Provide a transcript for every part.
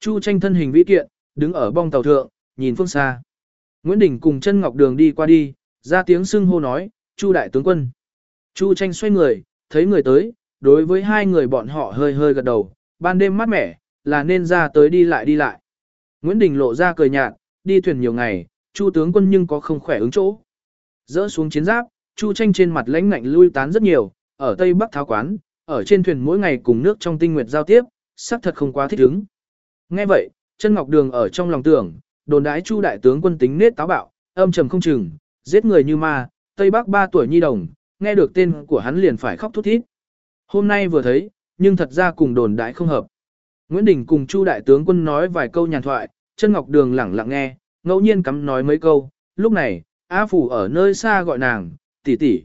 Chu tranh thân hình vĩ kiện, đứng ở bong tàu thượng, nhìn phương xa. Nguyễn Đình cùng chân ngọc đường đi qua đi, ra tiếng xưng hô nói, Chu đại tướng quân. Chu tranh xoay người, thấy người tới, đối với hai người bọn họ hơi hơi gật đầu, ban đêm mát mẻ, là nên ra tới đi lại đi lại. Nguyễn Đình lộ ra cười nhạt, đi thuyền nhiều ngày, Chu tướng quân nhưng có không khỏe ứng chỗ. Dỡ xuống chiến giáp, Chu tranh trên mặt lãnh ngạnh lui tán rất nhiều, ở Tây Bắc tháo quán, ở trên thuyền mỗi ngày cùng nước trong tinh nguyệt giao tiếp, xác thật không quá thích ứng. Nghe vậy, chân ngọc đường ở trong lòng tưởng, đồn đái Chu đại tướng quân tính nết táo bạo, âm trầm không chừng, giết người như ma, Tây Bắc 3 tuổi nhi đồng, nghe được tên của hắn liền phải khóc thút thít. Hôm nay vừa thấy, nhưng thật ra cùng đồn đại không hợp. Nguyễn Đình cùng Chu đại tướng quân nói vài câu nhàn thoại, chân ngọc đường lẳng lặng nghe, ngẫu nhiên cắm nói mấy câu, lúc này, A Phủ ở nơi xa gọi nàng, tỷ tỷ.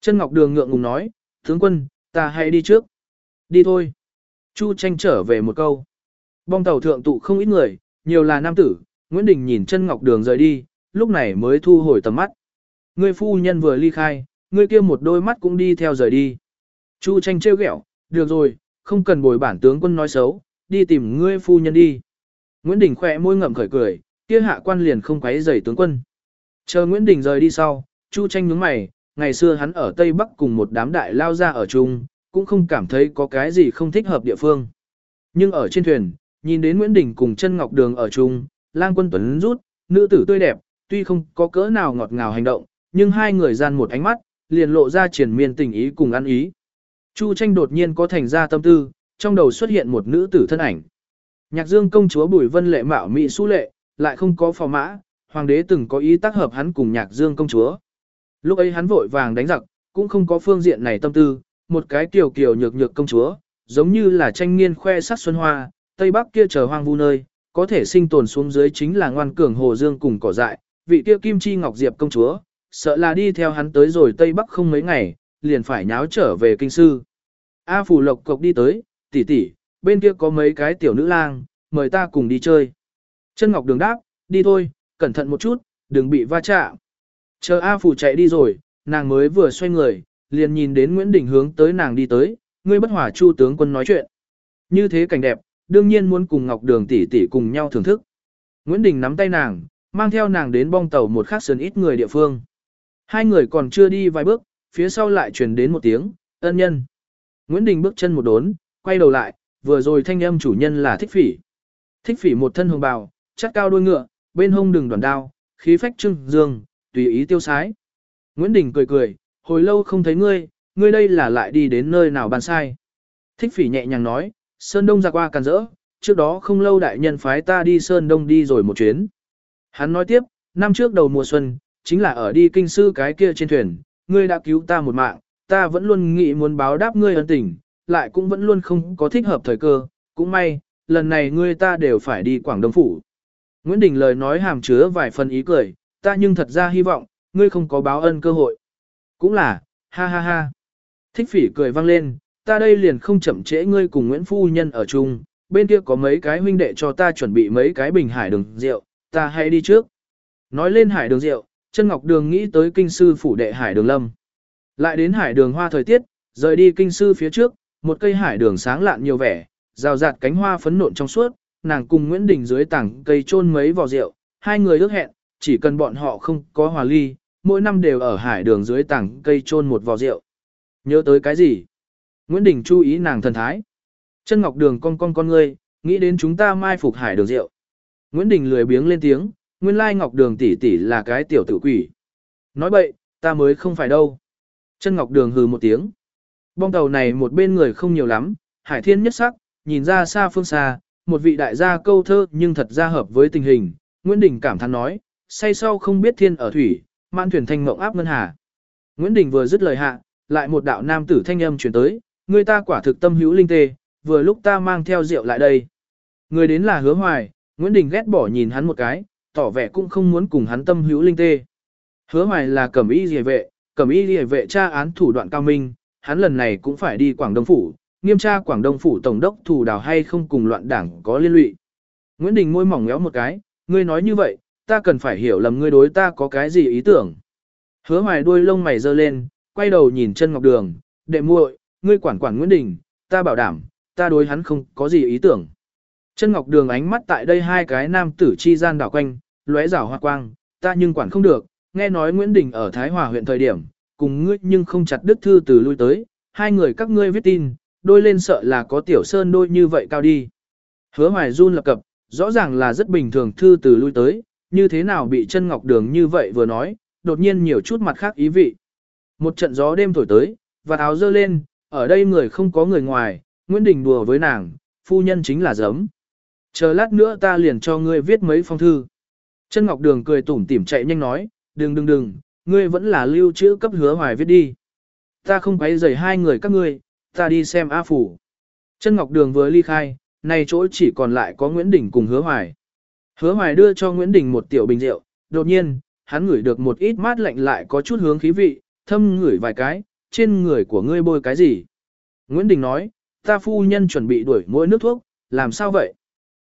Chân ngọc đường ngượng ngùng nói, tướng quân, ta hãy đi trước. Đi thôi. Chu tranh trở về một câu. Bong tàu thượng tụ không ít người, nhiều là nam tử, Nguyễn Đình nhìn chân ngọc đường rời đi, lúc này mới thu hồi tầm mắt. Người phu nhân vừa ly khai, người kia một đôi mắt cũng đi theo rời đi. Chu tranh trêu ghẹo, được rồi, không cần bồi bản tướng quân nói xấu, đi tìm ngươi phu nhân đi. Nguyễn Đình khỏe môi ngậm khởi cười, kia hạ quan liền không quấy rầy tướng quân. Chờ Nguyễn Đình rời đi sau, Chu tranh nhướng mày, ngày xưa hắn ở Tây Bắc cùng một đám đại lao ra ở chung, cũng không cảm thấy có cái gì không thích hợp địa phương. Nhưng ở trên thuyền, nhìn đến Nguyễn Đình cùng chân ngọc đường ở chung, lang quân tuấn rút, nữ tử tươi đẹp, tuy không có cỡ nào ngọt ngào hành động, nhưng hai người gian một ánh mắt, liền lộ ra triển miên tình ý cùng ăn ý. Chu tranh đột nhiên có thành ra tâm tư, trong đầu xuất hiện một nữ tử thân ảnh. Nhạc dương công chúa Bùi Vân lệ mạo mỹ su lệ, lại không có phò mã, hoàng đế từng có ý tác hợp hắn cùng nhạc dương công chúa. Lúc ấy hắn vội vàng đánh giặc, cũng không có phương diện này tâm tư, một cái tiểu kiều nhược nhược công chúa, giống như là tranh niên khoe sắc xuân hoa, tây bắc kia chờ hoang vu nơi, có thể sinh tồn xuống dưới chính là ngoan cường hồ dương cùng cỏ dại, vị kia kim chi ngọc diệp công chúa, sợ là đi theo hắn tới rồi tây bắc không mấy ngày, liền phải nháo trở về kinh sư. A phủ lộc cộc đi tới, tỷ tỷ, bên kia có mấy cái tiểu nữ lang, mời ta cùng đi chơi. Chân ngọc đường đáp, đi thôi, cẩn thận một chút, đừng bị va chạm. Chờ A phủ chạy đi rồi, nàng mới vừa xoay người, liền nhìn đến Nguyễn Đình hướng tới nàng đi tới, ngươi bất hỏa chu tướng quân nói chuyện. Như thế cảnh đẹp, đương nhiên muốn cùng Ngọc Đường tỷ tỷ cùng nhau thưởng thức. Nguyễn Đình nắm tay nàng, mang theo nàng đến bong tàu một khắc sườn ít người địa phương. Hai người còn chưa đi vài bước, phía sau lại truyền đến một tiếng, ân nhân. Nguyễn Đình bước chân một đốn, quay đầu lại, vừa rồi thanh âm chủ nhân là thích phỉ. Thích phỉ một thân hồng bào, chắc cao đôi ngựa, bên hông đường đoàn đao, khí phách trưng dương, tùy ý tiêu sái. Nguyễn Đình cười cười, hồi lâu không thấy ngươi, ngươi đây là lại đi đến nơi nào bàn sai. Thích phỉ nhẹ nhàng nói, Sơn Đông ra qua càn rỡ, trước đó không lâu đại nhân phái ta đi Sơn Đông đi rồi một chuyến. Hắn nói tiếp, năm trước đầu mùa xuân, chính là ở đi kinh sư cái kia trên thuyền, ngươi đã cứu ta một mạng, ta vẫn luôn nghĩ muốn báo đáp ngươi ân tình, lại cũng vẫn luôn không có thích hợp thời cơ, cũng may, lần này ngươi ta đều phải đi Quảng Đông Phủ. Nguyễn Đình lời nói hàm chứa vài phần ý cười, ta nhưng thật ra hy vọng, ngươi không có báo ân cơ hội. Cũng là, ha ha ha. Thích phỉ cười vang lên, ta đây liền không chậm trễ ngươi cùng Nguyễn Phu Nhân ở chung, bên kia có mấy cái huynh đệ cho ta chuẩn bị mấy cái bình hải đường rượu, ta hãy đi trước. Nói lên hải đường rượu, chân ngọc đường nghĩ tới kinh sư phủ đệ hải đường lâm. Lại đến hải đường hoa thời tiết, rời đi kinh sư phía trước, một cây hải đường sáng lạn nhiều vẻ, rào rạt cánh hoa phấn nộn trong suốt, nàng cùng Nguyễn Đình dưới tảng cây trôn mấy vò rượu, hai người ước hẹn, chỉ cần bọn họ không có hòa ly, mỗi năm đều ở hải đường dưới tảng cây trôn một vò rượu. Nhớ tới cái gì? Nguyễn Đình chú ý nàng thần thái. Chân ngọc đường con con con ngươi, nghĩ đến chúng ta mai phục hải đường rượu. Nguyễn Đình lười biếng lên tiếng, nguyên lai ngọc đường tỷ tỷ là cái tiểu tử quỷ. Nói bậy, ta mới không phải đâu. Chân ngọc đường hừ một tiếng. Bong tàu này một bên người không nhiều lắm, hải thiên nhất sắc, nhìn ra xa phương xa, một vị đại gia câu thơ nhưng thật ra hợp với tình hình. Nguyễn Đình cảm thán nói, say sau không biết thiên ở thủy, mạn thuyền thanh mộng áp ngân hà. Nguyễn Đình vừa dứt lời hạ, lại một đạo nam tử thanh âm truyền tới, người ta quả thực tâm hữu linh tê, vừa lúc ta mang theo rượu lại đây. Người đến là hứa hoài, Nguyễn Đình ghét bỏ nhìn hắn một cái, tỏ vẻ cũng không muốn cùng hắn tâm hữu linh tê. Hứa hoài là cẩm y rìa vệ, cẩm y rìa vệ tra án thủ đoạn cao minh, hắn lần này cũng phải đi Quảng Đông Phủ, nghiêm tra Quảng Đông Phủ Tổng đốc thủ đào hay không cùng loạn đảng có liên lụy. Nguyễn Đình môi mỏng ngéo một cái, ngươi nói như vậy, ta cần phải hiểu lầm ngươi đối ta có cái gì ý tưởng. Hứa hoài đuôi lông mày dơ lên, quay đầu nhìn chân ngọc đường, đệ muội, ngươi quản quản Nguyễn Đình, ta bảo đảm, ta đối hắn không có gì ý tưởng. Chân Ngọc Đường ánh mắt tại đây hai cái nam tử chi gian đảo quanh, lóe rảo hoa quang, ta nhưng quản không được, nghe nói Nguyễn Đình ở Thái Hòa huyện thời điểm, cùng ngươi nhưng không chặt đứt thư từ lui tới, hai người các ngươi viết tin, đôi lên sợ là có tiểu sơn đôi như vậy cao đi. Hứa hoài run lập cập, rõ ràng là rất bình thường thư từ lui tới, như thế nào bị chân ngọc đường như vậy vừa nói, đột nhiên nhiều chút mặt khác ý vị. Một trận gió đêm thổi tới, và áo dơ lên, ở đây người không có người ngoài, Nguyễn Đình đùa với nàng, phu nhân chính là giấm. Chờ lát nữa ta liền cho ngươi viết mấy phong thư. Chân Ngọc Đường cười tủm tỉm chạy nhanh nói, đừng đừng đừng, ngươi vẫn là lưu trữ cấp hứa hoài viết đi. Ta không quấy rầy hai người các ngươi, ta đi xem A Phủ. Chân Ngọc Đường vừa ly khai, này chỗ chỉ còn lại có Nguyễn Đình cùng hứa hoài. Hứa hoài đưa cho Nguyễn Đình một tiểu bình rượu, đột nhiên, hắn ngửi được một ít mát lạnh lại có chút hướng khí vị, thâm ngửi vài cái, trên người của ngươi bôi cái gì. Nguyễn Đình nói, ta phu nhân chuẩn bị đuổi mỗi nước thuốc, làm sao vậy?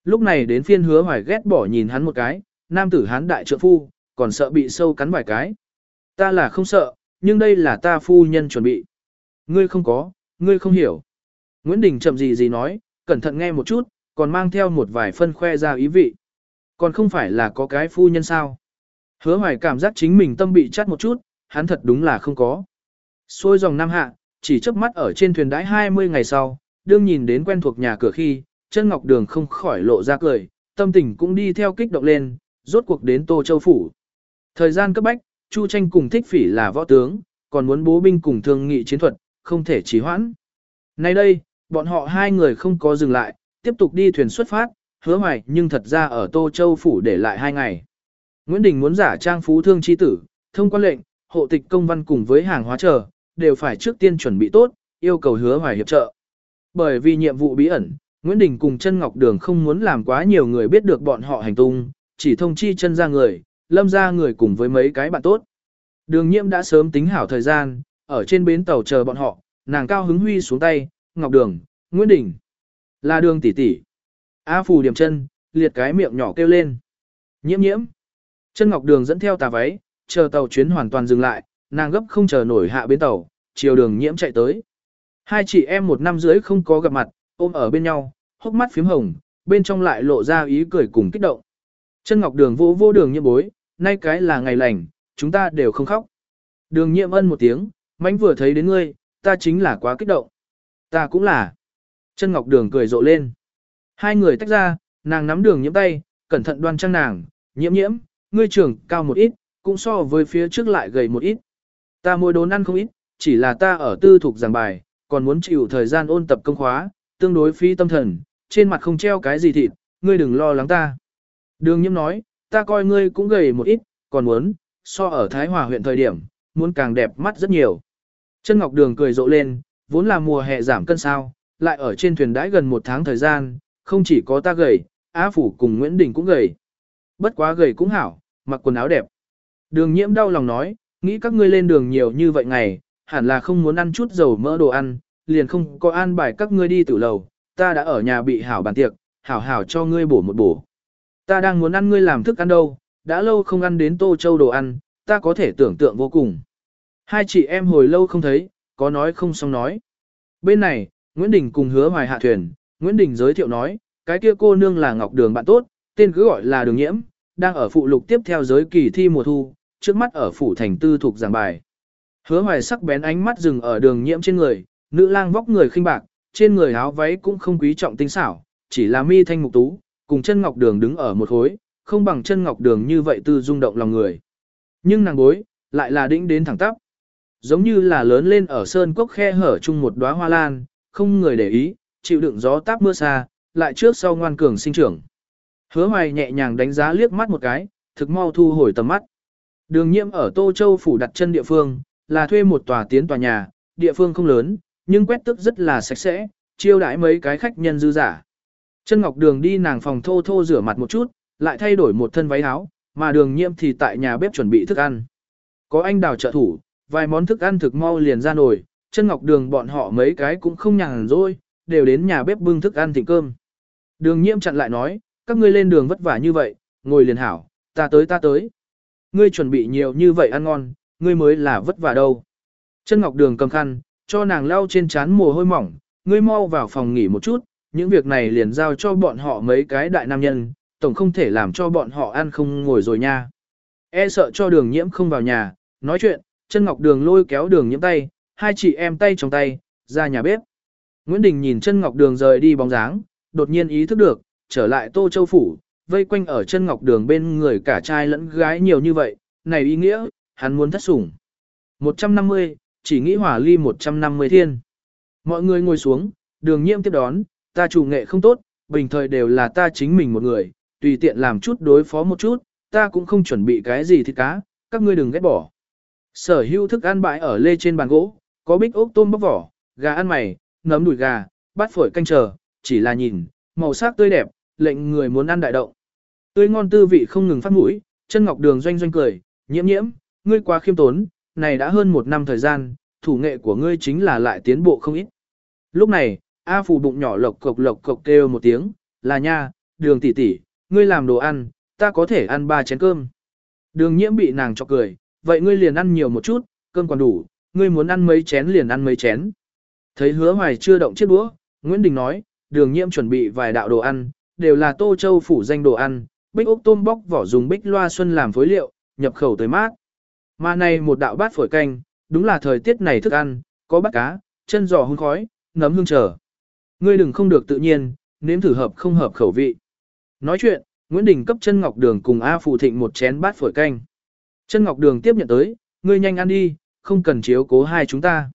Lúc này đến phiên hứa hoài ghét bỏ nhìn hắn một cái, nam tử hắn đại trượng phu, còn sợ bị sâu cắn vài cái. Ta là không sợ, nhưng đây là ta phu nhân chuẩn bị. Ngươi không có, ngươi không hiểu. Nguyễn Đình chậm gì gì nói, cẩn thận nghe một chút, còn mang theo một vài phân khoe ra ý vị. Còn không phải là có cái phu nhân sao. Hứa hoài cảm giác chính mình tâm bị chắt một chút, hắn thật đúng là không có. Xôi dòng Nam Hạ, chỉ chớp mắt ở trên thuyền đãi 20 ngày sau, đương nhìn đến quen thuộc nhà cửa khi, chân ngọc đường không khỏi lộ ra cười, tâm tình cũng đi theo kích động lên, rốt cuộc đến Tô Châu Phủ. Thời gian cấp bách, Chu Tranh cùng thích phỉ là võ tướng, còn muốn bố binh cùng thương nghị chiến thuật, không thể trì hoãn. Nay đây, bọn họ hai người không có dừng lại, tiếp tục đi thuyền xuất phát, hứa hoài nhưng thật ra ở Tô Châu Phủ để lại hai ngày. Nguyễn Đình muốn giả trang phú thương chi tử, thông quan lệnh, hộ tịch công văn cùng với hàng hóa chờ, đều phải trước tiên chuẩn bị tốt, yêu cầu hứa hoài hiệp trợ. Bởi vì nhiệm vụ bí ẩn, Nguyễn Đình cùng chân Ngọc Đường không muốn làm quá nhiều người biết được bọn họ hành tung, chỉ thông chi chân ra người, lâm ra người cùng với mấy cái bạn tốt. Đường nhiễm đã sớm tính hảo thời gian, ở trên bến tàu chờ bọn họ, nàng cao hứng huy xuống tay, Ngọc Đường, Nguyễn Đình. Là đường tỷ tỷ. A phù điểm chân, liệt cái miệng nhỏ kêu lên. Nhiễm nhiễm. Chân Ngọc Đường dẫn theo tà váy, chờ tàu chuyến hoàn toàn dừng lại, nàng gấp không chờ nổi hạ bến tàu, chiều đường nhiễm chạy tới. Hai chị em một năm dưới không có gặp mặt, ôm ở bên nhau, hốc mắt phím hồng, bên trong lại lộ ra ý cười cùng kích động. Chân Ngọc Đường vô vô đường nhiễm bối, nay cái là ngày lành, chúng ta đều không khóc. Đường nhiễm ân một tiếng, mánh vừa thấy đến ngươi, ta chính là quá kích động. Ta cũng là. Chân Ngọc Đường cười rộ lên. Hai người tách ra, nàng nắm đường nhiễm tay, cẩn thận đoan trang nàng, nhiễm nhiễm, ngươi trưởng cao một ít, cũng so với phía trước lại gầy một ít. Ta mỗi đốn ăn không ít, chỉ là ta ở tư thuộc giảng bài, còn muốn chịu thời gian ôn tập công khóa, tương đối phi tâm thần, trên mặt không treo cái gì thịt, ngươi đừng lo lắng ta. Đường nhiễm nói, ta coi ngươi cũng gầy một ít, còn muốn, so ở Thái Hòa huyện thời điểm, muốn càng đẹp mắt rất nhiều. Chân Ngọc Đường cười rộ lên, vốn là mùa hè giảm cân sao, lại ở trên thuyền đãi gần một tháng thời gian, không chỉ có ta gầy, Á Phủ cùng Nguyễn Đình cũng gầy. Bất quá gầy cũng hảo, mặc quần áo đẹp. Đường nhiễm đau lòng nói, nghĩ các ngươi lên đường nhiều như vậy ngày, hẳn là không muốn ăn chút dầu mỡ đồ ăn, liền không có an bài các ngươi đi tử lầu, ta đã ở nhà bị hảo bàn tiệc, hảo hảo cho ngươi bổ một bổ. Ta đang muốn ăn ngươi làm thức ăn đâu, đã lâu không ăn đến Tô Châu đồ ăn, ta có thể tưởng tượng vô cùng. Hai chị em hồi lâu không thấy, có nói không xong nói. Bên này, Nguyễn Đình cùng hứa hoài hạ thuyền, Nguyễn Đình giới thiệu nói, cái kia cô nương là Ngọc Đường bạn tốt, tên cứ gọi là Đường Nhiễm, đang ở phụ lục tiếp theo giới kỳ thi mùa thu, trước mắt ở phủ thành tư thuộc giảng bài. Hứa hoài sắc bén ánh mắt dừng ở đường nhiễm trên người, nữ lang vóc người khinh bạc, trên người áo váy cũng không quý trọng tinh xảo, chỉ là mi thanh mục tú, cùng chân ngọc đường đứng ở một khối, không bằng chân ngọc đường như vậy tư rung động lòng người. Nhưng nàng bối, lại là đĩnh đến thẳng tắp. Giống như là lớn lên ở sơn cốc khe hở chung một đóa hoa lan, không người để ý, chịu đựng gió táp mưa xa, lại trước sau ngoan cường sinh trưởng. Hứa hoài nhẹ nhàng đánh giá liếc mắt một cái, thực mau thu hồi tầm mắt. Đường nhiễm ở Tô Châu phủ đặt chân địa phương, là thuê một tòa tiến tòa nhà, địa phương không lớn, nhưng quét tức rất là sạch sẽ, chiêu đãi mấy cái khách nhân dư giả. Chân Ngọc Đường đi nàng phòng thô thô rửa mặt một chút, lại thay đổi một thân váy áo, mà đường nhiễm thì tại nhà bếp chuẩn bị thức ăn. Có anh đào trợ thủ, vài món thức ăn thực mau liền ra nổi, chân Ngọc Đường bọn họ mấy cái cũng không nhàn rỗi, đều đến nhà bếp bưng thức ăn thịnh cơm. Đường nhiễm chặn lại nói, các ngươi lên đường vất vả như vậy, ngồi liền hảo, ta tới ta tới. Ngươi chuẩn bị nhiều như vậy ăn ngon, ngươi mới là vất vả đâu. Chân Ngọc Đường cầm khăn, cho nàng lau trên trán mồ hôi mỏng, ngươi mau vào phòng nghỉ một chút, những việc này liền giao cho bọn họ mấy cái đại nam nhân, tổng không thể làm cho bọn họ ăn không ngồi rồi nha. E sợ cho đường nhiễm không vào nhà, nói chuyện, chân ngọc đường lôi kéo đường nhiễm tay, hai chị em tay trong tay, ra nhà bếp. Nguyễn Đình nhìn chân ngọc đường rời đi bóng dáng, đột nhiên ý thức được, trở lại Tô Châu Phủ, vây quanh ở chân ngọc đường bên người cả trai lẫn gái nhiều như vậy, này ý nghĩa, hắn muốn thất sủng. 150, chỉ nghĩ hỏa ly 150 thiên. Mọi người ngồi xuống, đường nhiễm tiếp đón, ta chủ nghệ không tốt, bình thời đều là ta chính mình một người, tùy tiện làm chút đối phó một chút, ta cũng không chuẩn bị cái gì thịt cá, các ngươi đừng ghét bỏ. Sở hữu thức ăn bãi ở lê trên bàn gỗ, có bích ốc tôm bóc vỏ, gà ăn mày, nấm đùi gà, bát phổi canh chờ, chỉ là nhìn, màu sắc tươi đẹp, lệnh người muốn ăn đại động. Tươi ngon tư vị không ngừng phát mũi, chân ngọc đường doanh doanh cười, nhiễm nhiễm, ngươi quá khiêm tốn, này đã hơn một năm thời gian, thủ nghệ của ngươi chính là lại tiến bộ không ít. Lúc này, A phù bụng nhỏ lộc cộc lộc cộc kêu một tiếng, là nha, đường tỷ tỷ, ngươi làm đồ ăn, ta có thể ăn ba chén cơm. Đường nhiễm bị nàng cho cười, vậy ngươi liền ăn nhiều một chút, cơm còn đủ, ngươi muốn ăn mấy chén liền ăn mấy chén. Thấy hứa hoài chưa động chiếc đũa, Nguyễn Đình nói, đường nhiễm chuẩn bị vài đạo đồ ăn, đều là tô châu phủ danh đồ ăn, bích ốc tôm bóc vỏ dùng bích loa xuân làm phối liệu, nhập khẩu tới mát. Mà này một đạo bát phổi canh, đúng là thời tiết này thức ăn, có bát cá, chân giò hun khói, nấm hương trở. Ngươi đừng không được tự nhiên, nếm thử hợp không hợp khẩu vị. Nói chuyện, Nguyễn Đình cấp chân ngọc đường cùng A Phụ Thịnh một chén bát phổi canh. Chân ngọc đường tiếp nhận tới, ngươi nhanh ăn đi, không cần chiếu cố hai chúng ta.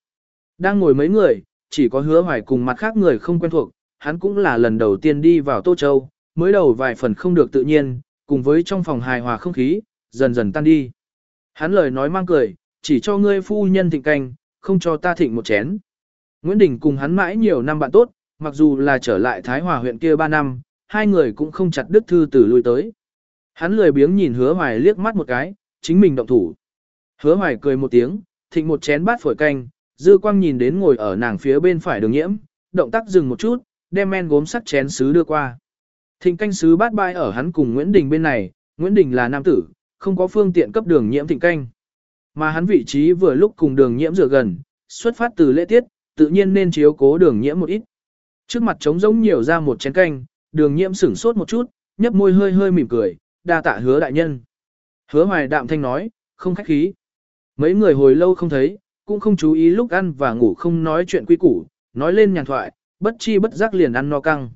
Đang ngồi mấy người, chỉ có hứa hoài cùng mặt khác người không quen thuộc, hắn cũng là lần đầu tiên đi vào Tô Châu, mới đầu vài phần không được tự nhiên, cùng với trong phòng hài hòa không khí, dần dần tan đi. Hắn lời nói mang cười, chỉ cho ngươi phu nhân thịnh canh, không cho ta thịnh một chén. Nguyễn Đình cùng hắn mãi nhiều năm bạn tốt, mặc dù là trở lại Thái Hòa huyện kia 3 năm, hai người cũng không chặt đứt thư từ lui tới. Hắn lười biếng nhìn hứa hoài liếc mắt một cái, chính mình động thủ. Hứa hoài cười một tiếng, thịnh một chén bát phổi canh, dư quang nhìn đến ngồi ở nàng phía bên phải đường nhiễm, động tác dừng một chút, đem men gốm sắt chén sứ đưa qua. Thịnh canh sứ bát bãi ở hắn cùng Nguyễn Đình bên này, Nguyễn Đình là nam tử, không có phương tiện cấp đường nhiễm thịnh canh. Mà hắn vị trí vừa lúc cùng đường nhiễm dựa gần, xuất phát từ lễ tiết, tự nhiên nên chiếu cố đường nhiễm một ít. Trước mặt trống rỗng nhiều ra một chén canh, đường nhiễm sửng sốt một chút, nhấp môi hơi hơi mỉm cười, đa tạ hứa đại nhân. Hứa hoài đạm thanh nói, không khách khí. Mấy người hồi lâu không thấy, cũng không chú ý lúc ăn và ngủ không nói chuyện quy củ, nói lên nhàn thoại, bất chi bất giác liền ăn no căng.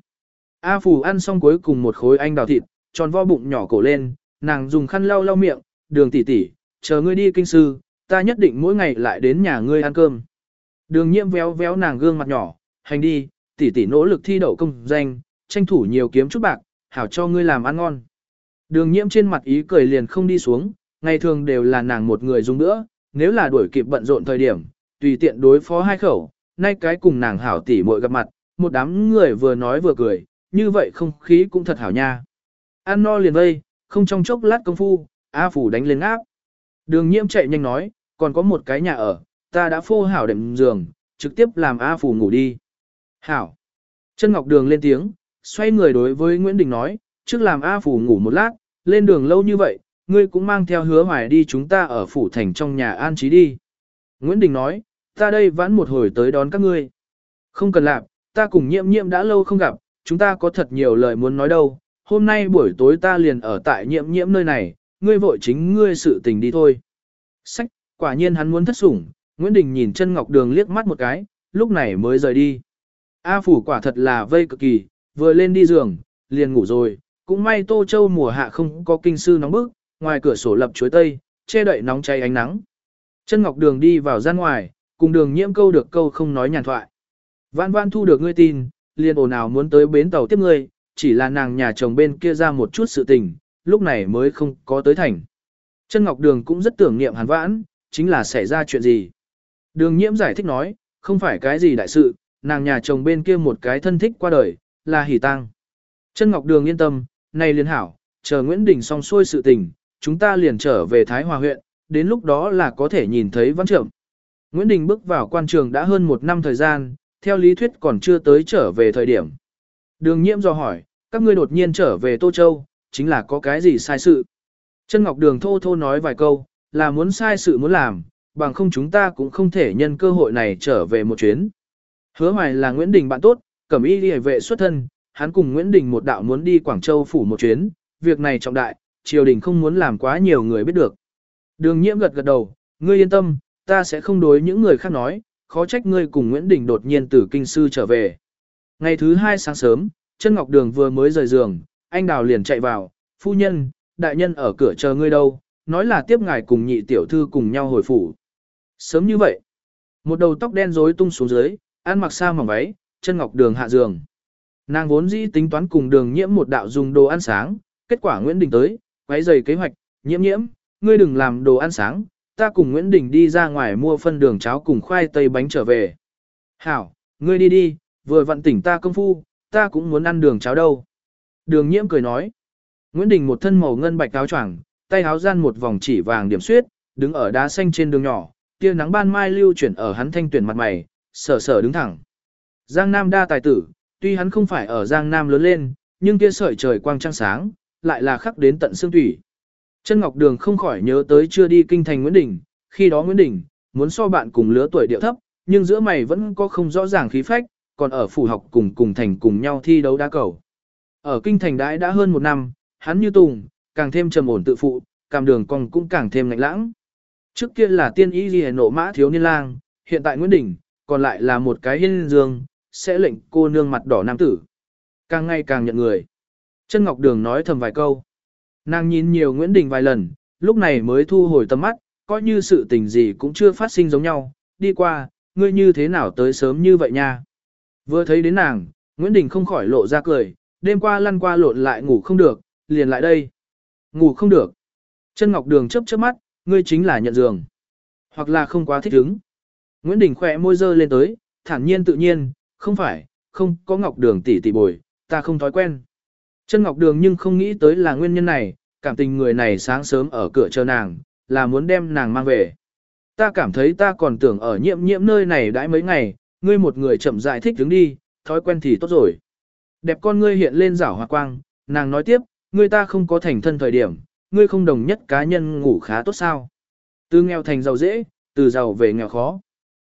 A Phù ăn xong cuối cùng một khối anh đào thịt, tròn vo bụng nhỏ cổ lên, nàng dùng khăn lau lau miệng, đường tỷ tỷ, chờ ngươi đi kinh sư, ta nhất định mỗi ngày lại đến nhà ngươi ăn cơm. Đường nhiễm véo véo nàng gương mặt nhỏ, hành đi, tỷ tỷ nỗ lực thi đậu công danh, tranh thủ nhiều kiếm chút bạc, hảo cho ngươi làm ăn ngon. Đường nhiễm trên mặt ý cười liền không đi xuống, ngày thường đều là nàng một người dùng nữa, nếu là đuổi kịp bận rộn thời điểm, tùy tiện đối phó hai khẩu, nay cái cùng nàng hảo tỷ muội gặp mặt, một đám người vừa nói vừa cười, như vậy không khí cũng thật hảo nha. Ăn no liền vây, không trong chốc lát công phu, A Phủ đánh lên áp. Đường nhiễm chạy nhanh nói, còn có một cái nhà ở, ta đã phô hảo đệm giường, trực tiếp làm A Phủ ngủ đi. Hảo. Chân Ngọc Đường lên tiếng, xoay người đối với Nguyễn Đình nói, trước làm A Phủ ngủ một lát, lên đường lâu như vậy, ngươi cũng mang theo hứa hoài đi chúng ta ở phủ thành trong nhà an trí đi. Nguyễn Đình nói, ta đây vãn một hồi tới đón các ngươi. Không cần làm, ta cùng nhiệm nhiệm đã lâu không gặp, chúng ta có thật nhiều lời muốn nói đâu, hôm nay buổi tối ta liền ở tại nhiệm nhiễm nơi này, ngươi vội chính ngươi sự tình đi thôi. Sách, quả nhiên hắn muốn thất sủng, Nguyễn Đình nhìn chân ngọc đường liếc mắt một cái, lúc này mới rời đi. A phủ quả thật là vây cực kỳ, vừa lên đi giường, liền ngủ rồi, cũng may Tô Châu mùa hạ không có kinh sư nóng bức, ngoài cửa sổ lập chuối tây, che đậy nóng cháy ánh nắng. Chân Ngọc Đường đi vào gian ngoài, cùng đường nhiễm câu được câu không nói nhàn thoại. Vãn vãn thu được ngươi tin, liền ồn ào muốn tới bến tàu tiếp ngươi, chỉ là nàng nhà chồng bên kia ra một chút sự tình, lúc này mới không có tới thành. Chân Ngọc Đường cũng rất tưởng niệm hàn vãn, chính là xảy ra chuyện gì. Đường nhiễm giải thích nói, không phải cái gì đại sự, nàng nhà chồng bên kia một cái thân thích qua đời, là hỉ tang. Chân Ngọc Đường yên tâm, này liên hảo, chờ Nguyễn Đình xong xuôi sự tình, chúng ta liền trở về Thái Hòa huyện, đến lúc đó là có thể nhìn thấy văn trưởng. Nguyễn Đình bước vào quan trường đã hơn một năm thời gian, theo lý thuyết còn chưa tới trở về thời điểm. Đường nhiễm do hỏi, các ngươi đột nhiên trở về Tô Châu, chính là có cái gì sai sự. Chân Ngọc Đường thô thô nói vài câu, là muốn sai sự muốn làm, bằng không chúng ta cũng không thể nhân cơ hội này trở về một chuyến. Hứa hoài là Nguyễn Đình bạn tốt, cẩm y đi vệ xuất thân, hắn cùng Nguyễn Đình một đạo muốn đi Quảng Châu phủ một chuyến, việc này trọng đại, triều đình không muốn làm quá nhiều người biết được. Đường nhiễm gật gật đầu, ngươi yên tâm, ta sẽ không đối những người khác nói, khó trách ngươi cùng Nguyễn Đình đột nhiên từ kinh sư trở về. Ngày thứ hai sáng sớm, chân ngọc đường vừa mới rời giường, anh đào liền chạy vào, phu nhân, đại nhân ở cửa chờ ngươi đâu, nói là tiếp ngài cùng nhị tiểu thư cùng nhau hồi phủ. Sớm như vậy, một đầu tóc đen rối tung xuống dưới, ăn mặc sa mỏng váy, chân ngọc đường hạ giường. Nàng vốn dĩ tính toán cùng đường nhiễm một đạo dùng đồ ăn sáng, kết quả Nguyễn Đình tới, quấy giày kế hoạch, nhiễm nhiễm, ngươi đừng làm đồ ăn sáng, ta cùng Nguyễn Đình đi ra ngoài mua phân đường cháo cùng khoai tây bánh trở về. Hảo, ngươi đi đi, vừa vặn tỉnh ta công phu, ta cũng muốn ăn đường cháo đâu. Đường nhiễm cười nói. Nguyễn Đình một thân màu ngân bạch áo choàng, tay áo gian một vòng chỉ vàng điểm xuyết, đứng ở đá xanh trên đường nhỏ, tia nắng ban mai lưu chuyển ở hắn thanh tuyển mặt mày, sở sở đứng thẳng. Giang Nam đa tài tử, tuy hắn không phải ở Giang Nam lớn lên, nhưng kia sợi trời quang trăng sáng, lại là khắc đến tận xương thủy. Chân Ngọc Đường không khỏi nhớ tới chưa đi kinh thành Nguyễn Đình, khi đó Nguyễn Đình, muốn so bạn cùng lứa tuổi điệu thấp, nhưng giữa mày vẫn có không rõ ràng khí phách, còn ở phủ học cùng cùng thành cùng nhau thi đấu đá cầu. Ở kinh thành đãi đã hơn một năm, hắn như tùng, càng thêm trầm ổn tự phụ, cảm đường còn cũng càng thêm lạnh lãng. Trước kia là tiên y ghi nộ mã thiếu niên lang, hiện tại Nguyễn Đình, còn lại là một cái hiên dương, sẽ lệnh cô nương mặt đỏ nam tử. Càng ngày càng nhận người. Chân Ngọc Đường nói thầm vài câu. Nàng nhìn nhiều Nguyễn Đình vài lần, lúc này mới thu hồi tầm mắt, coi như sự tình gì cũng chưa phát sinh giống nhau. Đi qua, ngươi như thế nào tới sớm như vậy nha. Vừa thấy đến nàng, Nguyễn Đình không khỏi lộ ra cười, đêm qua lăn qua lộn lại ngủ không được, liền lại đây. Ngủ không được. Chân Ngọc Đường chớp chớp mắt, ngươi chính là nhận giường. Hoặc là không quá thích ứng. Nguyễn Đình khỏe môi dơ lên tới, thản nhiên tự nhiên, không phải, không có Ngọc Đường tỷ tỷ bồi, ta không thói quen. Chân Ngọc Đường nhưng không nghĩ tới là nguyên nhân này, cảm tình người này sáng sớm ở cửa chờ nàng, là muốn đem nàng mang về. Ta cảm thấy ta còn tưởng ở nhiễm nhiễm nơi này đãi mấy ngày, ngươi một người chậm rãi thích đứng đi, thói quen thì tốt rồi. Đẹp con ngươi hiện lên rảo hoa quang, nàng nói tiếp, ngươi ta không có thành thân thời điểm, ngươi không đồng nhất cá nhân ngủ khá tốt sao. Từ nghèo thành giàu dễ, từ giàu về nghèo khó.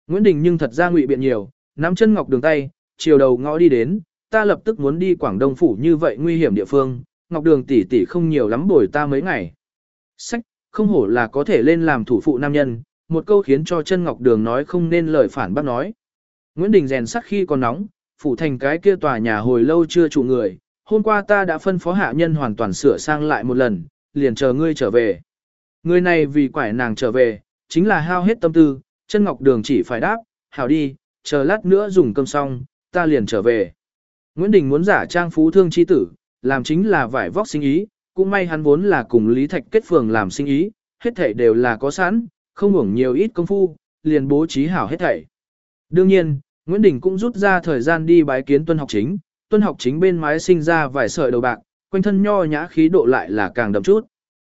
Nguyễn Đình nhưng thật ra ngụy biện nhiều, nắm chân ngọc đường tay, chiều đầu ngõ đi đến, ta lập tức muốn đi Quảng Đông phủ như vậy nguy hiểm địa phương, ngọc đường tỷ tỷ không nhiều lắm bồi ta mấy ngày. Sách, không hổ là có thể lên làm thủ phụ nam nhân, một câu khiến cho chân ngọc đường nói không nên lời phản bác nói. Nguyễn Đình rèn sắc khi còn nóng, phủ thành cái kia tòa nhà hồi lâu chưa trụ người, hôm qua ta đã phân phó hạ nhân hoàn toàn sửa sang lại một lần, liền chờ ngươi trở về. Người này vì quải nàng trở về, chính là hao hết tâm tư, chân ngọc đường chỉ phải đáp, hảo đi, chờ lát nữa dùng cơm xong, ta liền trở về. Nguyễn Đình muốn giả trang phú thương chi tử, làm chính là vải vóc sinh ý, cũng may hắn vốn là cùng Lý Thạch kết phường làm sinh ý, hết thảy đều là có sẵn, không hưởng nhiều ít công phu, liền bố trí hảo hết thảy. Đương nhiên, Nguyễn Đình cũng rút ra thời gian đi bái kiến tuân học chính, tuân học chính bên mái sinh ra vài sợi đầu bạc, quanh thân nho nhã khí độ lại là càng đậm chút.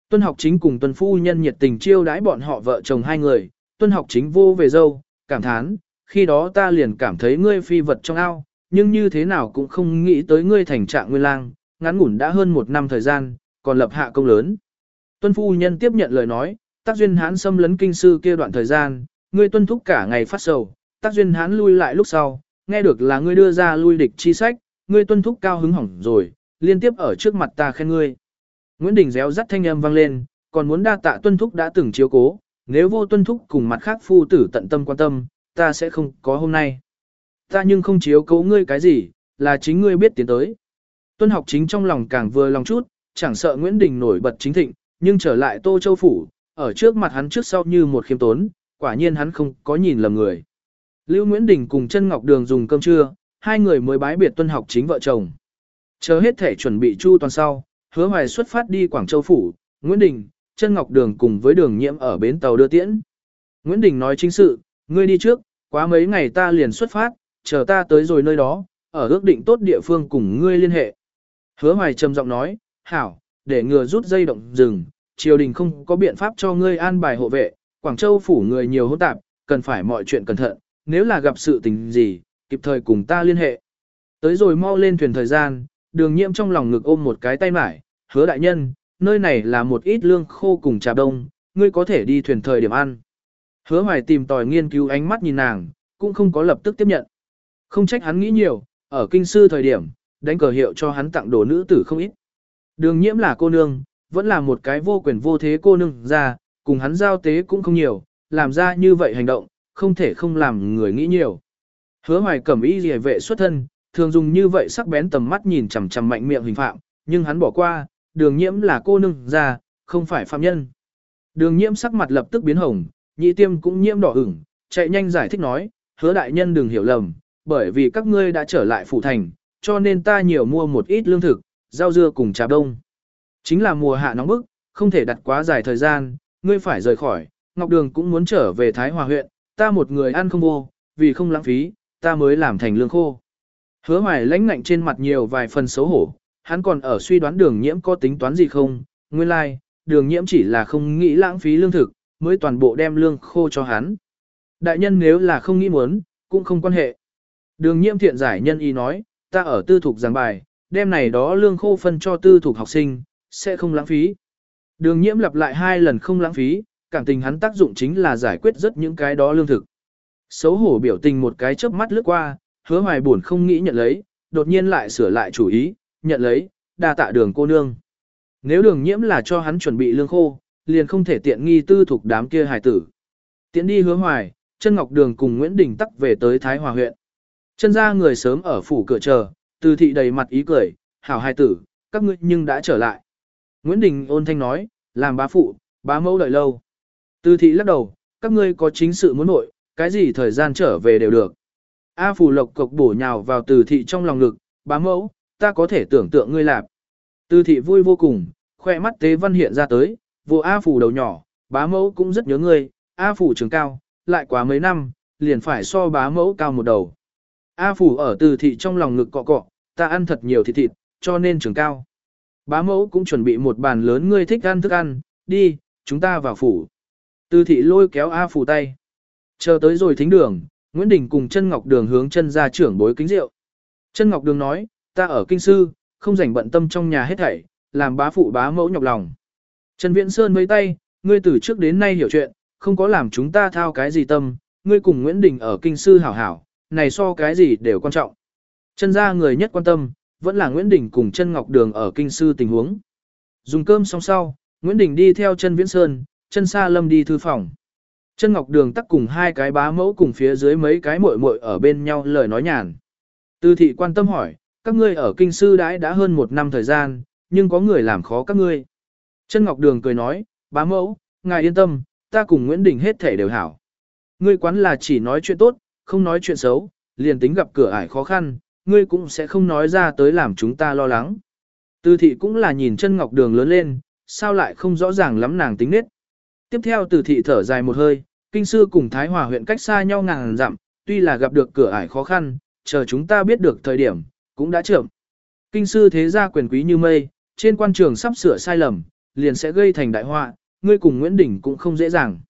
Tuân học chính cùng tuân phu nhân nhiệt tình chiêu đãi bọn họ vợ chồng hai người, tuân học chính vô về dâu, cảm thán, khi đó ta liền cảm thấy ngươi phi vật trong ao, nhưng như thế nào cũng không nghĩ tới ngươi thành trạng nguyên lang, ngắn ngủn đã hơn một năm thời gian, còn lập hạ công lớn. Tuân phu nhân tiếp nhận lời nói, tác duyên hán xâm lấn kinh sư kia đoạn thời gian, ngươi tuân thúc cả ngày phát sầu, tác duyên hán lui lại lúc sau, nghe được là ngươi đưa ra lui địch chi sách, ngươi tuân thúc cao hứng hỏng rồi, liên tiếp ở trước mặt ta khen ngươi. Nguyễn Đình réo rắt thanh âm vang lên, còn muốn đa tạ tuân thúc đã từng chiếu cố, nếu vô tuân thúc cùng mặt khác phu tử tận tâm quan tâm, ta sẽ không có hôm nay. Ta nhưng không chiếu cố ngươi cái gì, là chính ngươi biết tiến tới. Tuân học chính trong lòng càng vừa lòng chút, chẳng sợ Nguyễn Đình nổi bật chính thịnh, nhưng trở lại Tô Châu Phủ, ở trước mặt hắn trước sau như một khiêm tốn, quả nhiên hắn không có nhìn lầm người. Lưu Nguyễn Đình cùng chân Ngọc Đường dùng cơm trưa, hai người mới bái biệt tuân học chính vợ chồng. Chờ hết thể chuẩn bị chu toàn sau, hứa hoài xuất phát đi Quảng Châu Phủ, Nguyễn Đình, chân Ngọc Đường cùng với đường nhiễm ở bến tàu đưa tiễn. Nguyễn Đình nói chính sự, ngươi đi trước, quá mấy ngày ta liền xuất phát, chờ ta tới rồi nơi đó, ở ước định tốt địa phương cùng ngươi liên hệ. Hứa hoài trầm giọng nói, hảo, để ngừa rút dây động rừng, triều đình không có biện pháp cho ngươi an bài hộ vệ, Quảng Châu phủ người nhiều hỗn tạp, cần phải mọi chuyện cẩn thận, nếu là gặp sự tình gì, kịp thời cùng ta liên hệ. Tới rồi mau lên thuyền thời gian, đường nhiễm trong lòng ngực ôm một cái tay mải, hứa đại nhân, nơi này là một ít lương khô cùng trà đông, ngươi có thể đi thuyền thời điểm ăn. Hứa hoài tìm tòi nghiên cứu ánh mắt nhìn nàng, cũng không có lập tức tiếp nhận. Không trách hắn nghĩ nhiều, ở kinh sư thời điểm, đánh cờ hiệu cho hắn tặng đồ nữ tử không ít. Đường nhiễm là cô nương, vẫn là một cái vô quyền vô thế cô nương ra, cùng hắn giao tế cũng không nhiều, làm ra như vậy hành động, không thể không làm người nghĩ nhiều. Hứa hoài cẩm ý gì vệ xuất thân, thường dùng như vậy sắc bén tầm mắt nhìn chằm chằm mạnh miệng hình phạm, nhưng hắn bỏ qua, đường nhiễm là cô nương ra, không phải phạm nhân. Đường nhiễm sắc mặt lập tức biến hồng, nhị tiêm cũng nhiễm đỏ ửng, chạy nhanh giải thích nói, hứa đại nhân đừng hiểu lầm, bởi vì các ngươi đã trở lại phủ thành, cho nên ta nhiều mua một ít lương thực, rau dưa cùng trà đông. Chính là mùa hạ nóng bức, không thể đặt quá dài thời gian, ngươi phải rời khỏi, Ngọc Đường cũng muốn trở về Thái Hòa huyện, ta một người ăn không vô, vì không lãng phí, ta mới làm thành lương khô. Hứa hoài lãnh ngạnh trên mặt nhiều vài phần xấu hổ, hắn còn ở suy đoán đường nhiễm có tính toán gì không, nguyên lai, like, đường nhiễm chỉ là không nghĩ lãng phí lương thực, mới toàn bộ đem lương khô cho hắn. Đại nhân nếu là không nghĩ muốn, cũng không quan hệ. Đường nhiễm thiện giải nhân y nói, ta ở tư thục giảng bài, đem này đó lương khô phân cho tư thục học sinh, sẽ không lãng phí. Đường nhiễm lặp lại hai lần không lãng phí, cảm tình hắn tác dụng chính là giải quyết rất những cái đó lương thực. Xấu hổ biểu tình một cái chớp mắt lướt qua, hứa hoài buồn không nghĩ nhận lấy, đột nhiên lại sửa lại chủ ý, nhận lấy, đa tạ đường cô nương. Nếu đường nhiễm là cho hắn chuẩn bị lương khô, liền không thể tiện nghi tư thuộc đám kia hài tử. Tiến đi hứa hoài, chân ngọc đường cùng Nguyễn Đình tắc về tới Thái Hòa huyện. Chân ra người sớm ở phủ cửa chờ, từ thị đầy mặt ý cười, hảo hài tử, các ngươi nhưng đã trở lại. Nguyễn Đình ôn thanh nói, làm bá phụ, bá mẫu đợi lâu. Từ thị lắc đầu, các ngươi có chính sự muốn nội, cái gì thời gian trở về đều được. A phủ lộc cộc bổ nhào vào từ thị trong lòng ngực, bá mẫu, ta có thể tưởng tượng ngươi lạp. Từ thị vui vô cùng, khoe mắt tế văn hiện ra tới, vô A phủ đầu nhỏ, bá mẫu cũng rất nhớ ngươi, A phủ trường cao, lại quá mấy năm, liền phải so bá mẫu cao một đầu. A phủ ở từ thị trong lòng ngực cọ cọ, ta ăn thật nhiều thịt thịt, cho nên trường cao. Bá mẫu cũng chuẩn bị một bàn lớn ngươi thích ăn thức ăn, đi, chúng ta vào phủ. Từ thị lôi kéo A phủ tay. Chờ tới rồi thính đường, Nguyễn Đình cùng chân Ngọc Đường hướng chân ra trưởng bối kính rượu. Chân Ngọc Đường nói, ta ở kinh sư, không rảnh bận tâm trong nhà hết thảy, làm bá phụ bá mẫu nhọc lòng. Trần Viễn Sơn mấy tay, ngươi từ trước đến nay hiểu chuyện, không có làm chúng ta thao cái gì tâm, ngươi cùng Nguyễn Đình ở kinh sư hảo hảo, này so cái gì đều quan trọng. Chân ra người nhất quan tâm, vẫn là Nguyễn Đình cùng chân Ngọc Đường ở kinh sư tình huống. Dùng cơm xong sau, Nguyễn Đình đi theo chân Viễn Sơn, chân Sa Lâm đi thư phòng. Chân Ngọc Đường tắc cùng hai cái bá mẫu cùng phía dưới mấy cái muội muội ở bên nhau lời nói nhàn. Tư thị quan tâm hỏi, các ngươi ở kinh sư đãi đã hơn một năm thời gian, nhưng có người làm khó các ngươi. Chân Ngọc Đường cười nói, bá mẫu, ngài yên tâm, ta cùng Nguyễn Đình hết thể đều hảo. Ngươi quán là chỉ nói chuyện tốt, không nói chuyện xấu, liền tính gặp cửa ải khó khăn, ngươi cũng sẽ không nói ra tới làm chúng ta lo lắng. Tư thị cũng là nhìn chân Ngọc Đường lớn lên, sao lại không rõ ràng lắm nàng tính nết. Tiếp theo từ thị thở dài một hơi, kinh sư cùng Thái Hòa huyện cách xa nhau ngàn dặm, tuy là gặp được cửa ải khó khăn, chờ chúng ta biết được thời điểm, cũng đã trưởng. Kinh sư thế gia quyền quý như mây, trên quan trường sắp sửa sai lầm, liền sẽ gây thành đại họa, ngươi cùng Nguyễn Đình cũng không dễ dàng.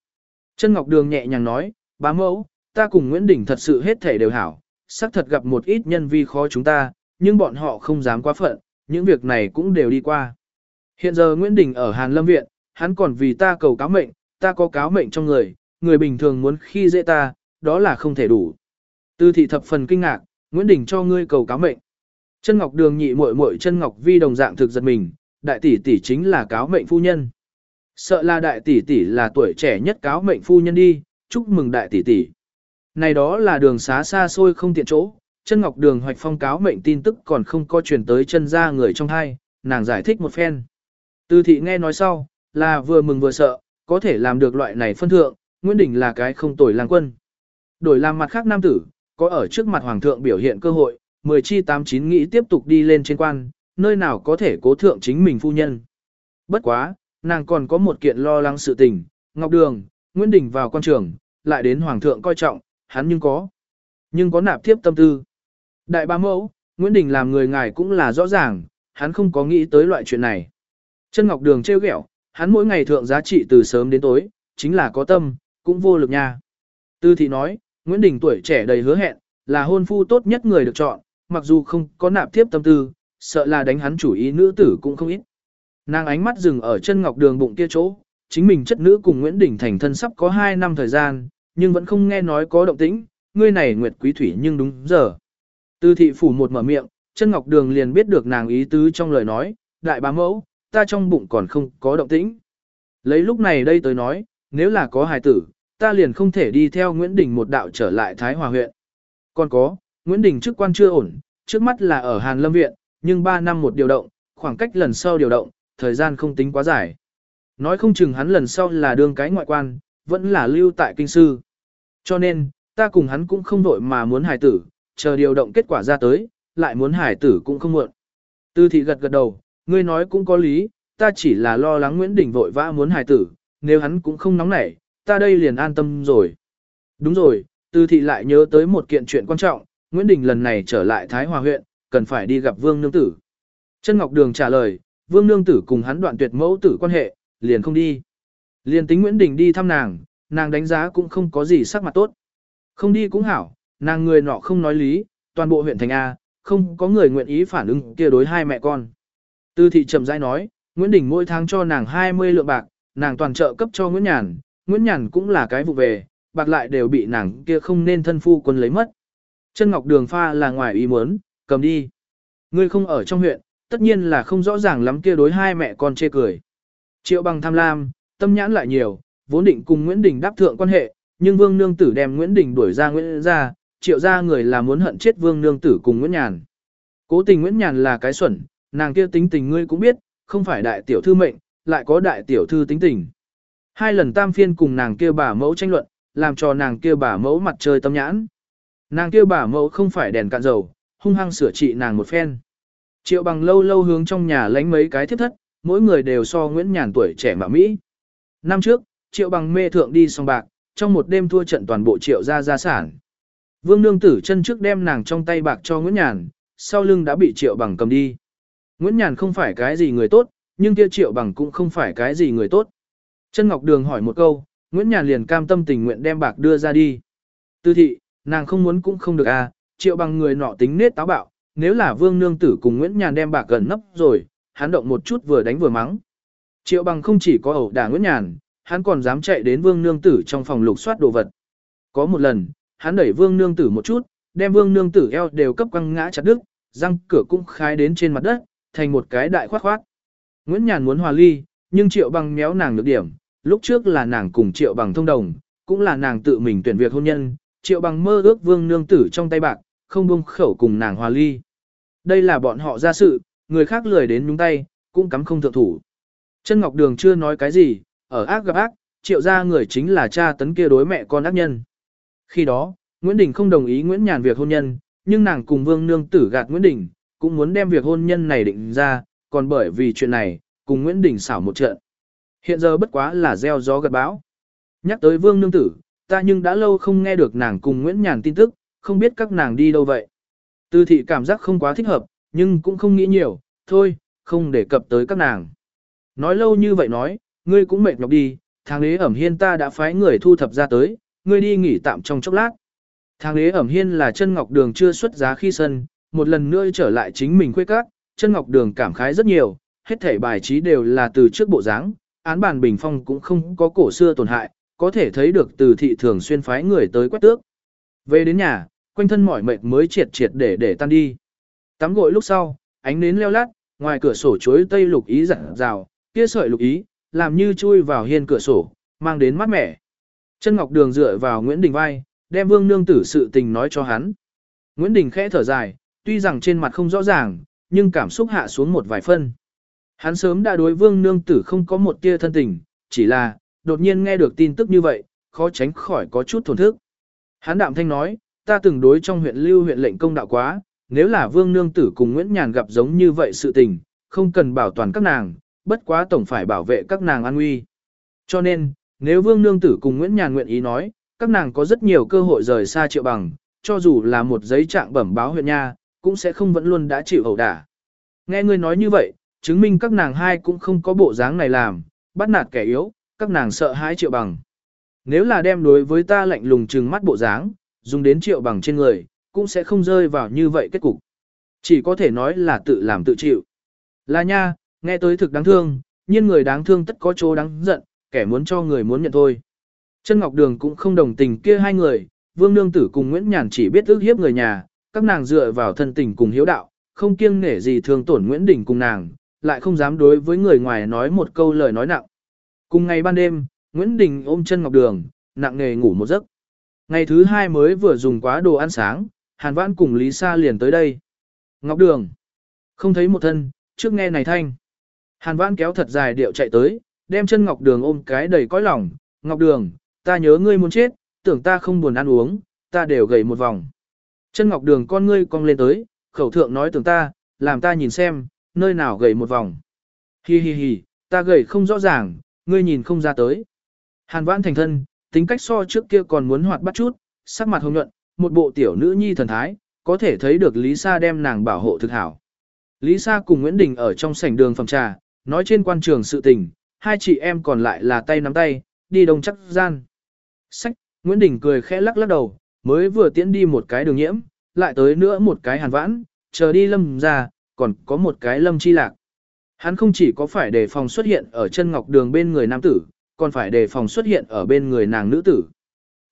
Chân Ngọc Đường nhẹ nhàng nói, bá mẫu, ta cùng Nguyễn Đình thật sự hết thể đều hảo, xác thật gặp một ít nhân vi khó chúng ta, nhưng bọn họ không dám quá phận, những việc này cũng đều đi qua. Hiện giờ Nguyễn Đình ở Hàn Lâm Viện, hắn còn vì ta cầu cáo mệnh, ta có cáo mệnh trong người, người bình thường muốn khi dễ ta, đó là không thể đủ. Tư thị thập phần kinh ngạc, Nguyễn Đình cho ngươi cầu cáo mệnh. Chân Ngọc Đường nhị muội muội chân Ngọc Vi đồng dạng thực giật mình, đại tỷ tỷ chính là cáo mệnh phu nhân. Sợ là đại tỷ tỷ là tuổi trẻ nhất cáo mệnh phu nhân đi, chúc mừng đại tỷ tỷ. Này đó là đường xá xa xôi không tiện chỗ, chân Ngọc Đường hoạch phong cáo mệnh tin tức còn không có truyền tới chân ra người trong hai, nàng giải thích một phen. Tư thị nghe nói sau, là vừa mừng vừa sợ, có thể làm được loại này phân thượng, Nguyễn Đình là cái không tồi lang quân. Đổi làm mặt khác nam tử, có ở trước mặt hoàng thượng biểu hiện cơ hội, 10 chi 89 nghĩ tiếp tục đi lên trên quan, nơi nào có thể cố thượng chính mình phu nhân. Bất quá, nàng còn có một kiện lo lắng sự tình, Ngọc Đường, Nguyễn Đình vào quan trường, lại đến hoàng thượng coi trọng, hắn nhưng có. Nhưng có nạp tiếp tâm tư. Đại ba mẫu, Nguyễn Đình làm người ngài cũng là rõ ràng, hắn không có nghĩ tới loại chuyện này. Chân Ngọc Đường trêu ghẹo, hắn mỗi ngày thượng giá trị từ sớm đến tối, chính là có tâm, cũng vô lực nha. Tư thị nói, Nguyễn Đình tuổi trẻ đầy hứa hẹn, là hôn phu tốt nhất người được chọn, mặc dù không có nạp tiếp tâm tư, sợ là đánh hắn chủ ý nữ tử cũng không ít. Nàng ánh mắt dừng ở chân ngọc đường bụng kia chỗ, chính mình chất nữ cùng Nguyễn Đình thành thân sắp có 2 năm thời gian, nhưng vẫn không nghe nói có động tĩnh, ngươi này Nguyệt Quý Thủy nhưng đúng giờ. Tư thị phủ một mở miệng, chân ngọc đường liền biết được nàng ý tứ trong lời nói, đại bá mẫu, ta trong bụng còn không có động tĩnh. Lấy lúc này đây tới nói, nếu là có hài tử, ta liền không thể đi theo Nguyễn Đình một đạo trở lại Thái Hòa huyện. Còn có, Nguyễn Đình chức quan chưa ổn, trước mắt là ở Hàn Lâm Viện, nhưng 3 năm một điều động, khoảng cách lần sau điều động, thời gian không tính quá dài. Nói không chừng hắn lần sau là đương cái ngoại quan, vẫn là lưu tại kinh sư. Cho nên, ta cùng hắn cũng không vội mà muốn hài tử, chờ điều động kết quả ra tới, lại muốn hài tử cũng không muộn. Tư thị gật gật đầu, ngươi nói cũng có lý, ta chỉ là lo lắng Nguyễn Đình vội vã muốn hài tử, nếu hắn cũng không nóng nảy, ta đây liền an tâm rồi. Đúng rồi, Tư thị lại nhớ tới một kiện chuyện quan trọng, Nguyễn Đình lần này trở lại Thái Hòa huyện, cần phải đi gặp Vương Nương Tử. Trân Ngọc Đường trả lời, Vương Nương Tử cùng hắn đoạn tuyệt mẫu tử quan hệ, liền không đi. Liền tính Nguyễn Đình đi thăm nàng, nàng đánh giá cũng không có gì sắc mặt tốt. Không đi cũng hảo, nàng người nọ không nói lý, toàn bộ huyện thành A, không có người nguyện ý phản ứng kia đối hai mẹ con. Tư thị trầm rãi nói, Nguyễn Đình mỗi tháng cho nàng 20 lượng bạc, nàng toàn trợ cấp cho Nguyễn Nhàn, Nguyễn Nhàn cũng là cái vụ về, bạc lại đều bị nàng kia không nên thân phu quân lấy mất. Chân ngọc đường pha là ngoài ý muốn, cầm đi. Ngươi không ở trong huyện, tất nhiên là không rõ ràng lắm kia đối hai mẹ con chê cười. Triệu bằng tham lam, tâm nhãn lại nhiều, vốn định cùng Nguyễn Đình đáp thượng quan hệ, nhưng Vương Nương Tử đem Nguyễn Đình đuổi ra Nguyễn ra, triệu ra người là muốn hận chết Vương Nương Tử cùng Nguyễn Nhàn. Cố tình Nguyễn Nhàn là cái xuẩn, nàng kia tính tình ngươi cũng biết, không phải đại tiểu thư mệnh, lại có đại tiểu thư tính tình. Hai lần tam phiên cùng nàng kia bà mẫu tranh luận, làm cho nàng kia bà mẫu mặt trời tâm nhãn. Nàng kia bà mẫu không phải đèn cạn dầu, hung hăng sửa trị nàng một phen. Triệu bằng lâu lâu hướng trong nhà lánh mấy cái thiết thất, mỗi người đều so Nguyễn Nhàn tuổi trẻ mà Mỹ. Năm trước, triệu bằng mê thượng đi sòng bạc, trong một đêm thua trận toàn bộ triệu gia gia sản. Vương nương tử chân trước đem nàng trong tay bạc cho Nguyễn Nhàn, sau lưng đã bị triệu bằng cầm đi. Nguyễn Nhàn không phải cái gì người tốt, nhưng kia triệu bằng cũng không phải cái gì người tốt. Chân Ngọc Đường hỏi một câu, Nguyễn Nhàn liền cam tâm tình nguyện đem bạc đưa ra đi. Tư thị, nàng không muốn cũng không được à, triệu bằng người nọ tính nết táo bạo, nếu là vương nương tử cùng Nguyễn Nhàn đem bạc gần nấp rồi, hắn động một chút vừa đánh vừa mắng. Triệu bằng không chỉ có ẩu đả Nguyễn Nhàn, hắn còn dám chạy đến vương nương tử trong phòng lục soát đồ vật. Có một lần, hắn đẩy vương nương tử một chút, đem vương nương tử eo đều cấp quăng ngã chặt đứt, răng cửa cũng khai đến trên mặt đất, thành một cái đại khoát khoát. Nguyễn Nhàn muốn hòa ly, nhưng triệu bằng méo nàng được điểm, lúc trước là nàng cùng triệu bằng thông đồng, cũng là nàng tự mình tuyển việc hôn nhân, triệu bằng mơ ước vương nương tử trong tay bạc, không buông khẩu cùng nàng hòa ly. Đây là bọn họ ra sự, người khác lười đến nhúng tay, cũng cắm không thượng thủ. Chân Ngọc Đường chưa nói cái gì, ở ác gặp ác, triệu ra người chính là cha tấn kia đối mẹ con ác nhân. Khi đó, Nguyễn Đình không đồng ý Nguyễn Nhàn việc hôn nhân, nhưng nàng cùng Vương Nương Tử gạt Nguyễn Đình, cũng muốn đem việc hôn nhân này định ra, còn bởi vì chuyện này, cùng Nguyễn Đình xảo một trận. Hiện giờ bất quá là gieo gió gặt bão. Nhắc tới Vương Nương Tử, ta nhưng đã lâu không nghe được nàng cùng Nguyễn Nhàn tin tức, không biết các nàng đi đâu vậy. Tư thị cảm giác không quá thích hợp, nhưng cũng không nghĩ nhiều, thôi, không để cập tới các nàng. Nói lâu như vậy nói, ngươi cũng mệt nhọc đi, thằng đế ẩm hiên ta đã phái người thu thập ra tới, ngươi đi nghỉ tạm trong chốc lát. Thằng đế ẩm hiên là chân ngọc đường chưa xuất giá khi sân, một lần nữa trở lại chính mình khuê các, chân ngọc đường cảm khái rất nhiều, hết thể bài trí đều là từ trước bộ dáng, án bàn bình phong cũng không có cổ xưa tổn hại, có thể thấy được từ thị thường xuyên phái người tới quét tước. Về đến nhà, quanh thân mỏi mệt mới triệt triệt để để tan đi. Tắm gội lúc sau, ánh nến leo lát, ngoài cửa sổ chuối tây lục ý rạng rào, kia sợi lục ý, làm như chui vào hiên cửa sổ, mang đến mát mẻ. Chân Ngọc Đường dựa vào Nguyễn Đình vai, đem Vương Nương Tử sự tình nói cho hắn. Nguyễn Đình khẽ thở dài, tuy rằng trên mặt không rõ ràng, nhưng cảm xúc hạ xuống một vài phân. Hắn sớm đã đối Vương Nương Tử không có một tia thân tình, chỉ là, đột nhiên nghe được tin tức như vậy, khó tránh khỏi có chút thổn thức. Hắn đạm thanh nói, ta từng đối trong huyện lưu huyện lệnh công đạo quá, nếu là Vương Nương Tử cùng Nguyễn Nhàn gặp giống như vậy sự tình, không cần bảo toàn các nàng, bất quá tổng phải bảo vệ các nàng an nguy. Cho nên, nếu Vương Nương Tử cùng Nguyễn Nhàn nguyện ý nói, các nàng có rất nhiều cơ hội rời xa triệu bằng, cho dù là một giấy trạng bẩm báo huyện nha, cũng sẽ không vẫn luôn đã chịu ẩu đả. Nghe ngươi nói như vậy, chứng minh các nàng hai cũng không có bộ dáng này làm, bắt nạt kẻ yếu, các nàng sợ hãi triệu bằng. Nếu là đem đối với ta lạnh lùng trừng mắt bộ dáng, dùng đến triệu bằng trên người, cũng sẽ không rơi vào như vậy kết cục. Chỉ có thể nói là tự làm tự chịu. Là nha, nghe tới thực đáng thương, nhưng người đáng thương tất có chỗ đáng giận, kẻ muốn cho người muốn nhận thôi. Chân Ngọc Đường cũng không đồng tình kia hai người, Vương Nương Tử cùng Nguyễn Nhàn chỉ biết ước hiếp người nhà, các nàng dựa vào thân tình cùng hiếu đạo, không kiêng nể gì thương tổn Nguyễn Đình cùng nàng, lại không dám đối với người ngoài nói một câu lời nói nặng. Cùng ngày ban đêm, Nguyễn Đình ôm chân Ngọc Đường, nặng nề ngủ một giấc. Ngày thứ hai mới vừa dùng quá đồ ăn sáng, Hàn Vãn cùng Lý Sa liền tới đây. Ngọc Đường. Không thấy một thân, trước nghe này thanh. Hàn Vãn kéo thật dài điệu chạy tới, đem chân Ngọc Đường ôm cái đầy cõi lòng. Ngọc Đường, ta nhớ ngươi muốn chết, tưởng ta không buồn ăn uống, ta đều gầy một vòng. Chân Ngọc Đường con ngươi cong lên tới, khẩu thượng nói tưởng ta, làm ta nhìn xem, nơi nào gầy một vòng. Hi hi hi, ta gầy không rõ ràng, ngươi nhìn không ra tới. Hàn Vãn thành thân, tính cách so trước kia còn muốn hoạt bát chút, sắc mặt hồng nhuận, một bộ tiểu nữ nhi thần thái, có thể thấy được Lý Sa đem nàng bảo hộ thực hảo. Lý Sa cùng Nguyễn Đình ở trong sảnh đường phòng trà, nói trên quan trường sự tình, hai chị em còn lại là tay nắm tay, đi đông chắc gian. Sách, Nguyễn Đình cười khẽ lắc lắc đầu, mới vừa tiễn đi một cái đường nhiễm, lại tới nữa một cái hàn vãn, chờ đi lâm ra, còn có một cái lâm chi lạc. Hắn không chỉ có phải đề phòng xuất hiện ở chân ngọc đường bên người nam tử, còn phải đề phòng xuất hiện ở bên người nàng nữ tử.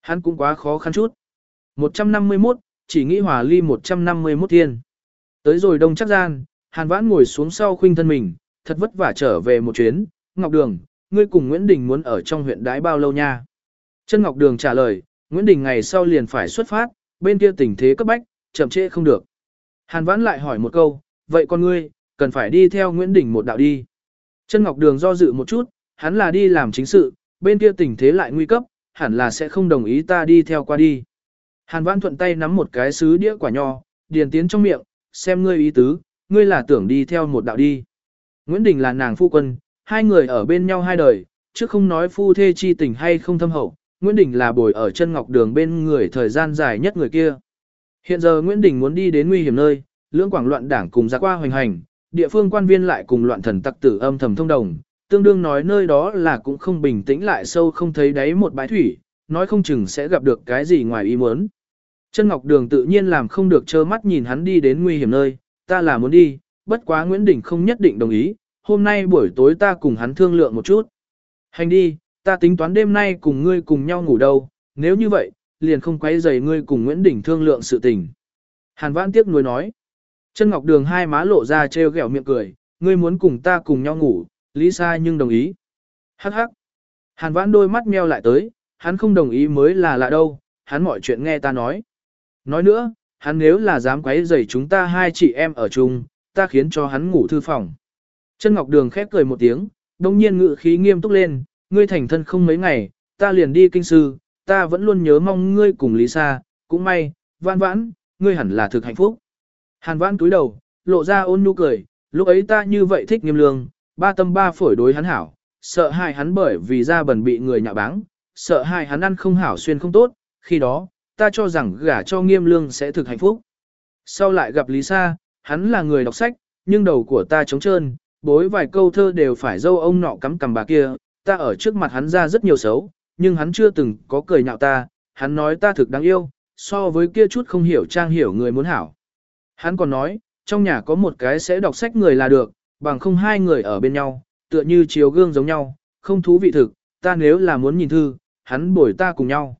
Hắn cũng quá khó khăn chút. 151, chỉ nghĩ hòa ly 151 thiên. Tới rồi đông chắc gian, hàn vãn ngồi xuống sau khuynh thân mình, thật vất vả trở về một chuyến, Ngọc Đường, ngươi cùng Nguyễn Đình muốn ở trong huyện đái bao lâu nha? Chân Ngọc Đường trả lời, Nguyễn Đình ngày sau liền phải xuất phát, bên kia tình thế cấp bách, chậm trễ không được. Hàn Vãn lại hỏi một câu, vậy con ngươi, cần phải đi theo Nguyễn Đình một đạo đi. Chân Ngọc Đường do dự một chút, hắn là đi làm chính sự, bên kia tình thế lại nguy cấp, hẳn là sẽ không đồng ý ta đi theo qua đi. Hàn Vãn thuận tay nắm một cái sứ đĩa quả nho, điền tiến trong miệng, xem ngươi ý tứ, ngươi là tưởng đi theo một đạo đi. Nguyễn Đình là nàng phu quân, hai người ở bên nhau hai đời, chứ không nói phu thê chi tình hay không thâm hậu, Nguyễn Đình là bồi ở chân ngọc đường bên người thời gian dài nhất người kia. Hiện giờ Nguyễn Đình muốn đi đến nguy hiểm nơi, lưỡng quảng loạn đảng cùng ra qua hoành hành, địa phương quan viên lại cùng loạn thần tặc tử âm thầm thông đồng, tương đương nói nơi đó là cũng không bình tĩnh lại sâu không thấy đáy một bãi thủy, nói không chừng sẽ gặp được cái gì ngoài ý muốn. Chân Ngọc Đường tự nhiên làm không được trơ mắt nhìn hắn đi đến nguy hiểm nơi, ta là muốn đi, bất quá Nguyễn Đình không nhất định đồng ý, hôm nay buổi tối ta cùng hắn thương lượng một chút. Hành đi, ta tính toán đêm nay cùng ngươi cùng nhau ngủ đâu, nếu như vậy, liền không quấy rầy ngươi cùng Nguyễn Đình thương lượng sự tình. Hàn Vãn tiếc nuối nói. Chân Ngọc Đường hai má lộ ra trêu ghẹo miệng cười, ngươi muốn cùng ta cùng nhau ngủ, Lý Sa nhưng đồng ý. Hắc hắc. Hàn Vãn đôi mắt meo lại tới, hắn không đồng ý mới là lạ đâu, hắn mọi chuyện nghe ta nói. Nói nữa, hắn nếu là dám quấy rầy chúng ta hai chị em ở chung, ta khiến cho hắn ngủ thư phòng. Chân Ngọc Đường khép cười một tiếng, đồng nhiên ngự khí nghiêm túc lên, ngươi thành thân không mấy ngày, ta liền đi kinh sư, ta vẫn luôn nhớ mong ngươi cùng Lý Sa, cũng may, vãn vãn, ngươi hẳn là thực hạnh phúc. Hàn vãn túi đầu, lộ ra ôn nhu cười, lúc ấy ta như vậy thích nghiêm lương, ba tâm ba phổi đối hắn hảo, sợ hai hắn bởi vì da bẩn bị người nhạ báng, sợ hai hắn ăn không hảo xuyên không tốt, khi đó, ta cho rằng gả cho nghiêm lương sẽ thực hạnh phúc. Sau lại gặp Lý Sa, hắn là người đọc sách, nhưng đầu của ta trống trơn, bối vài câu thơ đều phải dâu ông nọ cắm cằm bà kia, ta ở trước mặt hắn ra rất nhiều xấu, nhưng hắn chưa từng có cười nhạo ta, hắn nói ta thực đáng yêu, so với kia chút không hiểu trang hiểu người muốn hảo. Hắn còn nói, trong nhà có một cái sẽ đọc sách người là được, bằng không hai người ở bên nhau, tựa như chiếu gương giống nhau, không thú vị thực, ta nếu là muốn nhìn thư, hắn bồi ta cùng nhau.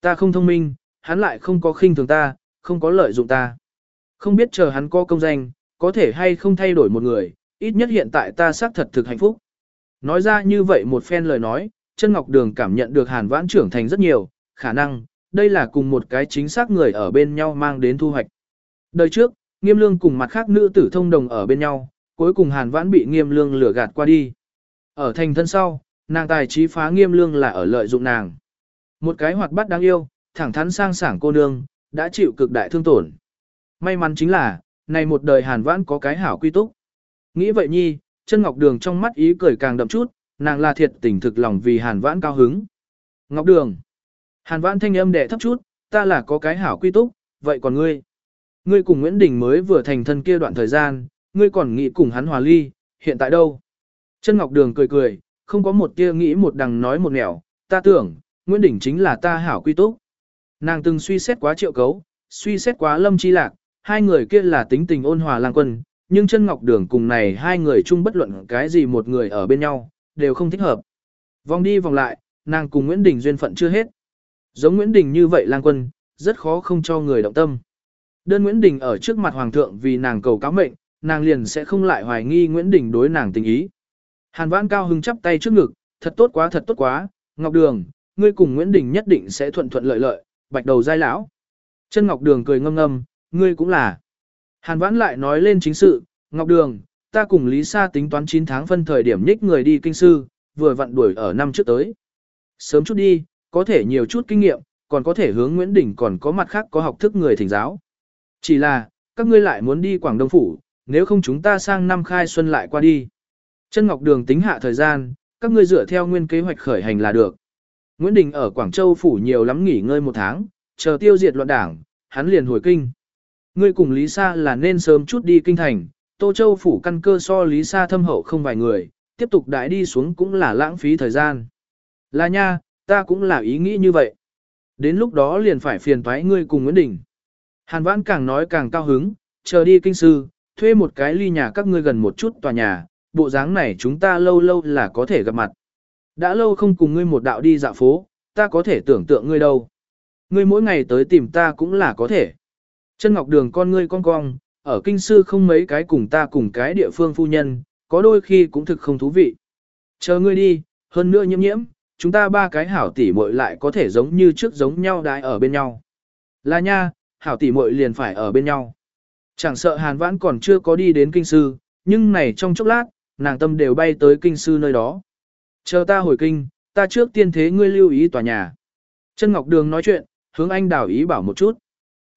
Ta không thông minh, hắn lại không có khinh thường ta, không có lợi dụng ta. Không biết chờ hắn có công danh, có thể hay không thay đổi một người, ít nhất hiện tại ta xác thật thực hạnh phúc. Nói ra như vậy một phen lời nói, chân ngọc đường cảm nhận được hàn vãn trưởng thành rất nhiều, khả năng, đây là cùng một cái chính xác người ở bên nhau mang đến thu hoạch. Đời trước, nghiêm lương cùng mặt khác nữ tử thông đồng ở bên nhau, cuối cùng hàn vãn bị nghiêm lương lừa gạt qua đi. Ở thành thân sau, nàng tài trí phá nghiêm lương là ở lợi dụng nàng. Một cái hoạt bát đáng yêu, thẳng thắn sang sảng cô nương, đã chịu cực đại thương tổn. May mắn chính là, này một đời hàn vãn có cái hảo quy túc. Nghĩ vậy nhi, chân ngọc đường trong mắt ý cười càng đậm chút, nàng là thiệt tình thực lòng vì hàn vãn cao hứng. Ngọc đường. Hàn vãn thanh âm đệ thấp chút, ta là có cái hảo quy túc, vậy còn ngươi? Ngươi cùng Nguyễn Đình mới vừa thành thân kia đoạn thời gian, ngươi còn nghĩ cùng hắn hòa ly, hiện tại đâu? Chân Ngọc Đường cười cười, không có một tia nghĩ một đằng nói một nẻo, ta tưởng, Nguyễn Đình chính là ta hảo quy túc. Nàng từng suy xét quá triệu cấu, suy xét quá lâm chi lạc, hai người kia là tính tình ôn hòa lang quân, nhưng chân ngọc đường cùng này hai người chung bất luận cái gì một người ở bên nhau, đều không thích hợp. Vòng đi vòng lại, nàng cùng Nguyễn Đình duyên phận chưa hết. Giống Nguyễn Đình như vậy lang quân, rất khó không cho người động tâm. Đơn Nguyễn Đình ở trước mặt Hoàng thượng vì nàng cầu cáo mệnh, nàng liền sẽ không lại hoài nghi Nguyễn Đình đối nàng tình ý. Hàn Vãn Cao hưng chắp tay trước ngực, thật tốt quá thật tốt quá, Ngọc Đường, ngươi cùng Nguyễn Đình nhất định sẽ thuận thuận lợi lợi, bạch đầu giai lão. Chân Ngọc Đường cười ngâm ngâm, ngươi cũng là. Hàn Vãn lại nói lên chính sự, Ngọc Đường, ta cùng Lý Sa tính toán 9 tháng phân thời điểm nhích người đi kinh sư, vừa vặn đuổi ở năm trước tới. Sớm chút đi, có thể nhiều chút kinh nghiệm, còn có thể hướng Nguyễn Đình còn có mặt khác có học thức người thỉnh giáo. Chỉ là, các ngươi lại muốn đi Quảng Đông Phủ, nếu không chúng ta sang năm khai xuân lại qua đi. Chân Ngọc Đường tính hạ thời gian, các ngươi dựa theo nguyên kế hoạch khởi hành là được. Nguyễn Đình ở Quảng Châu Phủ nhiều lắm nghỉ ngơi một tháng, chờ tiêu diệt loạn đảng, hắn liền hồi kinh. Ngươi cùng Lý Sa là nên sớm chút đi kinh thành, Tô Châu Phủ căn cơ so Lý Sa thâm hậu không vài người, tiếp tục đãi đi xuống cũng là lãng phí thời gian. Là nha, ta cũng là ý nghĩ như vậy. Đến lúc đó liền phải phiền thoái ngươi cùng Nguyễn Đình. Hàn Vãn càng nói càng cao hứng, chờ đi kinh sư, thuê một cái ly nhà các ngươi gần một chút tòa nhà, bộ dáng này chúng ta lâu lâu là có thể gặp mặt. Đã lâu không cùng ngươi một đạo đi dạo phố, ta có thể tưởng tượng ngươi đâu. Ngươi mỗi ngày tới tìm ta cũng là có thể. Chân ngọc đường con ngươi con cong, ở kinh sư không mấy cái cùng ta cùng cái địa phương phu nhân, có đôi khi cũng thực không thú vị. Chờ ngươi đi, hơn nữa nhiễm nhiễm, chúng ta ba cái hảo tỷ muội lại có thể giống như trước giống nhau đại ở bên nhau. Là nha, hảo tỷ muội liền phải ở bên nhau. Chẳng sợ Hàn Vãn còn chưa có đi đến kinh sư, nhưng này trong chốc lát, nàng tâm đều bay tới kinh sư nơi đó. Chờ ta hồi kinh, ta trước tiên thế ngươi lưu ý tòa nhà. Chân Ngọc Đường nói chuyện, hướng anh đào ý bảo một chút.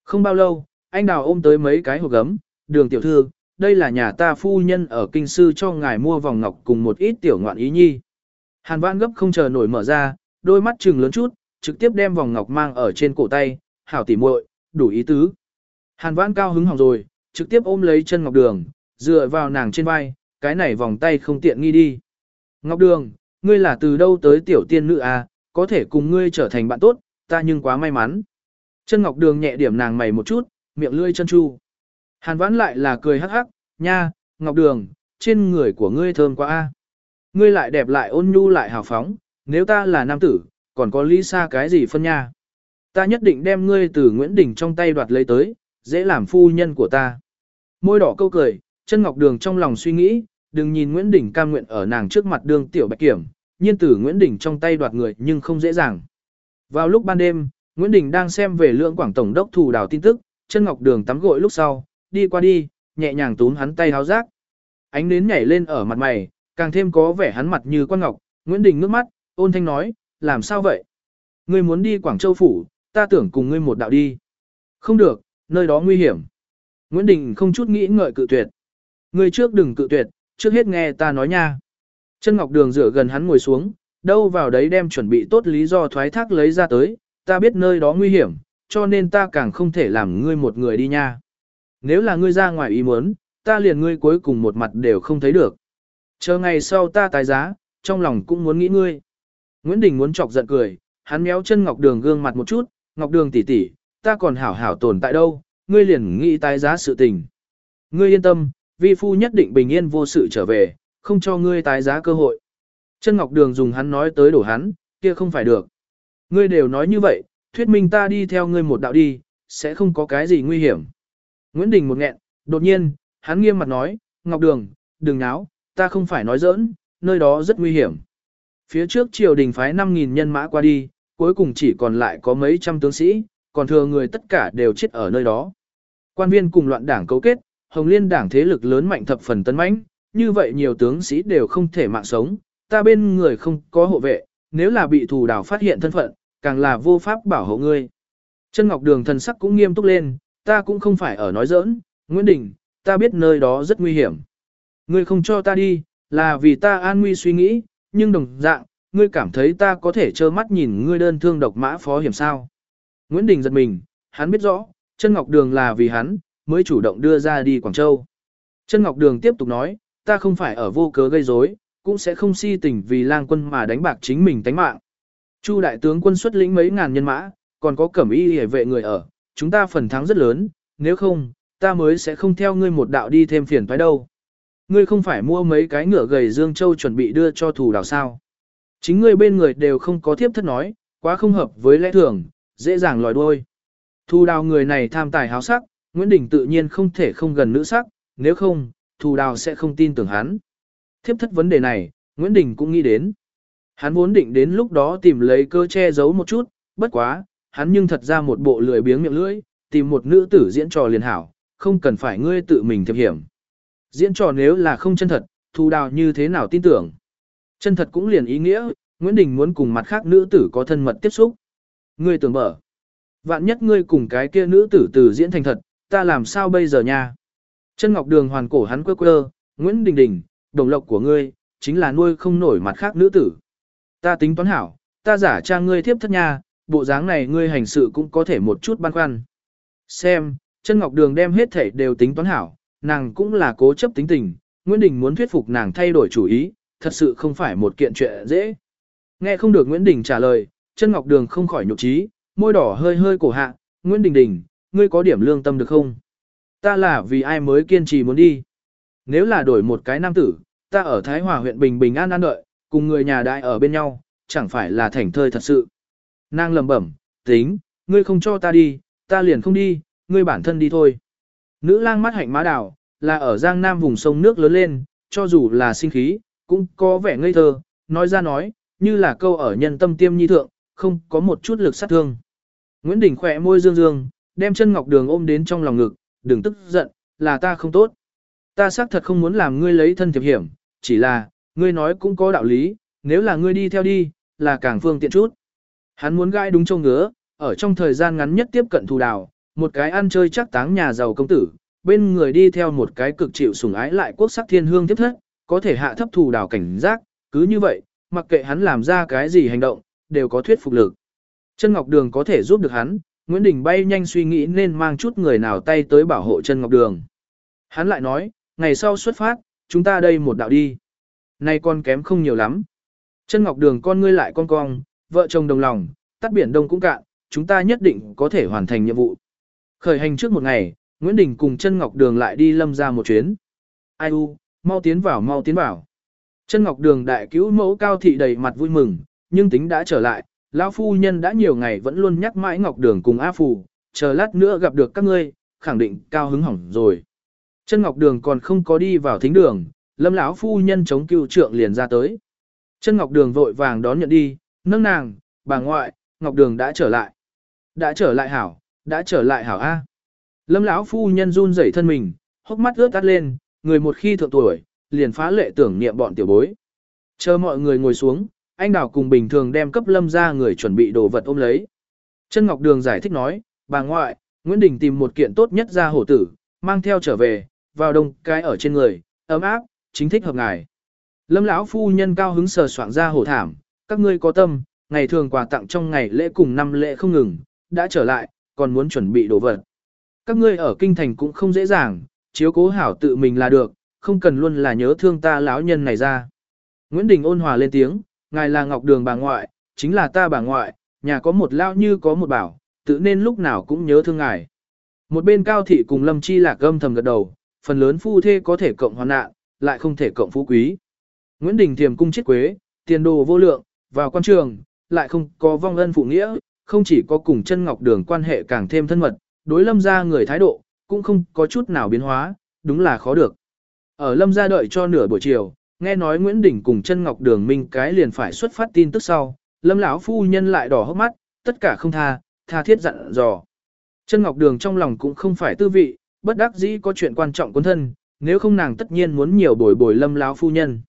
Không bao lâu, anh đào ôm tới mấy cái hộp gấm, đường tiểu thư, đây là nhà ta phu nhân ở kinh sư cho ngài mua vòng ngọc cùng một ít tiểu ngoạn ý nhi. Hàn Vãn gấp không chờ nổi mở ra, đôi mắt trừng lớn chút, trực tiếp đem vòng ngọc mang ở trên cổ tay, hảo tỉ muội, đủ ý tứ. Hàn Vãn cao hứng hỏng rồi, trực tiếp ôm lấy chân Ngọc Đường, dựa vào nàng trên vai, cái này vòng tay không tiện nghi đi. Ngọc Đường, ngươi là từ đâu tới tiểu tiên nữ à, có thể cùng ngươi trở thành bạn tốt, ta nhưng quá may mắn. Chân Ngọc Đường nhẹ điểm nàng mày một chút, miệng lươi chân chu. Hàn Vãn lại là cười hắc hắc, nha, Ngọc Đường, trên người của ngươi thơm quá a. Ngươi lại đẹp lại ôn nhu lại hào phóng, nếu ta là nam tử, còn có lý xa cái gì phân nha. Ta nhất định đem ngươi từ Nguyễn Đình trong tay đoạt lấy tới, dễ làm phu nhân của ta. Môi đỏ câu cười, chân ngọc đường trong lòng suy nghĩ, đừng nhìn Nguyễn Đình cam nguyện ở nàng trước mặt đường tiểu bạch kiểm, nhiên tử Nguyễn Đình trong tay đoạt người nhưng không dễ dàng. Vào lúc ban đêm, Nguyễn Đình đang xem về lượng quảng tổng đốc thủ đào tin tức, chân ngọc đường tắm gội lúc sau, đi qua đi, nhẹ nhàng túm hắn tay háo rác. Ánh nến nhảy lên ở mặt mày, càng thêm có vẻ hắn mặt như quan ngọc, Nguyễn Đình ngước mắt, ôn thanh nói, làm sao vậy? Ngươi muốn đi Quảng Châu Phủ, ta tưởng cùng ngươi một đạo đi. Không được, nơi đó nguy hiểm. Nguyễn Đình không chút nghĩ ngợi cự tuyệt. Ngươi trước đừng cự tuyệt, trước hết nghe ta nói nha. Chân Ngọc Đường rửa gần hắn ngồi xuống, đâu vào đấy đem chuẩn bị tốt lý do thoái thác lấy ra tới, ta biết nơi đó nguy hiểm, cho nên ta càng không thể làm ngươi một người đi nha. Nếu là ngươi ra ngoài ý muốn, ta liền ngươi cuối cùng một mặt đều không thấy được. Chờ ngày sau ta tái giá, trong lòng cũng muốn nghĩ ngươi. Nguyễn Đình muốn chọc giận cười, hắn méo chân Ngọc Đường gương mặt một chút, Ngọc Đường tỷ tỷ, ta còn hảo hảo tồn tại đâu, ngươi liền nghĩ tái giá sự tình. Ngươi yên tâm, vi phu nhất định bình yên vô sự trở về, không cho ngươi tái giá cơ hội. Chân Ngọc Đường dùng hắn nói tới đổ hắn, kia không phải được. Ngươi đều nói như vậy, thuyết minh ta đi theo ngươi một đạo đi, sẽ không có cái gì nguy hiểm. Nguyễn Đình một nghẹn, đột nhiên, hắn nghiêm mặt nói, Ngọc Đường, đừng náo, ta không phải nói giỡn, nơi đó rất nguy hiểm. Phía trước triều đình phái 5.000 nhân mã qua đi, cuối cùng chỉ còn lại có mấy trăm tướng sĩ, còn thừa người tất cả đều chết ở nơi đó. Quan viên cùng loạn đảng cấu kết, Hồng Liên đảng thế lực lớn mạnh thập phần tấn mãnh, như vậy nhiều tướng sĩ đều không thể mạng sống, ta bên người không có hộ vệ, nếu là bị thù đảo phát hiện thân phận, càng là vô pháp bảo hộ ngươi. Chân Ngọc Đường thần sắc cũng nghiêm túc lên, ta cũng không phải ở nói giỡn, Nguyễn Đình, ta biết nơi đó rất nguy hiểm. Ngươi không cho ta đi, là vì ta an nguy suy nghĩ, nhưng đồng dạng, ngươi cảm thấy ta có thể trơ mắt nhìn ngươi đơn thương độc mã phó hiểm sao. Nguyễn Đình giật mình, hắn biết rõ, chân Ngọc Đường là vì hắn, mới chủ động đưa ra đi Quảng Châu. Chân Ngọc Đường tiếp tục nói, ta không phải ở vô cớ gây rối, cũng sẽ không si tình vì lang quân mà đánh bạc chính mình tánh mạng. Chu đại tướng quân xuất lĩnh mấy ngàn nhân mã, còn có cẩm y hề vệ người ở, chúng ta phần thắng rất lớn, nếu không, ta mới sẽ không theo ngươi một đạo đi thêm phiền phải đâu. Ngươi không phải mua mấy cái ngựa gầy Dương Châu chuẩn bị đưa cho thủ đảo sao. Chính ngươi bên người đều không có thiếp thất nói, quá không hợp với lẽ thường, dễ dàng lòi đuôi. Thu đào người này tham tài háo sắc, Nguyễn Đình tự nhiên không thể không gần nữ sắc, nếu không, thù đào sẽ không tin tưởng hắn. Thiếp thất vấn đề này, Nguyễn Đình cũng nghĩ đến. Hắn muốn định đến lúc đó tìm lấy cơ che giấu một chút, bất quá, hắn nhưng thật ra một bộ lười biếng miệng lưỡi, tìm một nữ tử diễn trò liền hảo, không cần phải ngươi tự mình thiệp hiểm. Diễn trò nếu là không chân thật, thù đào như thế nào tin tưởng. Chân thật cũng liền ý nghĩa, Nguyễn Đình muốn cùng mặt khác nữ tử có thân mật tiếp xúc. Ngươi tưởng mở. Vạn nhất ngươi cùng cái kia nữ tử tử diễn thành thật, ta làm sao bây giờ nha? Chân ngọc đường hoàn cổ hắn quơ quơ, Nguyễn Đình Đình, đồng lộc của ngươi, chính là nuôi không nổi mặt khác nữ tử. Ta tính toán hảo, ta giả trang ngươi tiếp thất nha, bộ dáng này ngươi hành sự cũng có thể một chút băn khoăn. Xem, chân ngọc đường đem hết thể đều tính toán hảo, nàng cũng là cố chấp tính tình, Nguyễn Đình muốn thuyết phục nàng thay đổi chủ ý, thật sự không phải một kiện chuyện dễ. Nghe không được Nguyễn Đình trả lời, chân ngọc đường không khỏi nhục trí, môi đỏ hơi hơi cổ hạ, Nguyễn Đình Đình, ngươi có điểm lương tâm được không? Ta là vì ai mới kiên trì muốn đi. Nếu là đổi một cái nam tử, ta ở Thái Hòa huyện Bình Bình an an đợi, cùng người nhà đại ở bên nhau, chẳng phải là thành thơi thật sự. Nàng lầm bẩm, tính, ngươi không cho ta đi, ta liền không đi, ngươi bản thân đi thôi. Nữ lang mắt hạnh má đào, là ở Giang Nam vùng sông nước lớn lên, cho dù là sinh khí, cũng có vẻ ngây thơ, nói ra nói, như là câu ở nhân tâm tiêm nhi thượng, không có một chút lực sát thương. Nguyễn Đình khỏe môi dương dương, đem chân ngọc đường ôm đến trong lòng ngực, đừng tức giận, là ta không tốt. Ta xác thật không muốn làm ngươi lấy thân thiệp hiểm, chỉ là, ngươi nói cũng có đạo lý, nếu là ngươi đi theo đi, là càng phương tiện chút. Hắn muốn gai đúng châu ngứa, ở trong thời gian ngắn nhất tiếp cận thù đào, một cái ăn chơi chắc táng nhà giàu công tử, bên người đi theo một cái cực chịu sủng ái lại quốc sắc thiên hương tiếp thất, có thể hạ thấp thù đào cảnh giác, cứ như vậy, mặc kệ hắn làm ra cái gì hành động, đều có thuyết phục lực. Chân Ngọc Đường có thể giúp được hắn, Nguyễn Đình bay nhanh suy nghĩ nên mang chút người nào tay tới bảo hộ chân Ngọc Đường. Hắn lại nói, ngày sau xuất phát, chúng ta đây một đạo đi. Nay con kém không nhiều lắm. Chân Ngọc Đường con ngươi lại con cong, vợ chồng đồng lòng, tắt biển đông cũng cạn, chúng ta nhất định có thể hoàn thành nhiệm vụ. Khởi hành trước một ngày, Nguyễn Đình cùng chân Ngọc Đường lại đi lâm ra một chuyến. Ai u, mau tiến vào mau tiến vào. Chân Ngọc Đường đại cứu mẫu cao thị đầy mặt vui mừng, nhưng tính đã trở lại, lão phu nhân đã nhiều ngày vẫn luôn nhắc mãi Ngọc Đường cùng A Phù, chờ lát nữa gặp được các ngươi, khẳng định cao hứng hỏng rồi. Chân Ngọc Đường còn không có đi vào thính đường, lâm lão phu nhân chống cưu trượng liền ra tới. Chân Ngọc Đường vội vàng đón nhận đi, nâng nàng, bà ngoại, Ngọc Đường đã trở lại. Đã trở lại hảo, đã trở lại hảo A. Lâm lão phu nhân run rẩy thân mình, hốc mắt ướt tắt lên, người một khi thượng tuổi, liền phá lệ tưởng niệm bọn tiểu bối. Chờ mọi người ngồi xuống, anh đào cùng bình thường đem cấp lâm ra người chuẩn bị đồ vật ôm lấy. Chân Ngọc Đường giải thích nói, bà ngoại, Nguyễn Đình tìm một kiện tốt nhất ra hổ tử, mang theo trở về, vào đông cái ở trên người, ấm áp, chính thích hợp ngài. Lâm lão phu nhân cao hứng sờ soạn ra hổ thảm, các ngươi có tâm, ngày thường quà tặng trong ngày lễ cùng năm lễ không ngừng, đã trở lại, còn muốn chuẩn bị đồ vật. Các ngươi ở kinh thành cũng không dễ dàng, chiếu cố hảo tự mình là được, không cần luôn là nhớ thương ta lão nhân này ra. Nguyễn Đình ôn hòa lên tiếng, ngài là Ngọc Đường bà ngoại, chính là ta bà ngoại, nhà có một lão như có một bảo, tự nên lúc nào cũng nhớ thương ngài. Một bên cao thị cùng Lâm Chi Lạc gâm thầm gật đầu, phần lớn phu thê có thể cộng hoàn nạn, lại không thể cộng phú quý. Nguyễn Đình thiềm cung chết quế, tiền đồ vô lượng, vào quan trường, lại không có vong ân phụ nghĩa, không chỉ có cùng chân ngọc đường quan hệ càng thêm thân mật, đối lâm gia người thái độ, cũng không có chút nào biến hóa, đúng là khó được. Ở lâm gia đợi cho nửa buổi chiều, nghe nói Nguyễn Đình cùng chân ngọc đường minh cái liền phải xuất phát tin tức sau, lâm lão phu nhân lại đỏ hốc mắt, tất cả không tha, tha thiết dặn dò. Chân ngọc đường trong lòng cũng không phải tư vị, bất đắc dĩ có chuyện quan trọng quân thân, nếu không nàng tất nhiên muốn nhiều bồi bồi lâm lão phu nhân.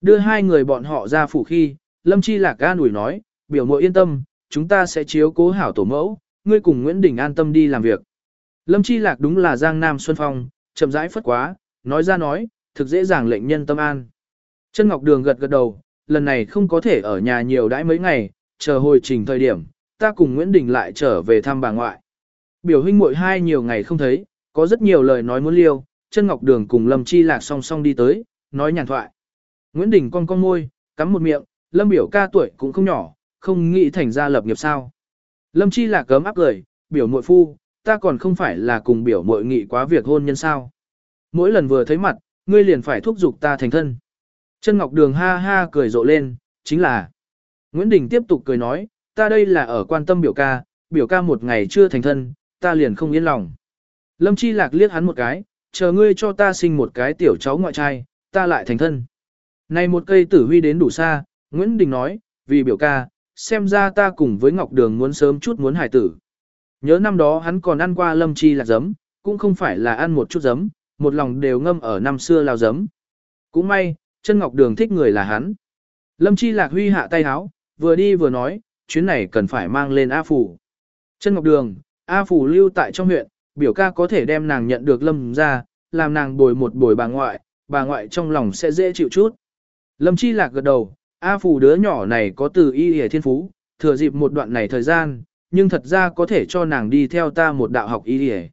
Đưa hai người bọn họ ra phủ khi, lâm chi lạc ga ủi nói, biểu muội yên tâm, chúng ta sẽ chiếu cố hảo tổ mẫu, ngươi cùng Nguyễn Đình an tâm đi làm việc. Lâm chi lạc đúng là Giang Nam Xuân Phong, chậm rãi phất quá, nói ra nói, thực dễ dàng lệnh nhân tâm an. Chân Ngọc Đường gật gật đầu, lần này không có thể ở nhà nhiều đãi mấy ngày, chờ hồi trình thời điểm, ta cùng Nguyễn Đình lại trở về thăm bà ngoại. Biểu huynh muội hai nhiều ngày không thấy, có rất nhiều lời nói muốn liêu, chân ngọc đường cùng Lâm Chi Lạc song song đi tới, nói nhàn thoại. Nguyễn Đình con con môi, cắm một miệng, Lâm biểu ca tuổi cũng không nhỏ, không nghĩ thành ra lập nghiệp sao. Lâm Chi Lạc cấm áp cười, biểu muội phu, ta còn không phải là cùng biểu muội nghị quá việc hôn nhân sao. Mỗi lần vừa thấy mặt, ngươi liền phải thúc giục ta thành thân. Chân Ngọc Đường ha ha cười rộ lên, chính là. Nguyễn Đình tiếp tục cười nói, ta đây là ở quan tâm biểu ca, biểu ca một ngày chưa thành thân, ta liền không yên lòng. Lâm Chi Lạc liếc hắn một cái, chờ ngươi cho ta sinh một cái tiểu cháu ngoại trai, ta lại thành thân. Này một cây tử huy đến đủ xa, Nguyễn Đình nói, vì biểu ca, xem ra ta cùng với Ngọc Đường muốn sớm chút muốn hải tử. Nhớ năm đó hắn còn ăn qua Lâm Chi Lạc giấm, cũng không phải là ăn một chút giấm, một lòng đều ngâm ở năm xưa lao giấm. Cũng may, chân Ngọc Đường thích người là hắn. Lâm Chi Lạc huy hạ tay háo, vừa đi vừa nói, chuyến này cần phải mang lên A Phủ. Chân Ngọc Đường, A Phủ lưu tại trong huyện, biểu ca có thể đem nàng nhận được Lâm ra, làm nàng bồi một bồi bà ngoại, bà ngoại trong lòng sẽ dễ chịu chút. Lâm Chi Lạc gật đầu, A phù đứa nhỏ này có từ y hề thiên phú, thừa dịp một đoạn này thời gian, nhưng thật ra có thể cho nàng đi theo ta một đạo học y hề.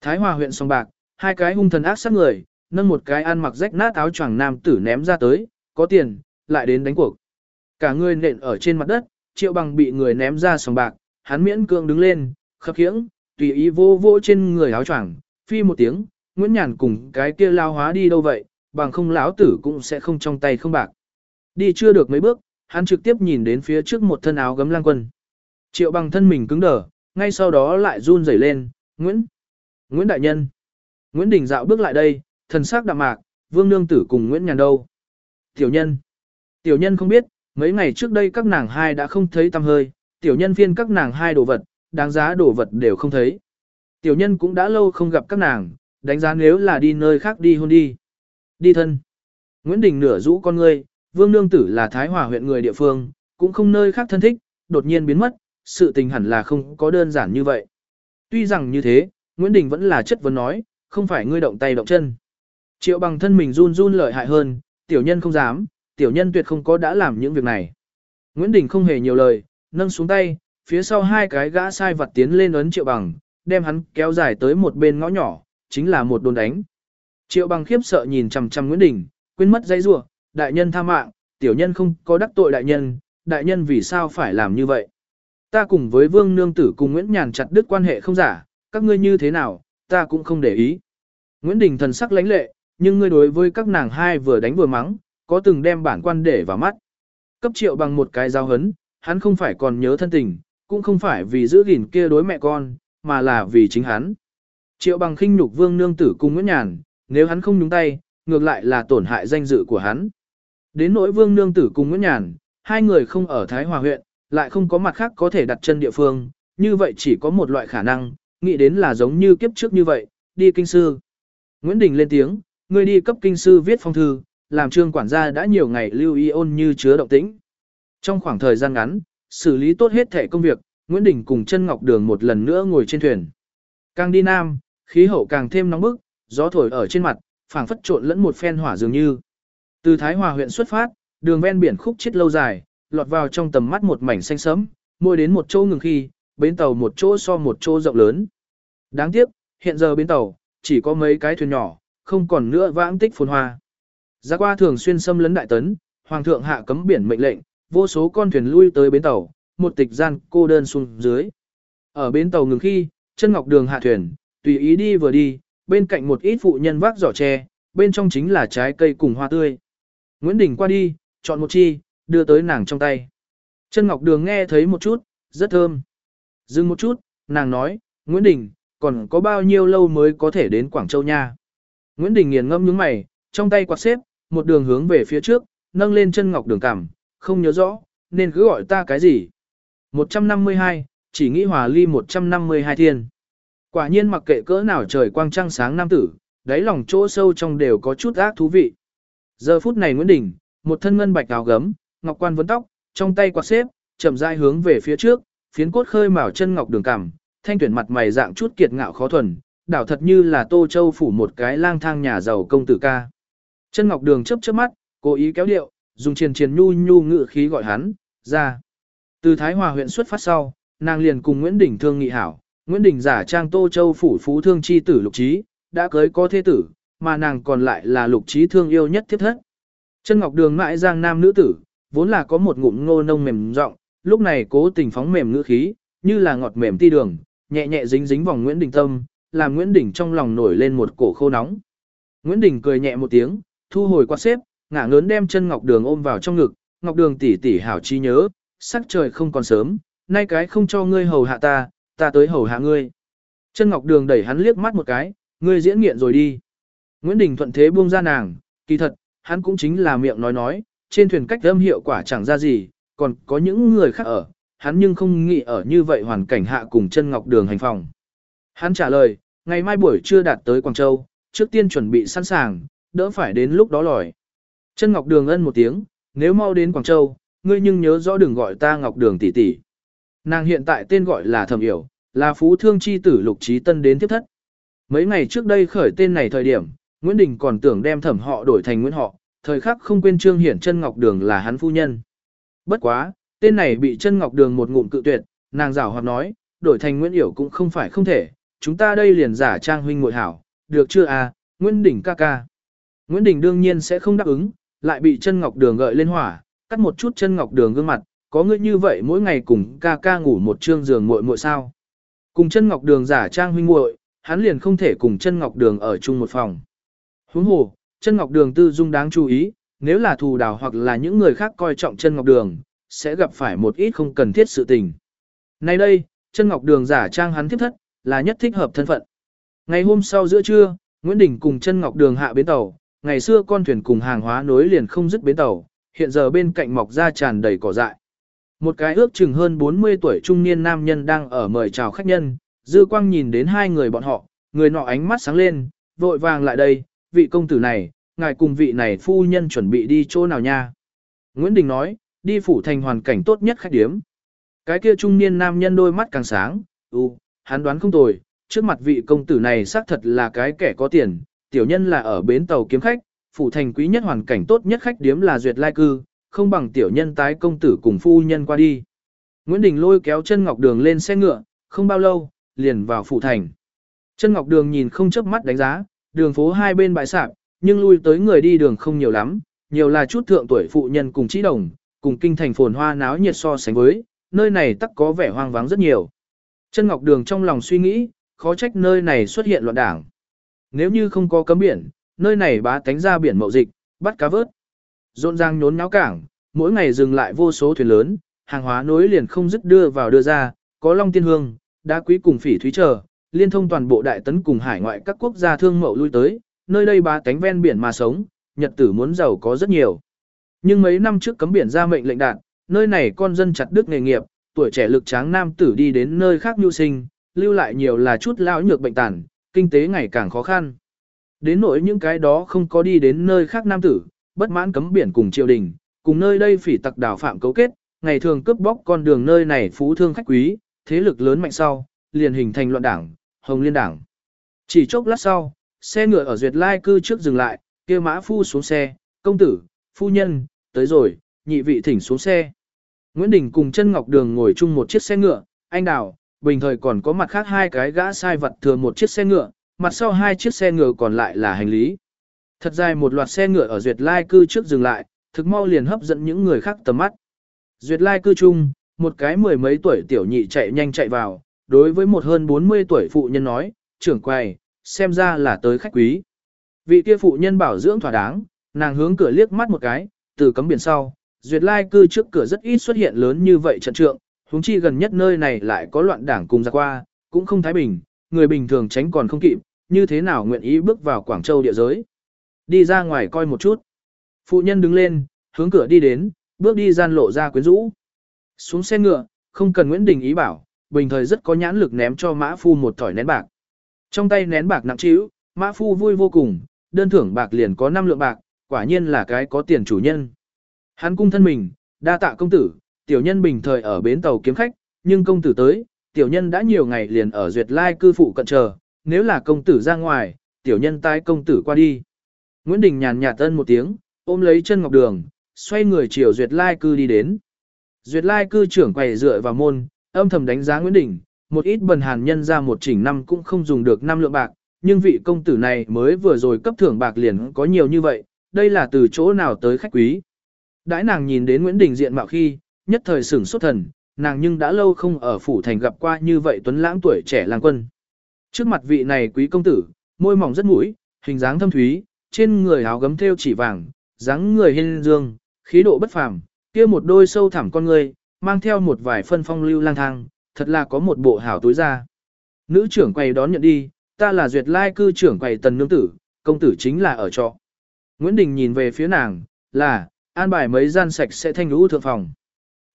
Thái Hòa huyện Sông bạc, hai cái hung thần ác sát người, nâng một cái ăn mặc rách nát áo choàng nam tử ném ra tới, có tiền, lại đến đánh cuộc. Cả người nện ở trên mặt đất, triệu bằng bị người ném ra sòng bạc, hắn miễn cưỡng đứng lên, khập khiễng, tùy ý vô vô trên người áo choàng, phi một tiếng, Nguyễn Nhàn cùng cái kia lao hóa đi đâu vậy, bằng không lão tử cũng sẽ không trong tay không bạc. Đi chưa được mấy bước, hắn trực tiếp nhìn đến phía trước một thân áo gấm lang quân. Triệu bằng thân mình cứng đờ, ngay sau đó lại run rẩy lên, Nguyễn, Nguyễn Đại Nhân. Nguyễn Đình dạo bước lại đây, thần sắc đạm mạc, vương nương tử cùng Nguyễn Nhàn đâu. Tiểu nhân. Tiểu nhân không biết, mấy ngày trước đây các nàng hai đã không thấy tăm hơi, tiểu nhân phiên các nàng hai đồ vật, đáng giá đồ vật đều không thấy. Tiểu nhân cũng đã lâu không gặp các nàng, đánh giá nếu là đi nơi khác đi hôn đi. Đi thân. Nguyễn Đình nửa rũ con ngươi, vương nương tử là Thái Hòa huyện người địa phương, cũng không nơi khác thân thích, đột nhiên biến mất, sự tình hẳn là không có đơn giản như vậy. Tuy rằng như thế, Nguyễn Đình vẫn là chất vấn nói, không phải ngươi động tay động chân. Triệu bằng thân mình run run lợi hại hơn, tiểu nhân không dám, tiểu nhân tuyệt không có đã làm những việc này. Nguyễn Đình không hề nhiều lời, nâng xuống tay, phía sau hai cái gã sai vật tiến lên ấn triệu bằng, đem hắn kéo dài tới một bên ngõ nhỏ, chính là một đồn đánh. Triệu bằng khiếp sợ nhìn chằm chằm Nguyễn Đình, quên mất dây rủa đại nhân tha mạng, tiểu nhân không có đắc tội đại nhân, đại nhân vì sao phải làm như vậy. Ta cùng với vương nương tử cùng Nguyễn Nhàn chặt đứt quan hệ không giả, các ngươi như thế nào, ta cũng không để ý. Nguyễn Đình thần sắc lãnh lệ, nhưng ngươi đối với các nàng hai vừa đánh vừa mắng, có từng đem bản quan để vào mắt. Cấp triệu bằng một cái giao hấn, hắn không phải còn nhớ thân tình, cũng không phải vì giữ gìn kia đối mẹ con, mà là vì chính hắn. Triệu bằng khinh nhục vương nương tử cùng Nguyễn Nhàn, nếu hắn không nhúng tay, ngược lại là tổn hại danh dự của hắn. Đến nỗi vương nương tử cùng Nguyễn Nhàn, hai người không ở Thái Hòa huyện, lại không có mặt khác có thể đặt chân địa phương, như vậy chỉ có một loại khả năng, nghĩ đến là giống như kiếp trước như vậy, đi kinh sư. Nguyễn Đình lên tiếng, người đi cấp kinh sư viết phong thư, làm trương quản gia đã nhiều ngày lưu ý ôn như chứa động tĩnh. Trong khoảng thời gian ngắn, xử lý tốt hết thể công việc, Nguyễn Đình cùng chân Ngọc Đường một lần nữa ngồi trên thuyền. Càng đi nam, khí hậu càng thêm nóng bức, gió thổi ở trên mặt, phảng phất trộn lẫn một phen hỏa dường như. Từ Thái Hòa huyện xuất phát, đường ven biển khúc chết lâu dài, lọt vào trong tầm mắt một mảnh xanh sẫm, môi đến một chỗ ngừng khi, bến tàu một chỗ so một chỗ rộng lớn. Đáng tiếc, hiện giờ bến tàu, chỉ có mấy cái thuyền nhỏ, không còn nữa vãng tích phồn hoa. Giá qua thường xuyên xâm lấn đại tấn, hoàng thượng hạ cấm biển mệnh lệnh, vô số con thuyền lui tới bến tàu, một tịch gian cô đơn xuống dưới. Ở bến tàu ngừng khi, chân ngọc đường hạ thuyền, tùy ý đi vừa đi, bên cạnh một ít phụ nhân vác giỏ tre, bên trong chính là trái cây cùng hoa tươi. Nguyễn Đình qua đi, chọn một chi, đưa tới nàng trong tay. Chân ngọc đường nghe thấy một chút, rất thơm. Dừng một chút, nàng nói, Nguyễn Đình, còn có bao nhiêu lâu mới có thể đến Quảng Châu nha. Nguyễn Đình nghiền ngâm nhướng mày, trong tay quạt xếp, một đường hướng về phía trước, nâng lên chân ngọc đường cằm, không nhớ rõ, nên cứ gọi ta cái gì. 152, chỉ nghĩ hòa ly 152 thiên. Quả nhiên mặc kệ cỡ nào trời quang trăng sáng nam tử, đáy lòng chỗ sâu trong đều có chút ác thú vị. Giờ phút này Nguyễn Đình, một thân ngân bạch áo gấm, ngọc quan vấn tóc, trong tay quạt xếp, chậm rãi hướng về phía trước, phiến cốt khơi mào chân ngọc đường cằm, thanh tuyển mặt mày dạng chút kiệt ngạo khó thuần, đảo thật như là Tô Châu phủ một cái lang thang nhà giàu công tử ca. Chân Ngọc Đường chớp chớp mắt, cố ý kéo điệu, dùng triền triền nhu nhu ngự khí gọi hắn, ra. Từ Thái Hòa huyện xuất phát sau, nàng liền cùng Nguyễn Đình thương nghị hảo, Nguyễn Đình giả trang Tô Châu phủ phú thương chi tử lục trí, đã cưới có thế tử, mà nàng còn lại là lục trí thương yêu nhất thiết thất. Chân Ngọc Đường mãi giang nam nữ tử, vốn là có một ngụm ngô nông mềm rộng, lúc này cố tình phóng mềm ngữ khí, như là ngọt mềm ti đường, nhẹ nhẹ dính dính vòng Nguyễn Đình tâm, làm Nguyễn Đình trong lòng nổi lên một cổ khô nóng. Nguyễn Đình cười nhẹ một tiếng, thu hồi quạt xếp, ngả ngớn đem chân Ngọc Đường ôm vào trong ngực, Ngọc Đường tỉ tỉ hảo chi nhớ, sắc trời không còn sớm, nay cái không cho ngươi hầu hạ ta, ta tới hầu hạ ngươi. Chân Ngọc Đường đẩy hắn liếc mắt một cái, ngươi diễn nghiện rồi đi. Nguyễn Đình thuận thế buông ra nàng, kỳ thật, hắn cũng chính là miệng nói nói, trên thuyền cách âm hiệu quả chẳng ra gì, còn có những người khác ở, hắn nhưng không nghĩ ở như vậy hoàn cảnh hạ cùng chân Ngọc Đường hành phòng. Hắn trả lời, ngày mai buổi trưa đạt tới Quảng Châu, trước tiên chuẩn bị sẵn sàng, đỡ phải đến lúc đó lòi. Chân Ngọc Đường ân một tiếng, nếu mau đến Quảng Châu, ngươi nhưng nhớ rõ đừng gọi ta Ngọc Đường tỷ tỷ. Nàng hiện tại tên gọi là Thẩm Hiểu, là phú thương chi tử Lục Trí Tân đến tiếp thất. Mấy ngày trước đây khởi tên này thời điểm, Nguyễn Đình còn tưởng đem thẩm họ đổi thành Nguyễn họ, thời khắc không quên Trương Hiển chân Ngọc Đường là hắn phu nhân. Bất quá, tên này bị chân Ngọc Đường một ngụm cự tuyệt, nàng giảo hoạt nói, đổi thành Nguyễn Hiểu cũng không phải không thể, chúng ta đây liền giả trang huynh muội hảo, được chưa à, Nguyễn Đình ca ca. Nguyễn Đình đương nhiên sẽ không đáp ứng, lại bị chân Ngọc Đường gợi lên hỏa, cắt một chút chân Ngọc Đường gương mặt, có ngươi như vậy mỗi ngày cùng ca ca ngủ một trương giường muội muội sao. Cùng chân Ngọc Đường giả trang huynh muội, hắn liền không thể cùng chân Ngọc Đường ở chung một phòng. Huống hồ, chân Ngọc Đường tư dung đáng chú ý, nếu là thù đào hoặc là những người khác coi trọng chân Ngọc Đường, sẽ gặp phải một ít không cần thiết sự tình. Nay đây, chân Ngọc Đường giả trang hắn thiết thất, là nhất thích hợp thân phận. Ngày hôm sau giữa trưa, Nguyễn Đình cùng chân Ngọc Đường hạ bến tàu, ngày xưa con thuyền cùng hàng hóa nối liền không dứt bến tàu, hiện giờ bên cạnh mọc ra tràn đầy cỏ dại. Một cái ước chừng hơn 40 tuổi trung niên nam nhân đang ở mời chào khách nhân, dư quang nhìn đến hai người bọn họ, người nọ ánh mắt sáng lên, vội vàng lại đây, vị công tử này, ngài cùng vị này phu nhân chuẩn bị đi chỗ nào nha. Nguyễn Đình nói, đi phủ thành hoàn cảnh tốt nhất khách điếm. Cái kia trung niên nam nhân đôi mắt càng sáng, ừ, hắn đoán không tồi, trước mặt vị công tử này xác thật là cái kẻ có tiền, tiểu nhân là ở bến tàu kiếm khách, phủ thành quý nhất hoàn cảnh tốt nhất khách điếm là duyệt lai cư, không bằng tiểu nhân tái công tử cùng phu nhân qua đi. Nguyễn Đình lôi kéo chân ngọc đường lên xe ngựa, không bao lâu, liền vào phủ thành. Chân ngọc đường nhìn không chớp mắt đánh giá, đường phố hai bên bãi sạp, nhưng lui tới người đi đường không nhiều lắm, nhiều là chút thượng tuổi phụ nhân cùng trí đồng, cùng kinh thành phồn hoa náo nhiệt so sánh với, nơi này tắc có vẻ hoang vắng rất nhiều. Chân Ngọc Đường trong lòng suy nghĩ, khó trách nơi này xuất hiện loạn đảng. Nếu như không có cấm biển, nơi này bá tánh ra biển mậu dịch, bắt cá vớt. Rộn ràng nhốn nháo cảng, mỗi ngày dừng lại vô số thuyền lớn, hàng hóa nối liền không dứt đưa vào đưa ra, có long tiên hương, đá quý cùng phỉ thúy chờ, liên thông toàn bộ đại tấn cùng hải ngoại các quốc gia thương mậu lui tới, nơi đây bá tánh ven biển mà sống, nhật tử muốn giàu có rất nhiều. Nhưng mấy năm trước cấm biển ra mệnh lệnh đạn, nơi này con dân chặt đức nghề nghiệp, tuổi trẻ lực tráng nam tử đi đến nơi khác nhu sinh, lưu lại nhiều là chút lão nhược bệnh tàn, kinh tế ngày càng khó khăn. Đến nỗi những cái đó không có đi đến nơi khác nam tử, bất mãn cấm biển cùng triều đình, cùng nơi đây phỉ tặc đảo phạm cấu kết, ngày thường cướp bóc con đường nơi này phú thương khách quý, thế lực lớn mạnh sau, liền hình thành loạn đảng, hồng liên đảng. Chỉ chốc lát sau, xe ngựa ở Duyệt Lai cư trước dừng lại, kia mã phu xuống xe, công tử, phu nhân, tới rồi, nhị vị thỉnh xuống xe. Nguyễn Đình cùng chân Ngọc Đường ngồi chung một chiếc xe ngựa, anh đào, bình thời còn có mặt khác hai cái gã sai vật thừa một chiếc xe ngựa, mặt sau hai chiếc xe ngựa còn lại là hành lý. Thật dài một loạt xe ngựa ở Duyệt Lai cư trước dừng lại, thực mau liền hấp dẫn những người khác tầm mắt. Duyệt Lai cư chung, một cái mười mấy tuổi tiểu nhị chạy nhanh chạy vào, đối với một hơn 40 tuổi phụ nhân nói, trưởng quầy, xem ra là tới khách quý. Vị kia phụ nhân bảo dưỡng thỏa đáng, nàng hướng cửa liếc mắt một cái, từ cấm biển sau, Duyệt Lai cư trước cửa rất ít xuất hiện lớn như vậy trận trượng, huống chi gần nhất nơi này lại có loạn đảng cùng ra qua, cũng không thái bình, người bình thường tránh còn không kịp, như thế nào nguyện ý bước vào Quảng Châu địa giới. Đi ra ngoài coi một chút. Phụ nhân đứng lên, hướng cửa đi đến, bước đi gian lộ ra quyến rũ. Xuống xe ngựa, không cần Nguyễn Đình ý bảo, bình thời rất có nhãn lực ném cho mã phu một thỏi nén bạc. Trong tay nén bạc nặng trĩu, mã phu vui vô cùng, đơn thưởng bạc liền có 5 lượng bạc, quả nhiên là cái có tiền chủ nhân. Hắn cung thân mình, đa tạ công tử, tiểu nhân bình thời ở bến tàu kiếm khách, nhưng công tử tới, tiểu nhân đã nhiều ngày liền ở duyệt lai cư phụ cận chờ, nếu là công tử ra ngoài, tiểu nhân tái công tử qua đi. Nguyễn Đình nhàn nhạt tân một tiếng, ôm lấy chân ngọc đường, xoay người chiều duyệt lai cư đi đến. Duyệt lai cư trưởng quầy dựa vào môn, âm thầm đánh giá Nguyễn Đình, một ít bần hàn nhân ra một chỉnh năm cũng không dùng được năm lượng bạc, nhưng vị công tử này mới vừa rồi cấp thưởng bạc liền có nhiều như vậy, đây là từ chỗ nào tới khách quý. Đãi nàng nhìn đến Nguyễn Đình diện mạo khi, nhất thời sửng sốt thần, nàng nhưng đã lâu không ở phủ thành gặp qua như vậy tuấn lãng tuổi trẻ lang quân. Trước mặt vị này quý công tử, môi mỏng rất mũi, hình dáng thâm thúy, trên người áo gấm thêu chỉ vàng, dáng người hiên dương, khí độ bất phàm, kia một đôi sâu thẳm con người, mang theo một vài phân phong lưu lang thang, thật là có một bộ hảo túi ra. Nữ trưởng quầy đón nhận đi, ta là duyệt lai cư trưởng quầy tần nương tử, công tử chính là ở trọ. Nguyễn Đình nhìn về phía nàng, là, an bài mấy gian sạch sẽ thanh lũ thượng phòng.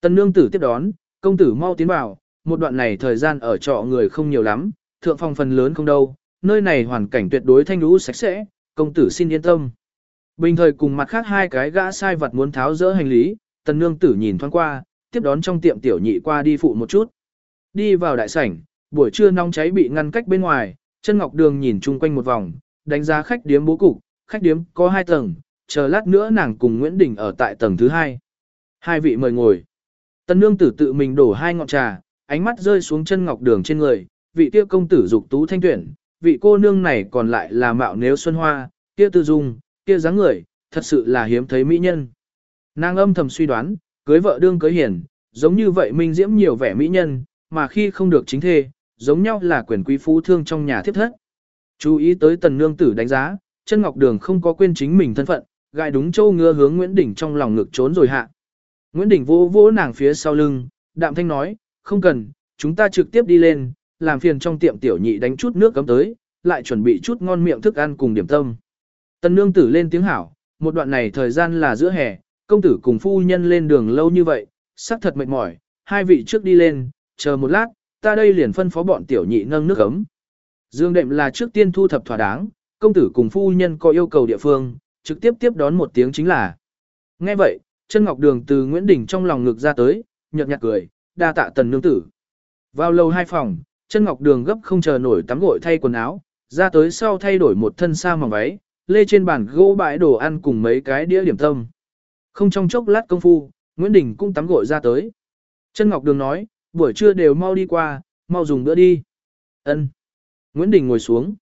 Tần nương tử tiếp đón, công tử mau tiến vào, một đoạn này thời gian ở trọ người không nhiều lắm, thượng phòng phần lớn không đâu, nơi này hoàn cảnh tuyệt đối thanh lũ sạch sẽ, công tử xin yên tâm. Bình thời cùng mặt khác hai cái gã sai vật muốn tháo dỡ hành lý, tần nương tử nhìn thoáng qua, tiếp đón trong tiệm tiểu nhị qua đi phụ một chút. Đi vào đại sảnh, buổi trưa nóng cháy bị ngăn cách bên ngoài, chân ngọc đường nhìn chung quanh một vòng, đánh giá khách điếm bố cục, khách điếm có hai tầng, chờ lát nữa nàng cùng Nguyễn Đình ở tại tầng thứ hai. Hai vị mời ngồi. Tần nương tử tự mình đổ hai ngọn trà, ánh mắt rơi xuống chân ngọc đường trên người, vị kia công tử dục tú thanh tuyển, vị cô nương này còn lại là mạo nếu xuân hoa, kia tư dung, kia dáng người, thật sự là hiếm thấy mỹ nhân. Nàng âm thầm suy đoán, cưới vợ đương cưới hiền, giống như vậy minh diễm nhiều vẻ mỹ nhân, mà khi không được chính thê, giống nhau là quyền quý phú thương trong nhà thiếp thất. Chú ý tới tần nương tử đánh giá, chân ngọc đường không có quên chính mình thân phận, gại đúng châu ngựa hướng Nguyễn Đỉnh trong lòng ngực trốn rồi hạ. Nguyễn Đình vỗ vỗ nàng phía sau lưng, đạm thanh nói, không cần, chúng ta trực tiếp đi lên, làm phiền trong tiệm tiểu nhị đánh chút nước cấm tới, lại chuẩn bị chút ngon miệng thức ăn cùng điểm tâm. Tần nương tử lên tiếng hảo, một đoạn này thời gian là giữa hè, công tử cùng phu nhân lên đường lâu như vậy, sắc thật mệt mỏi, hai vị trước đi lên, chờ một lát, ta đây liền phân phó bọn tiểu nhị nâng nước ấm. Dương đệm là trước tiên thu thập thỏa đáng, công tử cùng phu nhân có yêu cầu địa phương, trực tiếp tiếp đón một tiếng chính là. Nghe vậy, chân ngọc đường từ Nguyễn Đình trong lòng ngực ra tới, nhợt nhạt cười, đa tạ tần nương tử. Vào lầu hai phòng, chân ngọc đường gấp không chờ nổi tắm gội thay quần áo, ra tới sau thay đổi một thân sa mỏng váy, lê trên bàn gỗ bãi đồ ăn cùng mấy cái đĩa điểm tâm. Không trong chốc lát công phu, Nguyễn Đình cũng tắm gội ra tới. Chân Ngọc Đường nói, buổi trưa đều mau đi qua, mau dùng bữa đi. Ân. Nguyễn Đình ngồi xuống.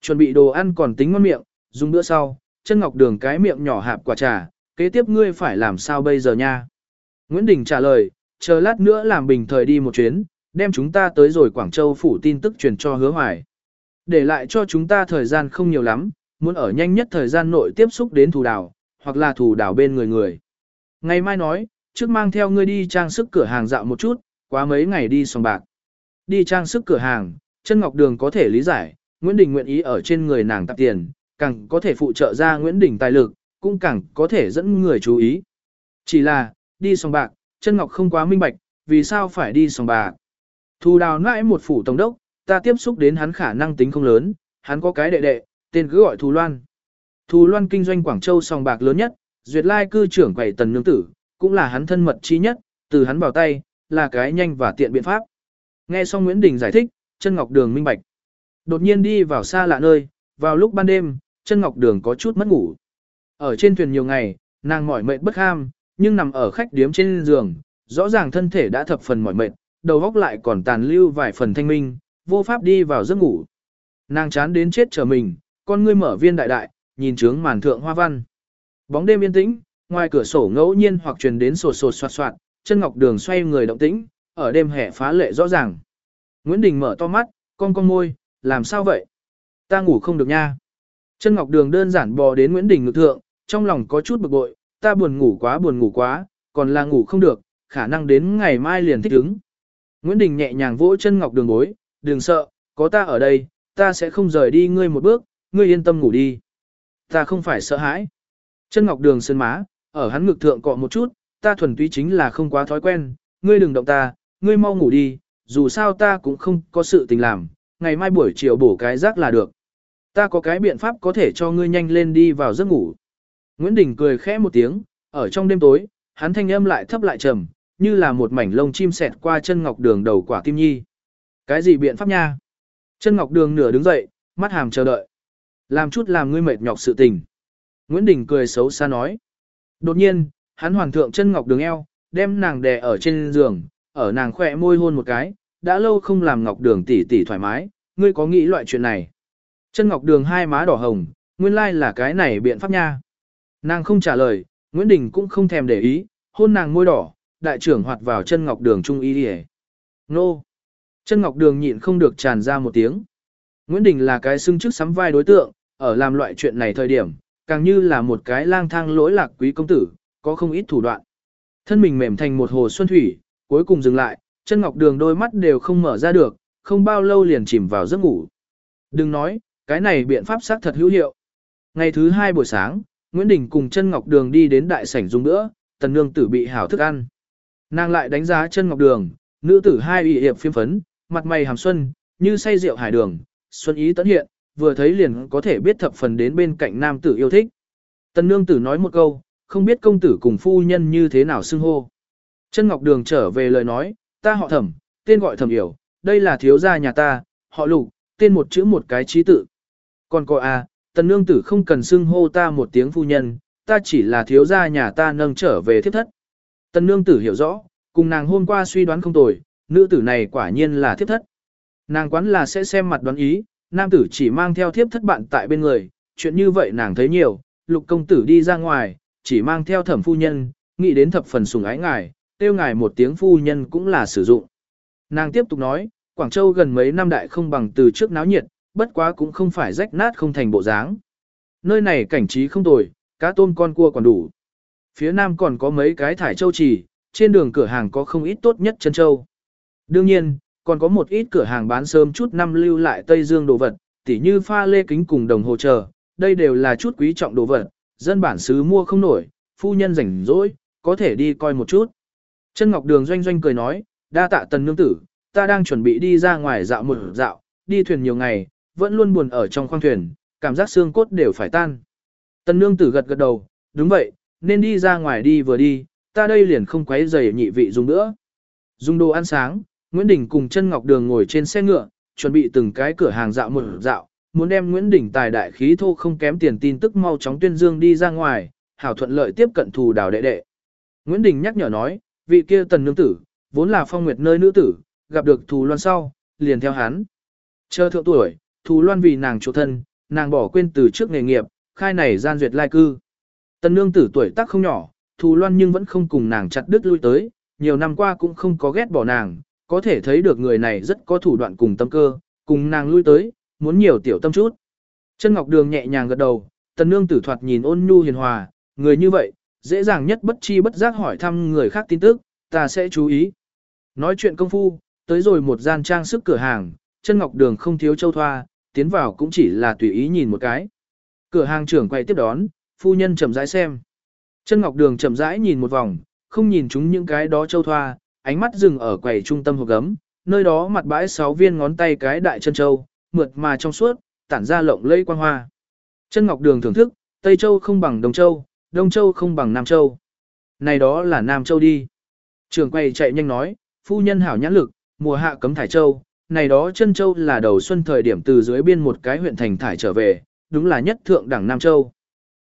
Chuẩn bị đồ ăn còn tính ngon miệng, dùng bữa sau, chân Ngọc Đường cái miệng nhỏ hạp quả trà, kế tiếp ngươi phải làm sao bây giờ nha. Nguyễn Đình trả lời, chờ lát nữa làm bình thời đi một chuyến, đem chúng ta tới rồi Quảng Châu phủ tin tức truyền cho hứa hoài. Để lại cho chúng ta thời gian không nhiều lắm, muốn ở nhanh nhất thời gian nội tiếp xúc đến thủ đảo, hoặc là thủ đảo bên người người. Ngày mai nói, trước mang theo ngươi đi trang sức cửa hàng dạo một chút, quá mấy ngày đi sòng bạc. Đi trang sức cửa hàng, chân ngọc đường có thể lý giải, Nguyễn Đình nguyện ý ở trên người nàng tạp tiền, càng có thể phụ trợ ra Nguyễn Đình tài lực, cũng càng có thể dẫn người chú ý. Chỉ là, đi sòng bạc, chân ngọc không quá minh bạch, vì sao phải đi sòng bạc. thù đào nãi một phủ tổng đốc, ta tiếp xúc đến hắn khả năng tính không lớn, hắn có cái đệ đệ, tên cứ gọi Thù Loan. Thù Loan kinh doanh Quảng Châu sòng bạc lớn nhất, duyệt lai cư trưởng quầy tần nương tử, cũng là hắn thân mật chi nhất, từ hắn vào tay, là cái nhanh và tiện biện pháp. Nghe xong Nguyễn Đình giải thích, chân ngọc đường minh bạch. Đột nhiên đi vào xa lạ nơi, vào lúc ban đêm, chân ngọc đường có chút mất ngủ. Ở trên thuyền nhiều ngày, nàng mỏi mệt bất ham, nhưng nằm ở khách điếm trên giường, rõ ràng thân thể đã thập phần mỏi mệt, đầu óc lại còn tàn lưu vài phần thanh minh, vô pháp đi vào giấc ngủ. Nàng chán đến chết chờ mình, con ngươi mở viên đại đại, nhìn trướng màn thượng hoa văn. Bóng đêm yên tĩnh, ngoài cửa sổ ngẫu nhiên hoặc truyền đến sột sột soạt soạt, chân ngọc đường xoay người động tĩnh, ở đêm hè phá lệ rõ ràng. Nguyễn Đình mở to mắt, con con môi, làm sao vậy? Ta ngủ không được nha. Chân ngọc đường đơn giản bò đến Nguyễn Đình ngực thượng, trong lòng có chút bực bội, ta buồn ngủ quá buồn ngủ quá, còn là ngủ không được, khả năng đến ngày mai liền thích ứng. Nguyễn Đình nhẹ nhàng vỗ chân ngọc đường bối, đừng sợ, có ta ở đây, ta sẽ không rời đi ngươi một bước, ngươi yên tâm ngủ đi. Ta không phải sợ hãi. Chân ngọc đường sơn má, ở hắn ngực thượng cọ một chút, ta thuần túy chính là không quá thói quen, ngươi đừng động ta, ngươi mau ngủ đi, dù sao ta cũng không có sự tình làm, ngày mai buổi chiều bổ cái rác là được. Ta có cái biện pháp có thể cho ngươi nhanh lên đi vào giấc ngủ. Nguyễn Đình cười khẽ một tiếng, ở trong đêm tối, hắn thanh âm lại thấp lại trầm, như là một mảnh lông chim sẹt qua chân ngọc đường đầu quả tim nhi. Cái gì biện pháp nha? Chân ngọc đường nửa đứng dậy, mắt hàm chờ đợi. Làm chút làm ngươi mệt nhọc sự tình. Nguyễn Đình cười xấu xa nói. Đột nhiên, hắn hoàn thượng chân ngọc đường eo, đem nàng đè ở trên giường, ở nàng khỏe môi hôn một cái, đã lâu không làm ngọc đường tỉ tỉ thoải mái, ngươi có nghĩ loại chuyện này. Chân ngọc đường hai má đỏ hồng, nguyên lai là cái này biện pháp nha. Nàng không trả lời, Nguyễn Đình cũng không thèm để ý, hôn nàng môi đỏ, đại trưởng hoạt vào chân ngọc đường trung y đi Nô! Chân ngọc đường nhịn không được tràn ra một tiếng. Nguyễn Đình là cái xưng trước sắm vai đối tượng, ở làm loại chuyện này thời điểm, càng như là một cái lang thang lỗi lạc quý công tử, có không ít thủ đoạn. Thân mình mềm thành một hồ xuân thủy, cuối cùng dừng lại, chân ngọc đường đôi mắt đều không mở ra được, không bao lâu liền chìm vào giấc ngủ. Đừng nói, cái này biện pháp xác thật hữu hiệu. Ngày thứ hai buổi sáng, Nguyễn Đình cùng chân Ngọc Đường đi đến đại sảnh dùng nữa, tần nương tử bị hảo thức ăn. Nàng lại đánh giá chân Ngọc Đường, nữ tử hai ủy hiệp phiêm phấn, mặt mày hàm xuân, như say rượu hải đường, xuân ý tấn hiện, vừa thấy liền có thể biết thập phần đến bên cạnh nam tử yêu thích. Tần nương tử nói một câu, không biết công tử cùng phu nhân như thế nào xưng hô. Chân Ngọc Đường trở về lời nói, ta họ thẩm, tên gọi thẩm hiểu, đây là thiếu gia nhà ta, họ lục, tên một chữ một cái trí tự. Còn cô à, tần nương tử không cần xưng hô ta một tiếng phu nhân, ta chỉ là thiếu gia nhà ta nâng trở về thiếp thất. Tần nương tử hiểu rõ, cùng nàng hôm qua suy đoán không tồi, nữ tử này quả nhiên là thiếp thất. Nàng quán là sẽ xem mặt đoán ý, nam tử chỉ mang theo thiếp thất bạn tại bên người, chuyện như vậy nàng thấy nhiều, lục công tử đi ra ngoài, chỉ mang theo thẩm phu nhân, nghĩ đến thập phần sùng ái ngài, tiêu ngài một tiếng phu nhân cũng là sử dụng. Nàng tiếp tục nói, Quảng Châu gần mấy năm đại không bằng từ trước náo nhiệt, bất quá cũng không phải rách nát không thành bộ dáng. Nơi này cảnh trí không tồi, cá tôm con cua còn đủ. Phía nam còn có mấy cái thải châu trì, trên đường cửa hàng có không ít tốt nhất chân châu. Đương nhiên, còn có một ít cửa hàng bán sớm chút năm lưu lại Tây Dương đồ vật, tỉ như pha lê kính cùng đồng hồ chờ, đây đều là chút quý trọng đồ vật, dân bản xứ mua không nổi, phu nhân rảnh rỗi, có thể đi coi một chút. Chân Ngọc Đường doanh doanh cười nói, đa tạ tần nương tử, ta đang chuẩn bị đi ra ngoài dạo một dạo, đi thuyền nhiều ngày, vẫn luôn buồn ở trong khoang thuyền, cảm giác xương cốt đều phải tan. Tần nương tử gật gật đầu, đúng vậy, nên đi ra ngoài đi vừa đi, ta đây liền không quấy rầy nhị vị dùng nữa. Dùng đồ ăn sáng, Nguyễn Đình cùng chân Ngọc Đường ngồi trên xe ngựa, chuẩn bị từng cái cửa hàng dạo một dạo, muốn đem Nguyễn Đình tài đại khí thô không kém tiền tin tức mau chóng tuyên dương đi ra ngoài, hảo thuận lợi tiếp cận thù đào đệ đệ. Nguyễn Đình nhắc nhở nói, vị kia tần nương tử, vốn là phong nguyệt nơi nữ tử, gặp được thù loan sau, liền theo hắn. Chờ thượng tuổi, thù loan vì nàng chỗ thân, nàng bỏ quên từ trước nghề nghiệp, khai này gian duyệt lai cư. Tần nương tử tuổi tác không nhỏ, thù loan nhưng vẫn không cùng nàng chặt đứt lui tới, nhiều năm qua cũng không có ghét bỏ nàng, có thể thấy được người này rất có thủ đoạn cùng tâm cơ, cùng nàng lui tới, muốn nhiều tiểu tâm chút. Chân Ngọc Đường nhẹ nhàng gật đầu, tần nương tử thoạt nhìn ôn nhu hiền hòa, người như vậy, dễ dàng nhất bất chi bất giác hỏi thăm người khác tin tức, ta sẽ chú ý. Nói chuyện công phu, tới rồi một gian trang sức cửa hàng, chân Ngọc Đường không thiếu châu thoa, tiến vào cũng chỉ là tùy ý nhìn một cái. Cửa hàng trưởng quay tiếp đón, phu nhân chậm rãi xem. Chân Ngọc Đường chậm rãi nhìn một vòng, không nhìn chúng những cái đó châu thoa, ánh mắt dừng ở quầy trung tâm hộp gấm, nơi đó mặt bãi sáu viên ngón tay cái đại chân châu, mượt mà trong suốt, tản ra lộng lẫy quang hoa. Chân Ngọc Đường thưởng thức, Tây Châu không bằng Đông Châu, Đông Châu không bằng Nam Châu. Này đó là Nam Châu đi. Trường quay chạy nhanh nói, phu nhân hảo nhãn lực, mùa hạ cấm thải châu, này đó chân châu là đầu xuân thời điểm từ dưới biên một cái huyện thành thải trở về, đúng là nhất thượng đẳng Nam Châu.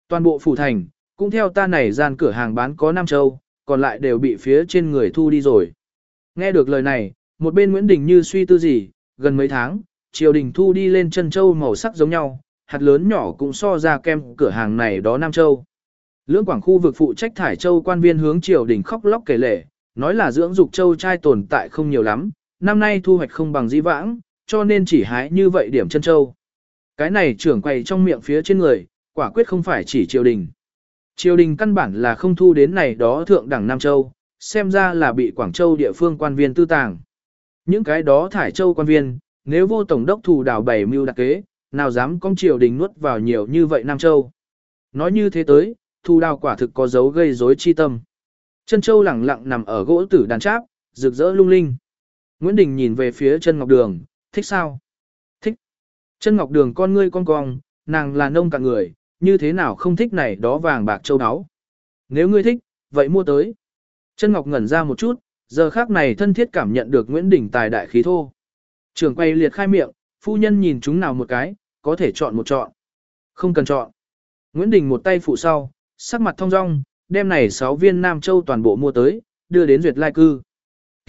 Toàn bộ phủ thành, cũng theo ta này gian cửa hàng bán có Nam Châu, còn lại đều bị phía trên người thu đi rồi. Nghe được lời này, một bên Nguyễn Đình như suy tư gì, gần mấy tháng, triều đình thu đi lên chân châu màu sắc giống nhau, hạt lớn nhỏ cũng so ra kem cửa hàng này đó Nam Châu. Lưỡng quảng khu vực phụ trách thải châu quan viên hướng triều đình khóc lóc kể lể, nói là dưỡng dục châu trai tồn tại không nhiều lắm, năm nay thu hoạch không bằng di vãng, cho nên chỉ hái như vậy điểm chân châu. Cái này trưởng quầy trong miệng phía trên người, quả quyết không phải chỉ triều đình. Triều đình căn bản là không thu đến này đó thượng đẳng Nam Châu, xem ra là bị Quảng Châu địa phương quan viên tư tàng. Những cái đó thải châu quan viên, nếu vô tổng đốc thủ đảo bảy mưu đặc kế, nào dám công triều đình nuốt vào nhiều như vậy Nam Châu. Nói như thế tới, thu đào quả thực có dấu gây rối chi tâm. Chân châu lẳng lặng nằm ở gỗ tử đàn tráp, rực rỡ lung linh. Nguyễn Đình nhìn về phía chân ngọc đường, thích sao? Thích. Chân ngọc đường con ngươi con cong, nàng là nông cạn người, như thế nào không thích này đó vàng bạc châu áo. Nếu ngươi thích, vậy mua tới. Chân ngọc ngẩn ra một chút, giờ khác này thân thiết cảm nhận được Nguyễn Đình tài đại khí thô. Trường quay liệt khai miệng, phu nhân nhìn chúng nào một cái, có thể chọn một chọn. Không cần chọn. Nguyễn Đình một tay phụ sau, sắc mặt thông dong, đem này 6 viên Nam Châu toàn bộ mua tới, đưa đến duyệt lai cư.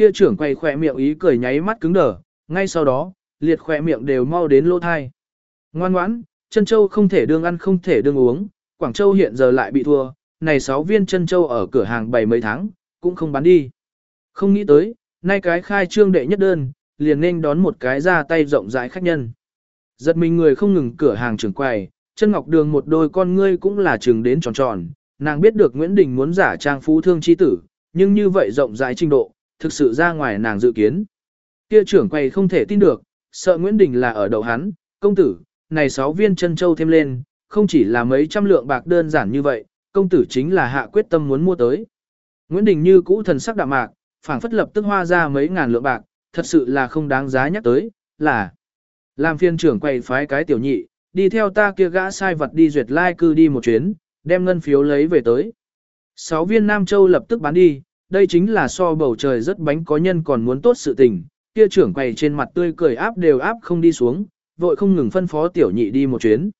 Kia trưởng quay khỏe miệng ý cười nháy mắt cứng đờ, ngay sau đó, liệt khỏe miệng đều mau đến lỗ thai. Ngoan ngoãn, chân châu không thể đương ăn không thể đương uống, Quảng Châu hiện giờ lại bị thua, này 6 viên chân châu ở cửa hàng bảy mấy tháng, cũng không bán đi. Không nghĩ tới, nay cái khai trương đệ nhất đơn, liền nên đón một cái ra tay rộng rãi khách nhân. Giật mình người không ngừng cửa hàng trưởng quầy, chân ngọc đường một đôi con ngươi cũng là trường đến tròn tròn, nàng biết được Nguyễn Đình muốn giả trang phú thương chi tử, nhưng như vậy rộng rãi trình độ, thực sự ra ngoài nàng dự kiến. Kia trưởng quầy không thể tin được, sợ Nguyễn Đình là ở đầu hắn, công tử, này sáu viên chân châu thêm lên, không chỉ là mấy trăm lượng bạc đơn giản như vậy, công tử chính là hạ quyết tâm muốn mua tới. Nguyễn Đình như cũ thần sắc đạm mạc, phảng phất lập tức hoa ra mấy ngàn lượng bạc, thật sự là không đáng giá nhắc tới, là làm phiên trưởng quầy phái cái tiểu nhị, đi theo ta kia gã sai vật đi duyệt lai cư đi một chuyến, đem ngân phiếu lấy về tới. Sáu viên Nam Châu lập tức bán đi, đây chính là so bầu trời rất bánh có nhân còn muốn tốt sự tình, kia trưởng quầy trên mặt tươi cười áp đều áp không đi xuống, vội không ngừng phân phó tiểu nhị đi một chuyến.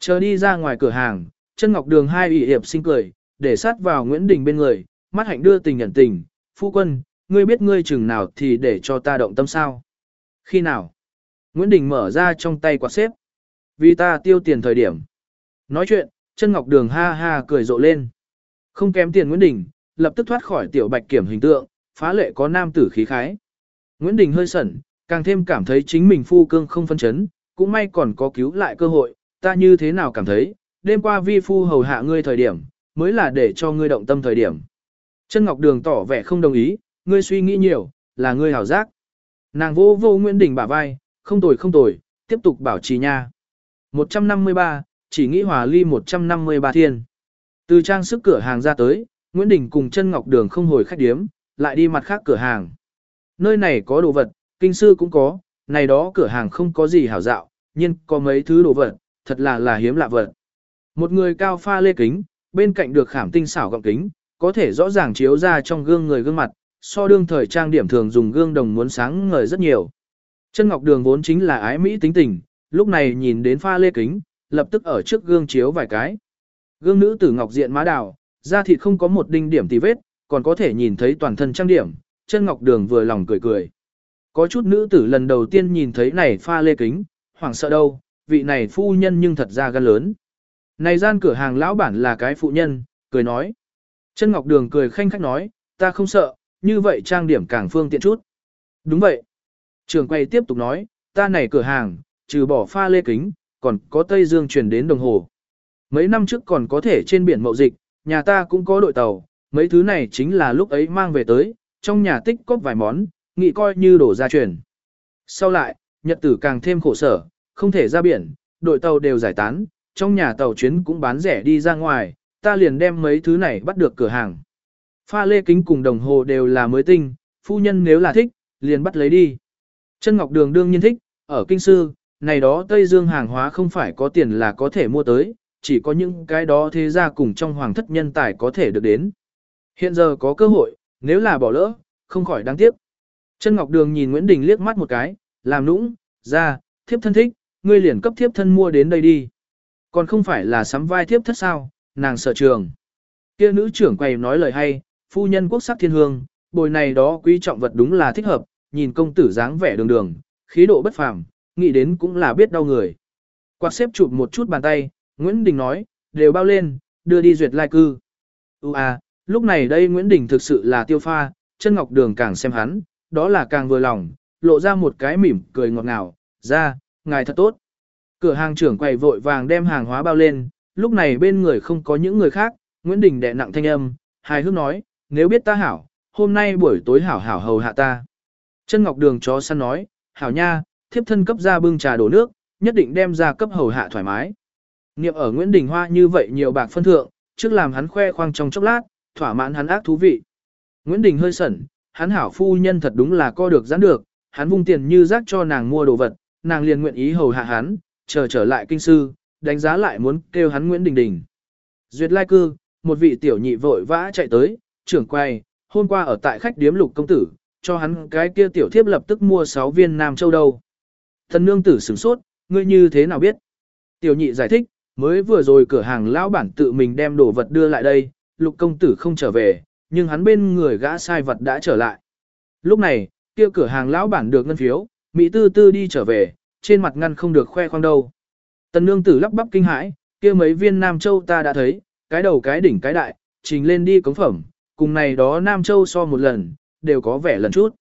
Chờ đi ra ngoài cửa hàng, chân ngọc đường hai ủy hiệp sinh cười, để sát vào Nguyễn Đình bên người, mắt hạnh đưa tình nhận tình, phu quân, ngươi biết ngươi chừng nào thì để cho ta động tâm sao. Khi nào? Nguyễn Đình mở ra trong tay quạt xếp. Vì ta tiêu tiền thời điểm. Nói chuyện, chân ngọc đường ha ha cười rộ lên. Không kém tiền Nguyễn Đình, lập tức thoát khỏi tiểu bạch kiểm hình tượng, phá lệ có nam tử khí khái. Nguyễn Đình hơi sẩn, càng thêm cảm thấy chính mình phu cương không phân chấn, cũng may còn có cứu lại cơ hội, ta như thế nào cảm thấy, đêm qua vi phu hầu hạ ngươi thời điểm, mới là để cho ngươi động tâm thời điểm. Chân Ngọc Đường tỏ vẻ không đồng ý, ngươi suy nghĩ nhiều, là ngươi hảo giác. Nàng vô vô Nguyễn Đình bả vai, không tồi không tồi, tiếp tục bảo trì nha. 153, chỉ nghĩ hòa ly 153 thiên. Từ trang sức cửa hàng ra tới, Nguyễn Đình cùng chân Ngọc Đường không hồi khách điếm, lại đi mặt khác cửa hàng. Nơi này có đồ vật, kinh sư cũng có, này đó cửa hàng không có gì hảo dạo, nhưng có mấy thứ đồ vật, thật là là hiếm lạ vật. Một người cao pha lê kính, bên cạnh được khảm tinh xảo gọng kính, có thể rõ ràng chiếu ra trong gương người gương mặt, so đương thời trang điểm thường dùng gương đồng muốn sáng ngời rất nhiều. Chân Ngọc Đường vốn chính là ái mỹ tính tình, lúc này nhìn đến pha lê kính, lập tức ở trước gương chiếu vài cái. Gương nữ tử ngọc diện má đào, da thịt không có một đinh điểm tì vết, còn có thể nhìn thấy toàn thân trang điểm, chân Ngọc Đường vừa lòng cười cười. Có chút nữ tử lần đầu tiên nhìn thấy này pha lê kính, hoảng sợ đâu, vị này phu nhân nhưng thật ra gan lớn. Này gian cửa hàng lão bản là cái phụ nhân, cười nói. Chân Ngọc Đường cười khanh khách nói, ta không sợ, như vậy trang điểm càng phương tiện chút. Đúng vậy. Trường quay tiếp tục nói, ta này cửa hàng, trừ bỏ pha lê kính, còn có Tây Dương chuyển đến đồng hồ. Mấy năm trước còn có thể trên biển mậu dịch, nhà ta cũng có đội tàu, mấy thứ này chính là lúc ấy mang về tới, trong nhà tích cóp vài món, nghị coi như đổ ra truyền. Sau lại, nhật tử càng thêm khổ sở, không thể ra biển, đội tàu đều giải tán, trong nhà tàu chuyến cũng bán rẻ đi ra ngoài, ta liền đem mấy thứ này bắt được cửa hàng. Pha lê kính cùng đồng hồ đều là mới tinh, phu nhân nếu là thích, liền bắt lấy đi. Chân Ngọc Đường đương nhiên thích, ở kinh sư, này đó Tây Dương hàng hóa không phải có tiền là có thể mua tới, chỉ có những cái đó thế ra cùng trong hoàng thất nhân tài có thể được đến. Hiện giờ có cơ hội, nếu là bỏ lỡ, không khỏi đáng tiếc. Chân Ngọc Đường nhìn Nguyễn Đình liếc mắt một cái, làm nũng, ra, thiếp thân thích, ngươi liền cấp thiếp thân mua đến đây đi. Còn không phải là sắm vai thiếp thất sao, nàng sợ trường. Kia nữ trưởng quầy nói lời hay, phu nhân quốc sắc thiên hương, bồi này đó quý trọng vật đúng là thích hợp, nhìn công tử dáng vẻ đường đường, khí độ bất phàm, nghĩ đến cũng là biết đau người. Quạt xếp chụp một chút bàn tay, Nguyễn Đình nói, đều bao lên, đưa đi duyệt lai cư. Ú à, lúc này đây Nguyễn Đình thực sự là tiêu pha, chân ngọc đường càng xem hắn, đó là càng vừa lòng, lộ ra một cái mỉm cười ngọt ngào, ra, ngài thật tốt. Cửa hàng trưởng quầy vội vàng đem hàng hóa bao lên, lúc này bên người không có những người khác, Nguyễn Đình đè nặng thanh âm, hài hước nói, nếu biết ta hảo, hôm nay buổi tối hảo hảo hầu hạ ta. Chân Ngọc Đường chó săn nói, hảo nha, thiếp thân cấp ra bưng trà đổ nước, nhất định đem ra cấp hầu hạ thoải mái. Niệm ở Nguyễn Đình Hoa như vậy nhiều bạc phân thượng, trước làm hắn khoe khoang trong chốc lát, thỏa mãn hắn ác thú vị. Nguyễn Đình hơi sẩn, hắn hảo phu nhân thật đúng là co được giãn được, hắn vung tiền như rác cho nàng mua đồ vật, nàng liền nguyện ý hầu hạ hắn, chờ trở lại kinh sư, đánh giá lại muốn kêu hắn Nguyễn Đình Đình. Duyệt lai cư, một vị tiểu nhị vội vã chạy tới, trưởng quay, hôm qua ở tại khách điếm lục công tử, cho hắn cái kia tiểu thiếp lập tức mua 6 viên Nam Châu đâu. Thần nương tử sửng sốt, ngươi như thế nào biết? Tiểu nhị giải thích, mới vừa rồi cửa hàng lão bản tự mình đem đồ vật đưa lại đây, lục công tử không trở về, nhưng hắn bên người gã sai vật đã trở lại. Lúc này, kia cửa hàng lão bản được ngân phiếu, Mỹ tư tư đi trở về, trên mặt ngăn không được khoe khoang đâu. Tần nương tử lắp bắp kinh hãi, kia mấy viên Nam Châu ta đã thấy, cái đầu cái đỉnh cái đại, trình lên đi cống phẩm, cùng này đó Nam Châu so một lần, đều có vẻ lần chút.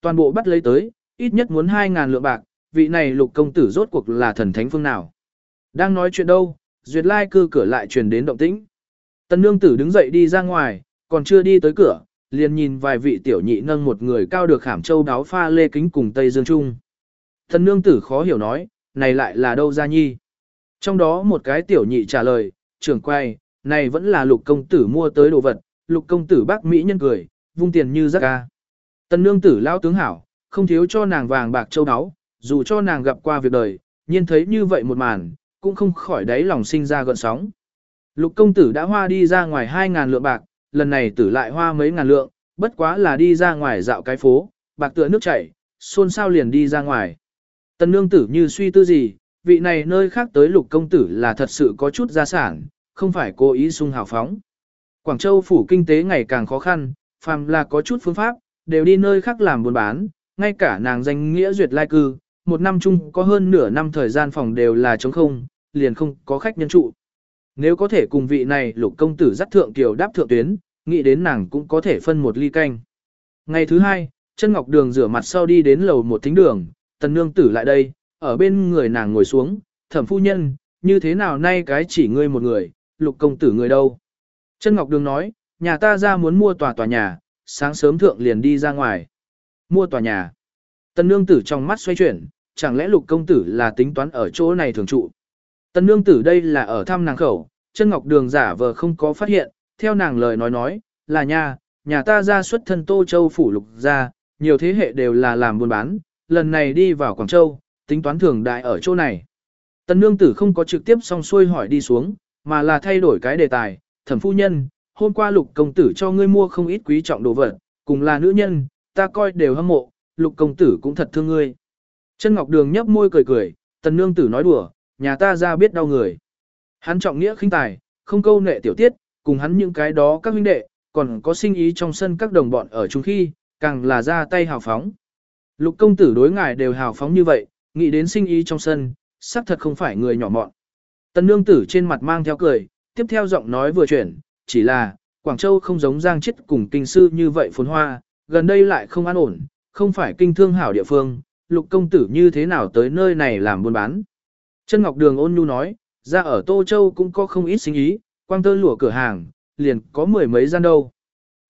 Toàn bộ bắt lấy tới, ít nhất muốn 2.000 lượng bạc, vị này lục công tử rốt cuộc là thần thánh phương nào. Đang nói chuyện đâu, duyệt lai cư cửa lại truyền đến động tĩnh. Tần nương tử đứng dậy đi ra ngoài, còn chưa đi tới cửa, liền nhìn vài vị tiểu nhị nâng một người cao được khảm châu đáo pha lê kính cùng Tây Dương Trung. Tần nương tử khó hiểu nói, này lại là đâu ra nhi? Trong đó một cái tiểu nhị trả lời, trưởng quay, này vẫn là lục công tử mua tới đồ vật, lục công tử bác Mỹ nhân cười, vung tiền như rắc ca. Tần nương tử lao tướng hảo, không thiếu cho nàng vàng bạc châu đáo, dù cho nàng gặp qua việc đời, nhiên thấy như vậy một màn, cũng không khỏi đáy lòng sinh ra gợn sóng. Lục công tử đã hoa đi ra ngoài 2.000 lượng bạc, lần này tử lại hoa mấy ngàn lượng, bất quá là đi ra ngoài dạo cái phố, bạc tựa nước chảy, xôn xao liền đi ra ngoài. Tần nương tử như suy tư gì, vị này nơi khác tới lục công tử là thật sự có chút gia sản, không phải cố ý sung hào phóng. Quảng Châu phủ kinh tế ngày càng khó khăn, phàm là có chút phương pháp, đều đi nơi khác làm buôn bán, ngay cả nàng danh nghĩa duyệt lai cư, một năm chung có hơn nửa năm thời gian phòng đều là trống không, liền không có khách nhân trụ. Nếu có thể cùng vị này lục công tử dắt thượng tiểu đáp thượng tuyến, nghĩ đến nàng cũng có thể phân một ly canh. Ngày thứ hai, chân ngọc đường rửa mặt sau đi đến lầu một thính đường, tần nương tử lại đây, ở bên người nàng ngồi xuống, thẩm phu nhân, như thế nào nay cái chỉ ngươi một người, lục công tử người đâu. Chân ngọc đường nói, nhà ta ra muốn mua tòa tòa nhà, sáng sớm thượng liền đi ra ngoài. Mua tòa nhà. Tần nương tử trong mắt xoay chuyển, chẳng lẽ lục công tử là tính toán ở chỗ này thường trụ. Tần nương tử đây là ở thăm nàng khẩu, chân ngọc đường giả vờ không có phát hiện, theo nàng lời nói nói, là nha, nhà ta ra xuất thân Tô Châu phủ lục ra, nhiều thế hệ đều là làm buôn bán, lần này đi vào Quảng Châu, tính toán thường đại ở chỗ này. Tần nương tử không có trực tiếp song xuôi hỏi đi xuống, mà là thay đổi cái đề tài, thẩm phu nhân, hôm qua lục công tử cho ngươi mua không ít quý trọng đồ vật, cùng là nữ nhân, ta coi đều hâm mộ, lục công tử cũng thật thương ngươi. Chân Ngọc Đường nhấp môi cười cười, tần nương tử nói đùa, nhà ta ra biết đau người. Hắn trọng nghĩa khinh tài, không câu nệ tiểu tiết, cùng hắn những cái đó các huynh đệ, còn có sinh ý trong sân các đồng bọn ở chung khi, càng là ra tay hào phóng. Lục công tử đối ngài đều hào phóng như vậy, nghĩ đến sinh ý trong sân, xác thật không phải người nhỏ mọn. Tần nương tử trên mặt mang theo cười, tiếp theo giọng nói vừa chuyển, chỉ là, Quảng Châu không giống Giang Chết cùng kinh sư như vậy phồn hoa, gần đây lại không an ổn, không phải kinh thương hảo địa phương, lục công tử như thế nào tới nơi này làm buôn bán. Chân Ngọc Đường ôn nhu nói, ra ở Tô Châu cũng có không ít sinh ý, quang tơ lụa cửa hàng, liền có mười mấy gian đâu.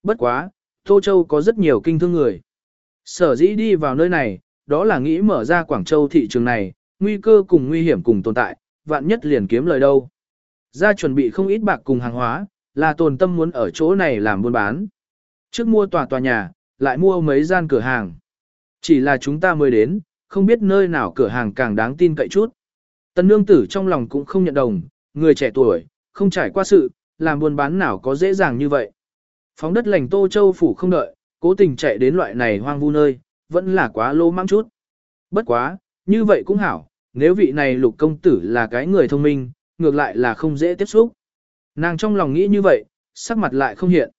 Bất quá, Tô Châu có rất nhiều kinh thương người. Sở dĩ đi vào nơi này, đó là nghĩ mở ra Quảng Châu thị trường này, nguy cơ cùng nguy hiểm cùng tồn tại, vạn nhất liền kiếm lời đâu. Ra chuẩn bị không ít bạc cùng hàng hóa, là tồn tâm muốn ở chỗ này làm buôn bán. Trước mua tòa tòa nhà, lại mua mấy gian cửa hàng. Chỉ là chúng ta mới đến, không biết nơi nào cửa hàng càng đáng tin cậy chút. Tần nương tử trong lòng cũng không nhận đồng, người trẻ tuổi, không trải qua sự, làm buôn bán nào có dễ dàng như vậy. Phóng đất lành Tô Châu phủ không đợi, cố tình chạy đến loại này hoang vu nơi, vẫn là quá lô mang chút. Bất quá, như vậy cũng hảo, nếu vị này lục công tử là cái người thông minh, ngược lại là không dễ tiếp xúc. Nàng trong lòng nghĩ như vậy, sắc mặt lại không hiện.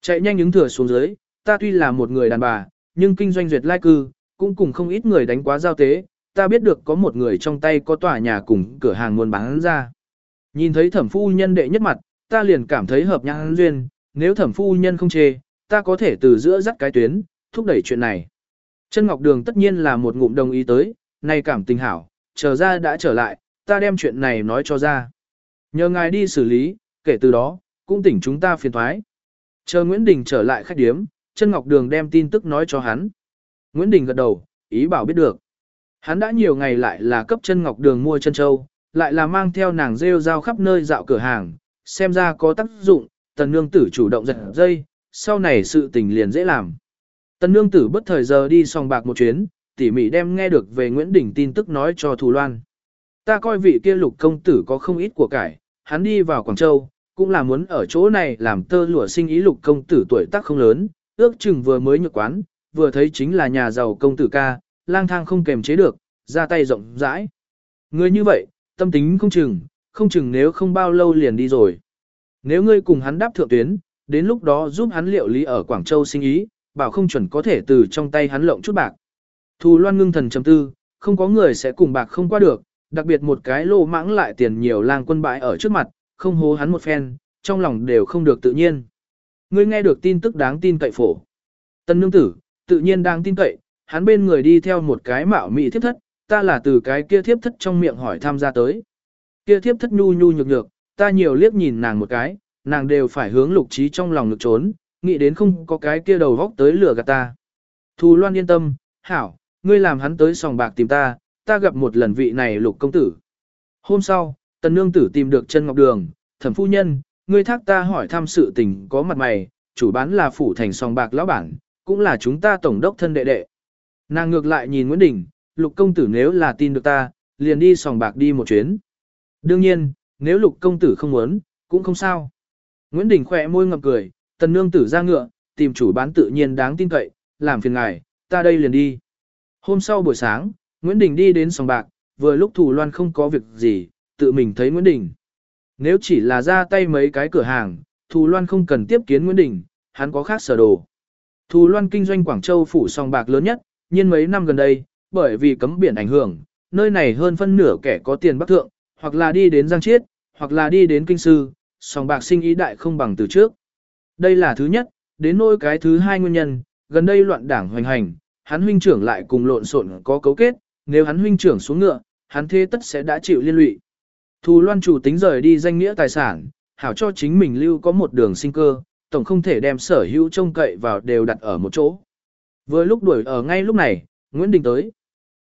Chạy nhanh ứng thừa xuống dưới, ta tuy là một người đàn bà, nhưng kinh doanh duyệt lai cư, cũng cùng không ít người đánh quá giao tế, ta biết được có một người trong tay có tòa nhà cùng cửa hàng muốn bán ra. Nhìn thấy thẩm phu nhân đệ nhất mặt, ta liền cảm thấy hợp nhãn duyên, nếu thẩm phu nhân không chê, ta có thể từ giữa dắt cái tuyến, thúc đẩy chuyện này. Chân Ngọc Đường tất nhiên là một ngụm đồng ý tới, nay cảm tình hảo, chờ ra đã trở lại, ta đem chuyện này nói cho ra. Nhờ ngài đi xử lý, kể từ đó, cũng tỉnh chúng ta phiền thoái. Chờ Nguyễn Đình trở lại khách điếm, chân Ngọc Đường đem tin tức nói cho hắn. Nguyễn Đình gật đầu, ý bảo biết được. Hắn đã nhiều ngày lại là cấp chân Ngọc Đường mua chân châu, lại là mang theo nàng rêu rao khắp nơi dạo cửa hàng, xem ra có tác dụng, tần nương tử chủ động giật dây, sau này sự tình liền dễ làm. Tần nương tử bất thời giờ đi sòng bạc một chuyến, tỉ mỉ đem nghe được về Nguyễn Đình tin tức nói cho Thù Loan. Ta coi vị kia lục công tử có không ít của cải, hắn đi vào Quảng Châu, cũng là muốn ở chỗ này làm tơ lụa sinh ý lục công tử tuổi tác không lớn, ước chừng vừa mới nhược quán, vừa thấy chính là nhà giàu công tử ca, lang thang không kềm chế được, ra tay rộng rãi. Người như vậy, tâm tính không chừng, không chừng nếu không bao lâu liền đi rồi. Nếu ngươi cùng hắn đáp thượng tuyến, đến lúc đó giúp hắn liệu lý ở Quảng Châu sinh ý, bảo không chuẩn có thể từ trong tay hắn lộng chút bạc. Thù loan ngưng thần chấm tư, không có người sẽ cùng bạc không qua được, đặc biệt một cái lô mãng lại tiền nhiều lang quân bãi ở trước mặt, không hố hắn một phen, trong lòng đều không được tự nhiên. Ngươi nghe được tin tức đáng tin cậy phổ. Tân nương tử, tự nhiên đang tin cậy, hắn bên người đi theo một cái mạo mị thiếp thất, ta là từ cái kia thiếp thất trong miệng hỏi tham gia tới. Kia thiếp thất nhu nhu nhược nhược, ta nhiều liếc nhìn nàng một cái, nàng đều phải hướng lục trí trong lòng ngực trốn, nghĩ đến không có cái kia đầu vóc tới lửa gạt ta. Thù Loan yên tâm, hảo, ngươi làm hắn tới sòng bạc tìm ta, ta gặp một lần vị này lục công tử. Hôm sau, tần nương tử tìm được chân ngọc đường, thẩm phu nhân, ngươi thác ta hỏi thăm sự tình có mặt mày, chủ bán là phủ thành sòng bạc lão bản, cũng là chúng ta tổng đốc thân đệ đệ. Nàng ngược lại nhìn Nguyễn Đình, lục công tử nếu là tin được ta, liền đi sòng bạc đi một chuyến. Đương nhiên, nếu lục công tử không muốn, cũng không sao. Nguyễn Đình khỏe môi ngập cười, tần nương tử ra ngựa, tìm chủ bán tự nhiên đáng tin cậy, làm phiền ngài, ta đây liền đi. Hôm sau buổi sáng, Nguyễn Đình đi đến sòng bạc, vừa lúc Thủ Loan không có việc gì, tự mình thấy Nguyễn Đình. Nếu chỉ là ra tay mấy cái cửa hàng, thù Loan không cần tiếp kiến Nguyễn Đình, hắn có khác sở đồ. thù Loan kinh doanh Quảng Châu phủ sòng bạc lớn nhất, nhưng mấy năm gần đây, bởi vì cấm biển ảnh hưởng, nơi này hơn phân nửa kẻ có tiền bắc thượng, hoặc là đi đến Giang Chiết, hoặc là đi đến Kinh Sư, sòng bạc sinh ý đại không bằng từ trước. Đây là thứ nhất, đến nỗi cái thứ hai nguyên nhân, gần đây loạn đảng hoành hành, hắn huynh trưởng lại cùng lộn xộn có cấu kết, nếu hắn huynh trưởng xuống ngựa, hắn thế tất sẽ đã chịu liên lụy. Thù loan chủ tính rời đi danh nghĩa tài sản, hảo cho chính mình lưu có một đường sinh cơ, tổng không thể đem sở hữu trông cậy vào đều đặt ở một chỗ. Vừa lúc đuổi ở ngay lúc này, Nguyễn Đình tới.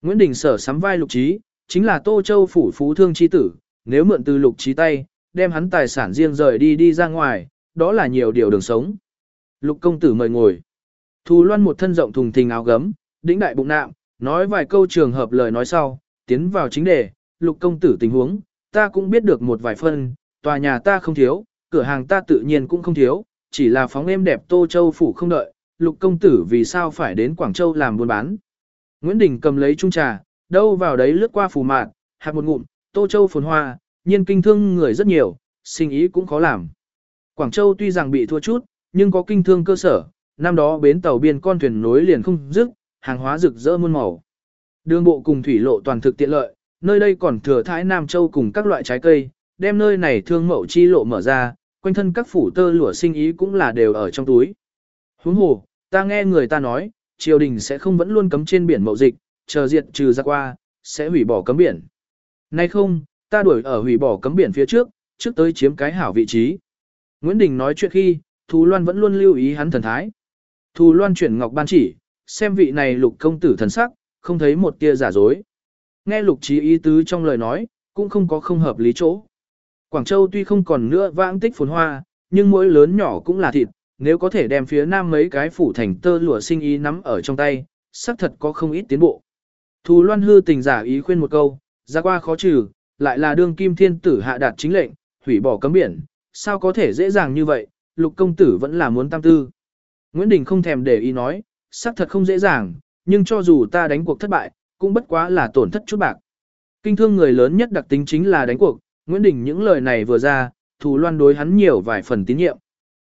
Nguyễn Đình sở sắm vai lục trí, chính là Tô Châu phủ phú thương chi tử, nếu mượn từ lục trí tay, đem hắn tài sản riêng rời đi đi ra ngoài, đó là nhiều điều đường sống. Lục công tử mời ngồi. Thù loan một thân rộng thùng thình áo gấm, đĩnh đại bụng nạm, nói vài câu trường hợp lời nói sau, tiến vào chính đề, lục công tử tình huống, ta cũng biết được một vài phân, tòa nhà ta không thiếu, cửa hàng ta tự nhiên cũng không thiếu, chỉ là phóng em đẹp Tô Châu phủ không đợi, lục công tử vì sao phải đến Quảng Châu làm buôn bán. Nguyễn Đình cầm lấy chung trà, đâu vào đấy lướt qua phù mạn, hạt một ngụm, Tô Châu phồn hoa, nhiên kinh thương người rất nhiều, sinh ý cũng khó làm. Quảng Châu tuy rằng bị thua chút, nhưng có kinh thương cơ sở, năm đó bến tàu biên con thuyền nối liền không dứt, hàng hóa rực rỡ muôn màu. Đường bộ cùng thủy lộ toàn thực tiện lợi, nơi đây còn thừa thái Nam Châu cùng các loại trái cây, đem nơi này thương mậu chi lộ mở ra, quanh thân các phủ tơ lụa sinh ý cũng là đều ở trong túi. Huống hồ, ta nghe người ta nói, triều đình sẽ không vẫn luôn cấm trên biển mậu dịch, chờ diệt trừ ra qua, sẽ hủy bỏ cấm biển. Nay không, ta đuổi ở hủy bỏ cấm biển phía trước, trước tới chiếm cái hảo vị trí. Nguyễn Đình nói chuyện khi, Thù Loan vẫn luôn lưu ý hắn thần thái. Thù Loan chuyển ngọc ban chỉ, xem vị này lục công tử thần sắc, không thấy một tia giả dối. Nghe lục trí ý tứ trong lời nói, cũng không có không hợp lý chỗ. Quảng Châu tuy không còn nữa vãng tích phồn hoa, nhưng mỗi lớn nhỏ cũng là thịt, nếu có thể đem phía nam mấy cái phủ thành tơ lụa sinh ý nắm ở trong tay, xác thật có không ít tiến bộ. Thù Loan hư tình giả ý khuyên một câu, ra qua khó trừ, lại là đương kim thiên tử hạ đạt chính lệnh, hủy bỏ cấm biển, sao có thể dễ dàng như vậy, lục công tử vẫn là muốn tam tư. Nguyễn Đình không thèm để ý nói, xác thật không dễ dàng, nhưng cho dù ta đánh cuộc thất bại, cũng bất quá là tổn thất chút bạc. Kinh thương người lớn nhất đặc tính chính là đánh cuộc, Nguyễn Đình những lời này vừa ra, thủ loan đối hắn nhiều vài phần tín nhiệm.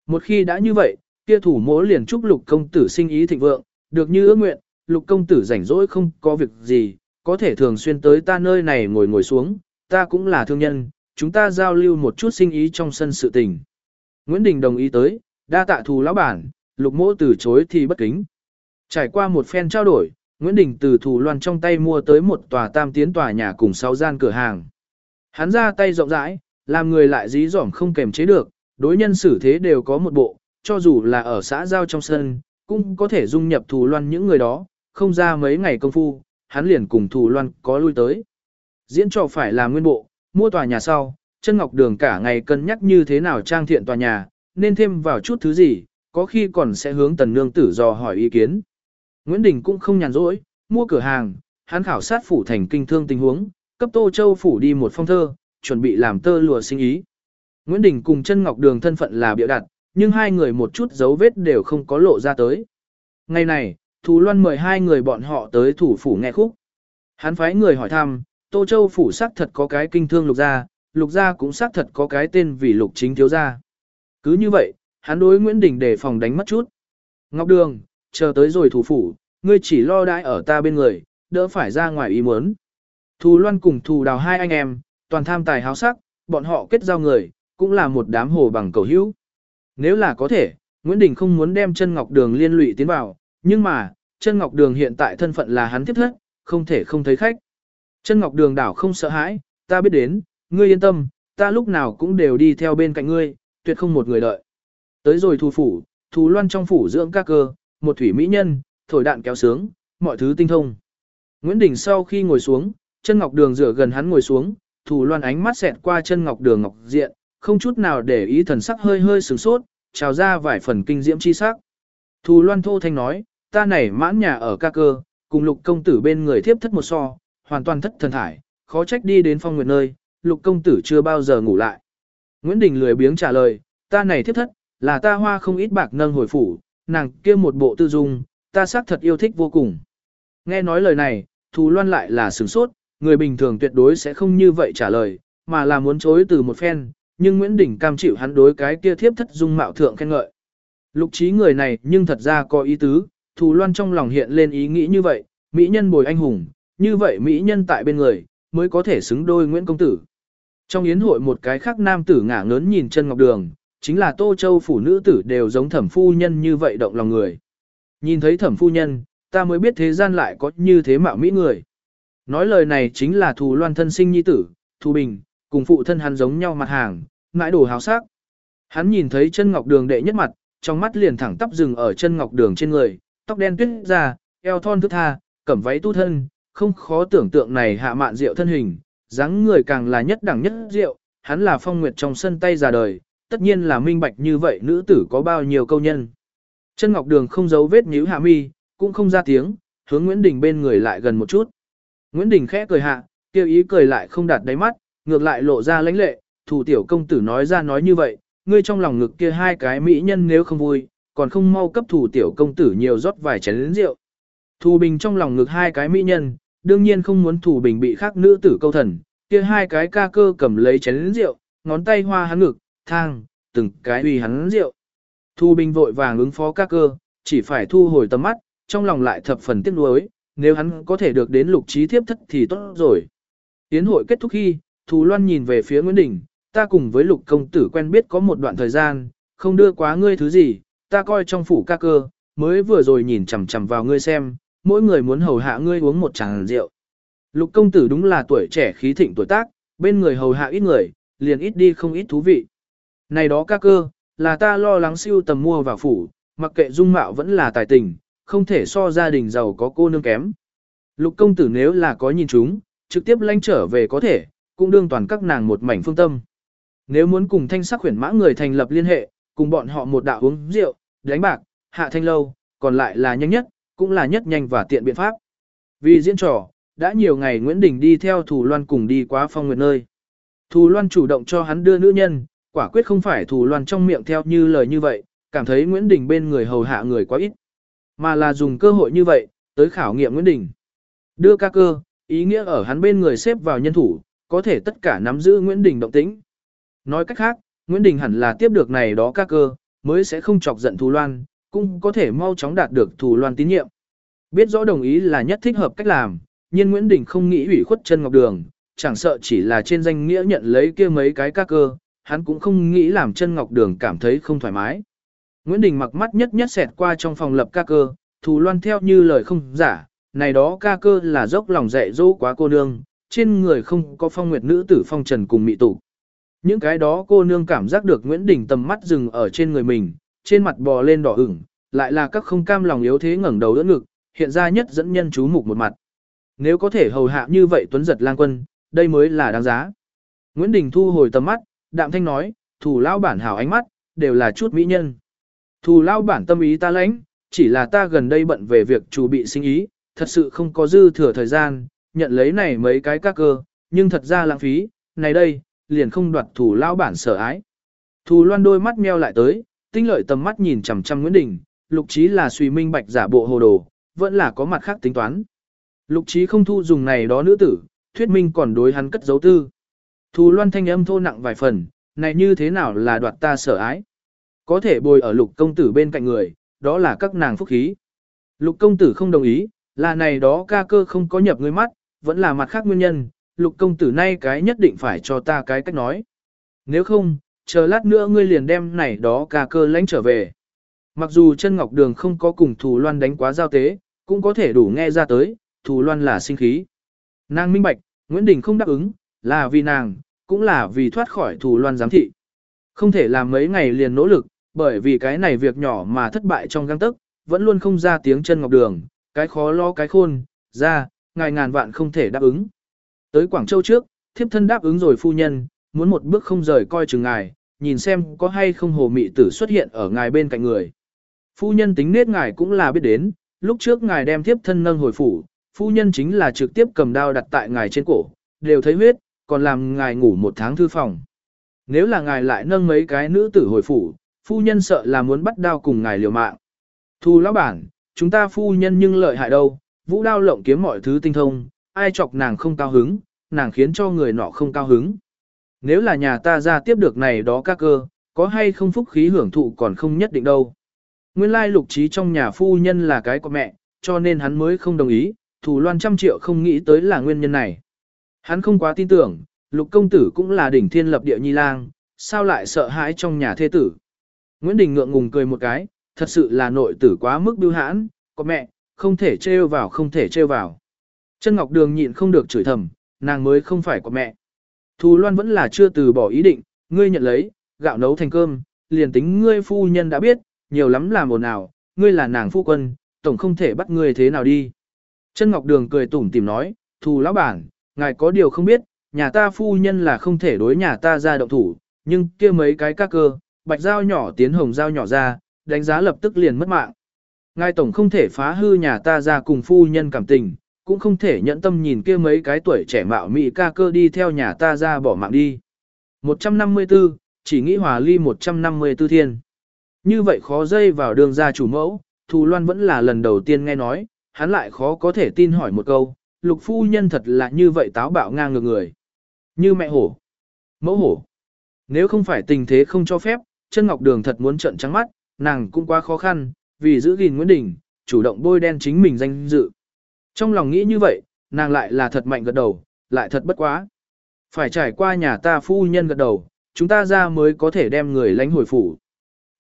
Một khi đã như vậy, kia thủ mỗ liền chúc lục công tử sinh ý thịnh vượng, được như ước nguyện, lục công tử rảnh rỗi không có việc gì, có thể thường xuyên tới ta nơi này ngồi ngồi xuống, ta cũng là thương nhân, chúng ta giao lưu một chút sinh ý trong sân sự tình. Nguyễn Đình đồng ý tới, đa tạ thù lão bản, lục mỗ từ chối thì bất kính. Trải qua một phen trao đổi, Nguyễn Đình từ thủ loan trong tay mua tới một tòa tam tiến tòa nhà cùng sáu gian cửa hàng. Hắn ra tay rộng rãi, làm người lại dí dỏm không kềm chế được, đối nhân xử thế đều có một bộ, cho dù là ở xã giao trong sân, cũng có thể dung nhập thủ loan những người đó, không ra mấy ngày công phu, hắn liền cùng thủ loan có lui tới. Diễn trò phải là nguyên bộ, mua tòa nhà sau, chân ngọc đường cả ngày cân nhắc như thế nào trang thiện tòa nhà, nên thêm vào chút thứ gì, có khi còn sẽ hướng tần nương tử dò hỏi ý kiến. Nguyễn Đình cũng không nhàn rỗi, mua cửa hàng, hắn khảo sát phủ thành kinh thương tình huống, cấp Tô Châu phủ đi một phong thơ, chuẩn bị làm tơ lụa sinh ý. Nguyễn Đình cùng chân ngọc đường thân phận là biểu đặt, nhưng hai người một chút dấu vết đều không có lộ ra tới. Ngày này, Thù Loan mời hai người bọn họ tới thủ phủ nghe khúc. Hắn phái người hỏi thăm, Tô Châu phủ xác thật có cái kinh thương lục gia, lục gia cũng xác thật có cái tên vì lục chính thiếu gia. Cứ như vậy, hắn đối Nguyễn Đình để phòng đánh mất chút. Ngọc Đường, chờ tới rồi thủ phủ, ngươi chỉ lo đãi ở ta bên người, đỡ phải ra ngoài ý muốn. Thù Loan cùng Thù Đào hai anh em, toàn tham tài háo sắc, bọn họ kết giao người, cũng là một đám hồ bằng cầu hữu. Nếu là có thể, Nguyễn Đình không muốn đem chân Ngọc Đường liên lụy tiến vào, nhưng mà, chân Ngọc Đường hiện tại thân phận là hắn tiếp thất, không thể không thấy khách. Chân Ngọc Đường đảo không sợ hãi, ta biết đến, ngươi yên tâm, ta lúc nào cũng đều đi theo bên cạnh ngươi, tuyệt không một người đợi. Tới rồi thu phủ, Thù Loan trong phủ dưỡng ca cơ, một thủy mỹ nhân, thổi đạn kéo sướng, mọi thứ tinh thông. Nguyễn Đình sau khi ngồi xuống, chân ngọc đường rửa gần hắn ngồi xuống, Thù Loan ánh mắt xẹt qua chân ngọc đường ngọc diện, không chút nào để ý thần sắc hơi hơi sửng sốt, trào ra vài phần kinh diễm chi sắc. Thù Loan thô thanh nói, ta này mãn nhà ở ca cơ, cùng lục công tử bên người thiếp thất một so, hoàn toàn thất thần thải, khó trách đi đến phong nguyệt nơi, lục công tử chưa bao giờ ngủ lại. Nguyễn Đình lười biếng trả lời, ta này thiếp thất, là ta hoa không ít bạc nâng hồi phủ, nàng kia một bộ tư dung, ta xác thật yêu thích vô cùng. Nghe nói lời này, Thù Loan lại là sửng sốt, người bình thường tuyệt đối sẽ không như vậy trả lời, mà là muốn chối từ một phen, nhưng Nguyễn Đình cam chịu hắn đối cái kia thiếp thất dung mạo thượng khen ngợi. Lục trí người này nhưng thật ra có ý tứ, Thù Loan trong lòng hiện lên ý nghĩ như vậy, mỹ nhân bồi anh hùng, như vậy mỹ nhân tại bên người, mới có thể xứng đôi Nguyễn Công Tử. Trong yến hội một cái khác nam tử ngả ngớn nhìn chân ngọc đường, chính là Tô Châu phủ nữ tử đều giống thẩm phu nhân như vậy động lòng người. Nhìn thấy thẩm phu nhân, ta mới biết thế gian lại có như thế mạo mỹ người. Nói lời này chính là thù loan thân sinh nhi tử, thù bình, cùng phụ thân hắn giống nhau mặt hàng, ngãi đồ hào sắc. Hắn nhìn thấy chân ngọc đường đệ nhất mặt, trong mắt liền thẳng tắp dừng ở chân ngọc đường trên người, tóc đen tuyết ra, eo thon thức tha, cẩm váy tu thân, không khó tưởng tượng này hạ mạn rượu thân hình, dáng người càng là nhất đẳng nhất rượu, hắn là phong nguyệt trong sân tay già đời, tất nhiên là minh bạch như vậy nữ tử có bao nhiêu câu nhân. Chân Ngọc Đường không giấu vết nhíu hạ mi, cũng không ra tiếng, hướng Nguyễn Đình bên người lại gần một chút. Nguyễn Đình khẽ cười hạ, tiêu ý cười lại không đạt đáy mắt, ngược lại lộ ra lãnh lệ, thủ tiểu công tử nói ra nói như vậy, ngươi trong lòng ngực kia hai cái mỹ nhân nếu không vui, còn không mau cấp thủ tiểu công tử nhiều rót vài chén lĩnh rượu. Thù bình trong lòng ngực hai cái mỹ nhân, đương nhiên không muốn thủ bình bị khác nữ tử câu thần, kia hai cái ca cơ cầm lấy chén lĩnh rượu, ngón tay hoa hắn ngực, thang, từng cái uy hắn rượu. Thu Bình vội vàng ứng phó các cơ, chỉ phải thu hồi tầm mắt, trong lòng lại thập phần tiếc nuối, nếu hắn có thể được đến lục trí thiếp thất thì tốt rồi. Tiến hội kết thúc khi, Thù Loan nhìn về phía Nguyễn Đình, ta cùng với lục công tử quen biết có một đoạn thời gian, không đưa quá ngươi thứ gì, ta coi trong phủ ca cơ, mới vừa rồi nhìn chằm chằm vào ngươi xem, mỗi người muốn hầu hạ ngươi uống một tràng rượu. Lục công tử đúng là tuổi trẻ khí thịnh tuổi tác, bên người hầu hạ ít người, liền ít đi không ít thú vị. Này đó ca cơ, là ta lo lắng siêu tầm mua vào phủ, mặc kệ dung mạo vẫn là tài tình, không thể so gia đình giàu có cô nương kém. Lục công tử nếu là có nhìn chúng, trực tiếp lanh trở về có thể, cũng đương toàn các nàng một mảnh phương tâm. Nếu muốn cùng thanh sắc khuyển mã người thành lập liên hệ, cùng bọn họ một đạo uống rượu, đánh bạc, hạ thanh lâu, còn lại là nhanh nhất, cũng là nhất nhanh và tiện biện pháp. Vì diễn trò, đã nhiều ngày Nguyễn Đình đi theo Thù Loan cùng đi qua phong nguyệt nơi. Thù Loan chủ động cho hắn đưa nữ nhân, quả quyết không phải thủ Loan trong miệng theo như lời như vậy, cảm thấy Nguyễn Đình bên người hầu hạ người quá ít. Mà là dùng cơ hội như vậy, tới khảo nghiệm Nguyễn Đình. Đưa ca cơ, ý nghĩa ở hắn bên người xếp vào nhân thủ, có thể tất cả nắm giữ Nguyễn Đình động tĩnh. Nói cách khác, Nguyễn Đình hẳn là tiếp được này đó ca cơ, mới sẽ không chọc giận Thù Loan, cũng có thể mau chóng đạt được Thù Loan tín nhiệm. Biết rõ đồng ý là nhất thích hợp cách làm, nhưng Nguyễn Đình không nghĩ ủy khuất chân ngọc đường, chẳng sợ chỉ là trên danh nghĩa nhận lấy kia mấy cái ca cơ, hắn cũng không nghĩ làm chân ngọc đường cảm thấy không thoải mái. Nguyễn Đình mặc mắt nhất nhất xẹt qua trong phòng lập ca cơ, thù loan theo như lời không giả, này đó ca cơ là dốc lòng dạy dỗ quá cô nương, trên người không có phong nguyệt nữ tử phong trần cùng mị tụ. Những cái đó cô nương cảm giác được Nguyễn Đình tầm mắt dừng ở trên người mình, trên mặt bò lên đỏ ửng, lại là các không cam lòng yếu thế ngẩng đầu đỡ ngực, hiện ra nhất dẫn nhân chú mục một mặt. Nếu có thể hầu hạ như vậy tuấn giật lang quân, đây mới là đáng giá. Nguyễn Đình thu hồi tầm mắt, đạm thanh nói, thủ lao bản hảo ánh mắt, đều là chút mỹ nhân. Thù lao bản tâm ý ta lãnh, chỉ là ta gần đây bận về việc chủ bị sinh ý, thật sự không có dư thừa thời gian, nhận lấy này mấy cái các cơ, nhưng thật ra lãng phí, này đây, liền không đoạt thủ lao bản sở ái. Thù loan đôi mắt meo lại tới, tinh lợi tầm mắt nhìn chằm chằm Nguyễn Đình, lục trí là suy minh bạch giả bộ hồ đồ, vẫn là có mặt khác tính toán. Lục trí không thu dùng này đó nữ tử, thuyết minh còn đối hắn cất dấu tư. Thù loan thanh âm thô nặng vài phần, này như thế nào là đoạt ta sở ái. Có thể bồi ở lục công tử bên cạnh người, đó là các nàng phúc khí. Lục công tử không đồng ý, là này đó ca cơ không có nhập người mắt, vẫn là mặt khác nguyên nhân, lục công tử nay cái nhất định phải cho ta cái cách nói. Nếu không, chờ lát nữa ngươi liền đem này đó ca cơ lãnh trở về. Mặc dù chân ngọc đường không có cùng thù loan đánh quá giao tế, cũng có thể đủ nghe ra tới, thù loan là sinh khí. Nàng minh bạch, Nguyễn Đình không đáp ứng, là vì nàng, cũng là vì thoát khỏi thù loan giám thị. Không thể làm mấy ngày liền nỗ lực, bởi vì cái này việc nhỏ mà thất bại trong găng tức, vẫn luôn không ra tiếng chân ngọc đường, cái khó lo cái khôn, ra, ngài ngàn vạn không thể đáp ứng. Tới Quảng Châu trước, thiếp thân đáp ứng rồi phu nhân, muốn một bước không rời coi chừng ngài, nhìn xem có hay không hồ mị tử xuất hiện ở ngài bên cạnh người. Phu nhân tính nết ngài cũng là biết đến, lúc trước ngài đem thiếp thân nâng hồi phủ, phu nhân chính là trực tiếp cầm đao đặt tại ngài trên cổ, đều thấy huyết, còn làm ngài ngủ một tháng thư phòng. Nếu là ngài lại nâng mấy cái nữ tử hồi phủ, phu nhân sợ là muốn bắt đao cùng ngài liều mạng. Thu lão bản, chúng ta phu nhân nhưng lợi hại đâu, vũ đao lộng kiếm mọi thứ tinh thông, ai chọc nàng không cao hứng, nàng khiến cho người nọ không cao hứng. Nếu là nhà ta ra tiếp được này đó các cơ, có hay không phúc khí hưởng thụ còn không nhất định đâu. Nguyên lai lục trí trong nhà phu nhân là cái của mẹ, cho nên hắn mới không đồng ý, thủ loan trăm triệu không nghĩ tới là nguyên nhân này. Hắn không quá tin tưởng, lục công tử cũng là đỉnh thiên lập địa nhi lang, sao lại sợ hãi trong nhà thê tử. Nguyễn Đình ngượng ngùng cười một cái, thật sự là nội tử quá mức biêu hãn, có mẹ, không thể trêu vào không thể trêu vào. Chân Ngọc Đường nhịn không được chửi thầm, nàng mới không phải của mẹ. Thù Loan vẫn là chưa từ bỏ ý định, ngươi nhận lấy, gạo nấu thành cơm, liền tính ngươi phu nhân đã biết, nhiều lắm làm ồn ào, ngươi là nàng phu quân, tổng không thể bắt ngươi thế nào đi. Chân Ngọc Đường cười tủm tìm nói, thù lão bản, ngài có điều không biết, nhà ta phu nhân là không thể đối nhà ta ra động thủ, nhưng kia mấy cái ca cơ, bạch dao nhỏ tiến hồng dao nhỏ ra, đánh giá lập tức liền mất mạng. Ngài tổng không thể phá hư nhà ta ra cùng phu nhân cảm tình, cũng không thể nhẫn tâm nhìn kia mấy cái tuổi trẻ mạo mị ca cơ đi theo nhà ta ra bỏ mạng đi. 154, chỉ nghĩ hòa ly 154 thiên. Như vậy khó dây vào đường ra chủ mẫu, Thù Loan vẫn là lần đầu tiên nghe nói, hắn lại khó có thể tin hỏi một câu, lục phu nhân thật là như vậy táo bạo ngang ngược người. Như mẹ hổ, mẫu hổ. Nếu không phải tình thế không cho phép, chân ngọc đường thật muốn trận trắng mắt, nàng cũng quá khó khăn, vì giữ gìn Nguyễn Đình, chủ động bôi đen chính mình danh dự. Trong lòng nghĩ như vậy, nàng lại là thật mạnh gật đầu, lại thật bất quá. Phải trải qua nhà ta phu nhân gật đầu, chúng ta ra mới có thể đem người lãnh hồi phủ.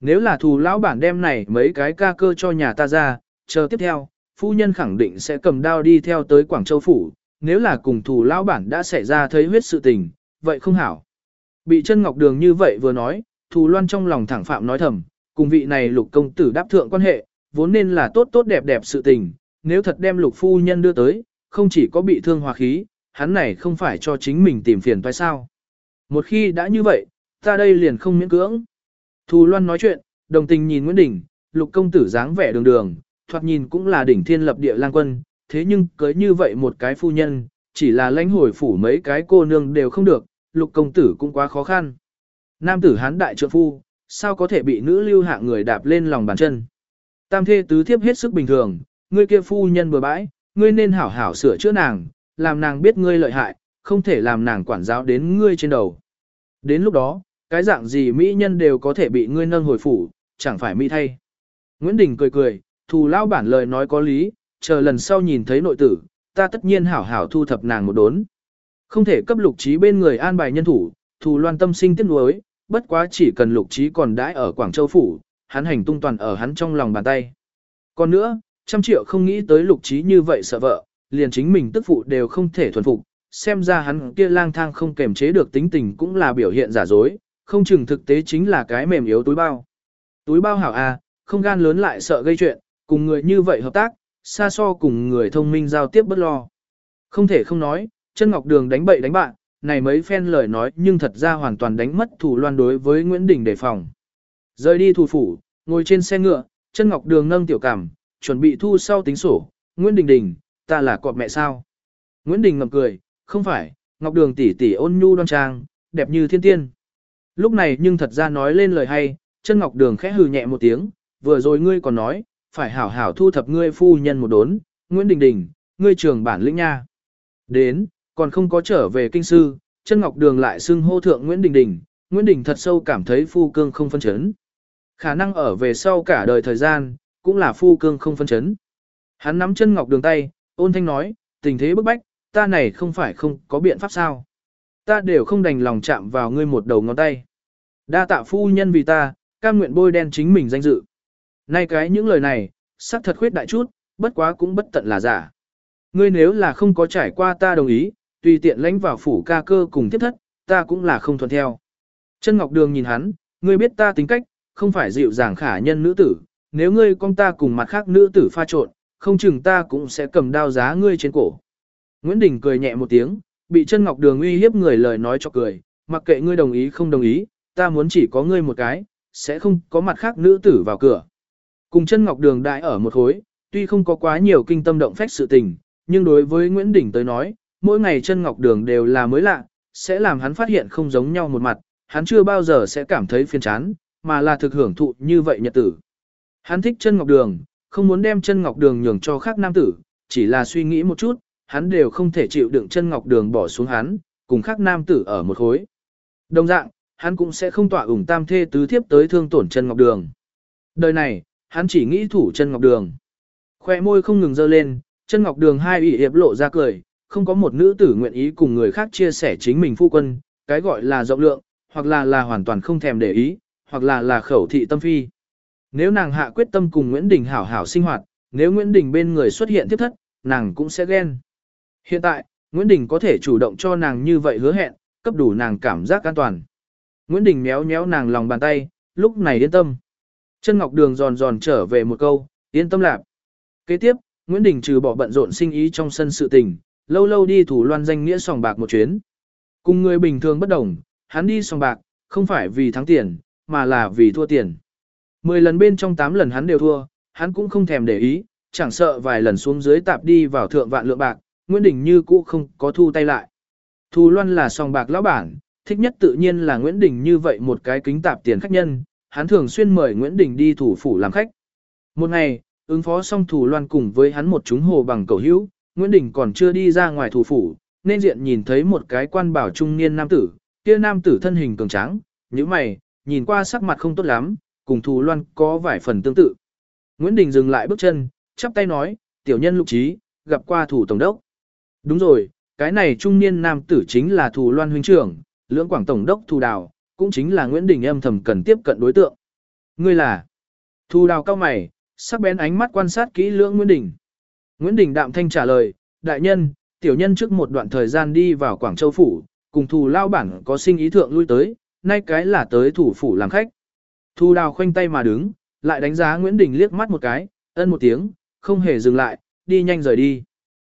Nếu là thù lão bản đem này mấy cái ca cơ cho nhà ta ra, chờ tiếp theo, phu nhân khẳng định sẽ cầm đao đi theo tới Quảng Châu Phủ, nếu là cùng thù lão bản đã xảy ra thấy huyết sự tình, vậy không hảo. Bị chân ngọc đường như vậy vừa nói, thù loan trong lòng thẳng phạm nói thầm, cùng vị này lục công tử đáp thượng quan hệ, vốn nên là tốt tốt đẹp đẹp sự tình, nếu thật đem lục phu nhân đưa tới, không chỉ có bị thương hòa khí, hắn này không phải cho chính mình tìm phiền phải sao. Một khi đã như vậy, ta đây liền không miễn cưỡng. Thù Loan nói chuyện, đồng tình nhìn Nguyễn Đình, lục công tử dáng vẻ đường đường, thoạt nhìn cũng là đỉnh thiên lập địa lang quân, thế nhưng cưới như vậy một cái phu nhân, chỉ là lãnh hồi phủ mấy cái cô nương đều không được, lục công tử cũng quá khó khăn. Nam tử hán đại trượng phu, sao có thể bị nữ lưu hạ người đạp lên lòng bàn chân. Tam thê tứ thiếp hết sức bình thường, ngươi kia phu nhân bừa bãi, ngươi nên hảo hảo sửa chữa nàng, làm nàng biết ngươi lợi hại, không thể làm nàng quản giáo đến ngươi trên đầu. Đến lúc đó, cái dạng gì mỹ nhân đều có thể bị ngươi nâng hồi phủ, chẳng phải mỹ thay. Nguyễn Đình cười cười, thù lao bản lời nói có lý, chờ lần sau nhìn thấy nội tử, ta tất nhiên hảo hảo thu thập nàng một đốn. Không thể cấp lục trí bên người an bài nhân thủ, thù loan tâm sinh tiếc nuối, bất quá chỉ cần lục trí còn đãi ở Quảng Châu Phủ, hắn hành tung toàn ở hắn trong lòng bàn tay. Còn nữa, trăm triệu không nghĩ tới lục trí như vậy sợ vợ, liền chính mình tức phụ đều không thể thuần phục, xem ra hắn kia lang thang không kềm chế được tính tình cũng là biểu hiện giả dối, không chừng thực tế chính là cái mềm yếu túi bao. Túi bao hảo à, không gan lớn lại sợ gây chuyện, cùng người như vậy hợp tác, xa so cùng người thông minh giao tiếp bất lo. Không thể không nói, chân ngọc đường đánh bậy đánh bạn, này mấy phen lời nói nhưng thật ra hoàn toàn đánh mất thủ loan đối với Nguyễn Đình đề phòng. Rời đi thủ phủ, ngồi trên xe ngựa, chân ngọc đường nâng tiểu cảm, chuẩn bị thu sau tính sổ, Nguyễn Đình Đình, ta là cọp mẹ sao? Nguyễn Đình ngậm cười, không phải, ngọc đường tỷ tỷ ôn nhu đoan trang, đẹp như thiên tiên. Lúc này nhưng thật ra nói lên lời hay, chân ngọc đường khẽ hừ nhẹ một tiếng, vừa rồi ngươi còn nói, phải hảo hảo thu thập ngươi phu nhân một đốn, Nguyễn Đình Đình, ngươi trường bản lĩnh nha. Đến, còn không có trở về kinh sư, chân ngọc đường lại xưng hô thượng Nguyễn Đình Đình, Nguyễn Đình thật sâu cảm thấy phu cương không phân chấn. Khả năng ở về sau cả đời thời gian, cũng là phu cương không phân chấn. Hắn nắm chân ngọc đường tay, ôn thanh nói, tình thế bức bách, ta này không phải không có biện pháp sao. Ta đều không đành lòng chạm vào ngươi một đầu ngón tay. Đa tạ phu nhân vì ta, cam nguyện bôi đen chính mình danh dự. Nay cái những lời này, xác thật khuyết đại chút, bất quá cũng bất tận là giả. Ngươi nếu là không có trải qua ta đồng ý, tùy tiện lãnh vào phủ ca cơ cùng tiếp thất, ta cũng là không thuận theo. Chân Ngọc Đường nhìn hắn, ngươi biết ta tính cách, không phải dịu dàng khả nhân nữ tử, nếu ngươi con ta cùng mặt khác nữ tử pha trộn, không chừng ta cũng sẽ cầm đao giá ngươi trên cổ. Nguyễn Đình cười nhẹ một tiếng, bị chân ngọc đường uy hiếp người lời nói cho cười, mặc kệ ngươi đồng ý không đồng ý, ta muốn chỉ có ngươi một cái, sẽ không có mặt khác nữ tử vào cửa. Cùng chân ngọc đường đại ở một khối, tuy không có quá nhiều kinh tâm động phách sự tình, nhưng đối với Nguyễn Đình tới nói, mỗi ngày chân ngọc đường đều là mới lạ, sẽ làm hắn phát hiện không giống nhau một mặt, hắn chưa bao giờ sẽ cảm thấy phiền chán, mà là thực hưởng thụ như vậy nhật tử. Hắn thích chân ngọc đường, không muốn đem chân ngọc đường nhường cho khác nam tử, chỉ là suy nghĩ một chút, hắn đều không thể chịu đựng chân ngọc đường bỏ xuống hắn, cùng khác nam tử ở một khối. Đồng dạng, hắn cũng sẽ không tỏa ủng tam thê tứ thiếp tới thương tổn chân ngọc đường. Đời này, hắn chỉ nghĩ thủ chân ngọc đường. Khoe môi không ngừng dơ lên, chân ngọc đường hai ủy hiệp lộ ra cười, không có một nữ tử nguyện ý cùng người khác chia sẻ chính mình phu quân, cái gọi là rộng lượng, hoặc là là hoàn toàn không thèm để ý, hoặc là là khẩu thị tâm phi. Nếu nàng hạ quyết tâm cùng Nguyễn Đình hảo hảo sinh hoạt, nếu Nguyễn Đình bên người xuất hiện tiếp thất, nàng cũng sẽ ghen. Hiện tại, Nguyễn Đình có thể chủ động cho nàng như vậy hứa hẹn, cấp đủ nàng cảm giác an toàn. Nguyễn Đình méo méo nàng lòng bàn tay, lúc này yên tâm. Chân Ngọc Đường giòn giòn trở về một câu, yên tâm lạc. Kế tiếp, Nguyễn Đình trừ bỏ bận rộn sinh ý trong sân sự tình, lâu lâu đi thủ loan danh nghĩa sòng bạc một chuyến. Cùng người bình thường bất đồng, hắn đi sòng bạc, không phải vì thắng tiền, mà là vì thua tiền. Mười lần bên trong tám lần hắn đều thua, hắn cũng không thèm để ý, chẳng sợ vài lần xuống dưới tạp đi vào thượng vạn lượng bạc, Nguyễn Đình như cũ không có thu tay lại. Thù Loan là sòng bạc lão bản, thích nhất tự nhiên là Nguyễn Đình như vậy một cái kính tạp tiền khách nhân, hắn thường xuyên mời Nguyễn Đình đi thủ phủ làm khách. Một ngày, ứng phó xong thủ loan cùng với hắn một chúng hồ bằng cầu hữu, Nguyễn Đình còn chưa đi ra ngoài thủ phủ, nên diện nhìn thấy một cái quan bảo trung niên nam tử, kia nam tử thân hình cường tráng, như mày, nhìn qua sắc mặt không tốt lắm, cùng thủ loan có vài phần tương tự. Nguyễn Đình dừng lại bước chân, chắp tay nói, tiểu nhân lục trí, gặp qua thủ tổng đốc. Đúng rồi, cái này trung niên nam tử chính là thủ loan huynh trưởng, lưỡng quảng tổng đốc thủ đào, cũng chính là Nguyễn Đình âm thầm cần tiếp cận đối tượng. Ngươi là thu đào cao mày, sắc bén ánh mắt quan sát kỹ lưỡng Nguyễn Đình. Nguyễn Đình đạm thanh trả lời, đại nhân, tiểu nhân trước một đoạn thời gian đi vào Quảng Châu Phủ, cùng thù lao bản có sinh ý thượng lui tới, nay cái là tới thủ phủ làm khách. Thu đào khoanh tay mà đứng, lại đánh giá Nguyễn Đình liếc mắt một cái, ân một tiếng, không hề dừng lại, đi nhanh rời đi.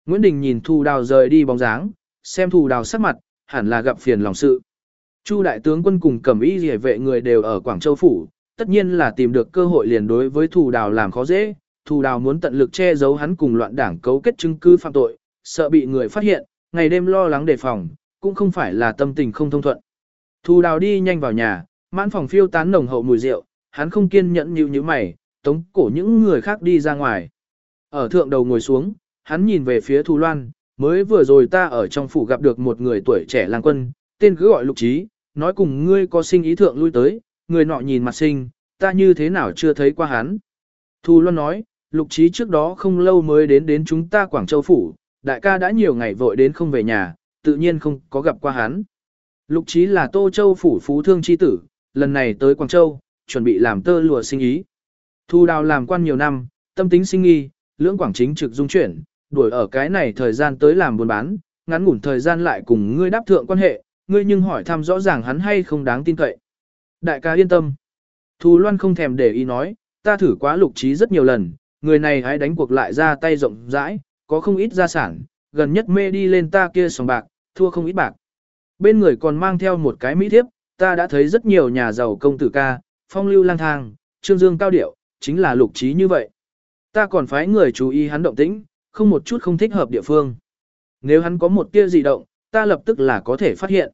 Nguyễn Đình nhìn Thu đào rời đi bóng dáng, xem Thu đào sắc mặt, hẳn là gặp phiền lòng sự. Chu đại tướng quân cùng cẩm y rỉa vệ người đều ở Quảng Châu Phủ, tất nhiên là tìm được cơ hội liền đối với thù đào làm khó dễ. thù đào muốn tận lực che giấu hắn cùng loạn đảng cấu kết chứng cứ phạm tội, sợ bị người phát hiện, ngày đêm lo lắng đề phòng, cũng không phải là tâm tình không thông thuận. Thù đào đi nhanh vào nhà, mãn phòng phiêu tán nồng hậu mùi rượu, hắn không kiên nhẫn như như mày, tống cổ những người khác đi ra ngoài. Ở thượng đầu ngồi xuống, hắn nhìn về phía thù Loan, mới vừa rồi ta ở trong phủ gặp được một người tuổi trẻ lang quân, tên cứ gọi lục trí, nói cùng ngươi có sinh ý thượng lui tới, người nọ nhìn mặt sinh, ta như thế nào chưa thấy qua hắn. Thu Loan nói, lục trí trước đó không lâu mới đến đến chúng ta Quảng Châu Phủ, đại ca đã nhiều ngày vội đến không về nhà, tự nhiên không có gặp qua hắn. Lục trí là Tô Châu Phủ Phú Thương Chi Tử, lần này tới Quảng Châu, chuẩn bị làm tơ lụa sinh ý. Thu đào làm quan nhiều năm, tâm tính sinh nghi, lưỡng quảng chính trực dung chuyển, đuổi ở cái này thời gian tới làm buôn bán, ngắn ngủn thời gian lại cùng ngươi đáp thượng quan hệ, ngươi nhưng hỏi thăm rõ ràng hắn hay không đáng tin cậy. Đại ca yên tâm. Thu Loan không thèm để ý nói, ta thử quá lục trí rất nhiều lần, người này hãy đánh cuộc lại ra tay rộng rãi, có không ít gia sản, gần nhất mê đi lên ta kia sòng bạc, thua không ít bạc. Bên người còn mang theo một cái mỹ thiếp, ta đã thấy rất nhiều nhà giàu công tử ca, phong lưu lang thang, trương dương cao điệu, chính là lục trí như vậy. Ta còn phái người chú ý hắn động tĩnh, không một chút không thích hợp địa phương. Nếu hắn có một tia dị động, ta lập tức là có thể phát hiện.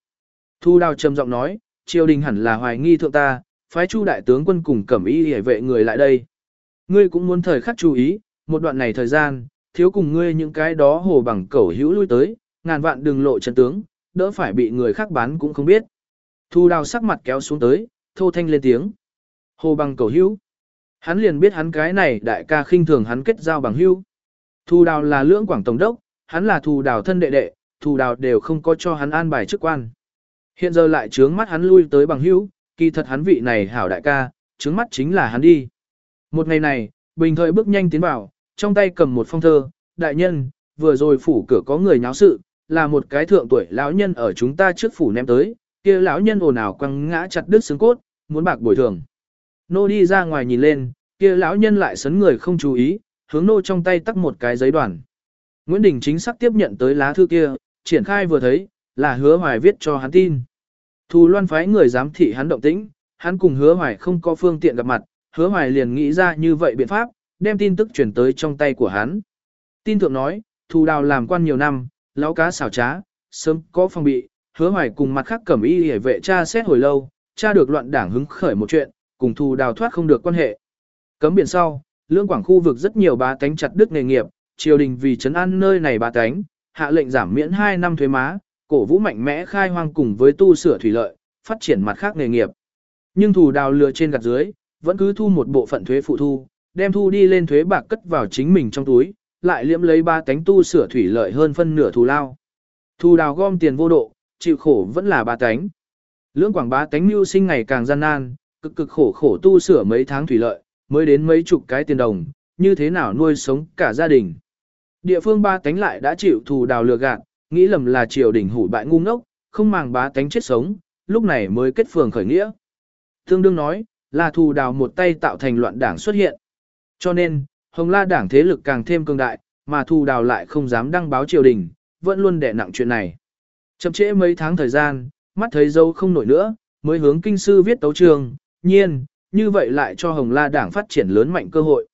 Thu đào trầm giọng nói, triều đình hẳn là hoài nghi thượng ta, phái chu đại tướng quân cùng cẩm y hề vệ người lại đây. Ngươi cũng muốn thời khắc chú ý, một đoạn này thời gian, thiếu cùng ngươi những cái đó hồ bằng cẩu hữu lui tới, ngàn vạn đừng lộ chân tướng, đỡ phải bị người khác bán cũng không biết. Thu đào sắc mặt kéo xuống tới, thô thanh lên tiếng. Hồ bằng cẩu hữu. Hắn liền biết hắn cái này đại ca khinh thường hắn kết giao bằng hữu. Thu đào là lưỡng quảng tổng đốc, hắn là thu đào thân đệ đệ, thu đào đều không có cho hắn an bài chức quan. Hiện giờ lại trướng mắt hắn lui tới bằng hữu, kỳ thật hắn vị này hảo đại ca, trướng mắt chính là hắn đi. Một ngày này, bình thời bước nhanh tiến vào, trong tay cầm một phong thơ, đại nhân, vừa rồi phủ cửa có người nháo sự, là một cái thượng tuổi lão nhân ở chúng ta trước phủ ném tới, kia lão nhân ồn ào quăng ngã chặt đứt xương cốt, muốn bạc bồi thường. Nô đi ra ngoài nhìn lên, kia lão nhân lại sấn người không chú ý, hướng nô trong tay tắt một cái giấy đoàn. Nguyễn Đình chính xác tiếp nhận tới lá thư kia, triển khai vừa thấy, là hứa hoài viết cho hắn tin. Thù loan phái người giám thị hắn động tĩnh, hắn cùng hứa hoài không có phương tiện gặp mặt, hứa hoài liền nghĩ ra như vậy biện pháp, đem tin tức chuyển tới trong tay của hắn. Tin thượng nói, thù đào làm quan nhiều năm, lão cá xảo trá, sớm có phong bị, hứa hoài cùng mặt khác cẩm y hề vệ cha xét hồi lâu, cha được loạn đảng hứng khởi một chuyện, cùng thù đào thoát không được quan hệ. Cấm biển sau, lưỡng quảng khu vực rất nhiều bá tánh chặt đứt nghề nghiệp, triều đình vì trấn an nơi này bá tánh, hạ lệnh giảm miễn 2 năm thuế má, cổ vũ mạnh mẽ khai hoang cùng với tu sửa thủy lợi, phát triển mặt khác nghề nghiệp. Nhưng thù đào lừa trên gạt dưới, vẫn cứ thu một bộ phận thuế phụ thu, đem thu đi lên thuế bạc cất vào chính mình trong túi, lại liễm lấy ba cánh tu sửa thủy lợi hơn phân nửa thù lao. Thù đào gom tiền vô độ, chịu khổ vẫn là ba cánh. Lưỡng quảng bá cánh mưu sinh ngày càng gian nan, cực cực khổ khổ tu sửa mấy tháng thủy lợi, mới đến mấy chục cái tiền đồng, như thế nào nuôi sống cả gia đình. Địa phương ba cánh lại đã chịu thù đào lừa gạt, nghĩ lầm là triều đình hủ bại ngu ngốc, không màng bá tánh chết sống, lúc này mới kết phường khởi nghĩa. Thương đương nói, là thù đào một tay tạo thành loạn đảng xuất hiện. Cho nên, Hồng La đảng thế lực càng thêm cường đại, mà thù đào lại không dám đăng báo triều đình, vẫn luôn đè nặng chuyện này. Chậm trễ mấy tháng thời gian, mắt thấy dâu không nổi nữa, mới hướng kinh sư viết tấu trường, nhiên, như vậy lại cho Hồng La đảng phát triển lớn mạnh cơ hội.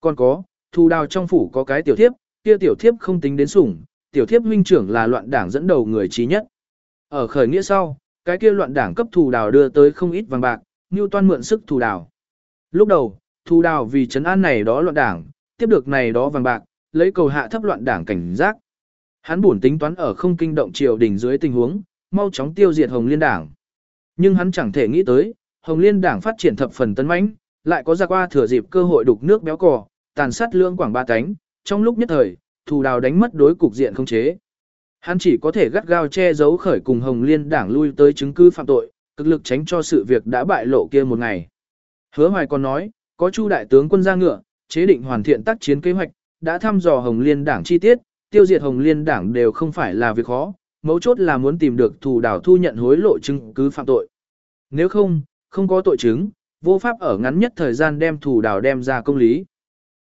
Còn có, thù đào trong phủ có cái tiểu thiếp, kia tiểu thiếp không tính đến sủng, tiểu thiếp huynh trưởng là loạn đảng dẫn đầu người trí nhất. Ở khởi nghĩa sau, cái kia loạn đảng cấp thù đào đưa tới không ít vàng bạc, như toan mượn sức thù đào. Lúc đầu, thù đào vì trấn an này đó loạn đảng, tiếp được này đó vàng bạc, lấy cầu hạ thấp loạn đảng cảnh giác. Hắn buồn tính toán ở không kinh động triều đình dưới tình huống, mau chóng tiêu diệt Hồng Liên Đảng. Nhưng hắn chẳng thể nghĩ tới, Hồng Liên Đảng phát triển thập phần tấn mãnh, lại có ra qua thừa dịp cơ hội đục nước béo cò, tàn sát lương quảng ba cánh, trong lúc nhất thời, thù đào đánh mất đối cục diện không chế. Hắn chỉ có thể gắt gao che giấu khởi cùng Hồng Liên Đảng lui tới chứng cứ phạm tội, cực lực tránh cho sự việc đã bại lộ kia một ngày. Hứa Hoài còn nói, có Chu đại tướng quân ra ngựa, chế định hoàn thiện tác chiến kế hoạch, đã thăm dò Hồng Liên Đảng chi tiết, tiêu diệt Hồng Liên Đảng đều không phải là việc khó, mấu chốt là muốn tìm được thủ đảo thu nhận hối lộ chứng cứ phạm tội. Nếu không, không có tội chứng, vô pháp ở ngắn nhất thời gian đem thủ đảo đem ra công lý.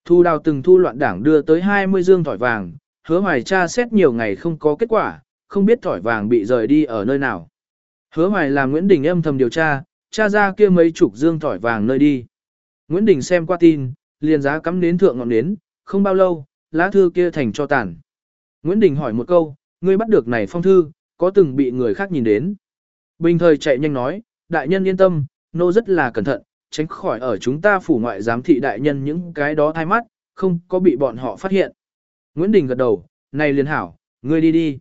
Thu đào từng thu loạn đảng đưa tới 20 dương thỏi vàng, hứa hoài tra xét nhiều ngày không có kết quả, không biết thỏi vàng bị rời đi ở nơi nào. Hứa hoài làm Nguyễn Đình âm thầm điều tra, tra ra kia mấy chục dương thỏi vàng nơi đi. Nguyễn Đình xem qua tin, liền giá cắm đến thượng ngọn nến, không bao lâu, lá thư kia thành cho tàn. Nguyễn Đình hỏi một câu, ngươi bắt được này phong thư, có từng bị người khác nhìn đến. Bình thời chạy nhanh nói, đại nhân yên tâm, nô rất là cẩn thận, tránh khỏi ở chúng ta phủ ngoại giám thị đại nhân những cái đó thay mắt, không có bị bọn họ phát hiện. Nguyễn Đình gật đầu, này liền hảo, ngươi đi đi.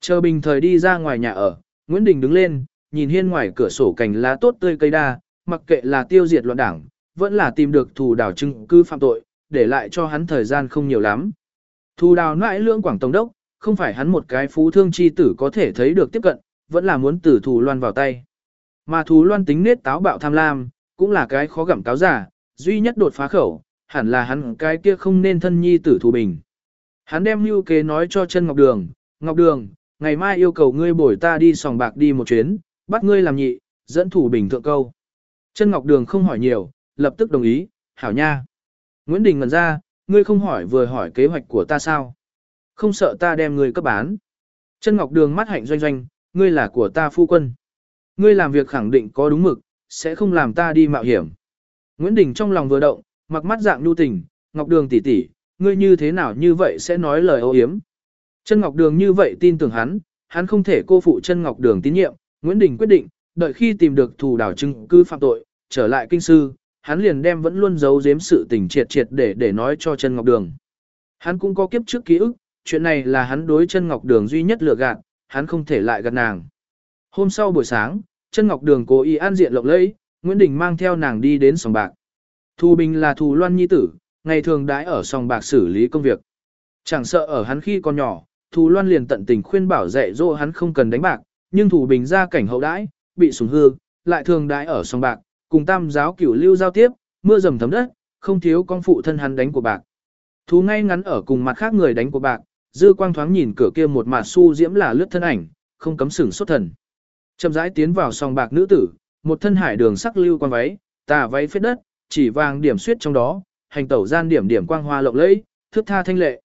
Chờ bình thời đi ra ngoài nhà ở, Nguyễn Đình đứng lên, nhìn hiên ngoài cửa sổ cành lá tốt tươi cây đa, mặc kệ là tiêu diệt loạn đảng, vẫn là tìm được thù đảo chứng cư phạm tội, để lại cho hắn thời gian không nhiều lắm. Thù đào nãi lưỡng quảng tổng đốc, không phải hắn một cái phú thương chi tử có thể thấy được tiếp cận, vẫn là muốn tử thù loan vào tay. Mà thù loan tính nết táo bạo tham lam, cũng là cái khó gặm cáo giả, duy nhất đột phá khẩu, hẳn là hắn cái kia không nên thân nhi tử thù bình. Hắn đem lưu kế nói cho chân Ngọc Đường, Ngọc Đường, ngày mai yêu cầu ngươi bổi ta đi sòng bạc đi một chuyến, bắt ngươi làm nhị, dẫn thủ bình thượng câu. Chân Ngọc Đường không hỏi nhiều, lập tức đồng ý, hảo nha. Nguyễn Đình ngần ra, ngươi không hỏi vừa hỏi kế hoạch của ta sao? Không sợ ta đem ngươi cấp bán. Chân Ngọc Đường mắt hạnh doanh doanh, ngươi là của ta phu quân. Ngươi làm việc khẳng định có đúng mực, sẽ không làm ta đi mạo hiểm. Nguyễn Đình trong lòng vừa động, mặc mắt dạng nhu tình, Ngọc Đường tỷ tỷ, ngươi như thế nào như vậy sẽ nói lời ô hiếm. Chân Ngọc Đường như vậy tin tưởng hắn, hắn không thể cô phụ chân Ngọc Đường tín nhiệm, Nguyễn Đình quyết định, đợi khi tìm được thù đảo chứng cứ phạm tội, trở lại kinh sư, hắn liền đem vẫn luôn giấu giếm sự tình triệt triệt để để nói cho chân Ngọc Đường. Hắn cũng có kiếp trước ký ức, chuyện này là hắn đối chân Ngọc Đường duy nhất lừa gạt, hắn không thể lại gạt nàng. Hôm sau buổi sáng, chân Ngọc Đường cố ý an diện lộng lẫy, Nguyễn Đình mang theo nàng đi đến sòng bạc. Thù Bình là Thù Loan Nhi tử, ngày thường đãi ở sòng bạc xử lý công việc. Chẳng sợ ở hắn khi còn nhỏ, Thù Loan liền tận tình khuyên bảo dạy dỗ hắn không cần đánh bạc, nhưng Thù Bình ra cảnh hậu đãi, bị sủng hư, lại thường đãi ở sòng bạc, cùng tam giáo cửu lưu giao tiếp, mưa dầm thấm đất, không thiếu con phụ thân hắn đánh của bạc. Thú ngay ngắn ở cùng mặt khác người đánh của bạc, dư quang thoáng nhìn cửa kia một mặt su diễm là lướt thân ảnh, không cấm sửng xuất thần. Chậm rãi tiến vào song bạc nữ tử, một thân hải đường sắc lưu quan váy, tà váy phết đất, chỉ vàng điểm suyết trong đó, hành tẩu gian điểm điểm quang hoa lộng lẫy, thước tha thanh lệ.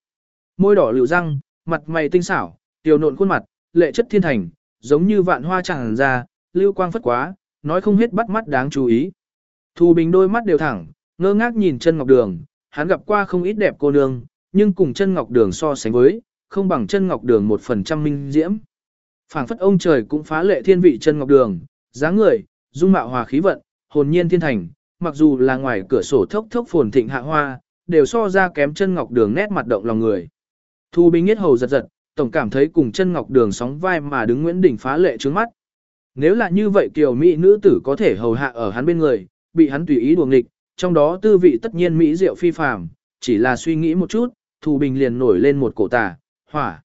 Môi đỏ lưu răng, mặt mày tinh xảo, tiểu nộn khuôn mặt, lệ chất thiên thành, giống như vạn hoa tràn ra, lưu quang phất quá, nói không hết bắt mắt đáng chú ý. Thu Bình đôi mắt đều thẳng, ngơ ngác nhìn chân ngọc đường, hắn gặp qua không ít đẹp cô nương, nhưng cùng chân ngọc đường so sánh với, không bằng chân ngọc đường một phần trăm minh diễm phảng phất ông trời cũng phá lệ thiên vị chân ngọc đường, dáng người, dung mạo hòa khí vận, hồn nhiên thiên thành, mặc dù là ngoài cửa sổ thốc thốc phồn thịnh hạ hoa, đều so ra kém chân ngọc đường nét mặt động lòng người. Thu Bình Nghiết hầu giật giật, tổng cảm thấy cùng chân ngọc đường sóng vai mà đứng Nguyễn Đình phá lệ trước mắt. Nếu là như vậy kiều mỹ nữ tử có thể hầu hạ ở hắn bên người, bị hắn tùy ý đuồng nghịch, trong đó tư vị tất nhiên mỹ diệu phi phàm, chỉ là suy nghĩ một chút, Thu Bình liền nổi lên một cổ tà, hỏa.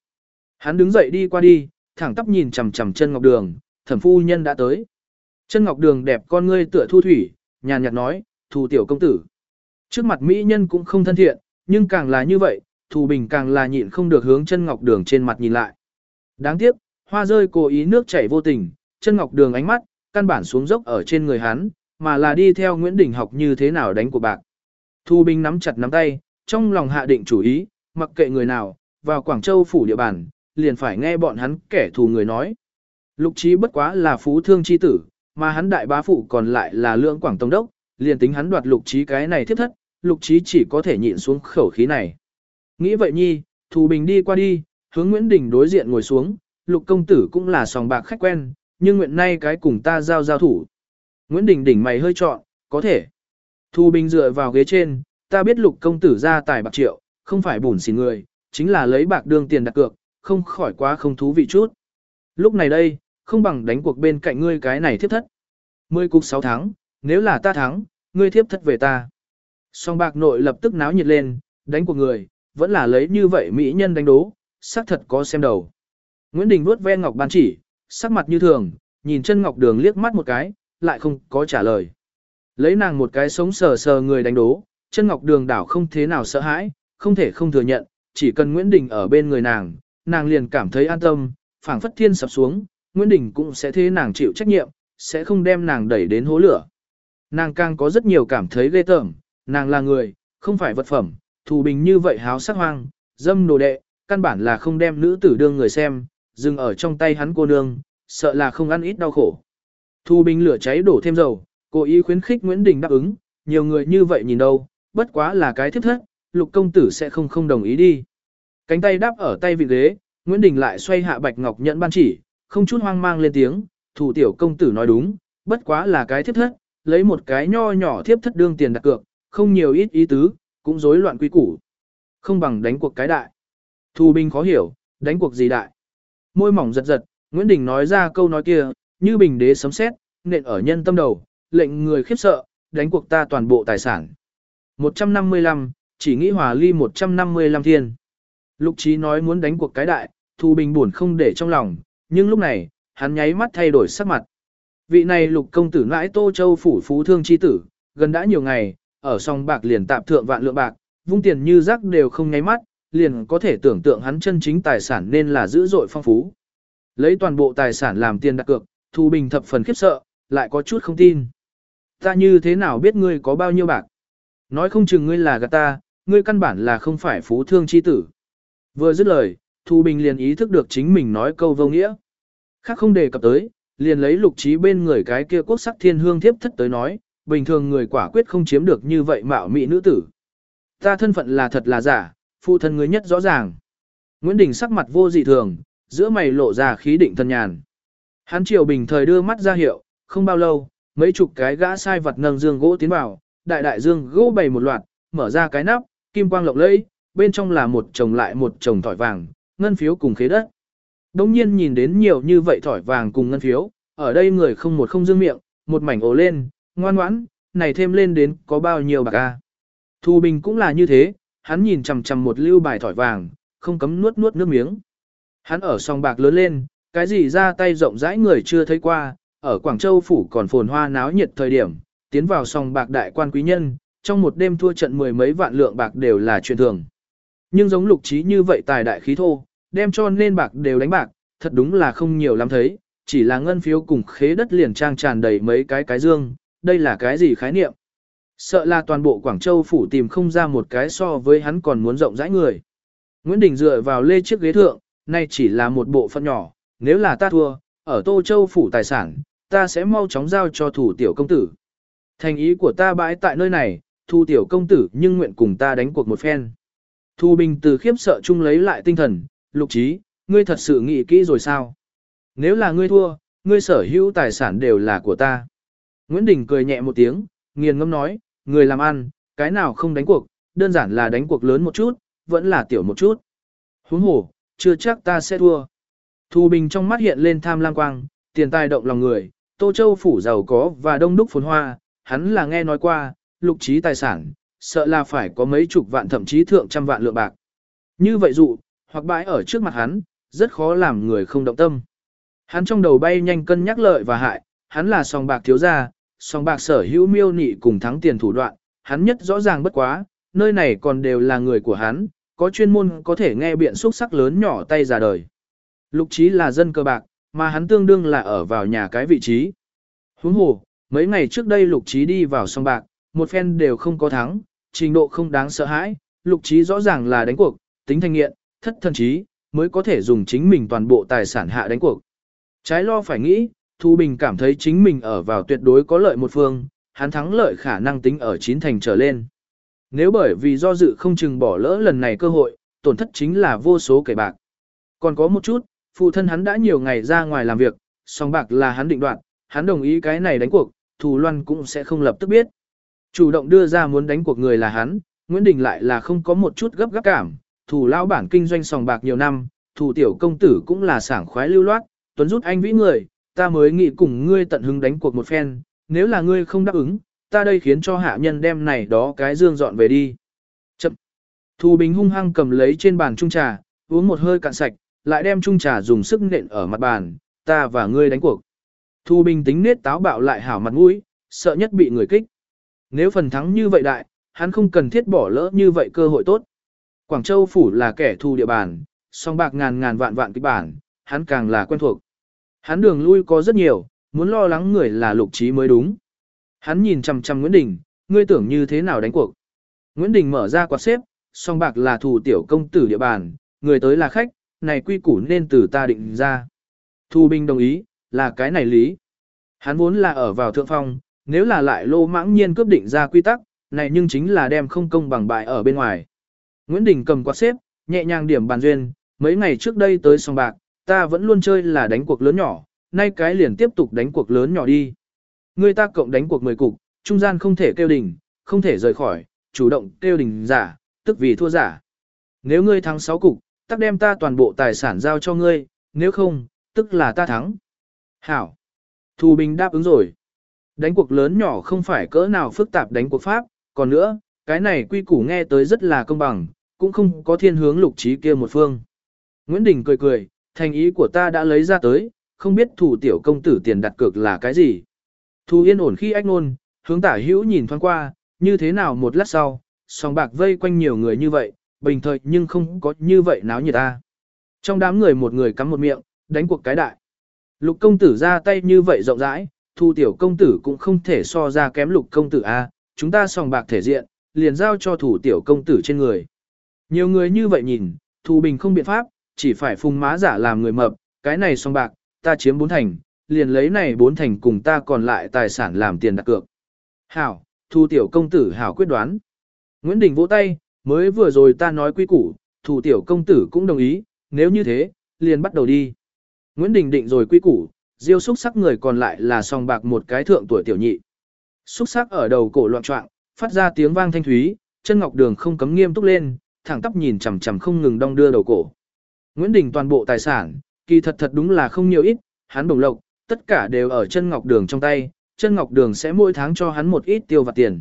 Hắn đứng dậy đi qua đi, thẳng tắp nhìn chằm chằm chân ngọc đường, thẩm phu nhân đã tới. Chân ngọc đường đẹp con ngươi tựa thu thủy, nhàn nhạt nói, thù tiểu công tử. Trước mặt mỹ nhân cũng không thân thiện, nhưng càng là như vậy, thù bình càng là nhịn không được hướng chân ngọc đường trên mặt nhìn lại. Đáng tiếc, hoa rơi cố ý nước chảy vô tình, chân ngọc đường ánh mắt, căn bản xuống dốc ở trên người hắn, mà là đi theo Nguyễn Đình học như thế nào đánh của bạc. Thu Bình nắm chặt nắm tay, trong lòng hạ định chủ ý, mặc kệ người nào, vào Quảng Châu phủ địa bàn, liền phải nghe bọn hắn kẻ thù người nói. Lục trí bất quá là phú thương chi tử, mà hắn đại bá phụ còn lại là lượng Quảng Tông Đốc, liền tính hắn đoạt lục trí cái này thiết thất, lục trí chỉ có thể nhịn xuống khẩu khí này. Nghĩ vậy nhi, Thù Bình đi qua đi, hướng Nguyễn Đình đối diện ngồi xuống, lục công tử cũng là sòng bạc khách quen, nhưng nguyện nay cái cùng ta giao giao thủ. Nguyễn Đình đỉnh mày hơi trọn, có thể. thù Bình dựa vào ghế trên, ta biết lục công tử ra tài bạc triệu, không phải bùn xỉn người, chính là lấy bạc đương tiền đặt cược, không khỏi quá không thú vị chút. Lúc này đây, không bằng đánh cuộc bên cạnh ngươi cái này thiếp thất. Mười cục sáu tháng, nếu là ta thắng, ngươi thiếp thất về ta. Song bạc nội lập tức náo nhiệt lên, đánh cuộc người, vẫn là lấy như vậy mỹ nhân đánh đố, xác thật có xem đầu. Nguyễn Đình vuốt ve ngọc ban chỉ, sắc mặt như thường, nhìn chân ngọc đường liếc mắt một cái, lại không có trả lời. Lấy nàng một cái sống sờ sờ người đánh đố, chân ngọc đường đảo không thế nào sợ hãi, không thể không thừa nhận, chỉ cần Nguyễn Đình ở bên người nàng, nàng liền cảm thấy an tâm, phảng phất thiên sập xuống, Nguyễn Đình cũng sẽ thế nàng chịu trách nhiệm, sẽ không đem nàng đẩy đến hố lửa. Nàng càng có rất nhiều cảm thấy ghê tởm, nàng là người, không phải vật phẩm, thù bình như vậy háo sắc hoang, dâm đồ đệ, căn bản là không đem nữ tử đương người xem, dừng ở trong tay hắn cô nương, sợ là không ăn ít đau khổ. Thù bình lửa cháy đổ thêm dầu, cố ý khuyến khích Nguyễn Đình đáp ứng, nhiều người như vậy nhìn đâu, bất quá là cái thiếp thất, lục công tử sẽ không không đồng ý đi. Cánh tay đáp ở tay vị ghế, Nguyễn Đình lại xoay hạ bạch ngọc nhận ban chỉ, không chút hoang mang lên tiếng, thủ tiểu công tử nói đúng, bất quá là cái thiếp thất, lấy một cái nho nhỏ thiếp thất đương tiền đặt cược, không nhiều ít ý tứ, cũng rối loạn quy củ. Không bằng đánh cuộc cái đại. Thu Bình khó hiểu, đánh cuộc gì đại. Môi mỏng giật giật, Nguyễn Đình nói ra câu nói kia, như bình đế sấm sét, nện ở nhân tâm đầu, lệnh người khiếp sợ, đánh cuộc ta toàn bộ tài sản. 155, chỉ nghĩ hòa ly 155 thiên. Lục Chí nói muốn đánh cuộc cái đại, Thu Bình buồn không để trong lòng, nhưng lúc này, hắn nháy mắt thay đổi sắc mặt. Vị này lục công tử ngãi Tô Châu phủ phú thương chi tử, gần đã nhiều ngày, ở song bạc liền tạp thượng vạn lượng bạc, vung tiền như rác đều không nháy mắt, liền có thể tưởng tượng hắn chân chính tài sản nên là dữ dội phong phú. Lấy toàn bộ tài sản làm tiền đặt cược, Thu Bình thập phần khiếp sợ, lại có chút không tin. Ta như thế nào biết ngươi có bao nhiêu bạc? Nói không chừng ngươi là gạt ta, ngươi căn bản là không phải phú thương chi tử. Vừa dứt lời, Thu Bình liền ý thức được chính mình nói câu vô nghĩa. Khác không đề cập tới, liền lấy lục trí bên người cái kia quốc sắc thiên hương thiếp thất tới nói, bình thường người quả quyết không chiếm được như vậy mạo mị nữ tử. Ta thân phận là thật là giả, phụ thân người nhất rõ ràng. Nguyễn Đình sắc mặt vô dị thường, giữa mày lộ ra khí định thân nhàn. Hắn triều bình thời đưa mắt ra hiệu, không bao lâu, mấy chục cái gã sai vật nâng dương gỗ tiến vào, đại đại dương gỗ bày một loạt, mở ra cái nắp, kim quang lộng lẫy, bên trong là một chồng lại một chồng thỏi vàng, ngân phiếu cùng khế đất. Đông nhiên nhìn đến nhiều như vậy thỏi vàng cùng ngân phiếu, ở đây người không một không dương miệng, một mảnh ồ lên, ngoan ngoãn, này thêm lên đến có bao nhiêu bạc a. Thu Bình cũng là như thế, hắn nhìn chằm chằm một lưu bài thỏi vàng, không cấm nuốt nuốt nước miếng. Hắn ở song bạc lớn lên, cái gì ra tay rộng rãi người chưa thấy qua, ở Quảng Châu phủ còn phồn hoa náo nhiệt thời điểm, tiến vào song bạc đại quan quý nhân, trong một đêm thua trận mười mấy vạn lượng bạc đều là chuyện thường. Nhưng giống lục trí như vậy tài đại khí thô, đem cho nên bạc đều đánh bạc, thật đúng là không nhiều lắm thấy, chỉ là ngân phiếu cùng khế đất liền trang tràn đầy mấy cái cái dương, đây là cái gì khái niệm? Sợ là toàn bộ Quảng Châu phủ tìm không ra một cái so với hắn còn muốn rộng rãi người. Nguyễn Đình dựa vào lê chiếc ghế thượng, nay chỉ là một bộ phận nhỏ, nếu là ta thua, ở Tô Châu phủ tài sản, ta sẽ mau chóng giao cho thủ tiểu công tử. Thành ý của ta bãi tại nơi này, thu tiểu công tử nhưng nguyện cùng ta đánh cuộc một phen. Thu Bình từ khiếp sợ chung lấy lại tinh thần, lục trí, ngươi thật sự nghĩ kỹ rồi sao? Nếu là ngươi thua, ngươi sở hữu tài sản đều là của ta. Nguyễn Đình cười nhẹ một tiếng, nghiền ngâm nói, người làm ăn, cái nào không đánh cuộc, đơn giản là đánh cuộc lớn một chút, vẫn là tiểu một chút. Huống hồ, chưa chắc ta sẽ thua. Thu Bình trong mắt hiện lên tham lam quang, tiền tài động lòng người, Tô Châu phủ giàu có và đông đúc phồn hoa, hắn là nghe nói qua, lục trí tài sản, sợ là phải có mấy chục vạn thậm chí thượng trăm vạn lượng bạc. Như vậy dụ, hoặc bãi ở trước mặt hắn, rất khó làm người không động tâm. Hắn trong đầu bay nhanh cân nhắc lợi và hại, hắn là song bạc thiếu gia, song bạc sở hữu miêu nị cùng thắng tiền thủ đoạn, hắn nhất rõ ràng bất quá, nơi này còn đều là người của hắn, có chuyên môn có thể nghe biện xúc sắc lớn nhỏ tay ra đời. Lục trí là dân cơ bạc, mà hắn tương đương là ở vào nhà cái vị trí. Huống hồ, mấy ngày trước đây lục trí đi vào song bạc, một phen đều không có thắng, trình độ không đáng sợ hãi, lục trí rõ ràng là đánh cuộc, tính thanh nghiện, thất thần trí, mới có thể dùng chính mình toàn bộ tài sản hạ đánh cuộc. Trái lo phải nghĩ, Thu Bình cảm thấy chính mình ở vào tuyệt đối có lợi một phương, hắn thắng lợi khả năng tính ở chín thành trở lên. Nếu bởi vì do dự không chừng bỏ lỡ lần này cơ hội, tổn thất chính là vô số kẻ bạc. Còn có một chút, phụ thân hắn đã nhiều ngày ra ngoài làm việc, song bạc là hắn định đoạt, hắn đồng ý cái này đánh cuộc, Thù Loan cũng sẽ không lập tức biết. Chủ động đưa ra muốn đánh cuộc người là hắn, Nguyễn Đình lại là không có một chút gấp gáp cảm, thủ lao bản kinh doanh sòng bạc nhiều năm, thủ tiểu công tử cũng là sảng khoái lưu loát, tuấn rút anh vĩ người, ta mới nghĩ cùng ngươi tận hứng đánh cuộc một phen, nếu là ngươi không đáp ứng, ta đây khiến cho hạ nhân đem này đó cái dương dọn về đi. Chậm. Thù Bình hung hăng cầm lấy trên bàn trung trà, uống một hơi cạn sạch, lại đem trung trà dùng sức nện ở mặt bàn, ta và ngươi đánh cuộc. Thù Bình tính nết táo bạo lại hảo mặt mũi, sợ nhất bị người kích. Nếu phần thắng như vậy đại, hắn không cần thiết bỏ lỡ như vậy cơ hội tốt. Quảng Châu phủ là kẻ thù địa bàn, song bạc ngàn ngàn vạn vạn kịch bản, hắn càng là quen thuộc. Hắn đường lui có rất nhiều, muốn lo lắng người là lục trí mới đúng. Hắn nhìn chằm chằm Nguyễn Đình, ngươi tưởng như thế nào đánh cuộc. Nguyễn Đình mở ra quạt xếp, song bạc là thù tiểu công tử địa bàn, người tới là khách, này quy củ nên từ ta định ra. Thu Bình đồng ý, là cái này lý. Hắn vốn là ở vào thượng phong, nếu là lại lô mãng nhiên cướp định ra quy tắc, này nhưng chính là đem không công bằng bại ở bên ngoài. Nguyễn Đình cầm quạt xếp, nhẹ nhàng điểm bàn duyên, mấy ngày trước đây tới sòng bạc, ta vẫn luôn chơi là đánh cuộc lớn nhỏ, nay cái liền tiếp tục đánh cuộc lớn nhỏ đi. Người ta cộng đánh cuộc 10 cục, trung gian không thể kêu đỉnh không thể rời khỏi, chủ động kêu đỉnh giả, tức vì thua giả. Nếu ngươi thắng 6 cục, tắc đem ta toàn bộ tài sản giao cho ngươi, nếu không, tức là ta thắng. Hảo. Thù Bình đáp ứng rồi. Đánh cuộc lớn nhỏ không phải cỡ nào phức tạp đánh cuộc pháp, còn nữa, cái này quy củ nghe tới rất là công bằng, cũng không có thiên hướng lục trí kia một phương. Nguyễn Đình cười cười, thành ý của ta đã lấy ra tới, không biết thủ tiểu công tử tiền đặt cược là cái gì. Thu yên ổn khi ách nôn, hướng tả hữu nhìn thoáng qua, như thế nào một lát sau, song bạc vây quanh nhiều người như vậy, bình thời nhưng không có như vậy náo nhiệt ta. Trong đám người một người cắm một miệng, đánh cuộc cái đại. Lục công tử ra tay như vậy rộng rãi, thu tiểu công tử cũng không thể so ra kém lục công tử A, chúng ta sòng bạc thể diện, liền giao cho thủ tiểu công tử trên người. Nhiều người như vậy nhìn, thu bình không biện pháp, chỉ phải phùng má giả làm người mập, cái này sòng bạc, ta chiếm bốn thành, liền lấy này bốn thành cùng ta còn lại tài sản làm tiền đặt cược. Hảo, thu tiểu công tử hảo quyết đoán. Nguyễn Đình vỗ tay, mới vừa rồi ta nói quy củ, thủ tiểu công tử cũng đồng ý, nếu như thế, liền bắt đầu đi. Nguyễn Đình định rồi quy củ, diêu xúc sắc người còn lại là song bạc một cái thượng tuổi tiểu nhị. Xúc sắc ở đầu cổ loạn trọng, phát ra tiếng vang thanh thúy, chân ngọc đường không cấm nghiêm túc lên, thẳng tắp nhìn chằm chằm không ngừng đong đưa đầu cổ. Nguyễn Đình toàn bộ tài sản, kỳ thật thật đúng là không nhiều ít, hắn đồng lộc, tất cả đều ở chân ngọc đường trong tay, chân ngọc đường sẽ mỗi tháng cho hắn một ít tiêu vặt tiền.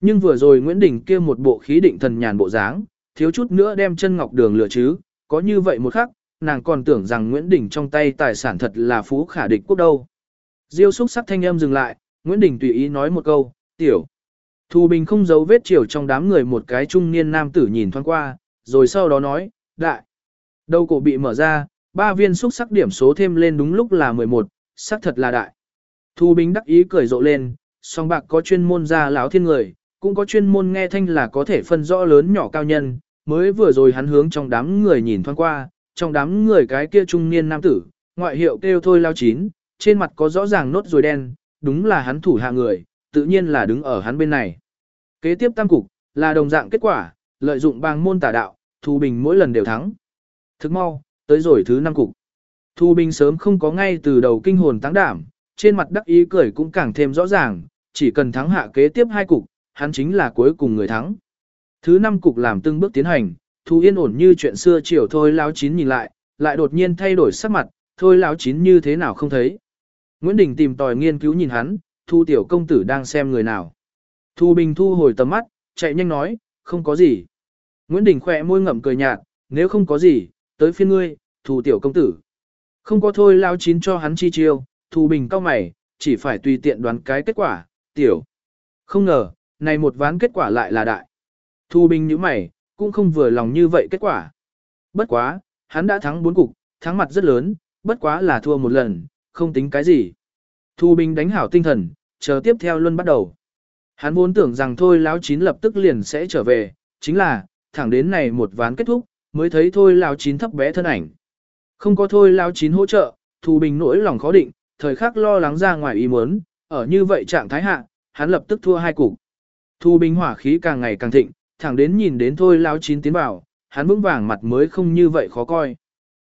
Nhưng vừa rồi Nguyễn Đình kia một bộ khí định thần nhàn bộ dáng, thiếu chút nữa đem chân ngọc đường lừa chứ, có như vậy một khắc, nàng còn tưởng rằng Nguyễn Đình trong tay tài sản thật là phú khả địch quốc đâu. Diêu xúc sắc thanh âm dừng lại, Nguyễn Đình tùy ý nói một câu, tiểu. Thu Bình không giấu vết chiều trong đám người một cái trung niên nam tử nhìn thoáng qua, rồi sau đó nói, đại. Đầu cổ bị mở ra, ba viên xúc sắc điểm số thêm lên đúng lúc là 11, sắc thật là đại. Thu Bình đắc ý cười rộ lên, song bạc có chuyên môn ra láo thiên người, cũng có chuyên môn nghe thanh là có thể phân rõ lớn nhỏ cao nhân, mới vừa rồi hắn hướng trong đám người nhìn thoáng qua, trong đám người cái kia trung niên nam tử, ngoại hiệu kêu thôi lao chín, trên mặt có rõ ràng nốt rồi đen, đúng là hắn thủ hạ người, tự nhiên là đứng ở hắn bên này. Kế tiếp tam cục, là đồng dạng kết quả, lợi dụng bang môn tà đạo, Thu Bình mỗi lần đều thắng. Thức mau, tới rồi thứ năm cục. Thu Bình sớm không có ngay từ đầu kinh hồn tăng đảm, trên mặt đắc ý cười cũng càng thêm rõ ràng, chỉ cần thắng hạ kế tiếp hai cục, hắn chính là cuối cùng người thắng. Thứ năm cục làm từng bước tiến hành, Thu yên ổn như chuyện xưa chiều thôi lão chín nhìn lại, lại đột nhiên thay đổi sắc mặt, thôi lão chín như thế nào không thấy. Nguyễn Đình tìm tòi nghiên cứu nhìn hắn, Thu tiểu công tử đang xem người nào. Thu Bình thu hồi tầm mắt, chạy nhanh nói, không có gì. Nguyễn Đình khỏe môi ngậm cười nhạt, nếu không có gì, tới phiên ngươi, Thu tiểu công tử. Không có thôi lão chín cho hắn chi chiêu, Thu Bình cao mày, chỉ phải tùy tiện đoán cái kết quả, tiểu. Không ngờ, này một ván kết quả lại là đại. Thu Bình như mày, cũng không vừa lòng như vậy kết quả. Bất quá, hắn đã thắng bốn cục, thắng mặt rất lớn, bất quá là thua một lần, không tính cái gì. Thu Bình đánh hảo tinh thần, chờ tiếp theo luôn bắt đầu. Hắn vốn tưởng rằng thôi lão chín lập tức liền sẽ trở về, chính là, thẳng đến này một ván kết thúc, mới thấy thôi lão chín thấp bé thân ảnh. Không có thôi lão chín hỗ trợ, Thu Bình nỗi lòng khó định, thời khắc lo lắng ra ngoài ý muốn, ở như vậy trạng thái hạ, hắn lập tức thua hai cục. Thu Bình hỏa khí càng ngày càng thịnh, thẳng đến nhìn đến thôi lão chín tiến vào, hắn vững vàng mặt mới không như vậy khó coi.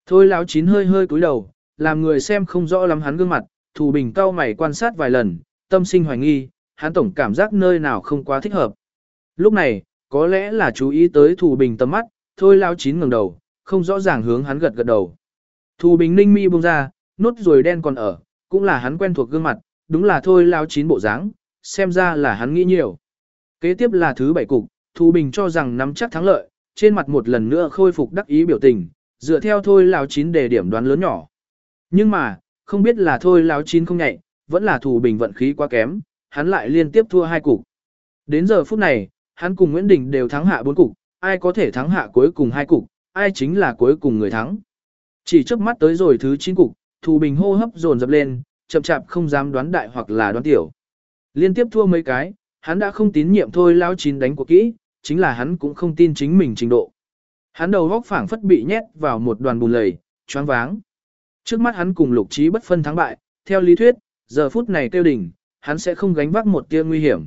Thôi lão chín hơi hơi cúi đầu, làm người xem không rõ lắm hắn gương mặt, Thu Bình cau mày quan sát vài lần, tâm sinh hoài nghi, hắn tổng cảm giác nơi nào không quá thích hợp. Lúc này, có lẽ là chú ý tới Thu Bình tầm mắt, thôi lão chín ngẩng đầu, không rõ ràng hướng hắn gật gật đầu. Thu Bình ninh mi buông ra, nốt ruồi đen còn ở, cũng là hắn quen thuộc gương mặt, đúng là thôi lão chín bộ dáng, xem ra là hắn nghĩ nhiều. Kế tiếp là thứ bảy cục, Thu Bình cho rằng nắm chắc thắng lợi, trên mặt một lần nữa khôi phục đắc ý biểu tình, dựa theo thôi lão chín đề điểm đoán lớn nhỏ. Nhưng mà, không biết là thôi lão chín không nhạy, vẫn là Thu Bình vận khí quá kém, hắn lại liên tiếp thua hai cục. Đến giờ phút này, hắn cùng Nguyễn Đình đều thắng hạ bốn cục, ai có thể thắng hạ cuối cùng hai cục, ai chính là cuối cùng người thắng. Chỉ trước mắt tới rồi thứ chín cục, Thu Bình hô hấp dồn dập lên, chậm chạp không dám đoán đại hoặc là đoán tiểu. Liên tiếp thua mấy cái, hắn đã không tín nhiệm thôi lao chín đánh của kỹ, chính là hắn cũng không tin chính mình trình độ. Hắn đầu góc phảng phất bị nhét vào một đoàn bùn lầy, choáng váng. Trước mắt hắn cùng lục trí bất phân thắng bại, theo lý thuyết, giờ phút này tiêu đỉnh, hắn sẽ không gánh vác một tia nguy hiểm.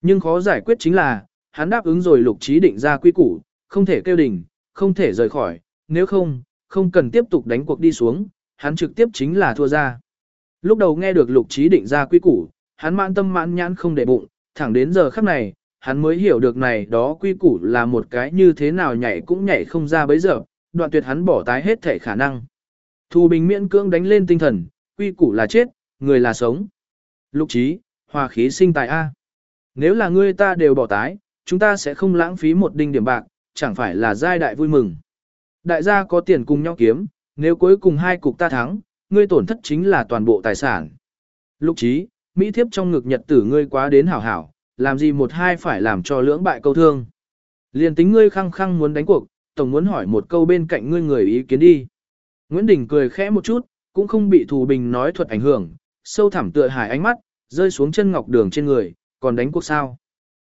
Nhưng khó giải quyết chính là, hắn đáp ứng rồi lục trí định ra quy củ, không thể tiêu đỉnh, không thể rời khỏi, nếu không, không cần tiếp tục đánh cuộc đi xuống, hắn trực tiếp chính là thua ra. Lúc đầu nghe được lục trí định ra quy củ, hắn mãn tâm mãn nhãn không để bụng, thẳng đến giờ khắc này, hắn mới hiểu được này đó quy củ là một cái như thế nào nhảy cũng nhảy không ra bấy giờ, đoạn tuyệt hắn bỏ tái hết thể khả năng. Thu Bình miễn cưỡng đánh lên tinh thần, quy củ là chết, người là sống. Lục trí, hòa khí sinh tài A. Nếu là ngươi ta đều bỏ tái, chúng ta sẽ không lãng phí một đinh điểm bạc, chẳng phải là giai đại vui mừng. Đại gia có tiền cùng nhau kiếm, nếu cuối cùng hai cục ta thắng, ngươi tổn thất chính là toàn bộ tài sản. Lục trí, Mỹ thiếp trong ngực nhật tử ngươi quá đến hảo hảo, làm gì một hai phải làm cho lưỡng bại câu thương. Liên tính ngươi khăng khăng muốn đánh cuộc, tổng muốn hỏi một câu bên cạnh ngươi người ý kiến đi. Nguyễn Đình cười khẽ một chút, cũng không bị Thù Bình nói thuật ảnh hưởng, sâu thẳm tựa hải ánh mắt, rơi xuống chân ngọc đường trên người, còn đánh cuộc sao.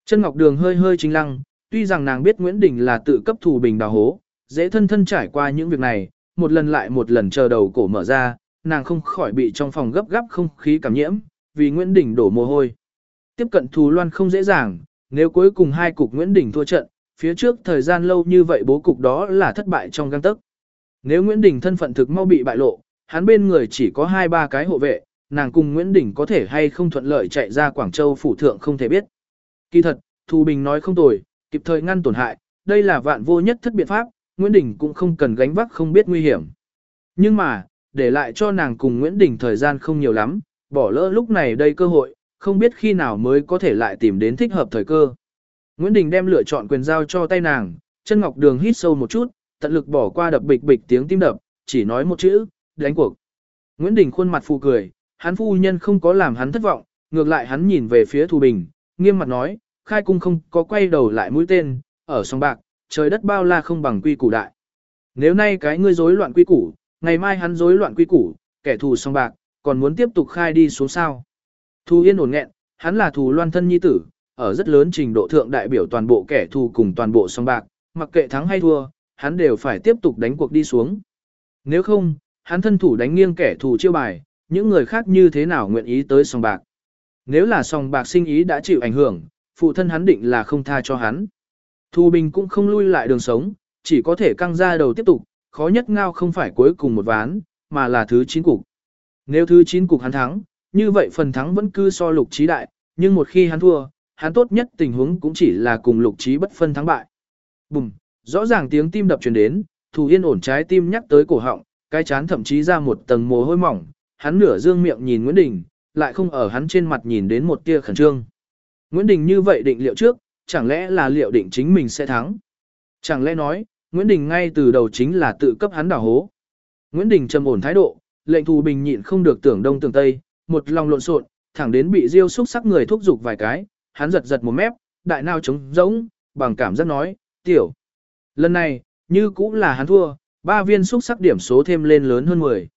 Chân ngọc đường hơi hơi chính lăng, tuy rằng nàng biết Nguyễn Đình là tự cấp Thù Bình đào hố, dễ thân thân trải qua những việc này, một lần lại một lần chờ đầu cổ mở ra, nàng không khỏi bị trong phòng gấp gáp không khí cảm nhiễm, vì Nguyễn Đình đổ mồ hôi. Tiếp cận Thù Loan không dễ dàng, nếu cuối cùng hai cục Nguyễn Đình thua trận, phía trước thời gian lâu như vậy bố cục đó là thất bại trong găng tấc. Nếu Nguyễn Đình thân phận thực mau bị bại lộ, hắn bên người chỉ có hai ba cái hộ vệ, nàng cùng Nguyễn Đình có thể hay không thuận lợi chạy ra Quảng Châu phủ thượng không thể biết. Kỳ thật, Thù Bình nói không tồi, kịp thời ngăn tổn hại, đây là vạn vô nhất thất biện pháp, Nguyễn Đình cũng không cần gánh vác không biết nguy hiểm. Nhưng mà, để lại cho nàng cùng Nguyễn Đình thời gian không nhiều lắm, bỏ lỡ lúc này đây cơ hội, không biết khi nào mới có thể lại tìm đến thích hợp thời cơ. Nguyễn Đình đem lựa chọn quyền giao cho tay nàng, chân ngọc đường hít sâu một chút, tận lực bỏ qua đập bịch bịch tiếng tim đập, chỉ nói một chữ, đánh cuộc. Nguyễn Đình khuôn mặt phù cười, hắn phu nhân không có làm hắn thất vọng, ngược lại hắn nhìn về phía Thù Bình, nghiêm mặt nói, khai cung không có quay đầu lại mũi tên, ở sông bạc, trời đất bao la không bằng quy củ đại. Nếu nay cái ngươi rối loạn quy củ, ngày mai hắn rối loạn quy củ, kẻ thù sông bạc, còn muốn tiếp tục khai đi xuống sao. Thu Yên ổn nghẹn, hắn là thù loan thân nhi tử, ở rất lớn trình độ thượng đại biểu toàn bộ kẻ thù cùng toàn bộ song bạc, mặc kệ thắng hay thua, hắn đều phải tiếp tục đánh cuộc đi xuống. Nếu không, hắn thân thủ đánh nghiêng kẻ thù chiêu bài, những người khác như thế nào nguyện ý tới song bạc. Nếu là song bạc sinh ý đã chịu ảnh hưởng, phụ thân hắn định là không tha cho hắn. Thu Bình cũng không lui lại đường sống, chỉ có thể căng ra đầu tiếp tục, khó nhất ngao không phải cuối cùng một ván, mà là thứ 9 cục. Nếu thứ 9 cục hắn thắng, như vậy phần thắng vẫn cứ so lục trí đại, nhưng một khi hắn thua, hắn tốt nhất tình huống cũng chỉ là cùng lục trí bất phân thắng bại. Bùm, rõ ràng tiếng tim đập truyền đến, Thù Yên ổn trái tim nhắc tới cổ họng, cái chán thậm chí ra một tầng mồ hôi mỏng, hắn nửa dương miệng nhìn Nguyễn Đình, lại không ở hắn trên mặt nhìn đến một tia khẩn trương. Nguyễn Đình như vậy định liệu trước, chẳng lẽ là liệu định chính mình sẽ thắng? Chẳng lẽ nói, Nguyễn Đình ngay từ đầu chính là tự cấp hắn đảo hố? Nguyễn Đình trầm ổn thái độ, lệnh thù bình nhịn không được tưởng đông tưởng tây, một lòng lộn xộn, thẳng đến bị Diêu xúc sắc người thúc giục vài cái, hắn giật giật một mép, đại nào trống rỗng, bằng cảm giác nói, tiểu. Lần này, như cũng là hắn thua, ba viên xúc sắc điểm số thêm lên lớn hơn 10.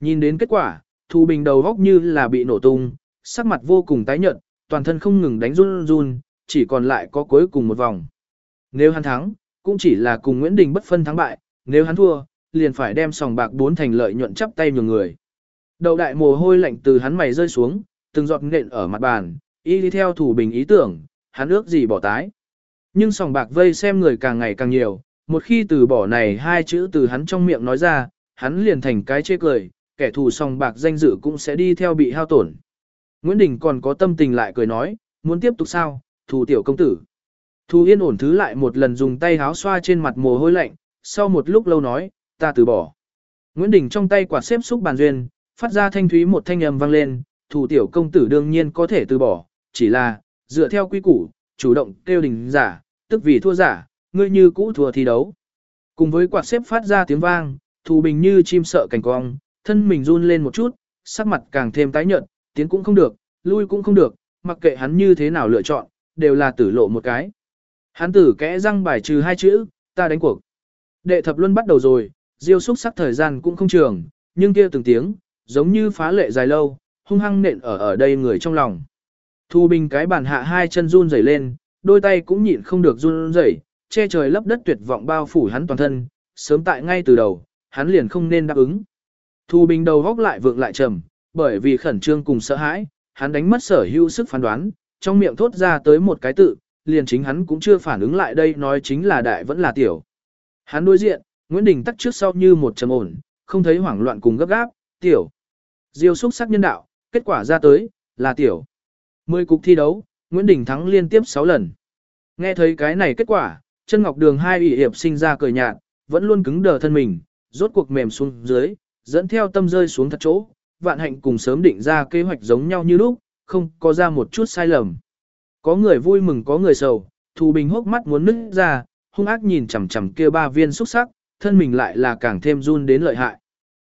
Nhìn đến kết quả, Thu Bình đầu góc như là bị nổ tung, sắc mặt vô cùng tái nhợt, toàn thân không ngừng đánh run run, chỉ còn lại có cuối cùng một vòng. Nếu hắn thắng, cũng chỉ là cùng Nguyễn Đình bất phân thắng bại, nếu hắn thua, liền phải đem sòng bạc bốn thành lợi nhuận chắp tay nhường người. Đầu đại mồ hôi lạnh từ hắn mày rơi xuống, từng giọt nện ở mặt bàn, y đi theo thủ bình ý tưởng, hắn ước gì bỏ tái. Nhưng sòng bạc vây xem người càng ngày càng nhiều, một khi từ bỏ này hai chữ từ hắn trong miệng nói ra, hắn liền thành cái chê cười, kẻ thù sòng bạc danh dự cũng sẽ đi theo bị hao tổn. Nguyễn Đình còn có tâm tình lại cười nói, muốn tiếp tục sao, thù tiểu công tử. Thù yên ổn thứ lại một lần dùng tay háo xoa trên mặt mồ hôi lạnh, sau một lúc lâu nói, ta từ bỏ. Nguyễn Đình trong tay quạt xếp xúc bàn duyên, phát ra thanh thúy một thanh âm vang lên, thủ tiểu công tử đương nhiên có thể từ bỏ, chỉ là, dựa theo quy củ, chủ động kêu đình giả, tức vì thua giả, ngươi như cũ thua thi đấu. Cùng với quạt xếp phát ra tiếng vang, thù bình như chim sợ cảnh cong, thân mình run lên một chút, sắc mặt càng thêm tái nhợt, tiến cũng không được, lui cũng không được, mặc kệ hắn như thế nào lựa chọn, đều là tử lộ một cái. Hắn tử kẽ răng bài trừ hai chữ, ta đánh cuộc. Đệ thập luân bắt đầu rồi, diêu xúc sắc thời gian cũng không trường, nhưng kia từng tiếng, giống như phá lệ dài lâu, hung hăng nện ở ở đây người trong lòng. Thu Bình cái bàn hạ hai chân run rẩy lên, đôi tay cũng nhịn không được run rẩy, che trời lấp đất tuyệt vọng bao phủ hắn toàn thân, sớm tại ngay từ đầu, hắn liền không nên đáp ứng. Thu Bình đầu góc lại vượng lại trầm, bởi vì khẩn trương cùng sợ hãi, hắn đánh mất sở hữu sức phán đoán, trong miệng thốt ra tới một cái tự, liền chính hắn cũng chưa phản ứng lại đây nói chính là đại vẫn là tiểu. Hắn đối diện, Nguyễn Đình tắt trước sau như một trầm ổn, không thấy hoảng loạn cùng gấp gáp, tiểu. Diêu xúc sắc nhân đạo, kết quả ra tới, là tiểu. Mười cục thi đấu, Nguyễn Đình thắng liên tiếp 6 lần. Nghe thấy cái này kết quả, chân ngọc đường hai ủy hiệp sinh ra cười nhạt, vẫn luôn cứng đờ thân mình, rốt cuộc mềm xuống dưới, dẫn theo tâm rơi xuống thật chỗ, vạn hạnh cùng sớm định ra kế hoạch giống nhau như lúc, không có ra một chút sai lầm. Có người vui mừng có người sầu, Thù Bình hốc mắt muốn nứt ra, hung ác nhìn chằm chằm kia ba viên xúc sắc, thân mình lại là càng thêm run đến lợi hại.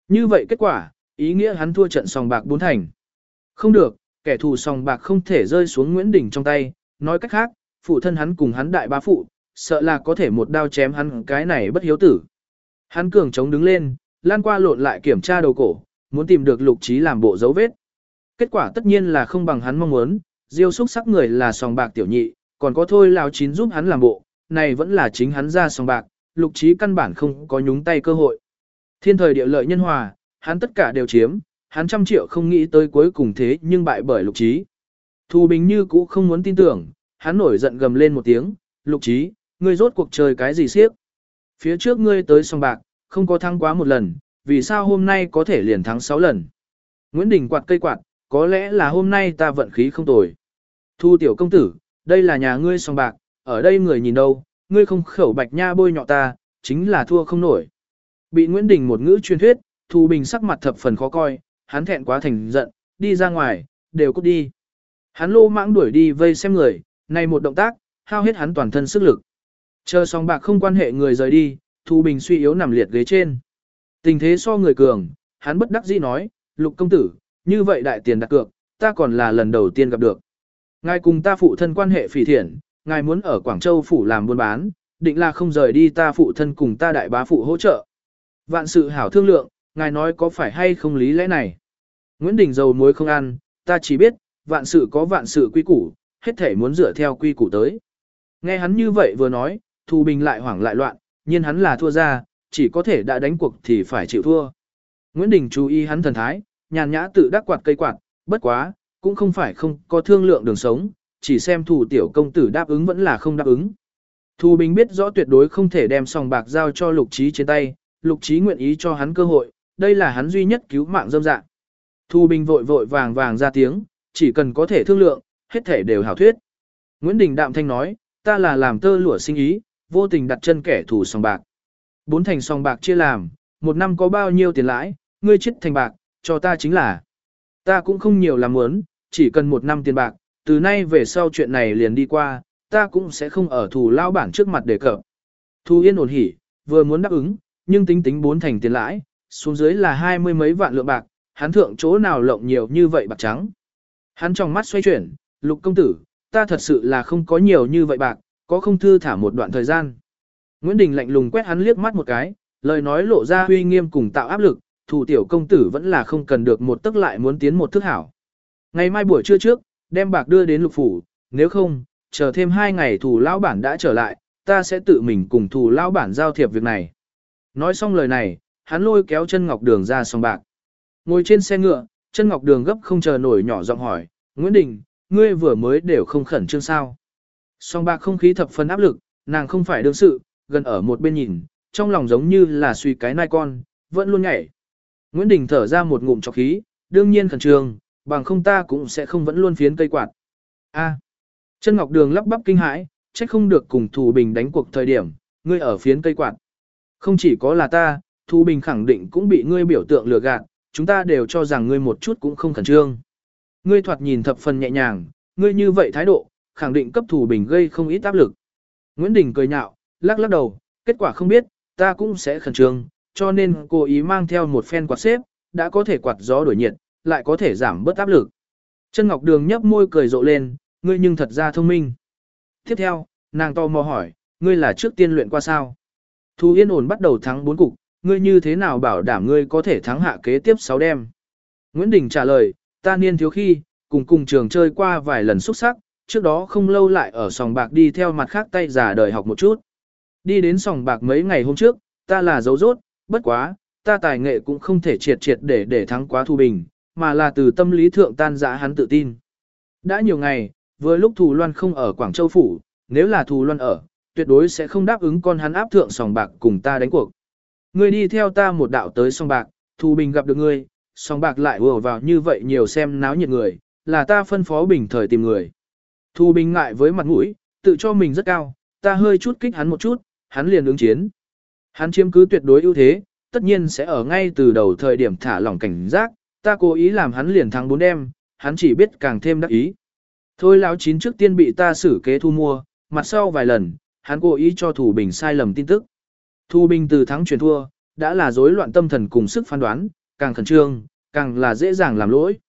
Như vậy kết quả, ý nghĩa hắn thua trận sòng bạc bốn thành. Không được, kẻ thù sòng bạc không thể rơi xuống Nguyễn Đình trong tay, nói cách khác, phụ thân hắn cùng hắn đại bá phụ, sợ là có thể một đao chém hắn cái này bất hiếu tử. Hắn cường chống đứng lên, lan qua lộn lại kiểm tra đầu cổ, muốn tìm được lục trí làm bộ dấu vết. Kết quả tất nhiên là không bằng hắn mong muốn, diêu xúc sắc người là sòng bạc tiểu nhị, còn có thôi lao chín giúp hắn làm bộ, này vẫn là chính hắn ra sòng bạc, lục trí căn bản không có nhúng tay cơ hội. Thiên thời địa lợi nhân hòa, hắn tất cả đều chiếm, hắn trăm triệu không nghĩ tới cuối cùng thế nhưng bại bởi lục trí. Thu Bình như cũ không muốn tin tưởng, hắn nổi giận gầm lên một tiếng, lục trí, ngươi rốt cuộc chơi cái gì siếc. Phía trước ngươi tới sòng bạc, không có thắng quá một lần, vì sao hôm nay có thể liền thắng sáu lần. Nguyễn Đình quạt cây quạt, có lẽ là hôm nay ta vận khí không tồi. Thu tiểu công tử, đây là nhà ngươi sòng bạc, ở đây người nhìn đâu, ngươi không khẩu bạch nha bôi nhọ ta, chính là thua không nổi. Bị Nguyễn Đình một ngữ truyền thuyết, Thu Bình sắc mặt thập phần khó coi, hắn thẹn quá thành giận, đi ra ngoài, đều cút đi. Hắn lô mãng đuổi đi vây xem người, này một động tác, hao hết hắn toàn thân sức lực. Chờ xong bạc không quan hệ người rời đi, Thu Bình suy yếu nằm liệt ghế trên. Tình thế so người cường, hắn bất đắc dĩ nói, lục công tử, như vậy đại tiền đặt cược, ta còn là lần đầu tiên gặp được. Ngài cùng ta phụ thân quan hệ phỉ thiện, ngài muốn ở Quảng Châu phủ làm buôn bán, định là không rời đi ta phụ thân cùng ta đại bá phụ hỗ trợ. Vạn sự hảo thương lượng, ngài nói có phải hay không lý lẽ này. Nguyễn Đình dầu muối không ăn, ta chỉ biết, vạn sự có vạn sự quy củ, hết thể muốn dựa theo quy củ tới. Nghe hắn như vậy vừa nói, Thu Bình lại hoảng lại loạn, nhưng hắn là thua ra, chỉ có thể đã đánh cuộc thì phải chịu thua. Nguyễn Đình chú ý hắn thần thái, nhàn nhã tự đắc quạt cây quạt, bất quá, cũng không phải không có thương lượng đường sống, chỉ xem thủ tiểu công tử đáp ứng vẫn là không đáp ứng. Thu Bình biết rõ tuyệt đối không thể đem sòng bạc giao cho lục trí trên tay, lục trí nguyện ý cho hắn cơ hội, đây là hắn duy nhất cứu mạng dâm dạng. Thu Bình vội vội vàng vàng ra tiếng, chỉ cần có thể thương lượng, hết thể đều hảo thuyết. Nguyễn Đình Đạm Thanh nói, ta là làm tơ lụa sinh ý, vô tình đặt chân kẻ thù sòng bạc. Bốn thành sòng bạc chia làm, một năm có bao nhiêu tiền lãi, ngươi chết thành bạc, cho ta chính là. Ta cũng không nhiều làm muốn, chỉ cần một năm tiền bạc, từ nay về sau chuyện này liền đi qua, ta cũng sẽ không ở thù lao bản trước mặt đề cập. Thu Yên ổn hỉ, vừa muốn đáp ứng, nhưng tính tính bốn thành tiền lãi, xuống dưới là hai mươi mấy vạn lượng bạc, hắn thượng chỗ nào lộng nhiều như vậy bạc trắng. Hắn trong mắt xoay chuyển, lục công tử, ta thật sự là không có nhiều như vậy bạc, có không thư thả một đoạn thời gian. Nguyễn Đình lạnh lùng quét hắn liếc mắt một cái, lời nói lộ ra huy nghiêm cùng tạo áp lực, thủ tiểu công tử vẫn là không cần được một tức lại muốn tiến một thức hảo. Ngày mai buổi trưa trước, đem bạc đưa đến lục phủ, nếu không, chờ thêm hai ngày thủ lão bản đã trở lại, ta sẽ tự mình cùng thủ lão bản giao thiệp việc này. Nói xong lời này, hắn lôi kéo chân ngọc đường ra song bạc. Ngồi trên xe ngựa, chân ngọc đường gấp không chờ nổi nhỏ giọng hỏi, Nguyễn Đình, ngươi vừa mới đều không khẩn trương sao. Song bạc không khí thập phần áp lực, nàng không phải đương sự, gần ở một bên nhìn, trong lòng giống như là suy cái nai con, vẫn luôn nhảy. Nguyễn Đình thở ra một ngụm trọc khí, đương nhiên khẩn trương, bằng không ta cũng sẽ không vẫn luôn phiến cây quạt. A. chân Ngọc Đường lắp bắp kinh hãi, trách không được cùng Thù Bình đánh cuộc thời điểm, ngươi ở phiến cây quạt. Không chỉ có là ta, Thu Bình khẳng định cũng bị ngươi biểu tượng lừa gạt, chúng ta đều cho rằng ngươi một chút cũng không khẩn trương. Ngươi thoạt nhìn thập phần nhẹ nhàng, ngươi như vậy thái độ, khẳng định cấp Thu Bình gây không ít áp lực. Nguyễn Đình cười nhạo, lắc lắc đầu, kết quả không biết, ta cũng sẽ khẩn trương, cho nên cố ý mang theo một phen quạt xếp, đã có thể quạt gió đổi nhiệt, lại có thể giảm bớt áp lực. Chân Ngọc Đường nhấp môi cười rộ lên, ngươi nhưng thật ra thông minh. Tiếp theo, nàng to mò hỏi, ngươi là trước tiên luyện qua sao? Thu Yên ổn bắt đầu thắng bốn cục, ngươi như thế nào bảo đảm ngươi có thể thắng hạ kế tiếp 6 đêm? Nguyễn Đình trả lời, ta niên thiếu khi, cùng cùng trường chơi qua vài lần xuất sắc, trước đó không lâu lại ở sòng bạc đi theo mặt khác tay giả đời học một chút. Đi đến sòng bạc mấy ngày hôm trước, ta là dấu rốt, bất quá, ta tài nghệ cũng không thể triệt triệt để để thắng quá Thu Bình, mà là từ tâm lý thượng tan giã hắn tự tin. Đã nhiều ngày, vừa lúc Thù Loan không ở Quảng Châu Phủ, nếu là Thù Loan ở, tuyệt đối sẽ không đáp ứng con hắn áp thượng sòng bạc cùng ta đánh cuộc. Ngươi đi theo ta một đạo tới Song bạc, Thù Bình gặp được ngươi, Song bạc lại ùa vào như vậy nhiều xem náo nhiệt người, là ta phân phó bình thời tìm người. Thù Bình ngại với mặt mũi, tự cho mình rất cao, ta hơi chút kích hắn một chút, hắn liền ứng chiến. Hắn chiếm cứ tuyệt đối ưu thế, tất nhiên sẽ ở ngay từ đầu thời điểm thả lỏng cảnh giác, ta cố ý làm hắn liền thắng bốn đêm, hắn chỉ biết càng thêm đắc ý. Thôi lão chín trước tiên bị ta xử kế thu mua, mặt sau vài lần, hắn cố ý cho thủ bình sai lầm tin tức. Thu binh từ thắng chuyển thua, đã là rối loạn tâm thần cùng sức phán đoán, càng khẩn trương, càng là dễ dàng làm lỗi.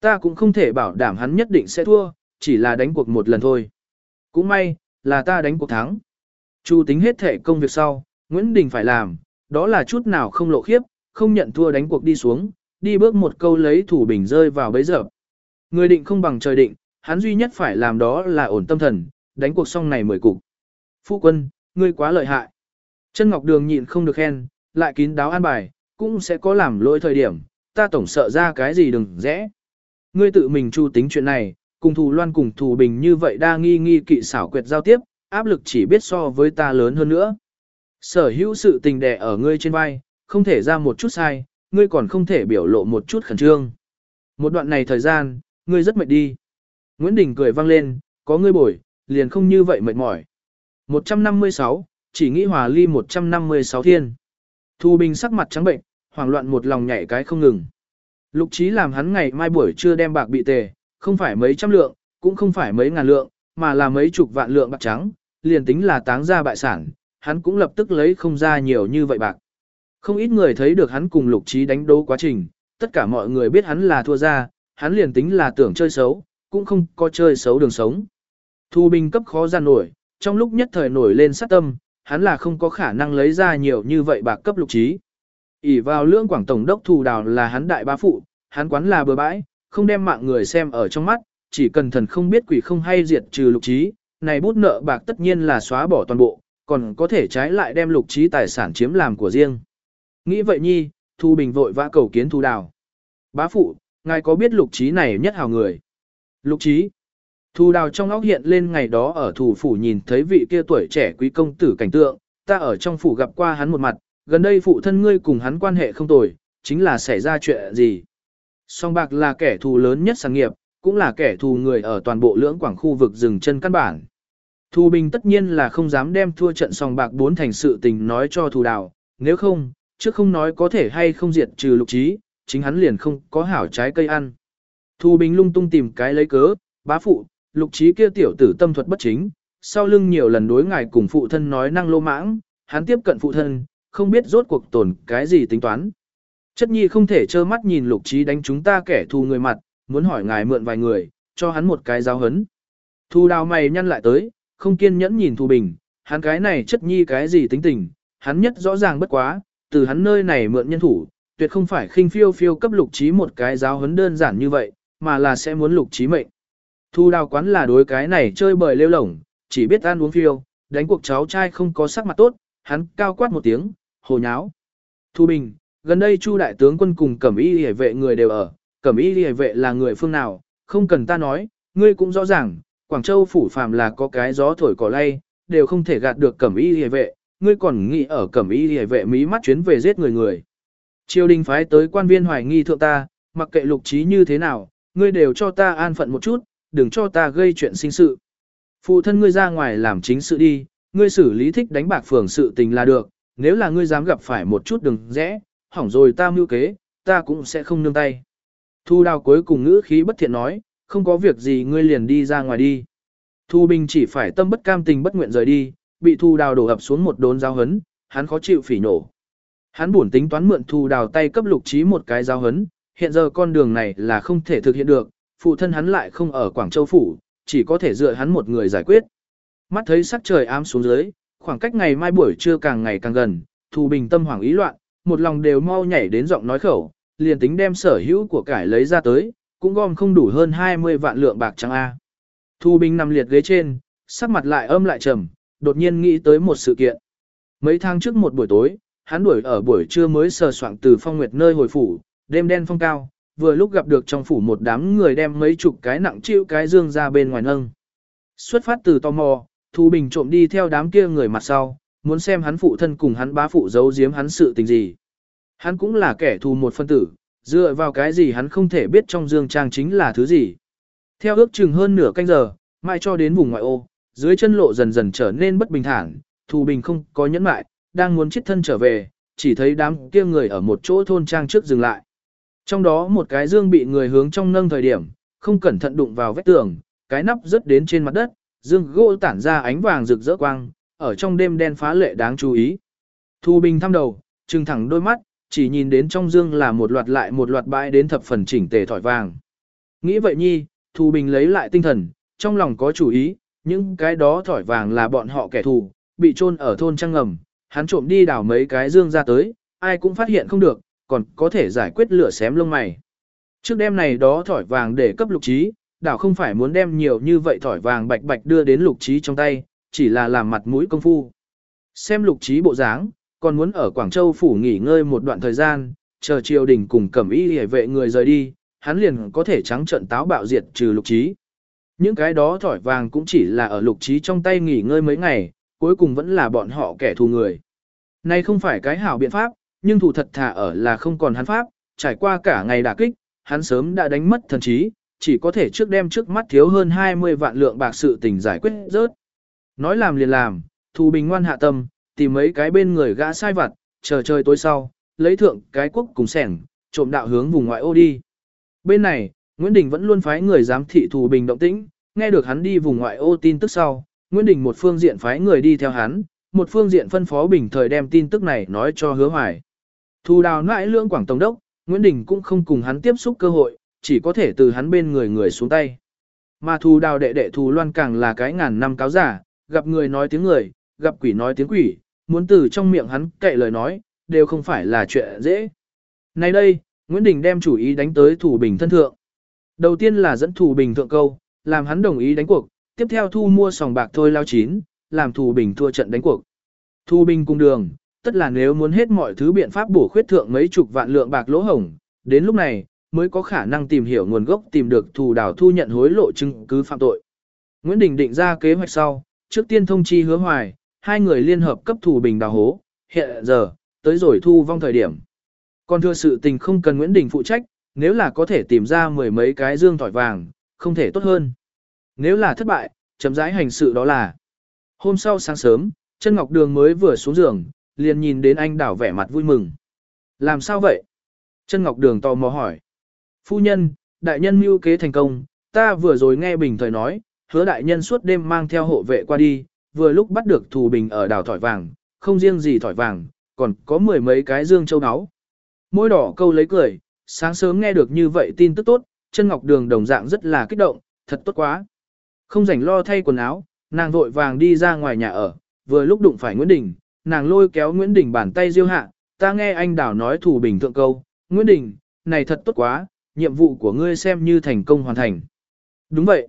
Ta cũng không thể bảo đảm hắn nhất định sẽ thua, chỉ là đánh cuộc một lần thôi. Cũng may, là ta đánh cuộc thắng. Chu tính hết thể công việc sau, Nguyễn Đình phải làm, đó là chút nào không lộ khiếp, không nhận thua đánh cuộc đi xuống, đi bước một câu lấy thủ bình rơi vào bấy giờ. Người định không bằng trời định, hắn duy nhất phải làm đó là ổn tâm thần, đánh cuộc xong này mười cục. Phu quân, ngươi quá lợi hại. Chân Ngọc Đường nhịn không được khen, lại kín đáo an bài, cũng sẽ có làm lỗi thời điểm, ta tổng sợ ra cái gì đừng rẽ. Ngươi tự mình chu tính chuyện này, cùng thù loan cùng thù bình như vậy đa nghi nghi kỵ xảo quyệt giao tiếp, áp lực chỉ biết so với ta lớn hơn nữa. Sở hữu sự tình đẻ ở ngươi trên vai, không thể ra một chút sai, ngươi còn không thể biểu lộ một chút khẩn trương. Một đoạn này thời gian, ngươi rất mệt đi. Nguyễn Đình cười vang lên, có ngươi bồi, liền không như vậy mệt mỏi. 156, chỉ nghĩ hòa ly 156 thiên. Thu Bình sắc mặt trắng bệnh, hoảng loạn một lòng nhảy cái không ngừng. Lục trí làm hắn ngày mai buổi trưa đem bạc bị tề, không phải mấy trăm lượng, cũng không phải mấy ngàn lượng, mà là mấy chục vạn lượng bạc trắng, liền tính là táng ra bại sản, hắn cũng lập tức lấy không ra nhiều như vậy bạc. Không ít người thấy được hắn cùng lục trí đánh đấu quá trình, tất cả mọi người biết hắn là thua ra, hắn liền tính là tưởng chơi xấu, cũng không có chơi xấu đường sống. Thu binh cấp khó gian nổi, trong lúc nhất thời nổi lên sát tâm, hắn là không có khả năng lấy ra nhiều như vậy bạc cấp lục trí. ỉ vào lưỡng quảng tổng đốc thù đào là hắn đại bá phụ, hắn quán là bừa bãi, không đem mạng người xem ở trong mắt, chỉ cần thần không biết quỷ không hay diệt trừ lục trí, này bút nợ bạc tất nhiên là xóa bỏ toàn bộ, còn có thể trái lại đem lục trí tài sản chiếm làm của riêng. Nghĩ vậy nhi, Thu Bình vội vã cầu kiến Thu Đào. Bá phụ, ngài có biết lục trí này nhất hào người? Lục trí. Thu Đào trong óc hiện lên ngày đó ở thủ phủ nhìn thấy vị kia tuổi trẻ quý công tử cảnh tượng, ta ở trong phủ gặp qua hắn một mặt, gần đây phụ thân ngươi cùng hắn quan hệ không tồi, chính là xảy ra chuyện gì? Song bạc là kẻ thù lớn nhất sản nghiệp, cũng là kẻ thù người ở toàn bộ lưỡng quảng khu vực rừng chân căn bản. Thu Bình tất nhiên là không dám đem thua trận song bạc bốn thành sự tình nói cho Thu Đào, nếu không, trước không nói có thể hay không diệt trừ lục trí, chính hắn liền không có hảo trái cây ăn. Thu Bình lung tung tìm cái lấy cớ, bá phụ, lục trí kia tiểu tử tâm thuật bất chính, sau lưng nhiều lần đối ngài cùng phụ thân nói năng lô mãng, hắn tiếp cận phụ thân, không biết rốt cuộc tổn cái gì tính toán. Chất nhi không thể trơ mắt nhìn lục trí đánh chúng ta kẻ thù người mặt, muốn hỏi ngài mượn vài người, cho hắn một cái giáo hấn. Thu đào mày nhăn lại tới, không kiên nhẫn nhìn Thu Bình, hắn cái này chất nhi cái gì tính tình, hắn nhất rõ ràng bất quá, từ hắn nơi này mượn nhân thủ, tuyệt không phải khinh phiêu phiêu cấp lục trí một cái giáo hấn đơn giản như vậy, mà là sẽ muốn lục trí mệnh. Thu đào quán là đối cái này chơi bời lêu lổng, chỉ biết ăn uống phiêu, đánh cuộc cháu trai không có sắc mặt tốt, hắn cao quát một tiếng, hồ nháo. Thu Bình, gần đây Chu đại tướng quân cùng Cẩm Y Liễu vệ người đều ở, Cẩm Y Liễu vệ là người phương nào, không cần ta nói, ngươi cũng rõ ràng, Quảng Châu phủ phàm là có cái gió thổi cỏ lay, đều không thể gạt được Cẩm Y Liễu vệ, ngươi còn nghĩ ở Cẩm Y Liễu vệ mí mắt chuyến về giết người người. Triều đình phái tới quan viên hoài nghi thượng ta, mặc kệ lục trí như thế nào, ngươi đều cho ta an phận một chút, đừng cho ta gây chuyện sinh sự. Phụ thân ngươi ra ngoài làm chính sự đi, ngươi xử lý thích đánh bạc phường sự tình là được, nếu là ngươi dám gặp phải một chút đừng rẽ, hỏng rồi ta mưu kế, ta cũng sẽ không nương tay. Thu đào cuối cùng ngữ khí bất thiện nói, không có việc gì ngươi liền đi ra ngoài đi. Thu Bình chỉ phải tâm bất cam tình bất nguyện rời đi, bị Thu đào đổ ập xuống một đốn giao hấn, hắn khó chịu phỉ nổ. Hắn buồn tính toán mượn Thu đào tay cấp lục trí một cái giao hấn, hiện giờ con đường này là không thể thực hiện được, phụ thân hắn lại không ở Quảng Châu Phủ, chỉ có thể dựa hắn một người giải quyết. Mắt thấy sắc trời ám xuống dưới, khoảng cách ngày mai buổi trưa càng ngày càng gần, Thu Bình tâm hoảng ý loạn, một lòng đều mau nhảy đến giọng nói khẩu, liền tính đem sở hữu của cải lấy ra tới, cũng gom không đủ hơn 20 vạn lượng bạc trắng A. Thu Bình nằm liệt ghế trên, sắc mặt lại âm lại trầm, đột nhiên nghĩ tới một sự kiện. Mấy tháng trước một buổi tối, hắn đuổi ở buổi trưa mới sờ soạng từ phong nguyệt nơi hồi phủ, đêm đen phong cao, vừa lúc gặp được trong phủ một đám người đem mấy chục cái nặng chịu cái dương ra bên ngoài nâng. Xuất phát từ tò mò, Thu Bình trộm đi theo đám kia người mặt sau, muốn xem hắn phụ thân cùng hắn bá phụ giấu giếm hắn sự tình gì. Hắn cũng là kẻ thù một phân tử, dựa vào cái gì hắn không thể biết trong dương trang chính là thứ gì. Theo ước chừng hơn nửa canh giờ, mai cho đến vùng ngoại ô, dưới chân lộ dần dần trở nên bất bình thản, Thu Bình không có nhẫn mại, đang muốn chết thân trở về, chỉ thấy đám kia người ở một chỗ thôn trang trước dừng lại. Trong đó một cái dương bị người hướng trong nâng thời điểm, không cẩn thận đụng vào vách tường, cái nắp rớt đến trên mặt đất, dương gỗ tản ra ánh vàng rực rỡ quang, ở trong đêm đen phá lệ đáng chú ý. Thu Bình thăm đầu, trừng thẳng đôi mắt, chỉ nhìn đến trong dương là một loạt lại một loạt bãi đến thập phần chỉnh tề thỏi vàng. Nghĩ vậy nhi, Thu Bình lấy lại tinh thần, trong lòng có chủ ý, những cái đó thỏi vàng là bọn họ kẻ thù, bị chôn ở thôn trăng ngầm, hắn trộm đi đào mấy cái dương ra tới, ai cũng phát hiện không được, còn có thể giải quyết lửa xém lông mày. Trước đêm này đó thỏi vàng để cấp lục trí, đảo không phải muốn đem nhiều như vậy thỏi vàng bạch bạch đưa đến lục trí trong tay, chỉ là làm mặt mũi công phu. Xem lục trí bộ dáng, còn muốn ở Quảng Châu phủ nghỉ ngơi một đoạn thời gian, chờ triều đình cùng cẩm y hề vệ người rời đi, hắn liền có thể trắng trận táo bạo diệt trừ lục trí. Những cái đó thỏi vàng cũng chỉ là ở lục trí trong tay nghỉ ngơi mấy ngày, cuối cùng vẫn là bọn họ kẻ thù người. Này không phải cái hảo biện pháp, nhưng thủ thật thà ở là không còn hắn pháp, trải qua cả ngày đả kích, hắn sớm đã đánh mất thần trí, chỉ có thể trước đem trước mắt thiếu hơn 20 vạn lượng bạc sự tình giải quyết rớt. Nói làm liền làm, Thù Bình ngoan hạ tâm, tìm mấy cái bên người gã sai vặt, chờ chơi tối sau, lấy thượng cái quốc cùng sẻng, trộm đạo hướng vùng ngoại ô đi. Bên này, Nguyễn Đình vẫn luôn phái người giám thị Thù Bình động tĩnh, nghe được hắn đi vùng ngoại ô tin tức sau, Nguyễn Đình một phương diện phái người đi theo hắn, một phương diện phân phó bình thời đem tin tức này nói cho hứa hoài. Thu đào nãi lưỡng Quảng Tổng đốc, Nguyễn Đình cũng không cùng hắn tiếp xúc cơ hội, chỉ có thể từ hắn bên người người xuống tay. Mà thù đào đệ đệ thù loan càng là cái ngàn năm cáo giả, gặp người nói tiếng người, gặp quỷ nói tiếng quỷ, muốn từ trong miệng hắn kệ lời nói, đều không phải là chuyện dễ. Nay đây, Nguyễn Đình đem chủ ý đánh tới thủ bình thân thượng. Đầu tiên là dẫn thủ bình thượng câu, làm hắn đồng ý đánh cuộc, tiếp theo thu mua sòng bạc thôi lao chín, làm thủ bình thua trận đánh cuộc. Thu bình cùng đường, tất là nếu muốn hết mọi thứ biện pháp bổ khuyết thượng mấy chục vạn lượng bạc lỗ hổng, đến lúc này, mới có khả năng tìm hiểu nguồn gốc tìm được thù đảo thu nhận hối lộ chứng cứ phạm tội. Nguyễn Đình định ra kế hoạch sau, trước tiên thông chi hứa hoài, hai người liên hợp cấp thù bình đào hố, hiện giờ, tới rồi thu vong thời điểm. Còn thưa sự tình không cần Nguyễn Đình phụ trách, nếu là có thể tìm ra mười mấy cái dương tỏi vàng, không thể tốt hơn. Nếu là thất bại, chấm rãi hành sự đó là. Hôm sau sáng sớm, chân ngọc đường mới vừa xuống giường, liền nhìn đến anh đảo vẻ mặt vui mừng. Làm sao vậy? Chân ngọc đường tò mò hỏi. Phu nhân, đại nhân mưu kế thành công, ta vừa rồi nghe bình thời nói, hứa đại nhân suốt đêm mang theo hộ vệ qua đi, vừa lúc bắt được thù bình ở đảo thỏi vàng, không riêng gì thỏi vàng, còn có mười mấy cái dương châu áo. Môi đỏ câu lấy cười, sáng sớm nghe được như vậy tin tức tốt, chân ngọc đường đồng dạng rất là kích động, thật tốt quá. Không rảnh lo thay quần áo, nàng vội vàng đi ra ngoài nhà ở, vừa lúc đụng phải Nguyễn Đình, nàng lôi kéo Nguyễn Đình bàn tay diêu hạ, ta nghe anh đảo nói thủ bình thượng câu, Nguyễn Đình, này thật tốt quá, nhiệm vụ của ngươi xem như thành công hoàn thành. Đúng vậy.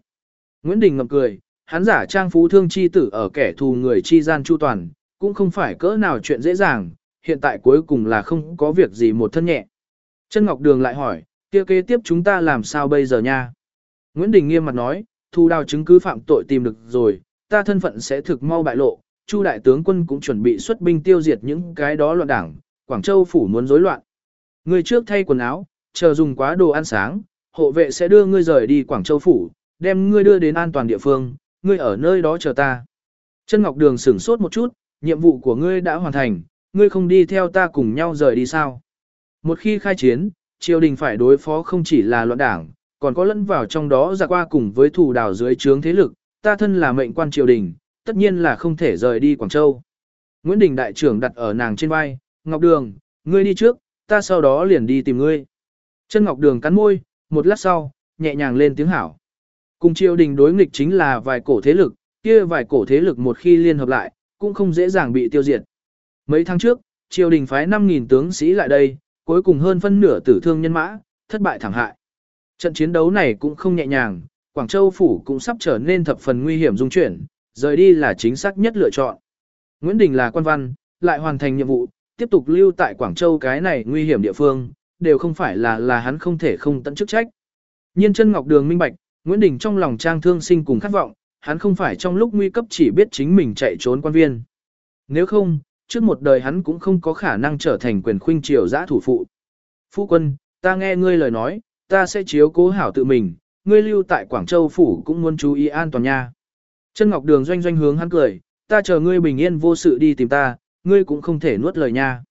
Nguyễn Đình ngậm cười, hắn giả trang phú thương chi tử ở kẻ thù người chi gian chu toàn, cũng không phải cỡ nào chuyện dễ dàng, hiện tại cuối cùng là không có việc gì một thân nhẹ. Chân Ngọc Đường lại hỏi, kia kế tiếp chúng ta làm sao bây giờ nha? Nguyễn Đình nghiêm mặt nói, thu đào chứng cứ phạm tội tìm được rồi, ta thân phận sẽ thực mau bại lộ, Chu đại tướng quân cũng chuẩn bị xuất binh tiêu diệt những cái đó loạn đảng, Quảng Châu phủ muốn rối loạn. Người trước thay quần áo, chờ dùng quá đồ ăn sáng, hộ vệ sẽ đưa ngươi rời đi Quảng Châu phủ, đem ngươi đưa đến an toàn địa phương, ngươi ở nơi đó chờ ta. Chân Ngọc Đường sửng sốt một chút, nhiệm vụ của ngươi đã hoàn thành, ngươi không đi theo ta cùng nhau rời đi sao? Một khi khai chiến, triều đình phải đối phó không chỉ là loạn đảng, còn có lẫn vào trong đó ra qua cùng với thủ đảo dưới trướng thế lực, ta thân là mệnh quan triều đình, tất nhiên là không thể rời đi Quảng Châu. Nguyễn Đình đại trưởng đặt ở nàng trên vai, Ngọc Đường, ngươi đi trước, ta sau đó liền đi tìm ngươi. Chân Ngọc Đường cắn môi, một lát sau, nhẹ nhàng lên tiếng hảo. Cùng triều đình đối nghịch chính là vài cổ thế lực, kia vài cổ thế lực một khi liên hợp lại, cũng không dễ dàng bị tiêu diệt. Mấy tháng trước, triều đình phái 5.000 tướng sĩ lại đây, cuối cùng hơn phân nửa tử thương nhân mã, thất bại thảm hại. Trận chiến đấu này cũng không nhẹ nhàng, Quảng Châu phủ cũng sắp trở nên thập phần nguy hiểm dung chuyển, rời đi là chính xác nhất lựa chọn. Nguyễn Đình là quan văn, lại hoàn thành nhiệm vụ, tiếp tục lưu tại Quảng Châu cái này nguy hiểm địa phương, đều không phải là là hắn không thể không tận chức trách. Nhiên chân Ngọc Đường minh bạch, Nguyễn Đình trong lòng trang thương sinh cùng khát vọng, hắn không phải trong lúc nguy cấp chỉ biết chính mình chạy trốn quan viên. Nếu không, trước một đời hắn cũng không có khả năng trở thành quyền khuynh triều giã thủ phụ. Phu quân, ta nghe ngươi lời nói, ta sẽ chiếu cố hảo tự mình, ngươi lưu tại Quảng Châu phủ cũng muốn chú ý an toàn nha. Chân Ngọc Đường doanh doanh hướng hắn cười, ta chờ ngươi bình yên vô sự đi tìm ta, ngươi cũng không thể nuốt lời nha.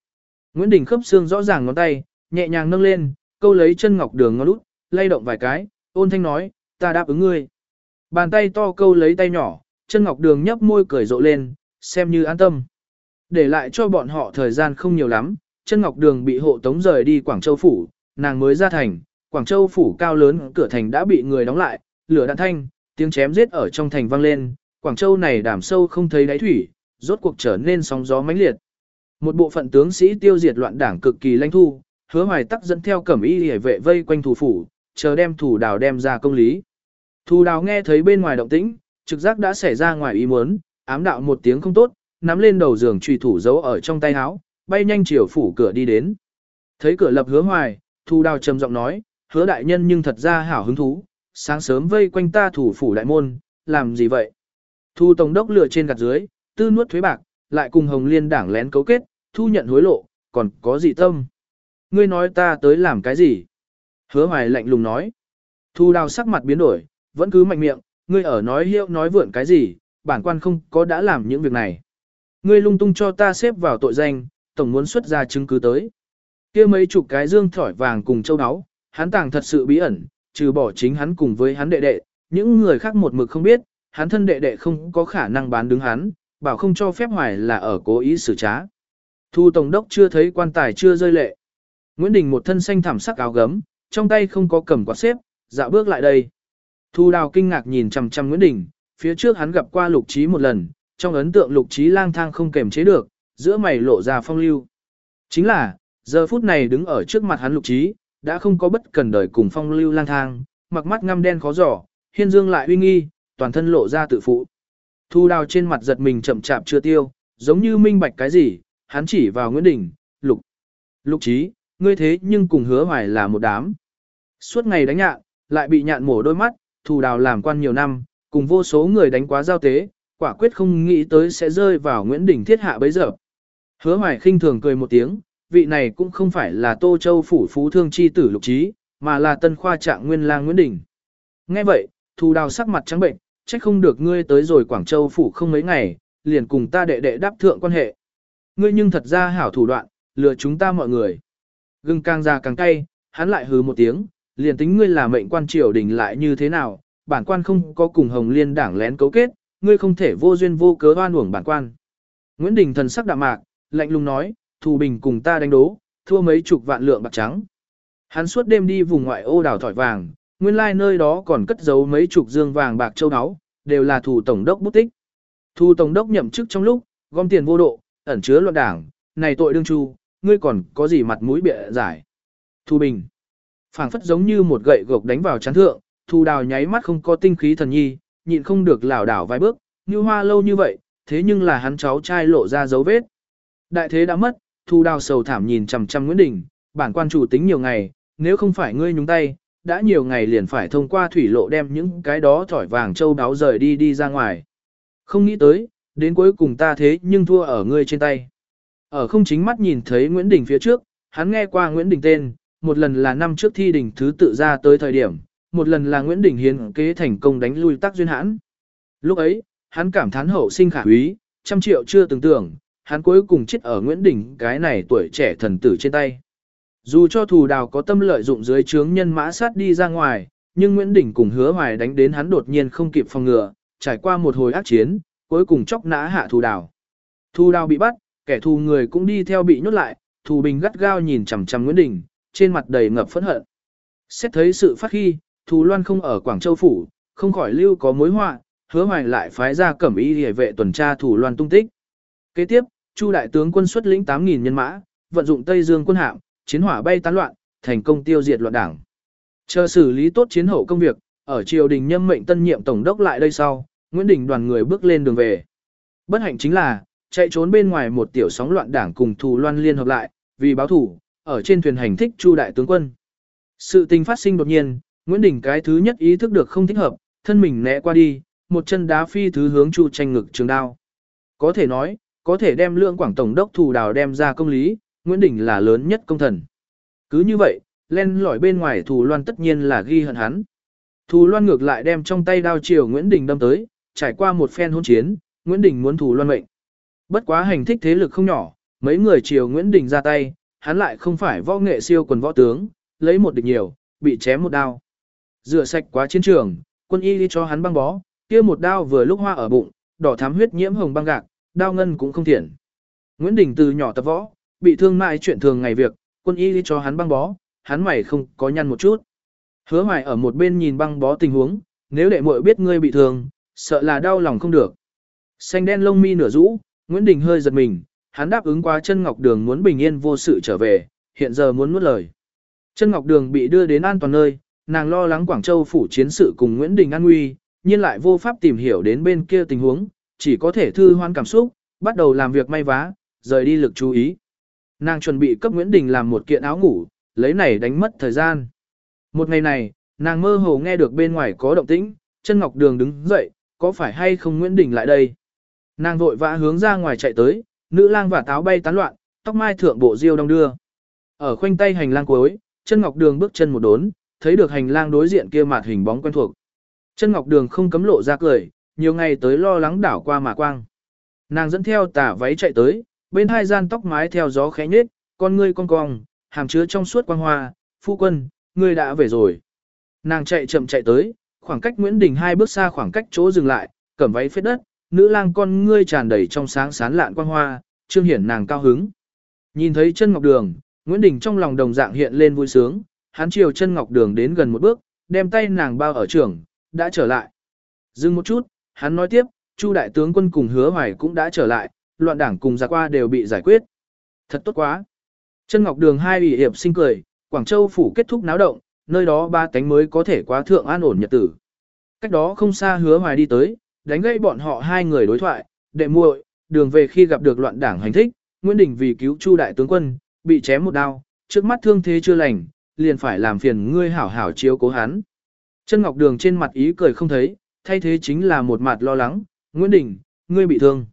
Nguyễn Đình khớp xương rõ ràng ngón tay, nhẹ nhàng nâng lên, câu lấy chân Ngọc Đường ngón út, lay động vài cái, ôn thanh nói, ta đáp ứng ngươi. Bàn tay to câu lấy tay nhỏ, chân Ngọc Đường nhấp môi cười rộ lên, xem như an tâm. Để lại cho bọn họ thời gian không nhiều lắm, chân Ngọc Đường bị hộ tống rời đi Quảng Châu Phủ, nàng mới ra thành, Quảng Châu Phủ cao lớn cửa thành đã bị người đóng lại, lửa đạn thanh, tiếng chém giết ở trong thành vang lên, Quảng Châu này đảm sâu không thấy đáy thủy, rốt cuộc trở nên sóng gió mãnh liệt. Một bộ phận tướng sĩ tiêu diệt loạn đảng cực kỳ lãnh thu, hứa hoài tắc dẫn theo cẩm y hề vệ vây quanh thủ phủ, chờ đem thủ đào đem ra công lý. Thủ đào nghe thấy bên ngoài động tĩnh, trực giác đã xảy ra ngoài ý muốn, ám đạo một tiếng không tốt, nắm lên đầu giường trùy thủ giấu ở trong tay áo, bay nhanh chiều phủ cửa đi đến. Thấy cửa lập hứa hoài, thu đào trầm giọng nói, hứa đại nhân nhưng thật ra hảo hứng thú, sáng sớm vây quanh ta thủ phủ đại môn, làm gì vậy? Thu tổng đốc lửa trên gạt dưới, tư nuốt thuế bạc, lại cùng hồng liên đảng lén cấu kết, thu nhận hối lộ, còn có gì tâm? Ngươi nói ta tới làm cái gì? Hứa hoài lạnh lùng nói. Thu đào sắc mặt biến đổi, vẫn cứ mạnh miệng, ngươi ở nói hiệu nói vượn cái gì, bản quan không có đã làm những việc này. Ngươi lung tung cho ta xếp vào tội danh, tổng muốn xuất ra chứng cứ tới. kia mấy chục cái dương thỏi vàng cùng châu áo, hắn tàng thật sự bí ẩn, trừ bỏ chính hắn cùng với hắn đệ đệ, những người khác một mực không biết, hắn thân đệ đệ không có khả năng bán đứng hắn, bảo không cho phép hoài là ở cố ý xử trá. Thu Tổng đốc chưa thấy quan tài chưa rơi lệ. Nguyễn Đình một thân xanh thảm sắc áo gấm, trong tay không có cầm quạt xếp, dạo bước lại đây. Thu Đào kinh ngạc nhìn chằm chằm Nguyễn Đình, phía trước hắn gặp qua Lục Trí một lần, trong ấn tượng Lục Trí lang thang không kềm chế được, giữa mày lộ ra phong lưu. Chính là, giờ phút này đứng ở trước mặt hắn Lục Trí, đã không có bất cần đời cùng phong lưu lang thang, mặc mắt ngăm đen khó giỏ, hiên dương lại uy nghi, toàn thân lộ ra tự phụ. Thu đào trên mặt giật mình chậm chạp chưa tiêu, giống như minh bạch cái gì, hắn chỉ vào Nguyễn Đình, lục. Lục trí, ngươi thế nhưng cùng hứa hoài là một đám. Suốt ngày đánh nhạn, lại bị nhạn mổ đôi mắt, thù đào làm quan nhiều năm, cùng vô số người đánh quá giao tế, quả quyết không nghĩ tới sẽ rơi vào Nguyễn Đình thiết hạ bấy giờ. Hứa hoài khinh thường cười một tiếng, vị này cũng không phải là Tô Châu phủ phú thương chi tử lục trí, mà là tân khoa trạng nguyên lang Nguyễn Đình. Nghe vậy, thù đào sắc mặt trắng bệnh, trách không được ngươi tới rồi Quảng Châu phủ không mấy ngày, liền cùng ta đệ đệ đáp thượng quan hệ. Ngươi nhưng thật ra hảo thủ đoạn, lừa chúng ta mọi người. Gừng càng già càng cay, hắn lại hừ một tiếng, liền tính ngươi là mệnh quan triều đình lại như thế nào, bản quan không có cùng Hồng Liên đảng lén cấu kết, ngươi không thể vô duyên vô cớ oan uổng bản quan. Nguyễn Đình thần sắc đạm mạc, lạnh lùng nói, thù bình cùng ta đánh đố, thua mấy chục vạn lượng bạc trắng. Hắn suốt đêm đi vùng ngoại ô đào thỏi vàng, nguyên lai nơi đó còn cất giấu mấy chục dương vàng bạc châu áo, đều là thủ tổng đốc bút tích. Thu tổng đốc nhậm chức trong lúc, gom tiền vô độ, ẩn chứa loạn đảng, này tội đương chu, ngươi còn có gì mặt mũi bịa giải. Thu bình, phảng phất giống như một gậy gộc đánh vào chán thượng, thu đào nháy mắt không có tinh khí thần nhi, nhịn không được lảo đảo vài bước, như hoa lâu như vậy, thế nhưng là hắn cháu trai lộ ra dấu vết. Đại thế đã mất, thu đào sầu thảm nhìn chằm chằm Nguyễn Đình, bản quan chủ tính nhiều ngày, nếu không phải ngươi nhúng tay, đã nhiều ngày liền phải thông qua thủy lộ đem những cái đó thỏi vàng châu đáo rời đi đi ra ngoài. Không nghĩ tới, đến cuối cùng ta thế nhưng thua ở ngươi trên tay. Ở không chính mắt nhìn thấy Nguyễn Đình phía trước, hắn nghe qua Nguyễn Đình tên, một lần là năm trước thi đình thứ tự ra tới thời điểm, một lần là Nguyễn Đình hiến kế thành công đánh lui tác duyên hãn. Lúc ấy, hắn cảm thán hậu sinh khả quý, trăm triệu chưa từng tưởng, hắn cuối cùng chết ở Nguyễn Đình cái này tuổi trẻ thần tử trên tay. Dù cho thù đào có tâm lợi dụng dưới trướng nhân mã sát đi ra ngoài, nhưng Nguyễn Đình cùng hứa hoài đánh đến hắn đột nhiên không kịp phòng ngừa, trải qua một hồi ác chiến, cuối cùng chóc nã hạ thù đào. Thù đào bị bắt, kẻ thù người cũng đi theo bị nhốt lại, thù bình gắt gao nhìn chằm chằm Nguyễn Đình, trên mặt đầy ngập phẫn hận. Xét thấy sự phát khi, thù loan không ở Quảng Châu Phủ, không khỏi lưu có mối họa, hứa hoài lại phái ra cẩm y hề vệ tuần tra thủ loan tung tích. Kế tiếp, Chu đại tướng quân xuất lĩnh 8000 nhân mã, vận dụng Tây Dương quân hạm, chiến hỏa bay tán loạn, thành công tiêu diệt loạn đảng. Chờ xử lý tốt chiến hậu công việc, ở triều đình nhâm mệnh tân nhiệm tổng đốc lại đây sau, Nguyễn Đình đoàn người bước lên đường về. Bất hạnh chính là, chạy trốn bên ngoài một tiểu sóng loạn đảng cùng thù loan liên hợp lại, vì báo thủ, ở trên thuyền hành thích Chu đại tướng quân. Sự tình phát sinh đột nhiên, Nguyễn Đình cái thứ nhất ý thức được không thích hợp, thân mình né qua đi, một chân đá phi thứ hướng Chu tranh ngực trường đao. Có thể nói, có thể đem lượng quảng tổng đốc thù đào đem ra công lý, Nguyễn Đình là lớn nhất công thần. Cứ như vậy, len lỏi bên ngoài thù loan tất nhiên là ghi hận hắn. Thù loan ngược lại đem trong tay đao chiều Nguyễn Đình đâm tới, trải qua một phen hôn chiến, Nguyễn Đình muốn thù loan mệnh. Bất quá hành thích thế lực không nhỏ, mấy người chiều Nguyễn Đình ra tay, hắn lại không phải võ nghệ siêu quần võ tướng, lấy một địch nhiều, bị chém một đao. Rửa sạch quá chiến trường, quân y đi cho hắn băng bó, kia một đao vừa lúc hoa ở bụng, đỏ thắm huyết nhiễm hồng băng gạc, đao ngân cũng không thiện. Nguyễn Đình từ nhỏ tập võ, bị thương mại chuyện thường ngày việc, quân y đi cho hắn băng bó, hắn mày không có nhăn một chút. Hứa hoài ở một bên nhìn băng bó tình huống, nếu đệ muội biết ngươi bị thương, sợ là đau lòng không được. Xanh đen lông mi nửa rũ, Nguyễn Đình hơi giật mình, hắn đáp ứng qua chân ngọc đường muốn bình yên vô sự trở về, hiện giờ muốn nuốt lời. Chân ngọc đường bị đưa đến an toàn nơi, nàng lo lắng Quảng Châu phủ chiến sự cùng Nguyễn Đình an nguy, nhưng lại vô pháp tìm hiểu đến bên kia tình huống, chỉ có thể thư hoan cảm xúc, bắt đầu làm việc may vá, rời đi lực chú ý. Nàng chuẩn bị cấp Nguyễn Đình làm một kiện áo ngủ, lấy này đánh mất thời gian. Một ngày này, nàng mơ hồ nghe được bên ngoài có động tĩnh, chân ngọc đường đứng dậy, có phải hay không Nguyễn Đình lại đây? Nàng vội vã hướng ra ngoài chạy tới, nữ lang và táo bay tán loạn, tóc mai thượng bộ diêu đông đưa. Ở khoanh tay hành lang cuối, chân ngọc đường bước chân một đốn, thấy được hành lang đối diện kia mạt hình bóng quen thuộc. Chân ngọc đường không cấm lộ ra cười, nhiều ngày tới lo lắng đảo qua mà quang. Nàng dẫn theo tả váy chạy tới, bên hai gian tóc mái theo gió khẽ nhết, con ngươi cong cong, hàm chứa trong suốt quang hoa, phu quân, ngươi đã về rồi. Nàng chạy chậm chạy tới, khoảng cách Nguyễn Đình hai bước xa khoảng cách chỗ dừng lại, cẩm váy phết đất, nữ lang con ngươi tràn đầy trong sáng sán lạn quang hoa, trương hiển nàng cao hứng. Nhìn thấy chân ngọc đường, Nguyễn Đình trong lòng đồng dạng hiện lên vui sướng, hắn chiều chân ngọc đường đến gần một bước, đem tay nàng bao ở trường, đã trở lại. Dừng một chút, hắn nói tiếp, Chu đại tướng quân cùng hứa hoài cũng đã trở lại, loạn đảng cùng giặc qua đều bị giải quyết. Thật tốt quá. Chân ngọc đường hai ủy hiệp sinh cười, Quảng Châu phủ kết thúc náo động, nơi đó ba cánh mới có thể quá thượng an ổn nhật tử. Cách đó không xa hứa hoài đi tới, đánh gãy bọn họ hai người đối thoại, đệ muội, đường về khi gặp được loạn đảng hành thích, Nguyễn Đình vì cứu Chu đại tướng quân, bị chém một đao, trước mắt thương thế chưa lành, liền phải làm phiền ngươi hảo hảo chiếu cố hắn. Chân Ngọc Đường trên mặt ý cười không thấy, thay thế chính là một mặt lo lắng, Nguyễn Đình, ngươi bị thương.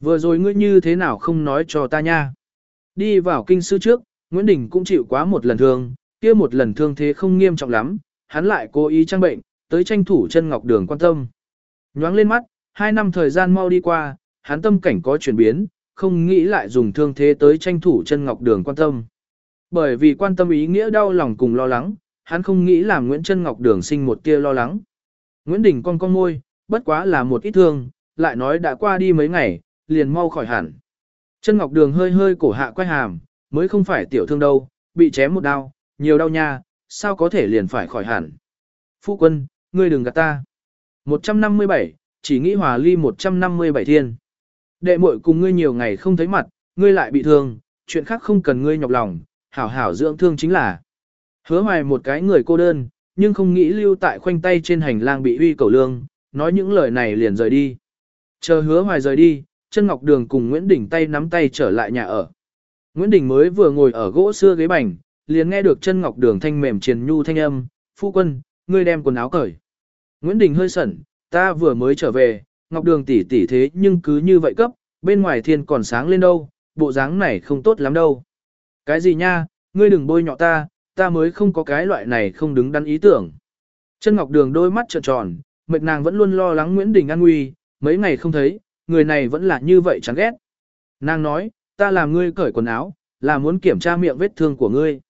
Vừa rồi ngươi như thế nào không nói cho ta nha. Đi vào kinh sư trước, Nguyễn Đình cũng chịu quá một lần thương, kia một lần thương thế không nghiêm trọng lắm, hắn lại cố ý trang bệnh, tới tranh thủ chân Ngọc Đường quan tâm. Nhoáng lên mắt, hai năm thời gian mau đi qua, hắn tâm cảnh có chuyển biến, không nghĩ lại dùng thương thế tới tranh thủ chân Ngọc Đường quan tâm. Bởi vì quan tâm ý nghĩa đau lòng cùng lo lắng, hắn không nghĩ làm Nguyễn Trân Ngọc Đường sinh một tia lo lắng. Nguyễn Đình con con môi, bất quá là một ít thương, lại nói đã qua đi mấy ngày, liền mau khỏi hẳn. Chân Ngọc Đường hơi hơi cổ hạ quay hàm, mới không phải tiểu thương đâu, bị chém một đau, nhiều đau nha, sao có thể liền phải khỏi hẳn. Phu quân, ngươi đừng gạt ta. 157, chỉ nghĩ hòa ly 157 thiên. Đệ muội cùng ngươi nhiều ngày không thấy mặt, ngươi lại bị thương, chuyện khác không cần ngươi nhọc lòng, hảo hảo dưỡng thương chính là. Hứa hoài một cái người cô đơn, nhưng không nghĩ lưu tại khoanh tay trên hành lang bị uy cầu lương, nói những lời này liền rời đi. Chờ hứa hoài rời đi, chân ngọc đường cùng Nguyễn Đình tay nắm tay trở lại nhà ở. Nguyễn Đình mới vừa ngồi ở gỗ xưa ghế bành, liền nghe được chân ngọc đường thanh mềm triền nhu thanh âm, phu quân, ngươi đem quần áo cởi. Nguyễn Đình hơi sẩn, ta vừa mới trở về, ngọc đường tỉ tỉ thế nhưng cứ như vậy cấp, bên ngoài thiên còn sáng lên đâu, bộ dáng này không tốt lắm đâu. Cái gì nha, ngươi đừng bôi nhọ ta, ta mới không có cái loại này không đứng đắn ý tưởng. Chân Ngọc Đường đôi mắt trợn tròn, mệt nàng vẫn luôn lo lắng Nguyễn Đình an nguy, mấy ngày không thấy, người này vẫn là như vậy chán ghét. Nàng nói, ta làm ngươi cởi quần áo, là muốn kiểm tra miệng vết thương của ngươi.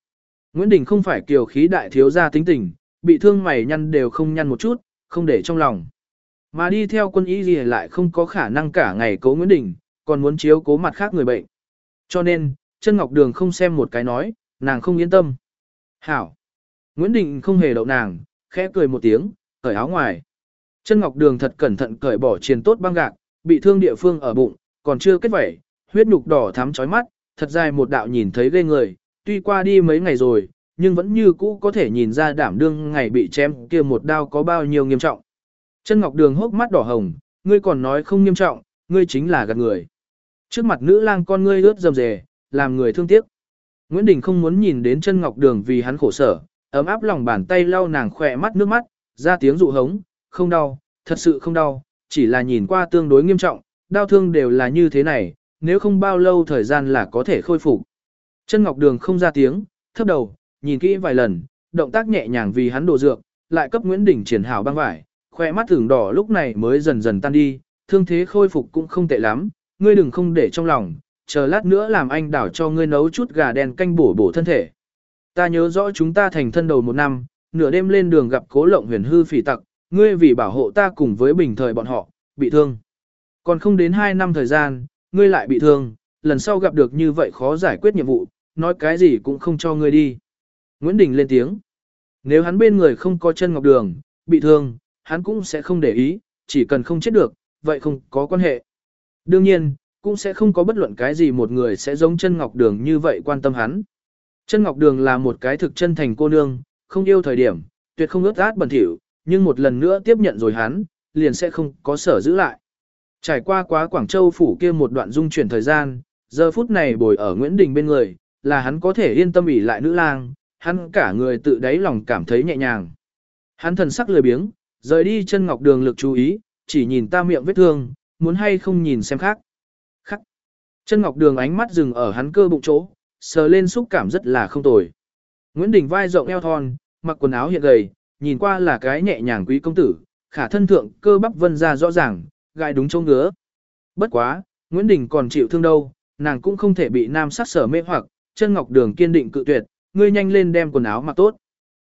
Nguyễn Đình không phải kiều khí đại thiếu gia tính tình, bị thương mày nhăn đều không nhăn một chút, không để trong lòng. Mà đi theo quân y gì lại không có khả năng cả ngày cố Nguyễn Đình, còn muốn chiếu cố mặt khác người bệnh. Cho nên, chân Ngọc Đường không xem một cái nói, nàng không yên tâm. Hảo. Nguyễn Đình không hề đậu nàng, khẽ cười một tiếng, cởi áo ngoài. Chân Ngọc Đường thật cẩn thận cởi bỏ triền tốt băng gạc, bị thương địa phương ở bụng, còn chưa kết vẩy, huyết nhục đỏ thắm chói mắt, thật dài một đạo nhìn thấy ghê người, tuy qua đi mấy ngày rồi, nhưng vẫn như cũ có thể nhìn ra đảm đương ngày bị chém kia một đao có bao nhiêu nghiêm trọng. Chân Ngọc Đường hốc mắt đỏ hồng, ngươi còn nói không nghiêm trọng, ngươi chính là gạt người. Trước mặt nữ lang con ngươi ướt dầm dề, làm người thương tiếc. Nguyễn Đình không muốn nhìn đến chân ngọc đường vì hắn khổ sở, ấm áp lòng bàn tay lau nàng khỏe mắt nước mắt, ra tiếng dụ hống, không đau, thật sự không đau, chỉ là nhìn qua tương đối nghiêm trọng, đau thương đều là như thế này, nếu không bao lâu thời gian là có thể khôi phục. Chân ngọc đường không ra tiếng, thấp đầu, nhìn kỹ vài lần, động tác nhẹ nhàng vì hắn đổ dược, lại cấp Nguyễn Đình triển hảo băng vải, khỏe mắt thường đỏ lúc này mới dần dần tan đi, thương thế khôi phục cũng không tệ lắm, ngươi đừng không để trong lòng, chờ lát nữa làm anh đảo cho ngươi nấu chút gà đen canh bổ bổ thân thể. Ta nhớ rõ chúng ta thành thân đầu một năm, nửa đêm lên đường gặp cố lộng huyền hư phỉ tặc, ngươi vì bảo hộ ta cùng với bình thời bọn họ, bị thương. Còn không đến hai năm thời gian, ngươi lại bị thương, lần sau gặp được như vậy khó giải quyết nhiệm vụ, nói cái gì cũng không cho ngươi đi. Nguyễn Đình lên tiếng. Nếu hắn bên người không có chân ngọc đường, bị thương, hắn cũng sẽ không để ý, chỉ cần không chết được, vậy không có quan hệ. Đương nhiên, cũng sẽ không có bất luận cái gì một người sẽ giống chân ngọc đường như vậy quan tâm hắn. Chân ngọc đường là một cái thực chân thành cô nương, không yêu thời điểm, tuyệt không ướt át bẩn thỉu, nhưng một lần nữa tiếp nhận rồi hắn, liền sẽ không có sở giữ lại. Trải qua quá Quảng Châu phủ kia một đoạn dung chuyển thời gian, giờ phút này bồi ở Nguyễn Đình bên người, là hắn có thể yên tâm ỉ lại nữ lang, hắn cả người tự đáy lòng cảm thấy nhẹ nhàng. Hắn thần sắc lười biếng, rời đi chân ngọc đường lực chú ý, chỉ nhìn ta miệng vết thương, muốn hay không nhìn xem khác. Chân ngọc đường ánh mắt dừng ở hắn cơ bụng chỗ, sờ lên xúc cảm rất là không tồi. Nguyễn Đình vai rộng eo thon, mặc quần áo hiện gầy, nhìn qua là cái nhẹ nhàng quý công tử, khả thân thượng cơ bắp vân ra rõ ràng, gai đúng chỗ ngứa. Bất quá, Nguyễn Đình còn chịu thương đâu, nàng cũng không thể bị nam sát sở mê hoặc, chân ngọc đường kiên định cự tuyệt, ngươi nhanh lên đem quần áo mặc tốt.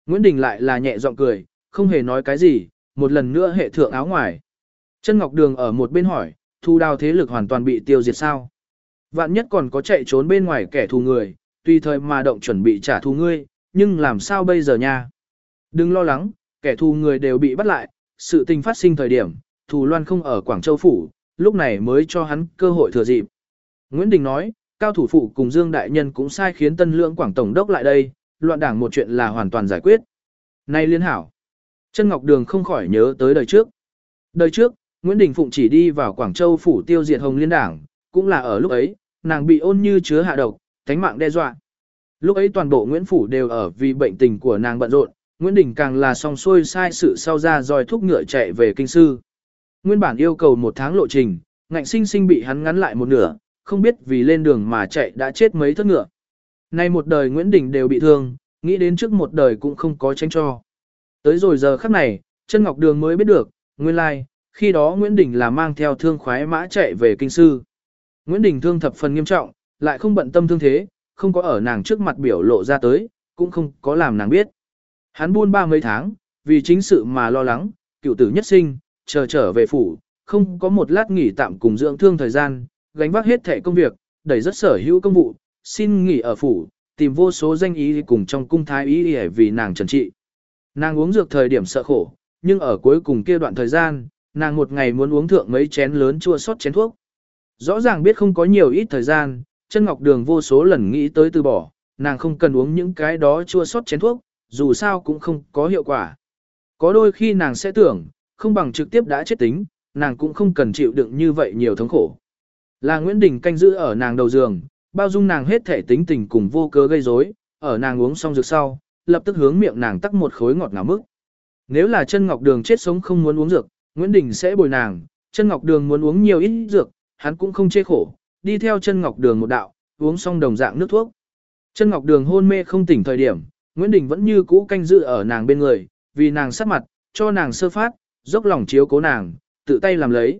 Nguyễn Đình lại là nhẹ giọng cười, không hề nói cái gì, một lần nữa hệ thượng áo ngoài. Chân ngọc đường ở một bên hỏi, thu đào thế lực hoàn toàn bị tiêu diệt sao. Vạn nhất còn có chạy trốn bên ngoài kẻ thù người, tùy thời mà động chuẩn bị trả thù ngươi, nhưng làm sao bây giờ nha? Đừng lo lắng, kẻ thù người đều bị bắt lại, sự tình phát sinh thời điểm, thù loan không ở Quảng Châu Phủ, lúc này mới cho hắn cơ hội thừa dịp. Nguyễn Đình nói, cao thủ phụ cùng Dương Đại Nhân cũng sai khiến tân lượng Quảng Tổng đốc lại đây, loạn đảng một chuyện là hoàn toàn giải quyết. Nay liên hảo. Chân Ngọc Đường không khỏi nhớ tới đời trước. Đời trước, Nguyễn Đình Phụng chỉ đi vào Quảng Châu phủ tiêu diệt Hồng Liên Đảng, cũng là ở lúc ấy, nàng bị ôn như chứa hạ độc, thánh mạng đe dọa. Lúc ấy toàn bộ Nguyễn Phủ đều ở vì bệnh tình của nàng bận rộn, Nguyễn Đình càng là song xuôi sai sự sau ra dòi thúc ngựa chạy về kinh sư. Nguyên bản yêu cầu một tháng lộ trình, ngạnh sinh sinh bị hắn ngắn lại một nửa, không biết vì lên đường mà chạy đã chết mấy thất ngựa. Nay một đời Nguyễn Đình đều bị thương, nghĩ đến trước một đời cũng không có tranh cho. Tới rồi giờ khắc này, chân ngọc đường mới biết được, nguyên lai, like, khi đó Nguyễn Đình là mang theo thương khoái mã chạy về kinh sư. Nguyễn Đình thương thập phần nghiêm trọng, lại không bận tâm thương thế, không có ở nàng trước mặt biểu lộ ra tới, cũng không có làm nàng biết. Hắn buôn ba mấy tháng, vì chính sự mà lo lắng, cựu tử nhất sinh, chờ trở về phủ, không có một lát nghỉ tạm cùng dưỡng thương thời gian, gánh vác hết thẻ công việc, đẩy rất sở hữu công vụ, xin nghỉ ở phủ, tìm vô số danh ý cùng trong cung thái ý để vì nàng trần trị. Nàng uống dược thời điểm sợ khổ, nhưng ở cuối cùng kia đoạn thời gian, nàng một ngày muốn uống thượng mấy chén lớn chua sót chén thuốc. Rõ ràng biết không có nhiều ít thời gian, chân ngọc đường vô số lần nghĩ tới từ bỏ, nàng không cần uống những cái đó chua sót chén thuốc, dù sao cũng không có hiệu quả. Có đôi khi nàng sẽ tưởng, không bằng trực tiếp đã chết tính, nàng cũng không cần chịu đựng như vậy nhiều thống khổ. Là Nguyễn Đình canh giữ ở nàng đầu giường, bao dung nàng hết thể tính tình cùng vô cớ gây rối, ở nàng uống xong dược sau, lập tức hướng miệng nàng tắc một khối ngọt ngào mức. Nếu là chân ngọc đường chết sống không muốn uống dược, Nguyễn Đình sẽ bồi nàng, chân ngọc đường muốn uống nhiều ít dược, hắn cũng không chê khổ, đi theo chân ngọc đường một đạo, uống xong đồng dạng nước thuốc. Chân ngọc đường hôn mê không tỉnh thời điểm, Nguyễn Đình vẫn như cũ canh giữ ở nàng bên người, vì nàng sát mặt, cho nàng sơ phát, dốc lòng chiếu cố nàng, tự tay làm lấy.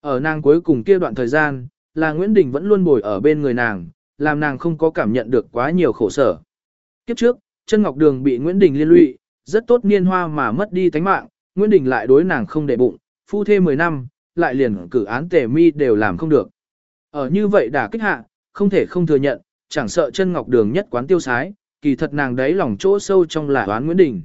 Ở nàng cuối cùng kia đoạn thời gian, là Nguyễn Đình vẫn luôn bồi ở bên người nàng, làm nàng không có cảm nhận được quá nhiều khổ sở. Kiếp trước, chân ngọc đường bị Nguyễn Đình liên lụy, rất tốt niên hoa mà mất đi tánh mạng, Nguyễn Đình lại đối nàng không để bụng, phu thê 10 năm, lại liền cử án tề mi đều làm không được. Ở như vậy đã kích hạ, không thể không thừa nhận, chẳng sợ chân ngọc đường nhất quán tiêu sái, kỳ thật nàng đấy lòng chỗ sâu trong là oán Nguyễn Đình.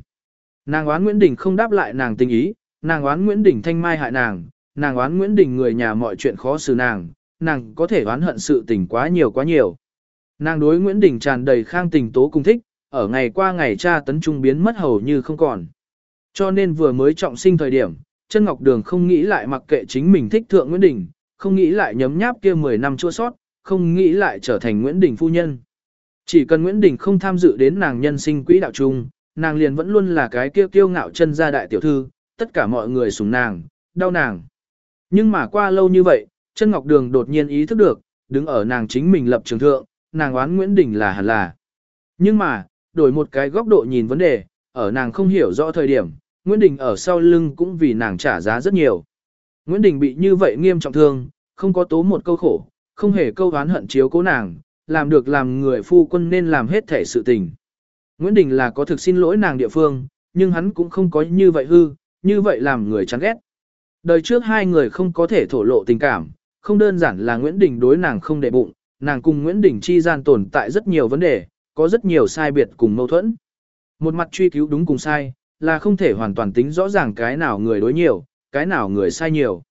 Nàng oán Nguyễn Đình không đáp lại nàng tình ý, nàng oán Nguyễn Đình thanh mai hại nàng, nàng oán Nguyễn Đình người nhà mọi chuyện khó xử nàng, nàng có thể oán hận sự tình quá nhiều quá nhiều. Nàng đối Nguyễn Đình tràn đầy khang tình tố cung thích, ở ngày qua ngày cha tấn trung biến mất hầu như không còn. Cho nên vừa mới trọng sinh thời điểm, chân ngọc đường không nghĩ lại mặc kệ chính mình thích thượng Nguyễn Đình, không nghĩ lại nhấm nháp kia 10 năm chua sót, không nghĩ lại trở thành Nguyễn Đình phu nhân. Chỉ cần Nguyễn Đình không tham dự đến nàng nhân sinh quỹ đạo chung, nàng liền vẫn luôn là cái kia kiêu ngạo chân gia đại tiểu thư, tất cả mọi người sùng nàng, đau nàng. Nhưng mà qua lâu như vậy, chân ngọc đường đột nhiên ý thức được, đứng ở nàng chính mình lập trường thượng, nàng oán Nguyễn Đình là hẳn là. Nhưng mà, đổi một cái góc độ nhìn vấn đề, ở nàng không hiểu rõ thời điểm, Nguyễn Đình ở sau lưng cũng vì nàng trả giá rất nhiều. Nguyễn Đình bị như vậy nghiêm trọng thương, không có tố một câu khổ, không hề câu oán hận chiếu cố nàng, làm được làm người phu quân nên làm hết thể sự tình. Nguyễn Đình là có thực xin lỗi nàng địa phương, nhưng hắn cũng không có như vậy hư, như vậy làm người chán ghét. Đời trước hai người không có thể thổ lộ tình cảm, không đơn giản là Nguyễn Đình đối nàng không để bụng, nàng cùng Nguyễn Đình chi gian tồn tại rất nhiều vấn đề, có rất nhiều sai biệt cùng mâu thuẫn. Một mặt truy cứu đúng cùng sai, là không thể hoàn toàn tính rõ ràng cái nào người đối nhiều, cái nào người sai nhiều.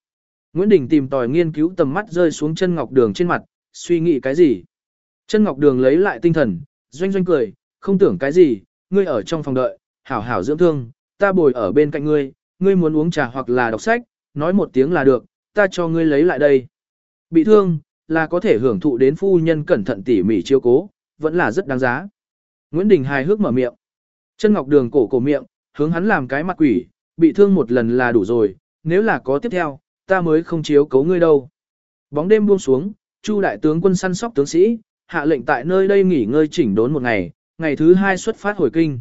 Nguyễn Đình tìm tòi nghiên cứu tầm mắt rơi xuống chân ngọc đường trên mặt, suy nghĩ cái gì. Chân ngọc đường lấy lại tinh thần, doanh doanh cười, không tưởng cái gì, ngươi ở trong phòng đợi, hảo hảo dưỡng thương, ta bồi ở bên cạnh ngươi, ngươi muốn uống trà hoặc là đọc sách, nói một tiếng là được, ta cho ngươi lấy lại đây. Bị thương, là có thể hưởng thụ đến phu nhân cẩn thận tỉ mỉ chiêu cố, vẫn là rất đáng giá. Nguyễn Đình hài hước mở miệng. Chân ngọc đường cổ cổ miệng, hướng hắn làm cái mặt quỷ, bị thương một lần là đủ rồi, nếu là có tiếp theo, ta mới không chiếu cấu ngươi đâu. Bóng đêm buông xuống, Chu đại tướng quân săn sóc tướng sĩ, hạ lệnh tại nơi đây nghỉ ngơi chỉnh đốn một ngày, ngày thứ hai xuất phát hồi kinh.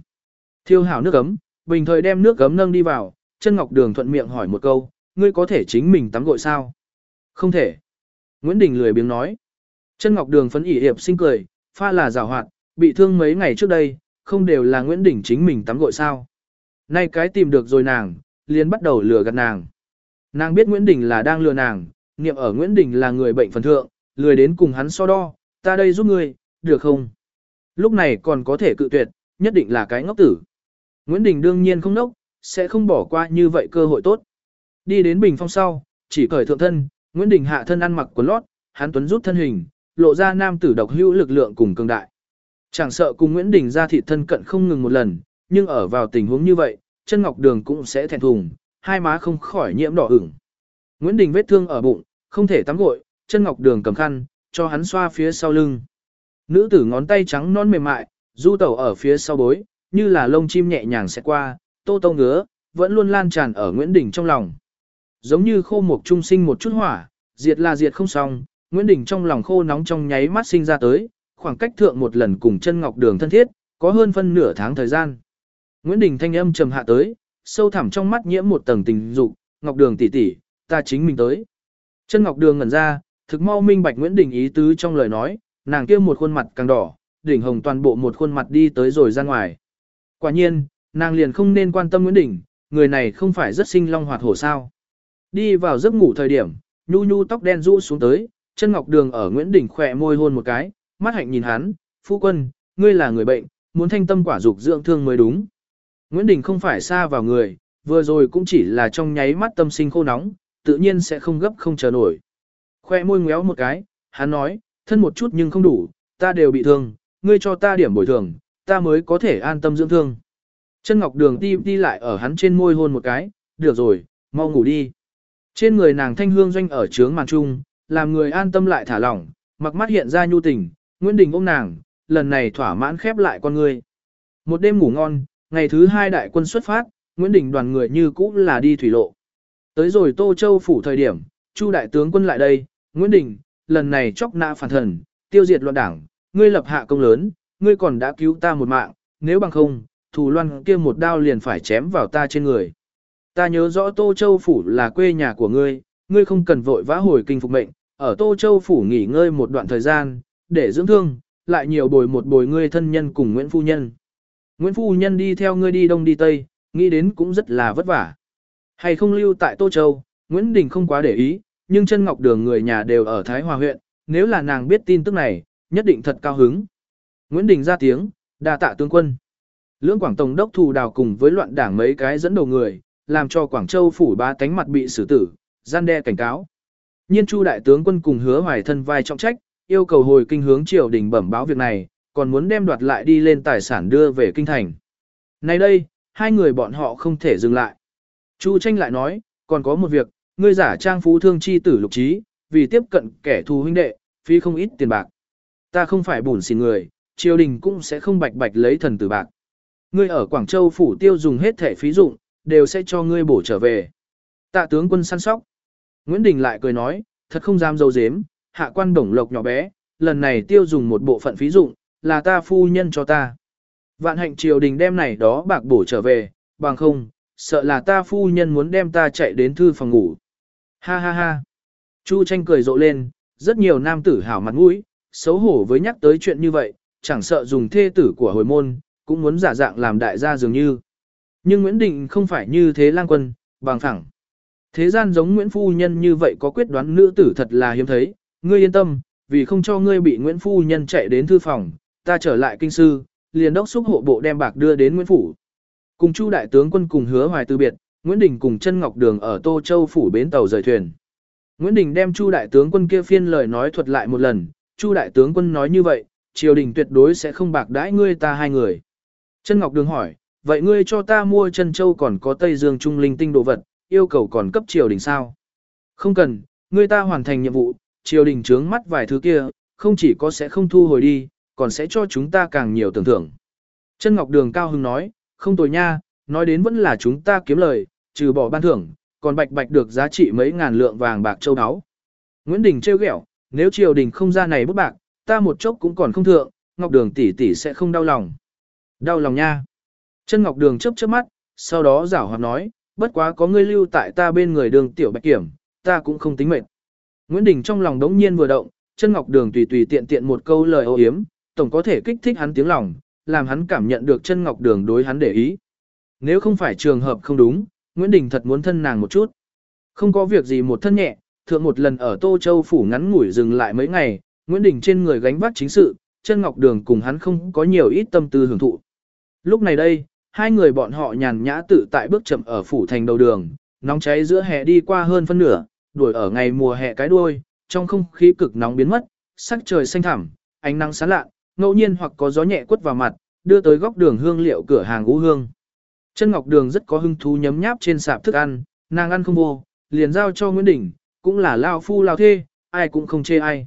Thiêu hảo nước ấm, bình thời đem nước ấm nâng đi vào, chân ngọc đường thuận miệng hỏi một câu, ngươi có thể chính mình tắm gội sao? Không thể. Nguyễn Đình lười biếng nói. Chân ngọc đường phấn ỉ hiệp sinh cười, pha là rào hoạt, bị thương mấy ngày trước đây, không đều là Nguyễn Đình chính mình tắm gội sao? Nay cái tìm được rồi nàng, liền bắt đầu lừa gạt nàng. Nàng biết Nguyễn Đình là đang lừa nàng, niệm ở Nguyễn Đình là người bệnh phần thượng, lười đến cùng hắn so đo, ta đây giúp ngươi, được không? Lúc này còn có thể cự tuyệt, nhất định là cái ngốc tử. Nguyễn Đình đương nhiên không nốc, sẽ không bỏ qua như vậy cơ hội tốt. Đi đến bình phong sau, chỉ cởi thượng thân, Nguyễn Đình hạ thân ăn mặc quần lót, hắn tuấn rút thân hình, lộ ra nam tử độc hữu lực lượng cùng cường đại. Chẳng sợ cùng Nguyễn Đình ra thị thân cận không ngừng một lần, nhưng ở vào tình huống như vậy, chân ngọc đường cũng sẽ thẹn thùng, hai má không khỏi nhiễm đỏ ửng. Nguyễn Đình vết thương ở bụng, không thể tắm gội, chân ngọc đường cầm khăn, cho hắn xoa phía sau lưng. Nữ tử ngón tay trắng non mềm mại, du tẩu ở phía sau bối, như là lông chim nhẹ nhàng sẽ qua, tô tô ngứa, vẫn luôn lan tràn ở Nguyễn Đình trong lòng. Giống như khô mục trung sinh một chút hỏa, diệt là diệt không xong, Nguyễn Đình trong lòng khô nóng trong nháy mắt sinh ra tới, khoảng cách thượng một lần cùng chân ngọc đường thân thiết, có hơn phân nửa tháng thời gian. Nguyễn Đình thanh âm trầm hạ tới, sâu thẳm trong mắt nhiễm một tầng tình dục, ngọc đường tỷ tỷ, ta chính mình tới. Chân ngọc đường ngẩn ra, thực mau minh bạch Nguyễn Đình ý tứ trong lời nói, nàng kia một khuôn mặt càng đỏ, đỉnh hồng toàn bộ một khuôn mặt đi tới rồi ra ngoài. Quả nhiên, nàng liền không nên quan tâm Nguyễn Đình, người này không phải rất sinh long hoạt hổ sao. Đi vào giấc ngủ thời điểm, nhu nhu tóc đen rũ xuống tới, chân ngọc đường ở Nguyễn Đình khỏe môi hôn một cái, mắt hạnh nhìn hắn, phu quân, ngươi là người bệnh, muốn thanh tâm quả dục dưỡng thương mới đúng. Nguyễn Đình không phải xa vào người, vừa rồi cũng chỉ là trong nháy mắt tâm sinh khô nóng, tự nhiên sẽ không gấp không chờ nổi. Khoe môi ngéo một cái, hắn nói, thân một chút nhưng không đủ, ta đều bị thương, ngươi cho ta điểm bồi thường, ta mới có thể an tâm dưỡng thương. Chân ngọc đường ti đi lại ở hắn trên môi hôn một cái, được rồi, mau ngủ đi. Trên người nàng thanh hương doanh ở trướng màn trung, làm người an tâm lại thả lỏng, mặc mắt hiện ra nhu tình, Nguyễn Đình ôm nàng, lần này thỏa mãn khép lại con người. Một đêm ngủ ngon, ngày thứ hai đại quân xuất phát, Nguyễn Đình đoàn người như cũ là đi thủy lộ. Tới rồi Tô Châu phủ thời điểm, Chu đại tướng quân lại đây, Nguyễn Đình, lần này chóc nã phản thần, tiêu diệt loạn đảng, ngươi lập hạ công lớn, ngươi còn đã cứu ta một mạng, nếu bằng không, thủ loan kia một đao liền phải chém vào ta trên người. Ta nhớ rõ Tô Châu phủ là quê nhà của ngươi, ngươi không cần vội vã hồi kinh phục mệnh, ở Tô Châu phủ nghỉ ngơi một đoạn thời gian, để dưỡng thương, lại nhiều bồi một bồi ngươi thân nhân cùng Nguyễn Phu Nhân. Nguyễn Phu Nhân đi theo ngươi đi đông đi tây, nghĩ đến cũng rất là vất vả. Hay không lưu tại Tô Châu, Nguyễn Đình không quá để ý, nhưng chân ngọc đường người nhà đều ở Thái Hòa huyện, nếu là nàng biết tin tức này, nhất định thật cao hứng. Nguyễn Đình ra tiếng, đa tạ tướng quân. Lưỡng Quảng Tổng đốc thù đào cùng với loạn đảng mấy cái dẫn đầu người, làm cho Quảng Châu phủ ba tánh mặt bị xử tử, gian đe cảnh cáo. Nhiên Chu đại tướng quân cùng hứa hoài thân vai trọng trách, yêu cầu hồi kinh hướng triều đình bẩm báo việc này, còn muốn đem đoạt lại đi lên tài sản đưa về kinh thành. Nay đây, hai người bọn họ không thể dừng lại. Chu tranh lại nói, còn có một việc, ngươi giả trang phú thương chi tử lục trí, vì tiếp cận kẻ thù huynh đệ, phí không ít tiền bạc. Ta không phải bùn xỉn người, triều đình cũng sẽ không bạch bạch lấy thần tử bạc. Ngươi ở Quảng Châu phủ tiêu dùng hết thẻ phí dụng, đều sẽ cho ngươi bổ trở về. Tạ tướng quân săn sóc. Nguyễn Đình lại cười nói, thật không dám dâu dếm, hạ quan đồng lộc nhỏ bé, lần này tiêu dùng một bộ phận phí dụng, là ta phu nhân cho ta. Vạn hạnh triều đình đem này đó bạc bổ trở về, bằng không, sợ là ta phu nhân muốn đem ta chạy đến thư phòng ngủ. Ha ha ha. Chu tranh cười rộ lên, rất nhiều nam tử hảo mặt mũi, xấu hổ với nhắc tới chuyện như vậy, chẳng sợ dùng thê tử của hồi môn, cũng muốn giả dạng làm đại gia dường như. Nhưng Nguyễn Định không phải như thế lang quân, bằng phẳng. Thế gian giống Nguyễn Phu Nhân như vậy có quyết đoán nữ tử thật là hiếm thấy, ngươi yên tâm, vì không cho ngươi bị Nguyễn Phu Nhân chạy đến thư phòng, ta trở lại kinh sư, liền đốc xúc hộ bộ đem bạc đưa đến Nguyễn Phủ. Cùng Chu đại tướng quân cùng hứa hoài từ biệt, Nguyễn Đình cùng chân Ngọc Đường ở Tô Châu Phủ bến tàu rời thuyền. Nguyễn Đình đem Chu đại tướng quân kia phiên lời nói thuật lại một lần, Chu đại tướng quân nói như vậy, triều đình tuyệt đối sẽ không bạc đãi ngươi ta hai người. Chân Ngọc Đường hỏi, vậy ngươi cho ta mua chân châu còn có Tây Dương Trung linh tinh đồ vật, yêu cầu còn cấp triều đình sao? Không cần, ngươi ta hoàn thành nhiệm vụ, triều đình trướng mắt vài thứ kia, không chỉ có sẽ không thu hồi đi, còn sẽ cho chúng ta càng nhiều tưởng thưởng. Chân Ngọc Đường cao hưng nói, không tồi nha, nói đến vẫn là chúng ta kiếm lời, trừ bỏ ban thưởng, còn bạch bạch được giá trị mấy ngàn lượng vàng bạc châu áo. Nguyễn Đình trêu ghẹo, nếu triều đình không ra này bút bạc, ta một chốc cũng còn không thượng, Ngọc Đường tỷ tỷ sẽ không đau lòng. Đau lòng nha. Chân Ngọc Đường chớp chớp mắt, sau đó giảo hoạt nói, bất quá có ngươi lưu tại ta bên người đường tiểu bạch kiểm, ta cũng không tính mệt. Nguyễn Đình trong lòng đống nhiên vừa động, chân Ngọc Đường tùy tùy tiện tiện một câu lời ô hiếm, tổng có thể kích thích hắn tiếng lòng, làm hắn cảm nhận được chân Ngọc Đường đối hắn để ý. Nếu không phải trường hợp không đúng, Nguyễn Đình thật muốn thân nàng một chút. Không có việc gì một thân nhẹ, thượng một lần ở Tô Châu phủ ngắn ngủi dừng lại mấy ngày, Nguyễn Đình trên người gánh vác chính sự, chân Ngọc Đường cùng hắn không có nhiều ít tâm tư hưởng thụ. Lúc này đây, hai người bọn họ nhàn nhã tự tại bước chậm ở phủ thành đầu đường, nóng cháy giữa hè đi qua hơn phân nửa, đuổi ở ngày mùa hè cái đuôi, trong không khí cực nóng biến mất, sắc trời xanh thẳm, ánh nắng sáng lạ, ngẫu nhiên hoặc có gió nhẹ quất vào mặt, đưa tới góc đường hương liệu cửa hàng Ú Hương. Chân Ngọc Đường rất có hứng thú nhấm nháp trên sạp thức ăn, nàng ăn không vô, liền giao cho Nguyễn Đình, cũng là lao phu lao thê, ai cũng không chê ai.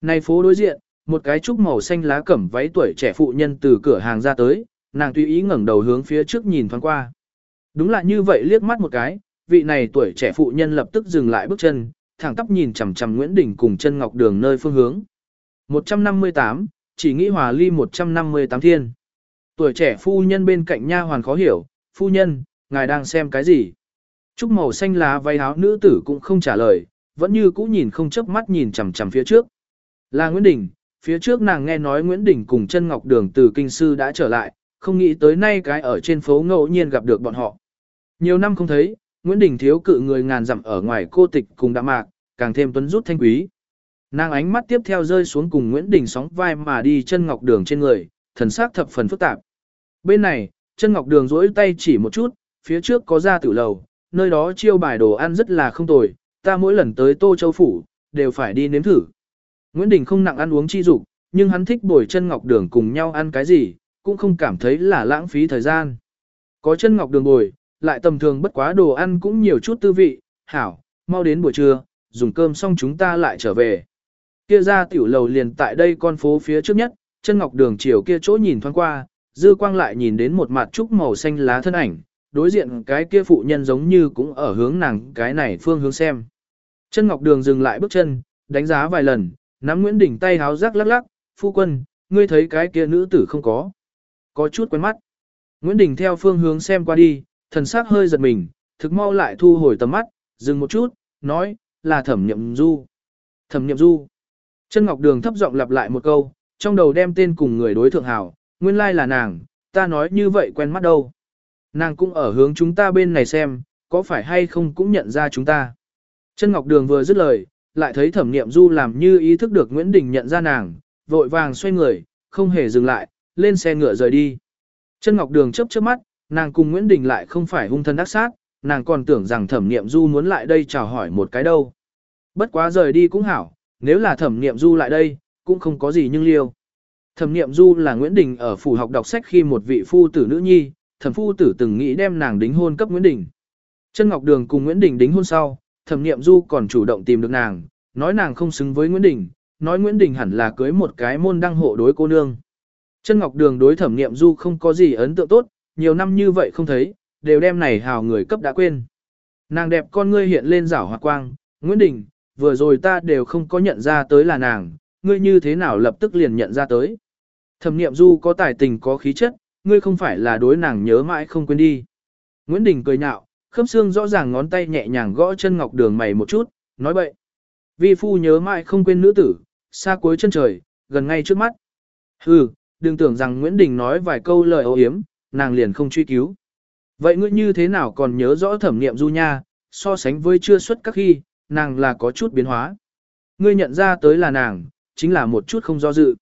Này phố đối diện, một cái trúc màu xanh lá cẩm váy tuổi trẻ phụ nhân từ cửa hàng ra tới, nàng tùy ý ngẩng đầu hướng phía trước nhìn thoáng qua. Đúng là như vậy liếc mắt một cái, vị này tuổi trẻ phụ nhân lập tức dừng lại bước chân, thẳng tắp nhìn chằm chằm Nguyễn Đình cùng chân ngọc đường nơi phương hướng. 158, chỉ nghĩ hòa ly 158 thiên. Tuổi trẻ phu nhân bên cạnh nha hoàn khó hiểu, phu nhân, ngài đang xem cái gì? Trúc màu xanh lá váy áo nữ tử cũng không trả lời, vẫn như cũ nhìn không chớp mắt nhìn chằm chằm phía trước. Là Nguyễn Đình, phía trước nàng nghe nói Nguyễn Đình cùng chân ngọc đường từ kinh sư đã trở lại, không nghĩ tới nay cái ở trên phố ngẫu nhiên gặp được bọn họ. Nhiều năm không thấy, Nguyễn Đình thiếu cự người ngàn dặm ở ngoài cô tịch cùng đã mạc, càng thêm tuấn rút thanh quý. Nàng ánh mắt tiếp theo rơi xuống cùng Nguyễn Đình sóng vai mà đi chân ngọc đường trên người, thần sắc thập phần phức tạp. Bên này, chân ngọc đường rỗi tay chỉ một chút, phía trước có ra tử lầu, nơi đó chiêu bài đồ ăn rất là không tồi, ta mỗi lần tới Tô Châu Phủ, đều phải đi nếm thử. Nguyễn Đình không nặng ăn uống chi dục, nhưng hắn thích bồi chân ngọc đường cùng nhau ăn cái gì, cũng không cảm thấy là lãng phí thời gian. Có chân ngọc đường bồi, lại tầm thường bất quá đồ ăn cũng nhiều chút tư vị, hảo, mau đến buổi trưa, dùng cơm xong chúng ta lại trở về. Kia ra tiểu lầu liền tại đây con phố phía trước nhất, chân ngọc đường chiều kia chỗ nhìn thoáng qua, dư quang lại nhìn đến một mặt trúc màu xanh lá thân ảnh, đối diện cái kia phụ nhân giống như cũng ở hướng nàng cái này phương hướng xem. Chân ngọc đường dừng lại bước chân, đánh giá vài lần, nắm Nguyễn Đình tay háo rắc lắc lắc, phu quân, ngươi thấy cái kia nữ tử không có. Có chút quen mắt. Nguyễn Đình theo phương hướng xem qua đi, thần sắc hơi giật mình, thực mau lại thu hồi tầm mắt, dừng một chút, nói, là thẩm nhậm du. Thẩm nhậm du. Chân Ngọc Đường thấp giọng lặp lại một câu, trong đầu đem tên cùng người đối thượng hảo, nguyên lai là nàng, ta nói như vậy quen mắt đâu. Nàng cũng ở hướng chúng ta bên này xem, có phải hay không cũng nhận ra chúng ta. Chân Ngọc Đường vừa dứt lời, lại thấy thẩm niệm du làm như ý thức được Nguyễn Đình nhận ra nàng, vội vàng xoay người, không hề dừng lại, lên xe ngựa rời đi. Chân Ngọc Đường chớp chớp mắt, nàng cùng Nguyễn Đình lại không phải hung thân ác sát, nàng còn tưởng rằng thẩm niệm du muốn lại đây chào hỏi một cái đâu. Bất quá rời đi cũng hảo, nếu là thẩm niệm du lại đây, cũng không có gì nhưng liêu. Thẩm niệm du là Nguyễn Đình ở phủ học đọc sách khi một vị phu tử nữ nhi, thẩm phu tử từng nghĩ đem nàng đính hôn cấp Nguyễn Đình. Chân Ngọc Đường cùng Nguyễn Đình đính hôn sau, thẩm niệm du còn chủ động tìm được nàng, nói nàng không xứng với Nguyễn Đình, nói Nguyễn Đình hẳn là cưới một cái môn đăng hộ đối cô nương. Chân Ngọc Đường đối thẩm niệm du không có gì ấn tượng tốt, nhiều năm như vậy không thấy, đều đem này hào người cấp đã quên. Nàng đẹp con ngươi hiện lên rảo hoạt quang, Nguyễn Đình, vừa rồi ta đều không có nhận ra tới là nàng, ngươi như thế nào lập tức liền nhận ra tới. Thẩm niệm du có tài tình có khí chất, ngươi không phải là đối nàng nhớ mãi không quên đi. Nguyễn Đình cười nhạo, khớp xương rõ ràng ngón tay nhẹ nhàng gõ chân ngọc đường mày một chút, nói bậy. Vi phu nhớ mãi không quên nữ tử, xa cuối chân trời, gần ngay trước mắt. Hừ, đừng tưởng rằng Nguyễn Đình nói vài câu lời ô hiếm, nàng liền không truy cứu. Vậy ngươi như thế nào còn nhớ rõ thẩm niệm du nha, so sánh với chưa xuất các khi, nàng là có chút biến hóa. Ngươi nhận ra tới là nàng, chính là một chút không do dự.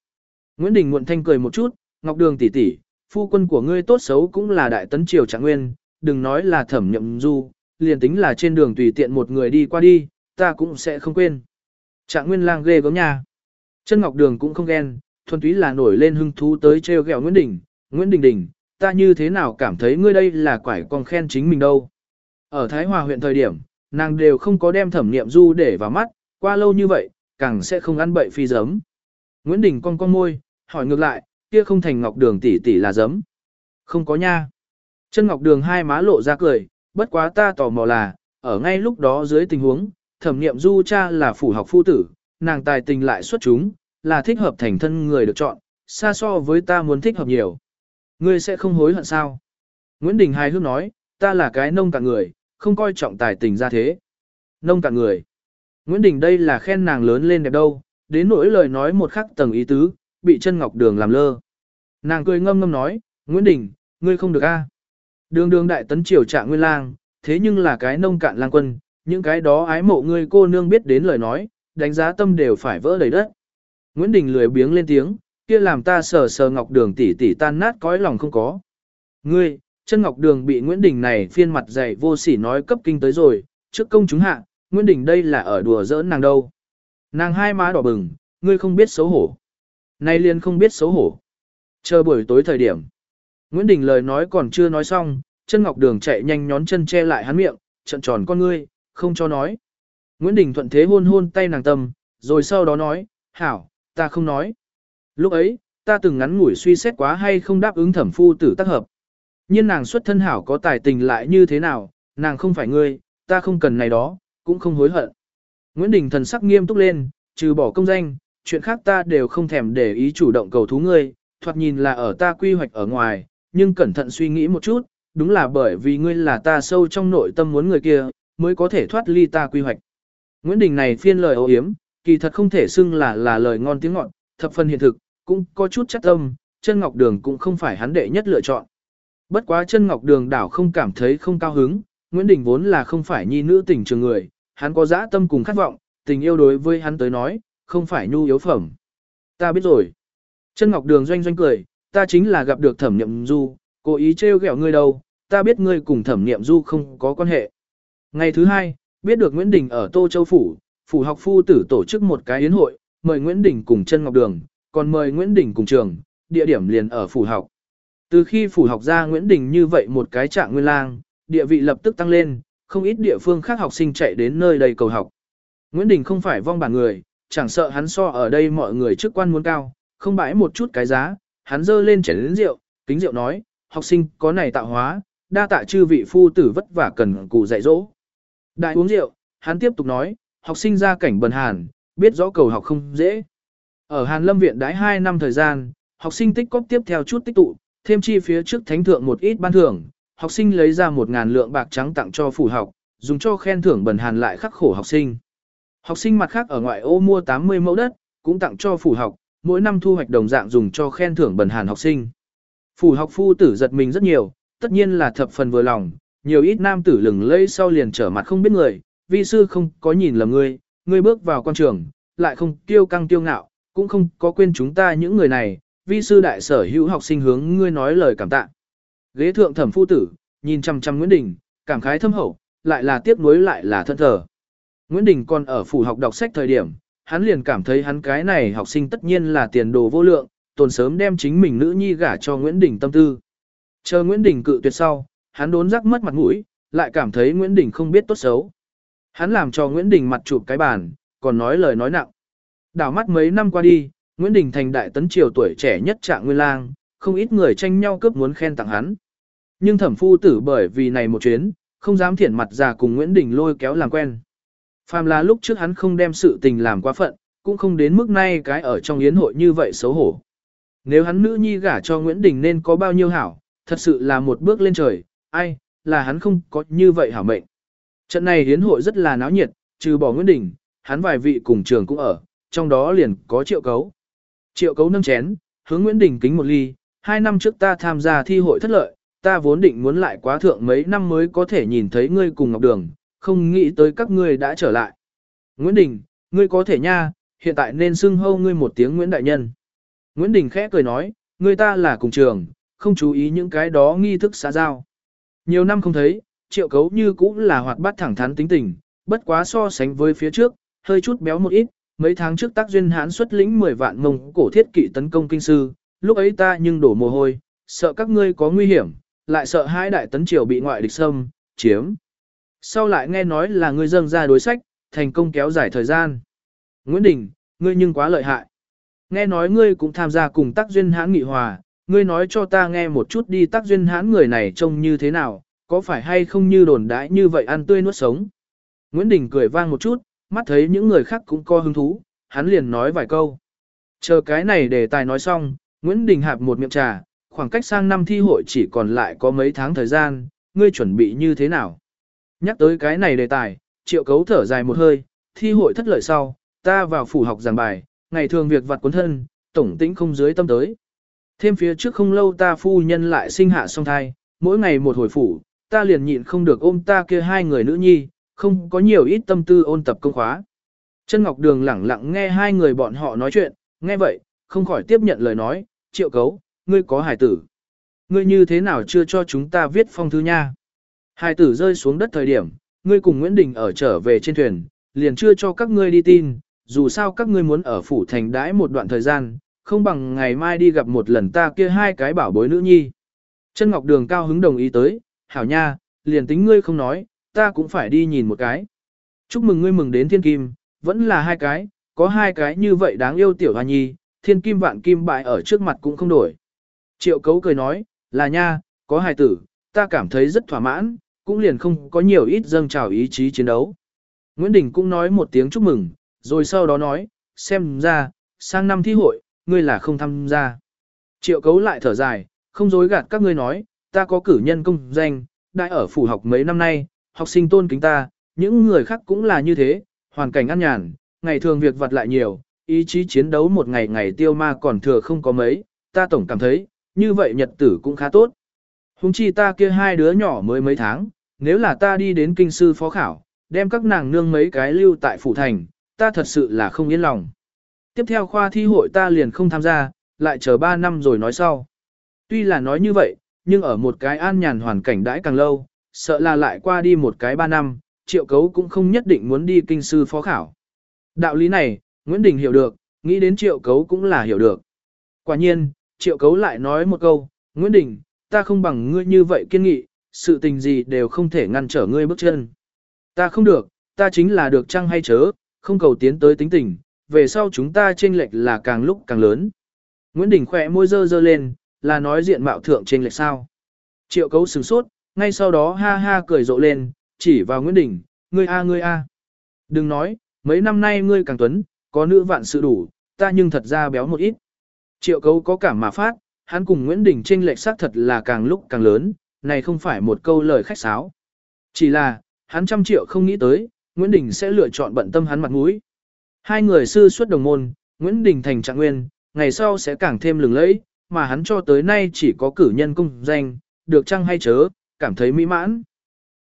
Nguyễn Đình muộn thanh cười một chút, Ngọc Đường tỷ tỷ, phu quân của ngươi tốt xấu cũng là đại tấn triều trạng nguyên, đừng nói là thẩm nhậm du, liền tính là trên đường tùy tiện một người đi qua đi, ta cũng sẽ không quên. Trạng nguyên lang ghê gớm nha. Chân Ngọc Đường cũng không ghen, thuần túy là nổi lên hưng thú tới treo gẹo Nguyễn Đình, Nguyễn Đình Đình, ta như thế nào cảm thấy ngươi đây là quải con khen chính mình đâu. Ở Thái Hòa huyện thời điểm, nàng đều không có đem thẩm nghiệm du để vào mắt, qua lâu như vậy, càng sẽ không ăn bậy phi giấm. Nguyễn Đình con con môi, hỏi ngược lại, kia không thành ngọc đường tỷ tỷ là giấm. Không có nha. Chân ngọc đường hai má lộ ra cười, bất quá ta tò mò là, ở ngay lúc đó dưới tình huống, thẩm nghiệm du cha là phủ học phu tử, nàng tài tình lại xuất chúng, là thích hợp thành thân người được chọn, xa so với ta muốn thích hợp nhiều. Ngươi sẽ không hối hận sao? Nguyễn Đình hài hước nói, ta là cái nông cả người, không coi trọng tài tình ra thế. Nông cạn người. Nguyễn Đình đây là khen nàng lớn lên đẹp đâu, đến nỗi lời nói một khắc tầng ý tứ, bị chân ngọc đường làm lơ. Nàng cười ngâm ngâm nói, Nguyễn Đình, ngươi không được a. Đường đường đại tấn triều trạng nguyên lang, thế nhưng là cái nông cạn lang quân, những cái đó ái mộ ngươi cô nương biết đến lời nói, đánh giá tâm đều phải vỡ đầy đất. Nguyễn Đình lười biếng lên tiếng, kia làm ta sờ sờ ngọc đường tỉ tỉ tan nát cõi lòng không có. Ngươi, chân ngọc đường bị Nguyễn Đình này phiên mặt dày vô sỉ nói cấp kinh tới rồi, trước công chúng hạ, Nguyễn Đình đây là ở đùa giỡn nàng đâu. Nàng hai má đỏ bừng, ngươi không biết xấu hổ. Nay liền không biết xấu hổ. Chờ buổi tối thời điểm. Nguyễn Đình lời nói còn chưa nói xong, chân ngọc đường chạy nhanh nhón chân che lại hắn miệng, trận tròn con ngươi, không cho nói. Nguyễn Đình thuận thế hôn hôn tay nàng tâm, rồi sau đó nói, hảo, ta không nói. Lúc ấy, ta từng ngắn ngủi suy xét quá hay không đáp ứng thẩm phu tử tác hợp. Nhưng nàng xuất thân hảo có tài tình lại như thế nào, nàng không phải ngươi, ta không cần này đó, cũng không hối hận. Nguyễn Đình thần sắc nghiêm túc lên, trừ bỏ công danh, chuyện khác ta đều không thèm để ý chủ động cầu thú ngươi, thoạt nhìn là ở ta quy hoạch ở ngoài, nhưng cẩn thận suy nghĩ một chút, đúng là bởi vì ngươi là ta sâu trong nội tâm muốn người kia, mới có thể thoát ly ta quy hoạch. Nguyễn Đình này phiên lời ô hiếm, kỳ thật không thể xưng là là lời ngon tiếng ngọt, thập phần hiện thực, cũng có chút chắc tâm, chân ngọc đường cũng không phải hắn đệ nhất lựa chọn. Bất quá chân ngọc đường đảo không cảm thấy không cao hứng, Nguyễn Đình vốn là không phải nhi nữ tình trường người, hắn có dã tâm cùng khát vọng, tình yêu đối với hắn tới nói, không phải nhu yếu phẩm. Ta biết rồi. Chân ngọc đường doanh doanh cười, ta chính là gặp được thẩm niệm du, cố ý trêu ghẹo ngươi đâu, ta biết ngươi cùng thẩm niệm du không có quan hệ. Ngày thứ hai, biết được Nguyễn Đình ở Tô Châu Phủ, Phủ học phu tử tổ chức một cái yến hội, mời Nguyễn Đình cùng chân ngọc đường, còn mời Nguyễn Đình cùng trường, địa điểm liền ở Phủ học. Từ khi Phủ học ra Nguyễn Đình như vậy một cái trạng nguyên lang, địa vị lập tức tăng lên, không ít địa phương khác học sinh chạy đến nơi đây cầu học. Nguyễn Đình không phải vong bản người, chẳng sợ hắn so ở đây mọi người chức quan muốn cao, không bãi một chút cái giá, hắn dơ lên chén lĩnh rượu, kính rượu nói, học sinh có này tạo hóa, đa tạ chư vị phu tử vất vả cần cù dạy dỗ. Đại uống rượu, hắn tiếp tục nói, học sinh ra cảnh bần hàn, biết rõ cầu học không dễ. Ở Hàn Lâm Viện đãi 2 năm thời gian, học sinh tích cóp tiếp theo chút tích tụ, thêm chi phía trước thánh thượng một ít ban thưởng, học sinh lấy ra 1.000 lượng bạc trắng tặng cho phủ học, dùng cho khen thưởng bần hàn lại khắc khổ học sinh. Học sinh mặt khác ở ngoại ô mua 80 mẫu đất, cũng tặng cho phủ học, mỗi năm thu hoạch đồng dạng dùng cho khen thưởng bần hàn học sinh. Phủ học phu tử giật mình rất nhiều, tất nhiên là thập phần vừa lòng, nhiều ít nam tử lừng lây sau liền trở mặt không biết người, vi sư không có nhìn lầm ngươi, ngươi bước vào quan trường, lại không tiêu căng tiêu ngạo, cũng không có quên chúng ta những người này, vi sư đại sở hữu học sinh hướng ngươi nói lời cảm tạ. Ghế thượng thẩm phu tử, nhìn chăm chăm Nguyễn Đình, cảm khái thâm hậu, lại là tiếc nuối lại là thân thờ. Nguyễn Đình còn ở phủ học đọc sách thời điểm, hắn liền cảm thấy hắn cái này học sinh tất nhiên là tiền đồ vô lượng, tồn sớm đem chính mình nữ nhi gả cho Nguyễn Đình tâm tư. Chờ Nguyễn Đình cự tuyệt sau, hắn đốn rắc mất mặt mũi, lại cảm thấy Nguyễn Đình không biết tốt xấu. Hắn làm cho Nguyễn Đình mặt chụp cái bàn, còn nói lời nói nặng. Đảo mắt mấy năm qua đi, Nguyễn Đình thành đại tấn triều tuổi trẻ nhất trạng nguyên lang, không ít người tranh nhau cướp muốn khen tặng hắn. Nhưng thẩm phu tử bởi vì này một chuyến, không dám thiển mặt già cùng Nguyễn Đình lôi kéo làm quen. Phàm là lúc trước hắn không đem sự tình làm quá phận, cũng không đến mức nay cái ở trong yến hội như vậy xấu hổ. Nếu hắn nữ nhi gả cho Nguyễn Đình nên có bao nhiêu hảo, thật sự là một bước lên trời, ai, là hắn không có như vậy hảo mệnh. Trận này yến hội rất là náo nhiệt, trừ bỏ Nguyễn Đình, hắn vài vị cùng trường cũng ở, trong đó liền có triệu cấu. Triệu cấu nâng chén, hướng Nguyễn Đình kính một ly, hai năm trước ta tham gia thi hội thất lợi, ta vốn định muốn lại quá thượng mấy năm mới có thể nhìn thấy ngươi cùng Ngọc Đường, không nghĩ tới các ngươi đã trở lại. Nguyễn Đình, ngươi có thể nha, hiện tại nên xưng hâu ngươi một tiếng Nguyễn Đại Nhân. Nguyễn Đình khẽ cười nói, ngươi ta là cùng trường, không chú ý những cái đó nghi thức xã giao. Nhiều năm không thấy, triệu cấu như cũng là hoạt bát thẳng thắn tính tình, bất quá so sánh với phía trước, hơi chút béo một ít, mấy tháng trước tác duyên hãn xuất lĩnh 10 vạn mông cổ thiết kỵ tấn công kinh sư, lúc ấy ta nhưng đổ mồ hôi, sợ các ngươi có nguy hiểm, lại sợ hai đại tấn triều bị ngoại địch xâm, chiếm. Sau lại nghe nói là ngươi dâng ra đối sách, thành công kéo dài thời gian. Nguyễn Đình, ngươi nhưng quá lợi hại. Nghe nói ngươi cũng tham gia cùng tác duyên hãn nghị hòa, ngươi nói cho ta nghe một chút đi tác duyên hãn người này trông như thế nào, có phải hay không như đồn đãi như vậy ăn tươi nuốt sống. Nguyễn Đình cười vang một chút, mắt thấy những người khác cũng có hứng thú, hắn liền nói vài câu. Chờ cái này để tài nói xong, Nguyễn Đình hạp một miệng trà, khoảng cách sang năm thi hội chỉ còn lại có mấy tháng thời gian, ngươi chuẩn bị như thế nào? Nhắc tới cái này đề tài, triệu cấu thở dài một hơi, thi hội thất lợi sau, ta vào phủ học giảng bài, ngày thường việc vặt cuốn thân, tổng tĩnh không dưới tâm tới. Thêm phía trước không lâu ta phu nhân lại sinh hạ song thai, mỗi ngày một hồi phủ, ta liền nhịn không được ôm ta kia hai người nữ nhi, không có nhiều ít tâm tư ôn tập công khóa. Chân Ngọc Đường lẳng lặng nghe hai người bọn họ nói chuyện, nghe vậy, không khỏi tiếp nhận lời nói, triệu cấu, ngươi có Hải tử. Ngươi như thế nào chưa cho chúng ta viết phong thư nha? Hải tử rơi xuống đất thời điểm, ngươi cùng Nguyễn Đình ở trở về trên thuyền, liền chưa cho các ngươi đi tin, dù sao các ngươi muốn ở phủ thành đãi một đoạn thời gian, không bằng ngày mai đi gặp một lần ta kia hai cái bảo bối nữ nhi. Chân Ngọc Đường cao hứng đồng ý tới, hảo nha, liền tính ngươi không nói, ta cũng phải đi nhìn một cái. Chúc mừng ngươi mừng đến thiên kim, vẫn là hai cái, có hai cái như vậy đáng yêu tiểu hoa nhi, thiên kim vạn kim bại ở trước mặt cũng không đổi. Triệu cấu cười nói, là nha, có hài tử, ta cảm thấy rất thỏa mãn, cũng liền không có nhiều ít dâng trào ý chí chiến đấu. Nguyễn Đình cũng nói một tiếng chúc mừng, rồi sau đó nói, xem ra, sang năm thi hội, ngươi là không tham gia. Triệu cấu lại thở dài, không dối gạt các ngươi nói, ta có cử nhân công danh, đại ở phủ học mấy năm nay, học sinh tôn kính ta, những người khác cũng là như thế, hoàn cảnh ăn nhàn, ngày thường việc vật lại nhiều, ý chí chiến đấu một ngày ngày tiêu ma còn thừa không có mấy, ta tổng cảm thấy, như vậy nhật tử cũng khá tốt. Hùng chi ta kia hai đứa nhỏ mới mấy tháng, nếu là ta đi đến kinh sư phó khảo, đem các nàng nương mấy cái lưu tại phủ thành, ta thật sự là không yên lòng. Tiếp theo khoa thi hội ta liền không tham gia, lại chờ 3 năm rồi nói sau. Tuy là nói như vậy, nhưng ở một cái an nhàn hoàn cảnh đãi càng lâu, sợ là lại qua đi một cái ba năm, triệu cấu cũng không nhất định muốn đi kinh sư phó khảo. Đạo lý này, Nguyễn Đình hiểu được, nghĩ đến triệu cấu cũng là hiểu được. Quả nhiên, triệu cấu lại nói một câu, Nguyễn Đình, ta không bằng ngươi như vậy kiên nghị, sự tình gì đều không thể ngăn trở ngươi bước chân. Ta không được, ta chính là được chăng hay chớ, không cầu tiến tới tính tình, về sau chúng ta chênh lệch là càng lúc càng lớn. Nguyễn Đình khỏe môi dơ dơ lên, là nói diện mạo thượng chênh lệch sao. Triệu cấu sửng sốt, ngay sau đó ha ha cười rộ lên, chỉ vào Nguyễn Đình, ngươi a ngươi a. Đừng nói, mấy năm nay ngươi càng tuấn, có nữ vạn sự đủ, ta nhưng thật ra béo một ít. Triệu cấu có cảm mà phát, hắn cùng Nguyễn Đình tranh lệch xác thật là càng lúc càng lớn, này không phải một câu lời khách sáo. Chỉ là, hắn trăm triệu không nghĩ tới, Nguyễn Đình sẽ lựa chọn bận tâm hắn mặt mũi. Hai người sư xuất đồng môn, Nguyễn Đình thành trạng nguyên, ngày sau sẽ càng thêm lừng lẫy, mà hắn cho tới nay chỉ có cử nhân công danh, được chăng hay chớ, cảm thấy mỹ mãn.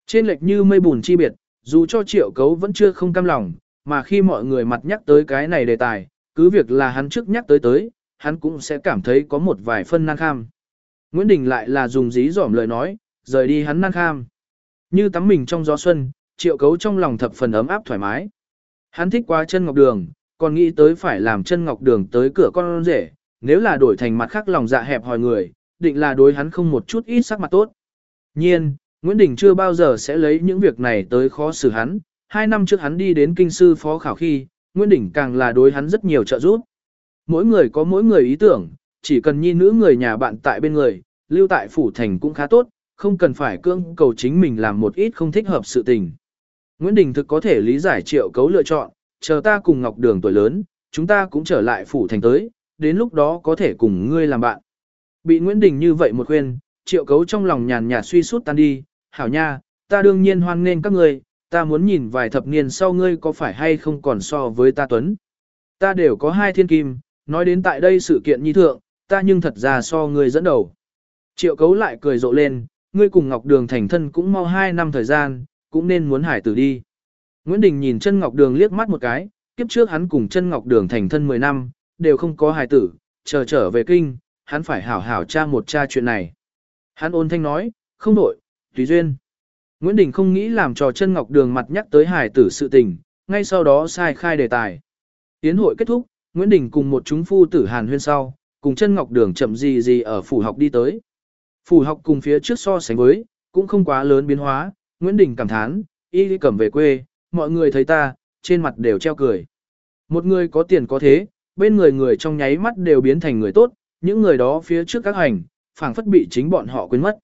Trên lệch như mây bùn chi biệt, dù cho triệu cấu vẫn chưa không cam lòng, mà khi mọi người mặt nhắc tới cái này đề tài, cứ việc là hắn trước nhắc tới tới, hắn cũng sẽ cảm thấy có một vài phân nan kham. Nguyễn Đình lại là dùng dí dỏm lời nói, rời đi hắn nan kham. Như tắm mình trong gió xuân, triệu cấu trong lòng thập phần ấm áp thoải mái. Hắn thích quá chân ngọc đường, còn nghĩ tới phải làm chân ngọc đường tới cửa con rể, nếu là đổi thành mặt khác lòng dạ hẹp hòi người, định là đối hắn không một chút ít sắc mặt tốt. Nhiên, Nguyễn Đình chưa bao giờ sẽ lấy những việc này tới khó xử hắn, hai năm trước hắn đi đến kinh sư phó khảo khi, Nguyễn Đình càng là đối hắn rất nhiều trợ giúp. Mỗi người có mỗi người ý tưởng, chỉ cần nhi nữ người nhà bạn tại bên người, lưu tại phủ thành cũng khá tốt, không cần phải cương cầu chính mình làm một ít không thích hợp sự tình. Nguyễn Đình thực có thể lý giải triệu cấu lựa chọn, chờ ta cùng Ngọc Đường tuổi lớn, chúng ta cũng trở lại phủ thành tới, đến lúc đó có thể cùng ngươi làm bạn. Bị Nguyễn Đình như vậy một khuyên, triệu cấu trong lòng nhàn nhạt suy sút tan đi, hảo nha, ta đương nhiên hoan nghênh các ngươi, ta muốn nhìn vài thập niên sau ngươi có phải hay không còn so với ta tuấn. Ta đều có hai thiên kim, nói đến tại đây sự kiện nhi thượng, ta nhưng thật ra so ngươi dẫn đầu. Triệu cấu lại cười rộ lên, ngươi cùng Ngọc Đường thành thân cũng mau hai năm thời gian, cũng nên muốn hải tử đi. Nguyễn Đình nhìn chân Ngọc Đường liếc mắt một cái, kiếp trước hắn cùng chân Ngọc Đường thành thân 10 năm, đều không có hải tử, chờ trở về kinh, hắn phải hảo hảo tra một tra chuyện này. Hắn ôn thanh nói, không đổi, tùy duyên. Nguyễn Đình không nghĩ làm trò chân Ngọc Đường mặt nhắc tới hải tử sự tình, ngay sau đó sai khai đề tài. Tiến hội kết thúc, Nguyễn Đình cùng một chúng phu tử hàn huyên sau, cùng chân Ngọc Đường chậm gì gì ở phủ học đi tới. Phủ học cùng phía trước so sánh với, cũng không quá lớn biến hóa, Nguyễn Đình cảm thán, y đi cầm về quê, mọi người thấy ta, trên mặt đều treo cười. Một người có tiền có thế, bên người người trong nháy mắt đều biến thành người tốt, những người đó phía trước các hành, phảng phất bị chính bọn họ quên mất.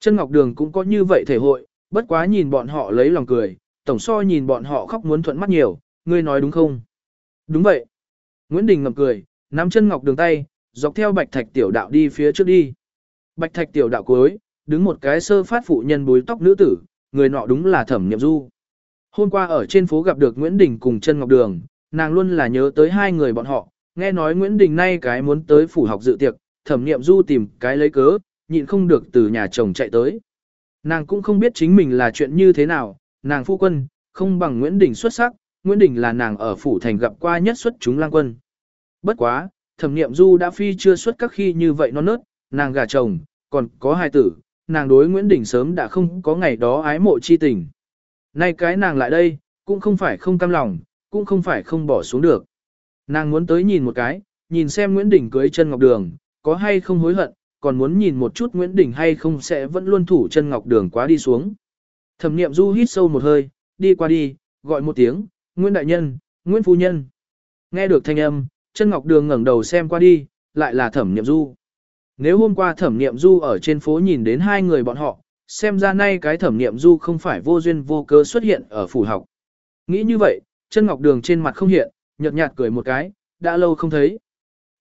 Chân Ngọc Đường cũng có như vậy thể hội, bất quá nhìn bọn họ lấy lòng cười, tổng so nhìn bọn họ khóc muốn thuận mắt nhiều, ngươi nói đúng không? Đúng vậy. Nguyễn Đình ngậm cười, nắm chân Ngọc Đường tay, dọc theo bạch thạch tiểu đạo đi phía trước đi. Bạch thạch tiểu đạo cuối, đứng một cái sơ phát phụ nhân búi tóc nữ tử, người nọ đúng là thẩm Niệm du. Hôm qua ở trên phố gặp được Nguyễn Đình cùng chân Ngọc Đường, nàng luôn là nhớ tới hai người bọn họ, nghe nói Nguyễn Đình nay cái muốn tới phủ học dự tiệc, thẩm nghiệm du tìm cái lấy cớ, nhịn không được từ nhà chồng chạy tới. Nàng cũng không biết chính mình là chuyện như thế nào, nàng phu quân, không bằng Nguyễn Đình xuất sắc, Nguyễn Đình là nàng ở phủ thành gặp qua nhất xuất chúng lang quân. Bất quá, thẩm niệm du đã phi chưa xuất các khi như vậy non nớt, nàng gà chồng, còn có hai tử, nàng đối Nguyễn Đình sớm đã không có ngày đó ái mộ chi tình. Nay cái nàng lại đây, cũng không phải không cam lòng, cũng không phải không bỏ xuống được. Nàng muốn tới nhìn một cái, nhìn xem Nguyễn Đình cưới chân ngọc đường, có hay không hối hận, còn muốn nhìn một chút Nguyễn Đình hay không sẽ vẫn luôn thủ chân ngọc đường quá đi xuống. Thẩm niệm du hít sâu một hơi, đi qua đi, gọi một tiếng, Nguyễn Đại Nhân, Nguyễn Phu Nhân. Nghe được thanh âm, chân ngọc đường ngẩng đầu xem qua đi, lại là thẩm niệm du. Nếu hôm qua thẩm niệm du ở trên phố nhìn đến hai người bọn họ, xem ra nay cái thẩm niệm du không phải vô duyên vô cớ xuất hiện ở phủ học. Nghĩ như vậy, chân ngọc đường trên mặt không hiện, nhợt nhạt cười một cái, đã lâu không thấy.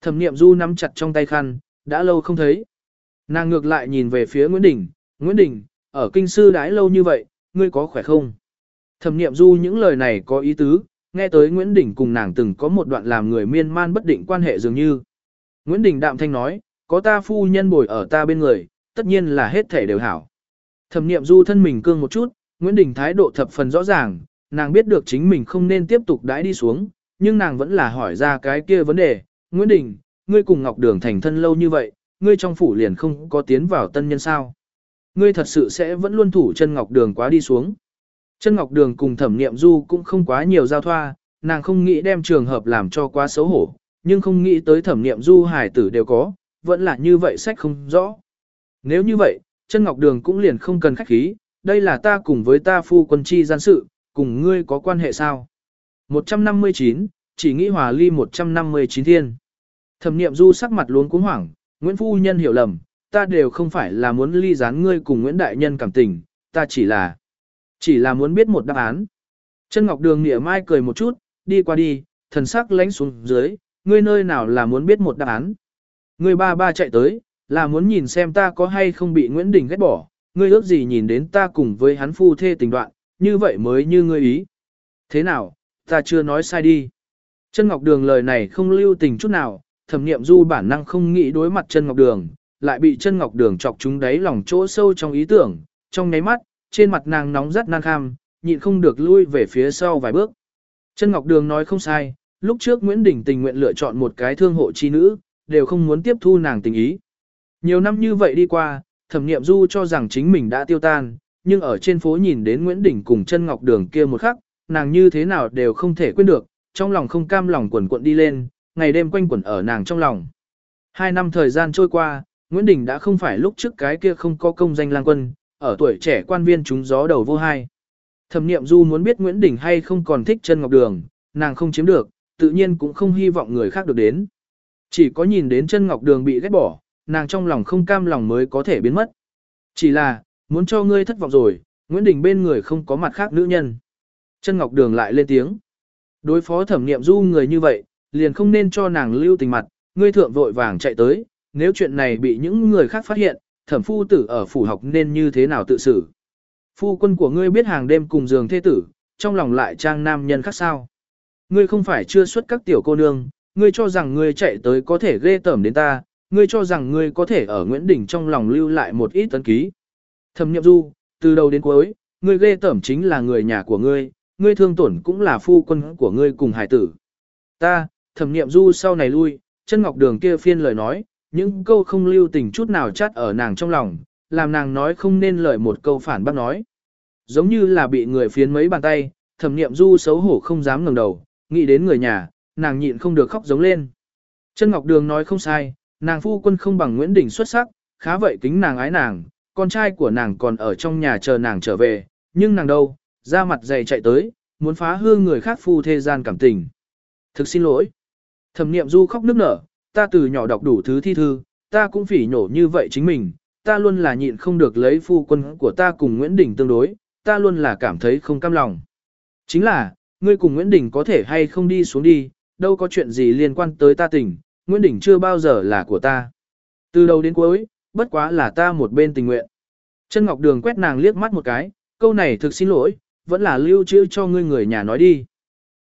Thẩm niệm du nắm chặt trong tay khăn, đã lâu không thấy. Nàng ngược lại nhìn về phía Nguyễn Đình, Nguyễn Đình, ở kinh sư đãi lâu như vậy, ngươi có khỏe không? Thẩm niệm du những lời này có ý tứ, nghe tới Nguyễn Đình cùng nàng từng có một đoạn làm người miên man bất định quan hệ dường như. Nguyễn Đình đạm thanh nói, có ta phu nhân bồi ở ta bên người, tất nhiên là hết thể đều hảo. Thẩm niệm du thân mình cương một chút, Nguyễn Đình thái độ thập phần rõ ràng, nàng biết được chính mình không nên tiếp tục đãi đi xuống, nhưng nàng vẫn là hỏi ra cái kia vấn đề, Nguyễn Đình, ngươi cùng Ngọc Đường thành thân lâu như vậy, ngươi trong phủ liền không có tiến vào tân nhân sao. Ngươi thật sự sẽ vẫn luôn thủ chân Ngọc Đường quá đi xuống. Chân Ngọc Đường cùng thẩm niệm du cũng không quá nhiều giao thoa, nàng không nghĩ đem trường hợp làm cho quá xấu hổ, nhưng không nghĩ tới thẩm niệm du hải tử đều có, vẫn là như vậy sách không rõ. Nếu như vậy, chân Ngọc Đường cũng liền không cần khách khí, đây là ta cùng với ta phu quân chi gian sự, cùng ngươi có quan hệ sao? 159, chỉ nghĩ hòa ly 159 thiên. Thẩm niệm du sắc mặt luống cuống hoảng, Nguyễn Phu Nhân hiểu lầm, ta đều không phải là muốn ly gián ngươi cùng Nguyễn Đại Nhân cảm tình, ta chỉ là, chỉ là muốn biết một đáp án. Chân Ngọc Đường nịa mai cười một chút, đi qua đi, thần sắc lánh xuống dưới, ngươi nơi nào là muốn biết một đáp án. Ngươi ba ba chạy tới, là muốn nhìn xem ta có hay không bị Nguyễn Đình ghét bỏ, ngươi ước gì nhìn đến ta cùng với hắn phu thê tình đoạn, như vậy mới như ngươi ý. Thế nào, ta chưa nói sai đi. Chân Ngọc Đường lời này không lưu tình chút nào, thẩm niệm du bản năng không nghĩ đối mặt chân Ngọc Đường, lại bị chân Ngọc Đường chọc chúng đáy lòng chỗ sâu trong ý tưởng, trong nháy mắt, trên mặt nàng nóng rất nan kham, nhịn không được lui về phía sau vài bước. Chân Ngọc Đường nói không sai, lúc trước Nguyễn Đình tình nguyện lựa chọn một cái thương hộ chi nữ, đều không muốn tiếp thu nàng tình ý. Nhiều năm như vậy đi qua, thẩm niệm du cho rằng chính mình đã tiêu tan, nhưng ở trên phố nhìn đến Nguyễn Đình cùng chân Ngọc Đường kia một khắc, nàng như thế nào đều không thể quên được, trong lòng không cam lòng quần cuộn đi lên, ngày đêm quanh quẩn ở nàng trong lòng. Hai năm thời gian trôi qua, Nguyễn Đình đã không phải lúc trước cái kia không có công danh lang quân, ở tuổi trẻ quan viên chúng gió đầu vô hai. Thẩm niệm du muốn biết Nguyễn Đình hay không còn thích chân ngọc đường, nàng không chiếm được, tự nhiên cũng không hy vọng người khác được đến. Chỉ có nhìn đến chân ngọc đường bị ghét bỏ, nàng trong lòng không cam lòng mới có thể biến mất. Chỉ là, muốn cho ngươi thất vọng rồi, Nguyễn Đình bên người không có mặt khác nữ nhân. Chân ngọc đường lại lên tiếng. Đối phó thẩm niệm du người như vậy, liền không nên cho nàng lưu tình mặt, ngươi thượng vội vàng chạy tới, nếu chuyện này bị những người khác phát hiện, thẩm phu tử ở phủ học nên như thế nào tự xử. Phu quân của ngươi biết hàng đêm cùng giường thế tử, trong lòng lại trang nam nhân khác sao. Ngươi không phải chưa xuất các tiểu cô nương, ngươi cho rằng ngươi chạy tới có thể ghê tởm đến ta, ngươi cho rằng ngươi có thể ở Nguyễn Đình trong lòng lưu lại một ít tấn ký. Thẩm nhậm du, từ đầu đến cuối, ngươi ghê tởm chính là người nhà của ngươi, ngươi thương tổn cũng là phu quân của ngươi cùng hải tử. Ta, thẩm niệm du sau này lui, chân ngọc đường kia phiên lời nói, những câu không lưu tình chút nào chát ở nàng trong lòng, làm nàng nói không nên lời một câu phản bác nói. Giống như là bị người phiến mấy bàn tay, thẩm niệm du xấu hổ không dám ngẩng đầu, nghĩ đến người nhà, nàng nhịn không được khóc giống lên. Chân Ngọc Đường nói không sai, nàng phu quân không bằng Nguyễn Đình xuất sắc, khá vậy kính nàng ái nàng, con trai của nàng còn ở trong nhà chờ nàng trở về, nhưng nàng đâu, ra mặt dày chạy tới, muốn phá hư người khác phu thế gian cảm tình. Thực xin lỗi. Thẩm niệm du khóc nức nở, ta từ nhỏ đọc đủ thứ thi thư, ta cũng phỉ nhổ như vậy chính mình, ta luôn là nhịn không được lấy phu quân của ta cùng Nguyễn Đình tương đối, ta luôn là cảm thấy không cam lòng. Chính là, ngươi cùng Nguyễn Đình có thể hay không đi xuống đi, đâu có chuyện gì liên quan tới ta tình, Nguyễn Đình chưa bao giờ là của ta. Từ đầu đến cuối, bất quá là ta một bên tình nguyện. Chân Ngọc Đường quét nàng liếc mắt một cái, câu này thực xin lỗi, vẫn là lưu trữ cho ngươi người nhà nói đi.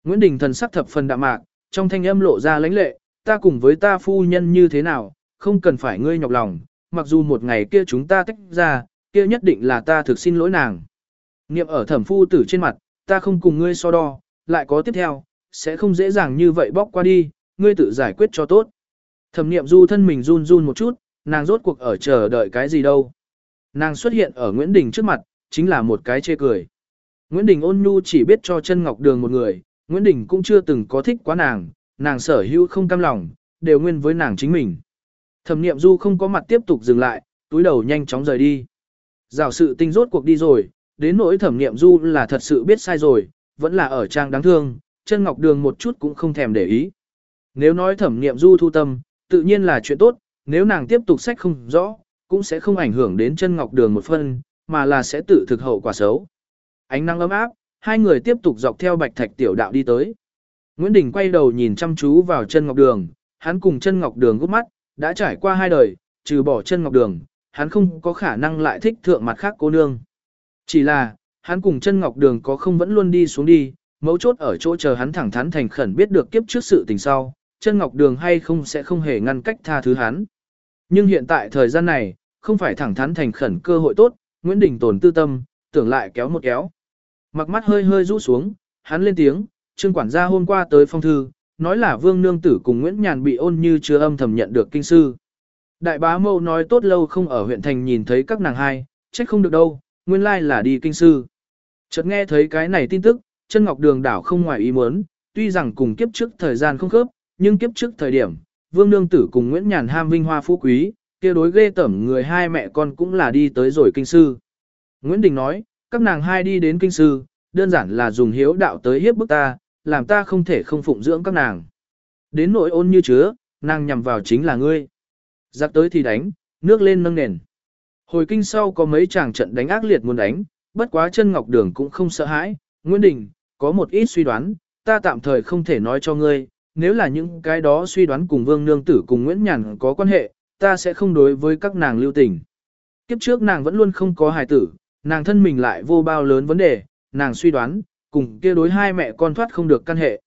Nguyễn Đình thần sắc thập phần đạm mạc, trong thanh âm lộ ra lãnh lệ, ta cùng với ta phu nhân như thế nào, không cần phải ngươi nhọc lòng, mặc dù một ngày kia chúng ta tách ra, kia nhất định là ta thực xin lỗi nàng. Niệm ở thẩm phu tử trên mặt, ta không cùng ngươi so đo, lại có tiếp theo, sẽ không dễ dàng như vậy bóc qua đi, ngươi tự giải quyết cho tốt. Thẩm niệm du thân mình run run một chút, nàng rốt cuộc ở chờ đợi cái gì đâu. Nàng xuất hiện ở Nguyễn Đình trước mặt, chính là một cái chê cười. Nguyễn Đình ôn nhu chỉ biết cho chân ngọc đường một người, Nguyễn Đình cũng chưa từng có thích quá nàng, nàng sở hữu không cam lòng, đều nguyên với nàng chính mình. Thẩm niệm du không có mặt tiếp tục dừng lại, túi đầu nhanh chóng rời đi. Giảo sự tinh rốt cuộc đi rồi, đến nỗi thẩm niệm du là thật sự biết sai rồi, vẫn là ở trang đáng thương, chân ngọc đường một chút cũng không thèm để ý. Nếu nói thẩm niệm du thu tâm, tự nhiên là chuyện tốt, nếu nàng tiếp tục sách không rõ, cũng sẽ không ảnh hưởng đến chân ngọc đường một phân, mà là sẽ tự thực hậu quả xấu. Ánh nắng ấm áp, hai người tiếp tục dọc theo bạch thạch tiểu đạo đi tới. Nguyễn Đình quay đầu nhìn chăm chú vào chân ngọc đường, hắn cùng chân ngọc đường gút mắt, đã trải qua hai đời, trừ bỏ chân ngọc đường, hắn không có khả năng lại thích thượng mặt khác cô nương. Chỉ là, hắn cùng chân ngọc đường có không vẫn luôn đi xuống đi, mấu chốt ở chỗ chờ hắn thẳng thắn thành khẩn biết được kiếp trước sự tình sau, chân ngọc đường hay không sẽ không hề ngăn cách tha thứ hắn. Nhưng hiện tại thời gian này, không phải thẳng thắn thành khẩn cơ hội tốt, Nguyễn Đình tồn tư tâm, tưởng lại kéo một kéo. Mặc mắt hơi hơi rũ xuống, hắn lên tiếng, trương quản gia hôm qua tới phong thư, nói là vương nương tử cùng Nguyễn Nhàn bị ôn như chưa âm thầm nhận được kinh sư. Đại bá mâu nói tốt lâu không ở huyện thành nhìn thấy các nàng hai, trách không được đâu, nguyên lai là đi kinh sư. Chợt nghe thấy cái này tin tức, chân ngọc đường đảo không ngoài ý muốn, tuy rằng cùng kiếp trước thời gian không khớp, nhưng kiếp trước thời điểm, vương nương tử cùng Nguyễn Nhàn ham vinh hoa phú quý, kia đối ghê tẩm người hai mẹ con cũng là đi tới rồi kinh sư. Nguyễn Đình nói, các nàng hai đi đến kinh sư, đơn giản là dùng hiếu đạo tới hiếp bức ta, làm ta không thể không phụng dưỡng các nàng. Đến nỗi ôn như chứa, nàng nhằm vào chính là ngươi. Giặc tới thì đánh, nước lên nâng nền. Hồi kinh sau có mấy chàng trận đánh ác liệt muốn đánh, bất quá chân ngọc đường cũng không sợ hãi. Nguyễn Đình, có một ít suy đoán, ta tạm thời không thể nói cho ngươi, nếu là những cái đó suy đoán cùng Vương Nương Tử cùng Nguyễn Nhàn có quan hệ, ta sẽ không đối với các nàng lưu tình. Kiếp trước nàng vẫn luôn không có hài tử, nàng thân mình lại vô bao lớn vấn đề, nàng suy đoán, cùng kia đối hai mẹ con thoát không được căn hệ.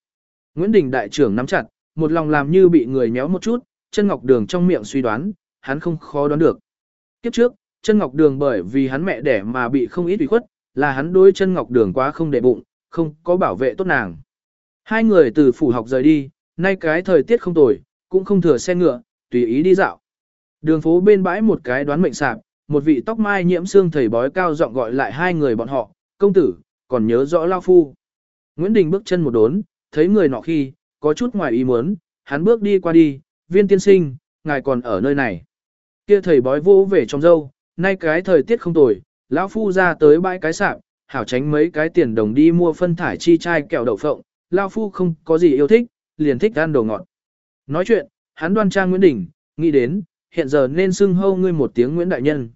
Nguyễn Đình đại trưởng nắm chặt, một lòng làm như bị người méo một chút, chân ngọc đường trong miệng suy đoán, hắn không khó đoán được. Kiếp trước, chân ngọc đường bởi vì hắn mẹ đẻ mà bị không ít ủy khuất, là hắn đối chân ngọc đường quá không để bụng, không có bảo vệ tốt nàng. Hai người từ phủ học rời đi, nay cái thời tiết không tồi, cũng không thừa xe ngựa, tùy ý đi dạo. Đường phố bên bãi một cái đoán mệnh sạp, một vị tóc mai nhiễm xương thầy bói cao giọng gọi lại hai người bọn họ, công tử, còn nhớ rõ lao phu. Nguyễn Đình bước chân một đốn, thấy người nọ khi, có chút ngoài ý muốn, hắn bước đi qua đi, viên tiên sinh, ngài còn ở nơi này. Kia thầy bói vô về trong dâu, nay cái thời tiết không tồi, lão phu ra tới bãi cái sạp, hảo tránh mấy cái tiền đồng đi mua phân thải chi chai kẹo đậu phộng, lão phu không có gì yêu thích, liền thích ăn đồ ngọt. Nói chuyện, hắn đoan trang Nguyễn Đình, nghĩ đến, hiện giờ nên xưng hâu ngươi một tiếng Nguyễn Đại Nhân.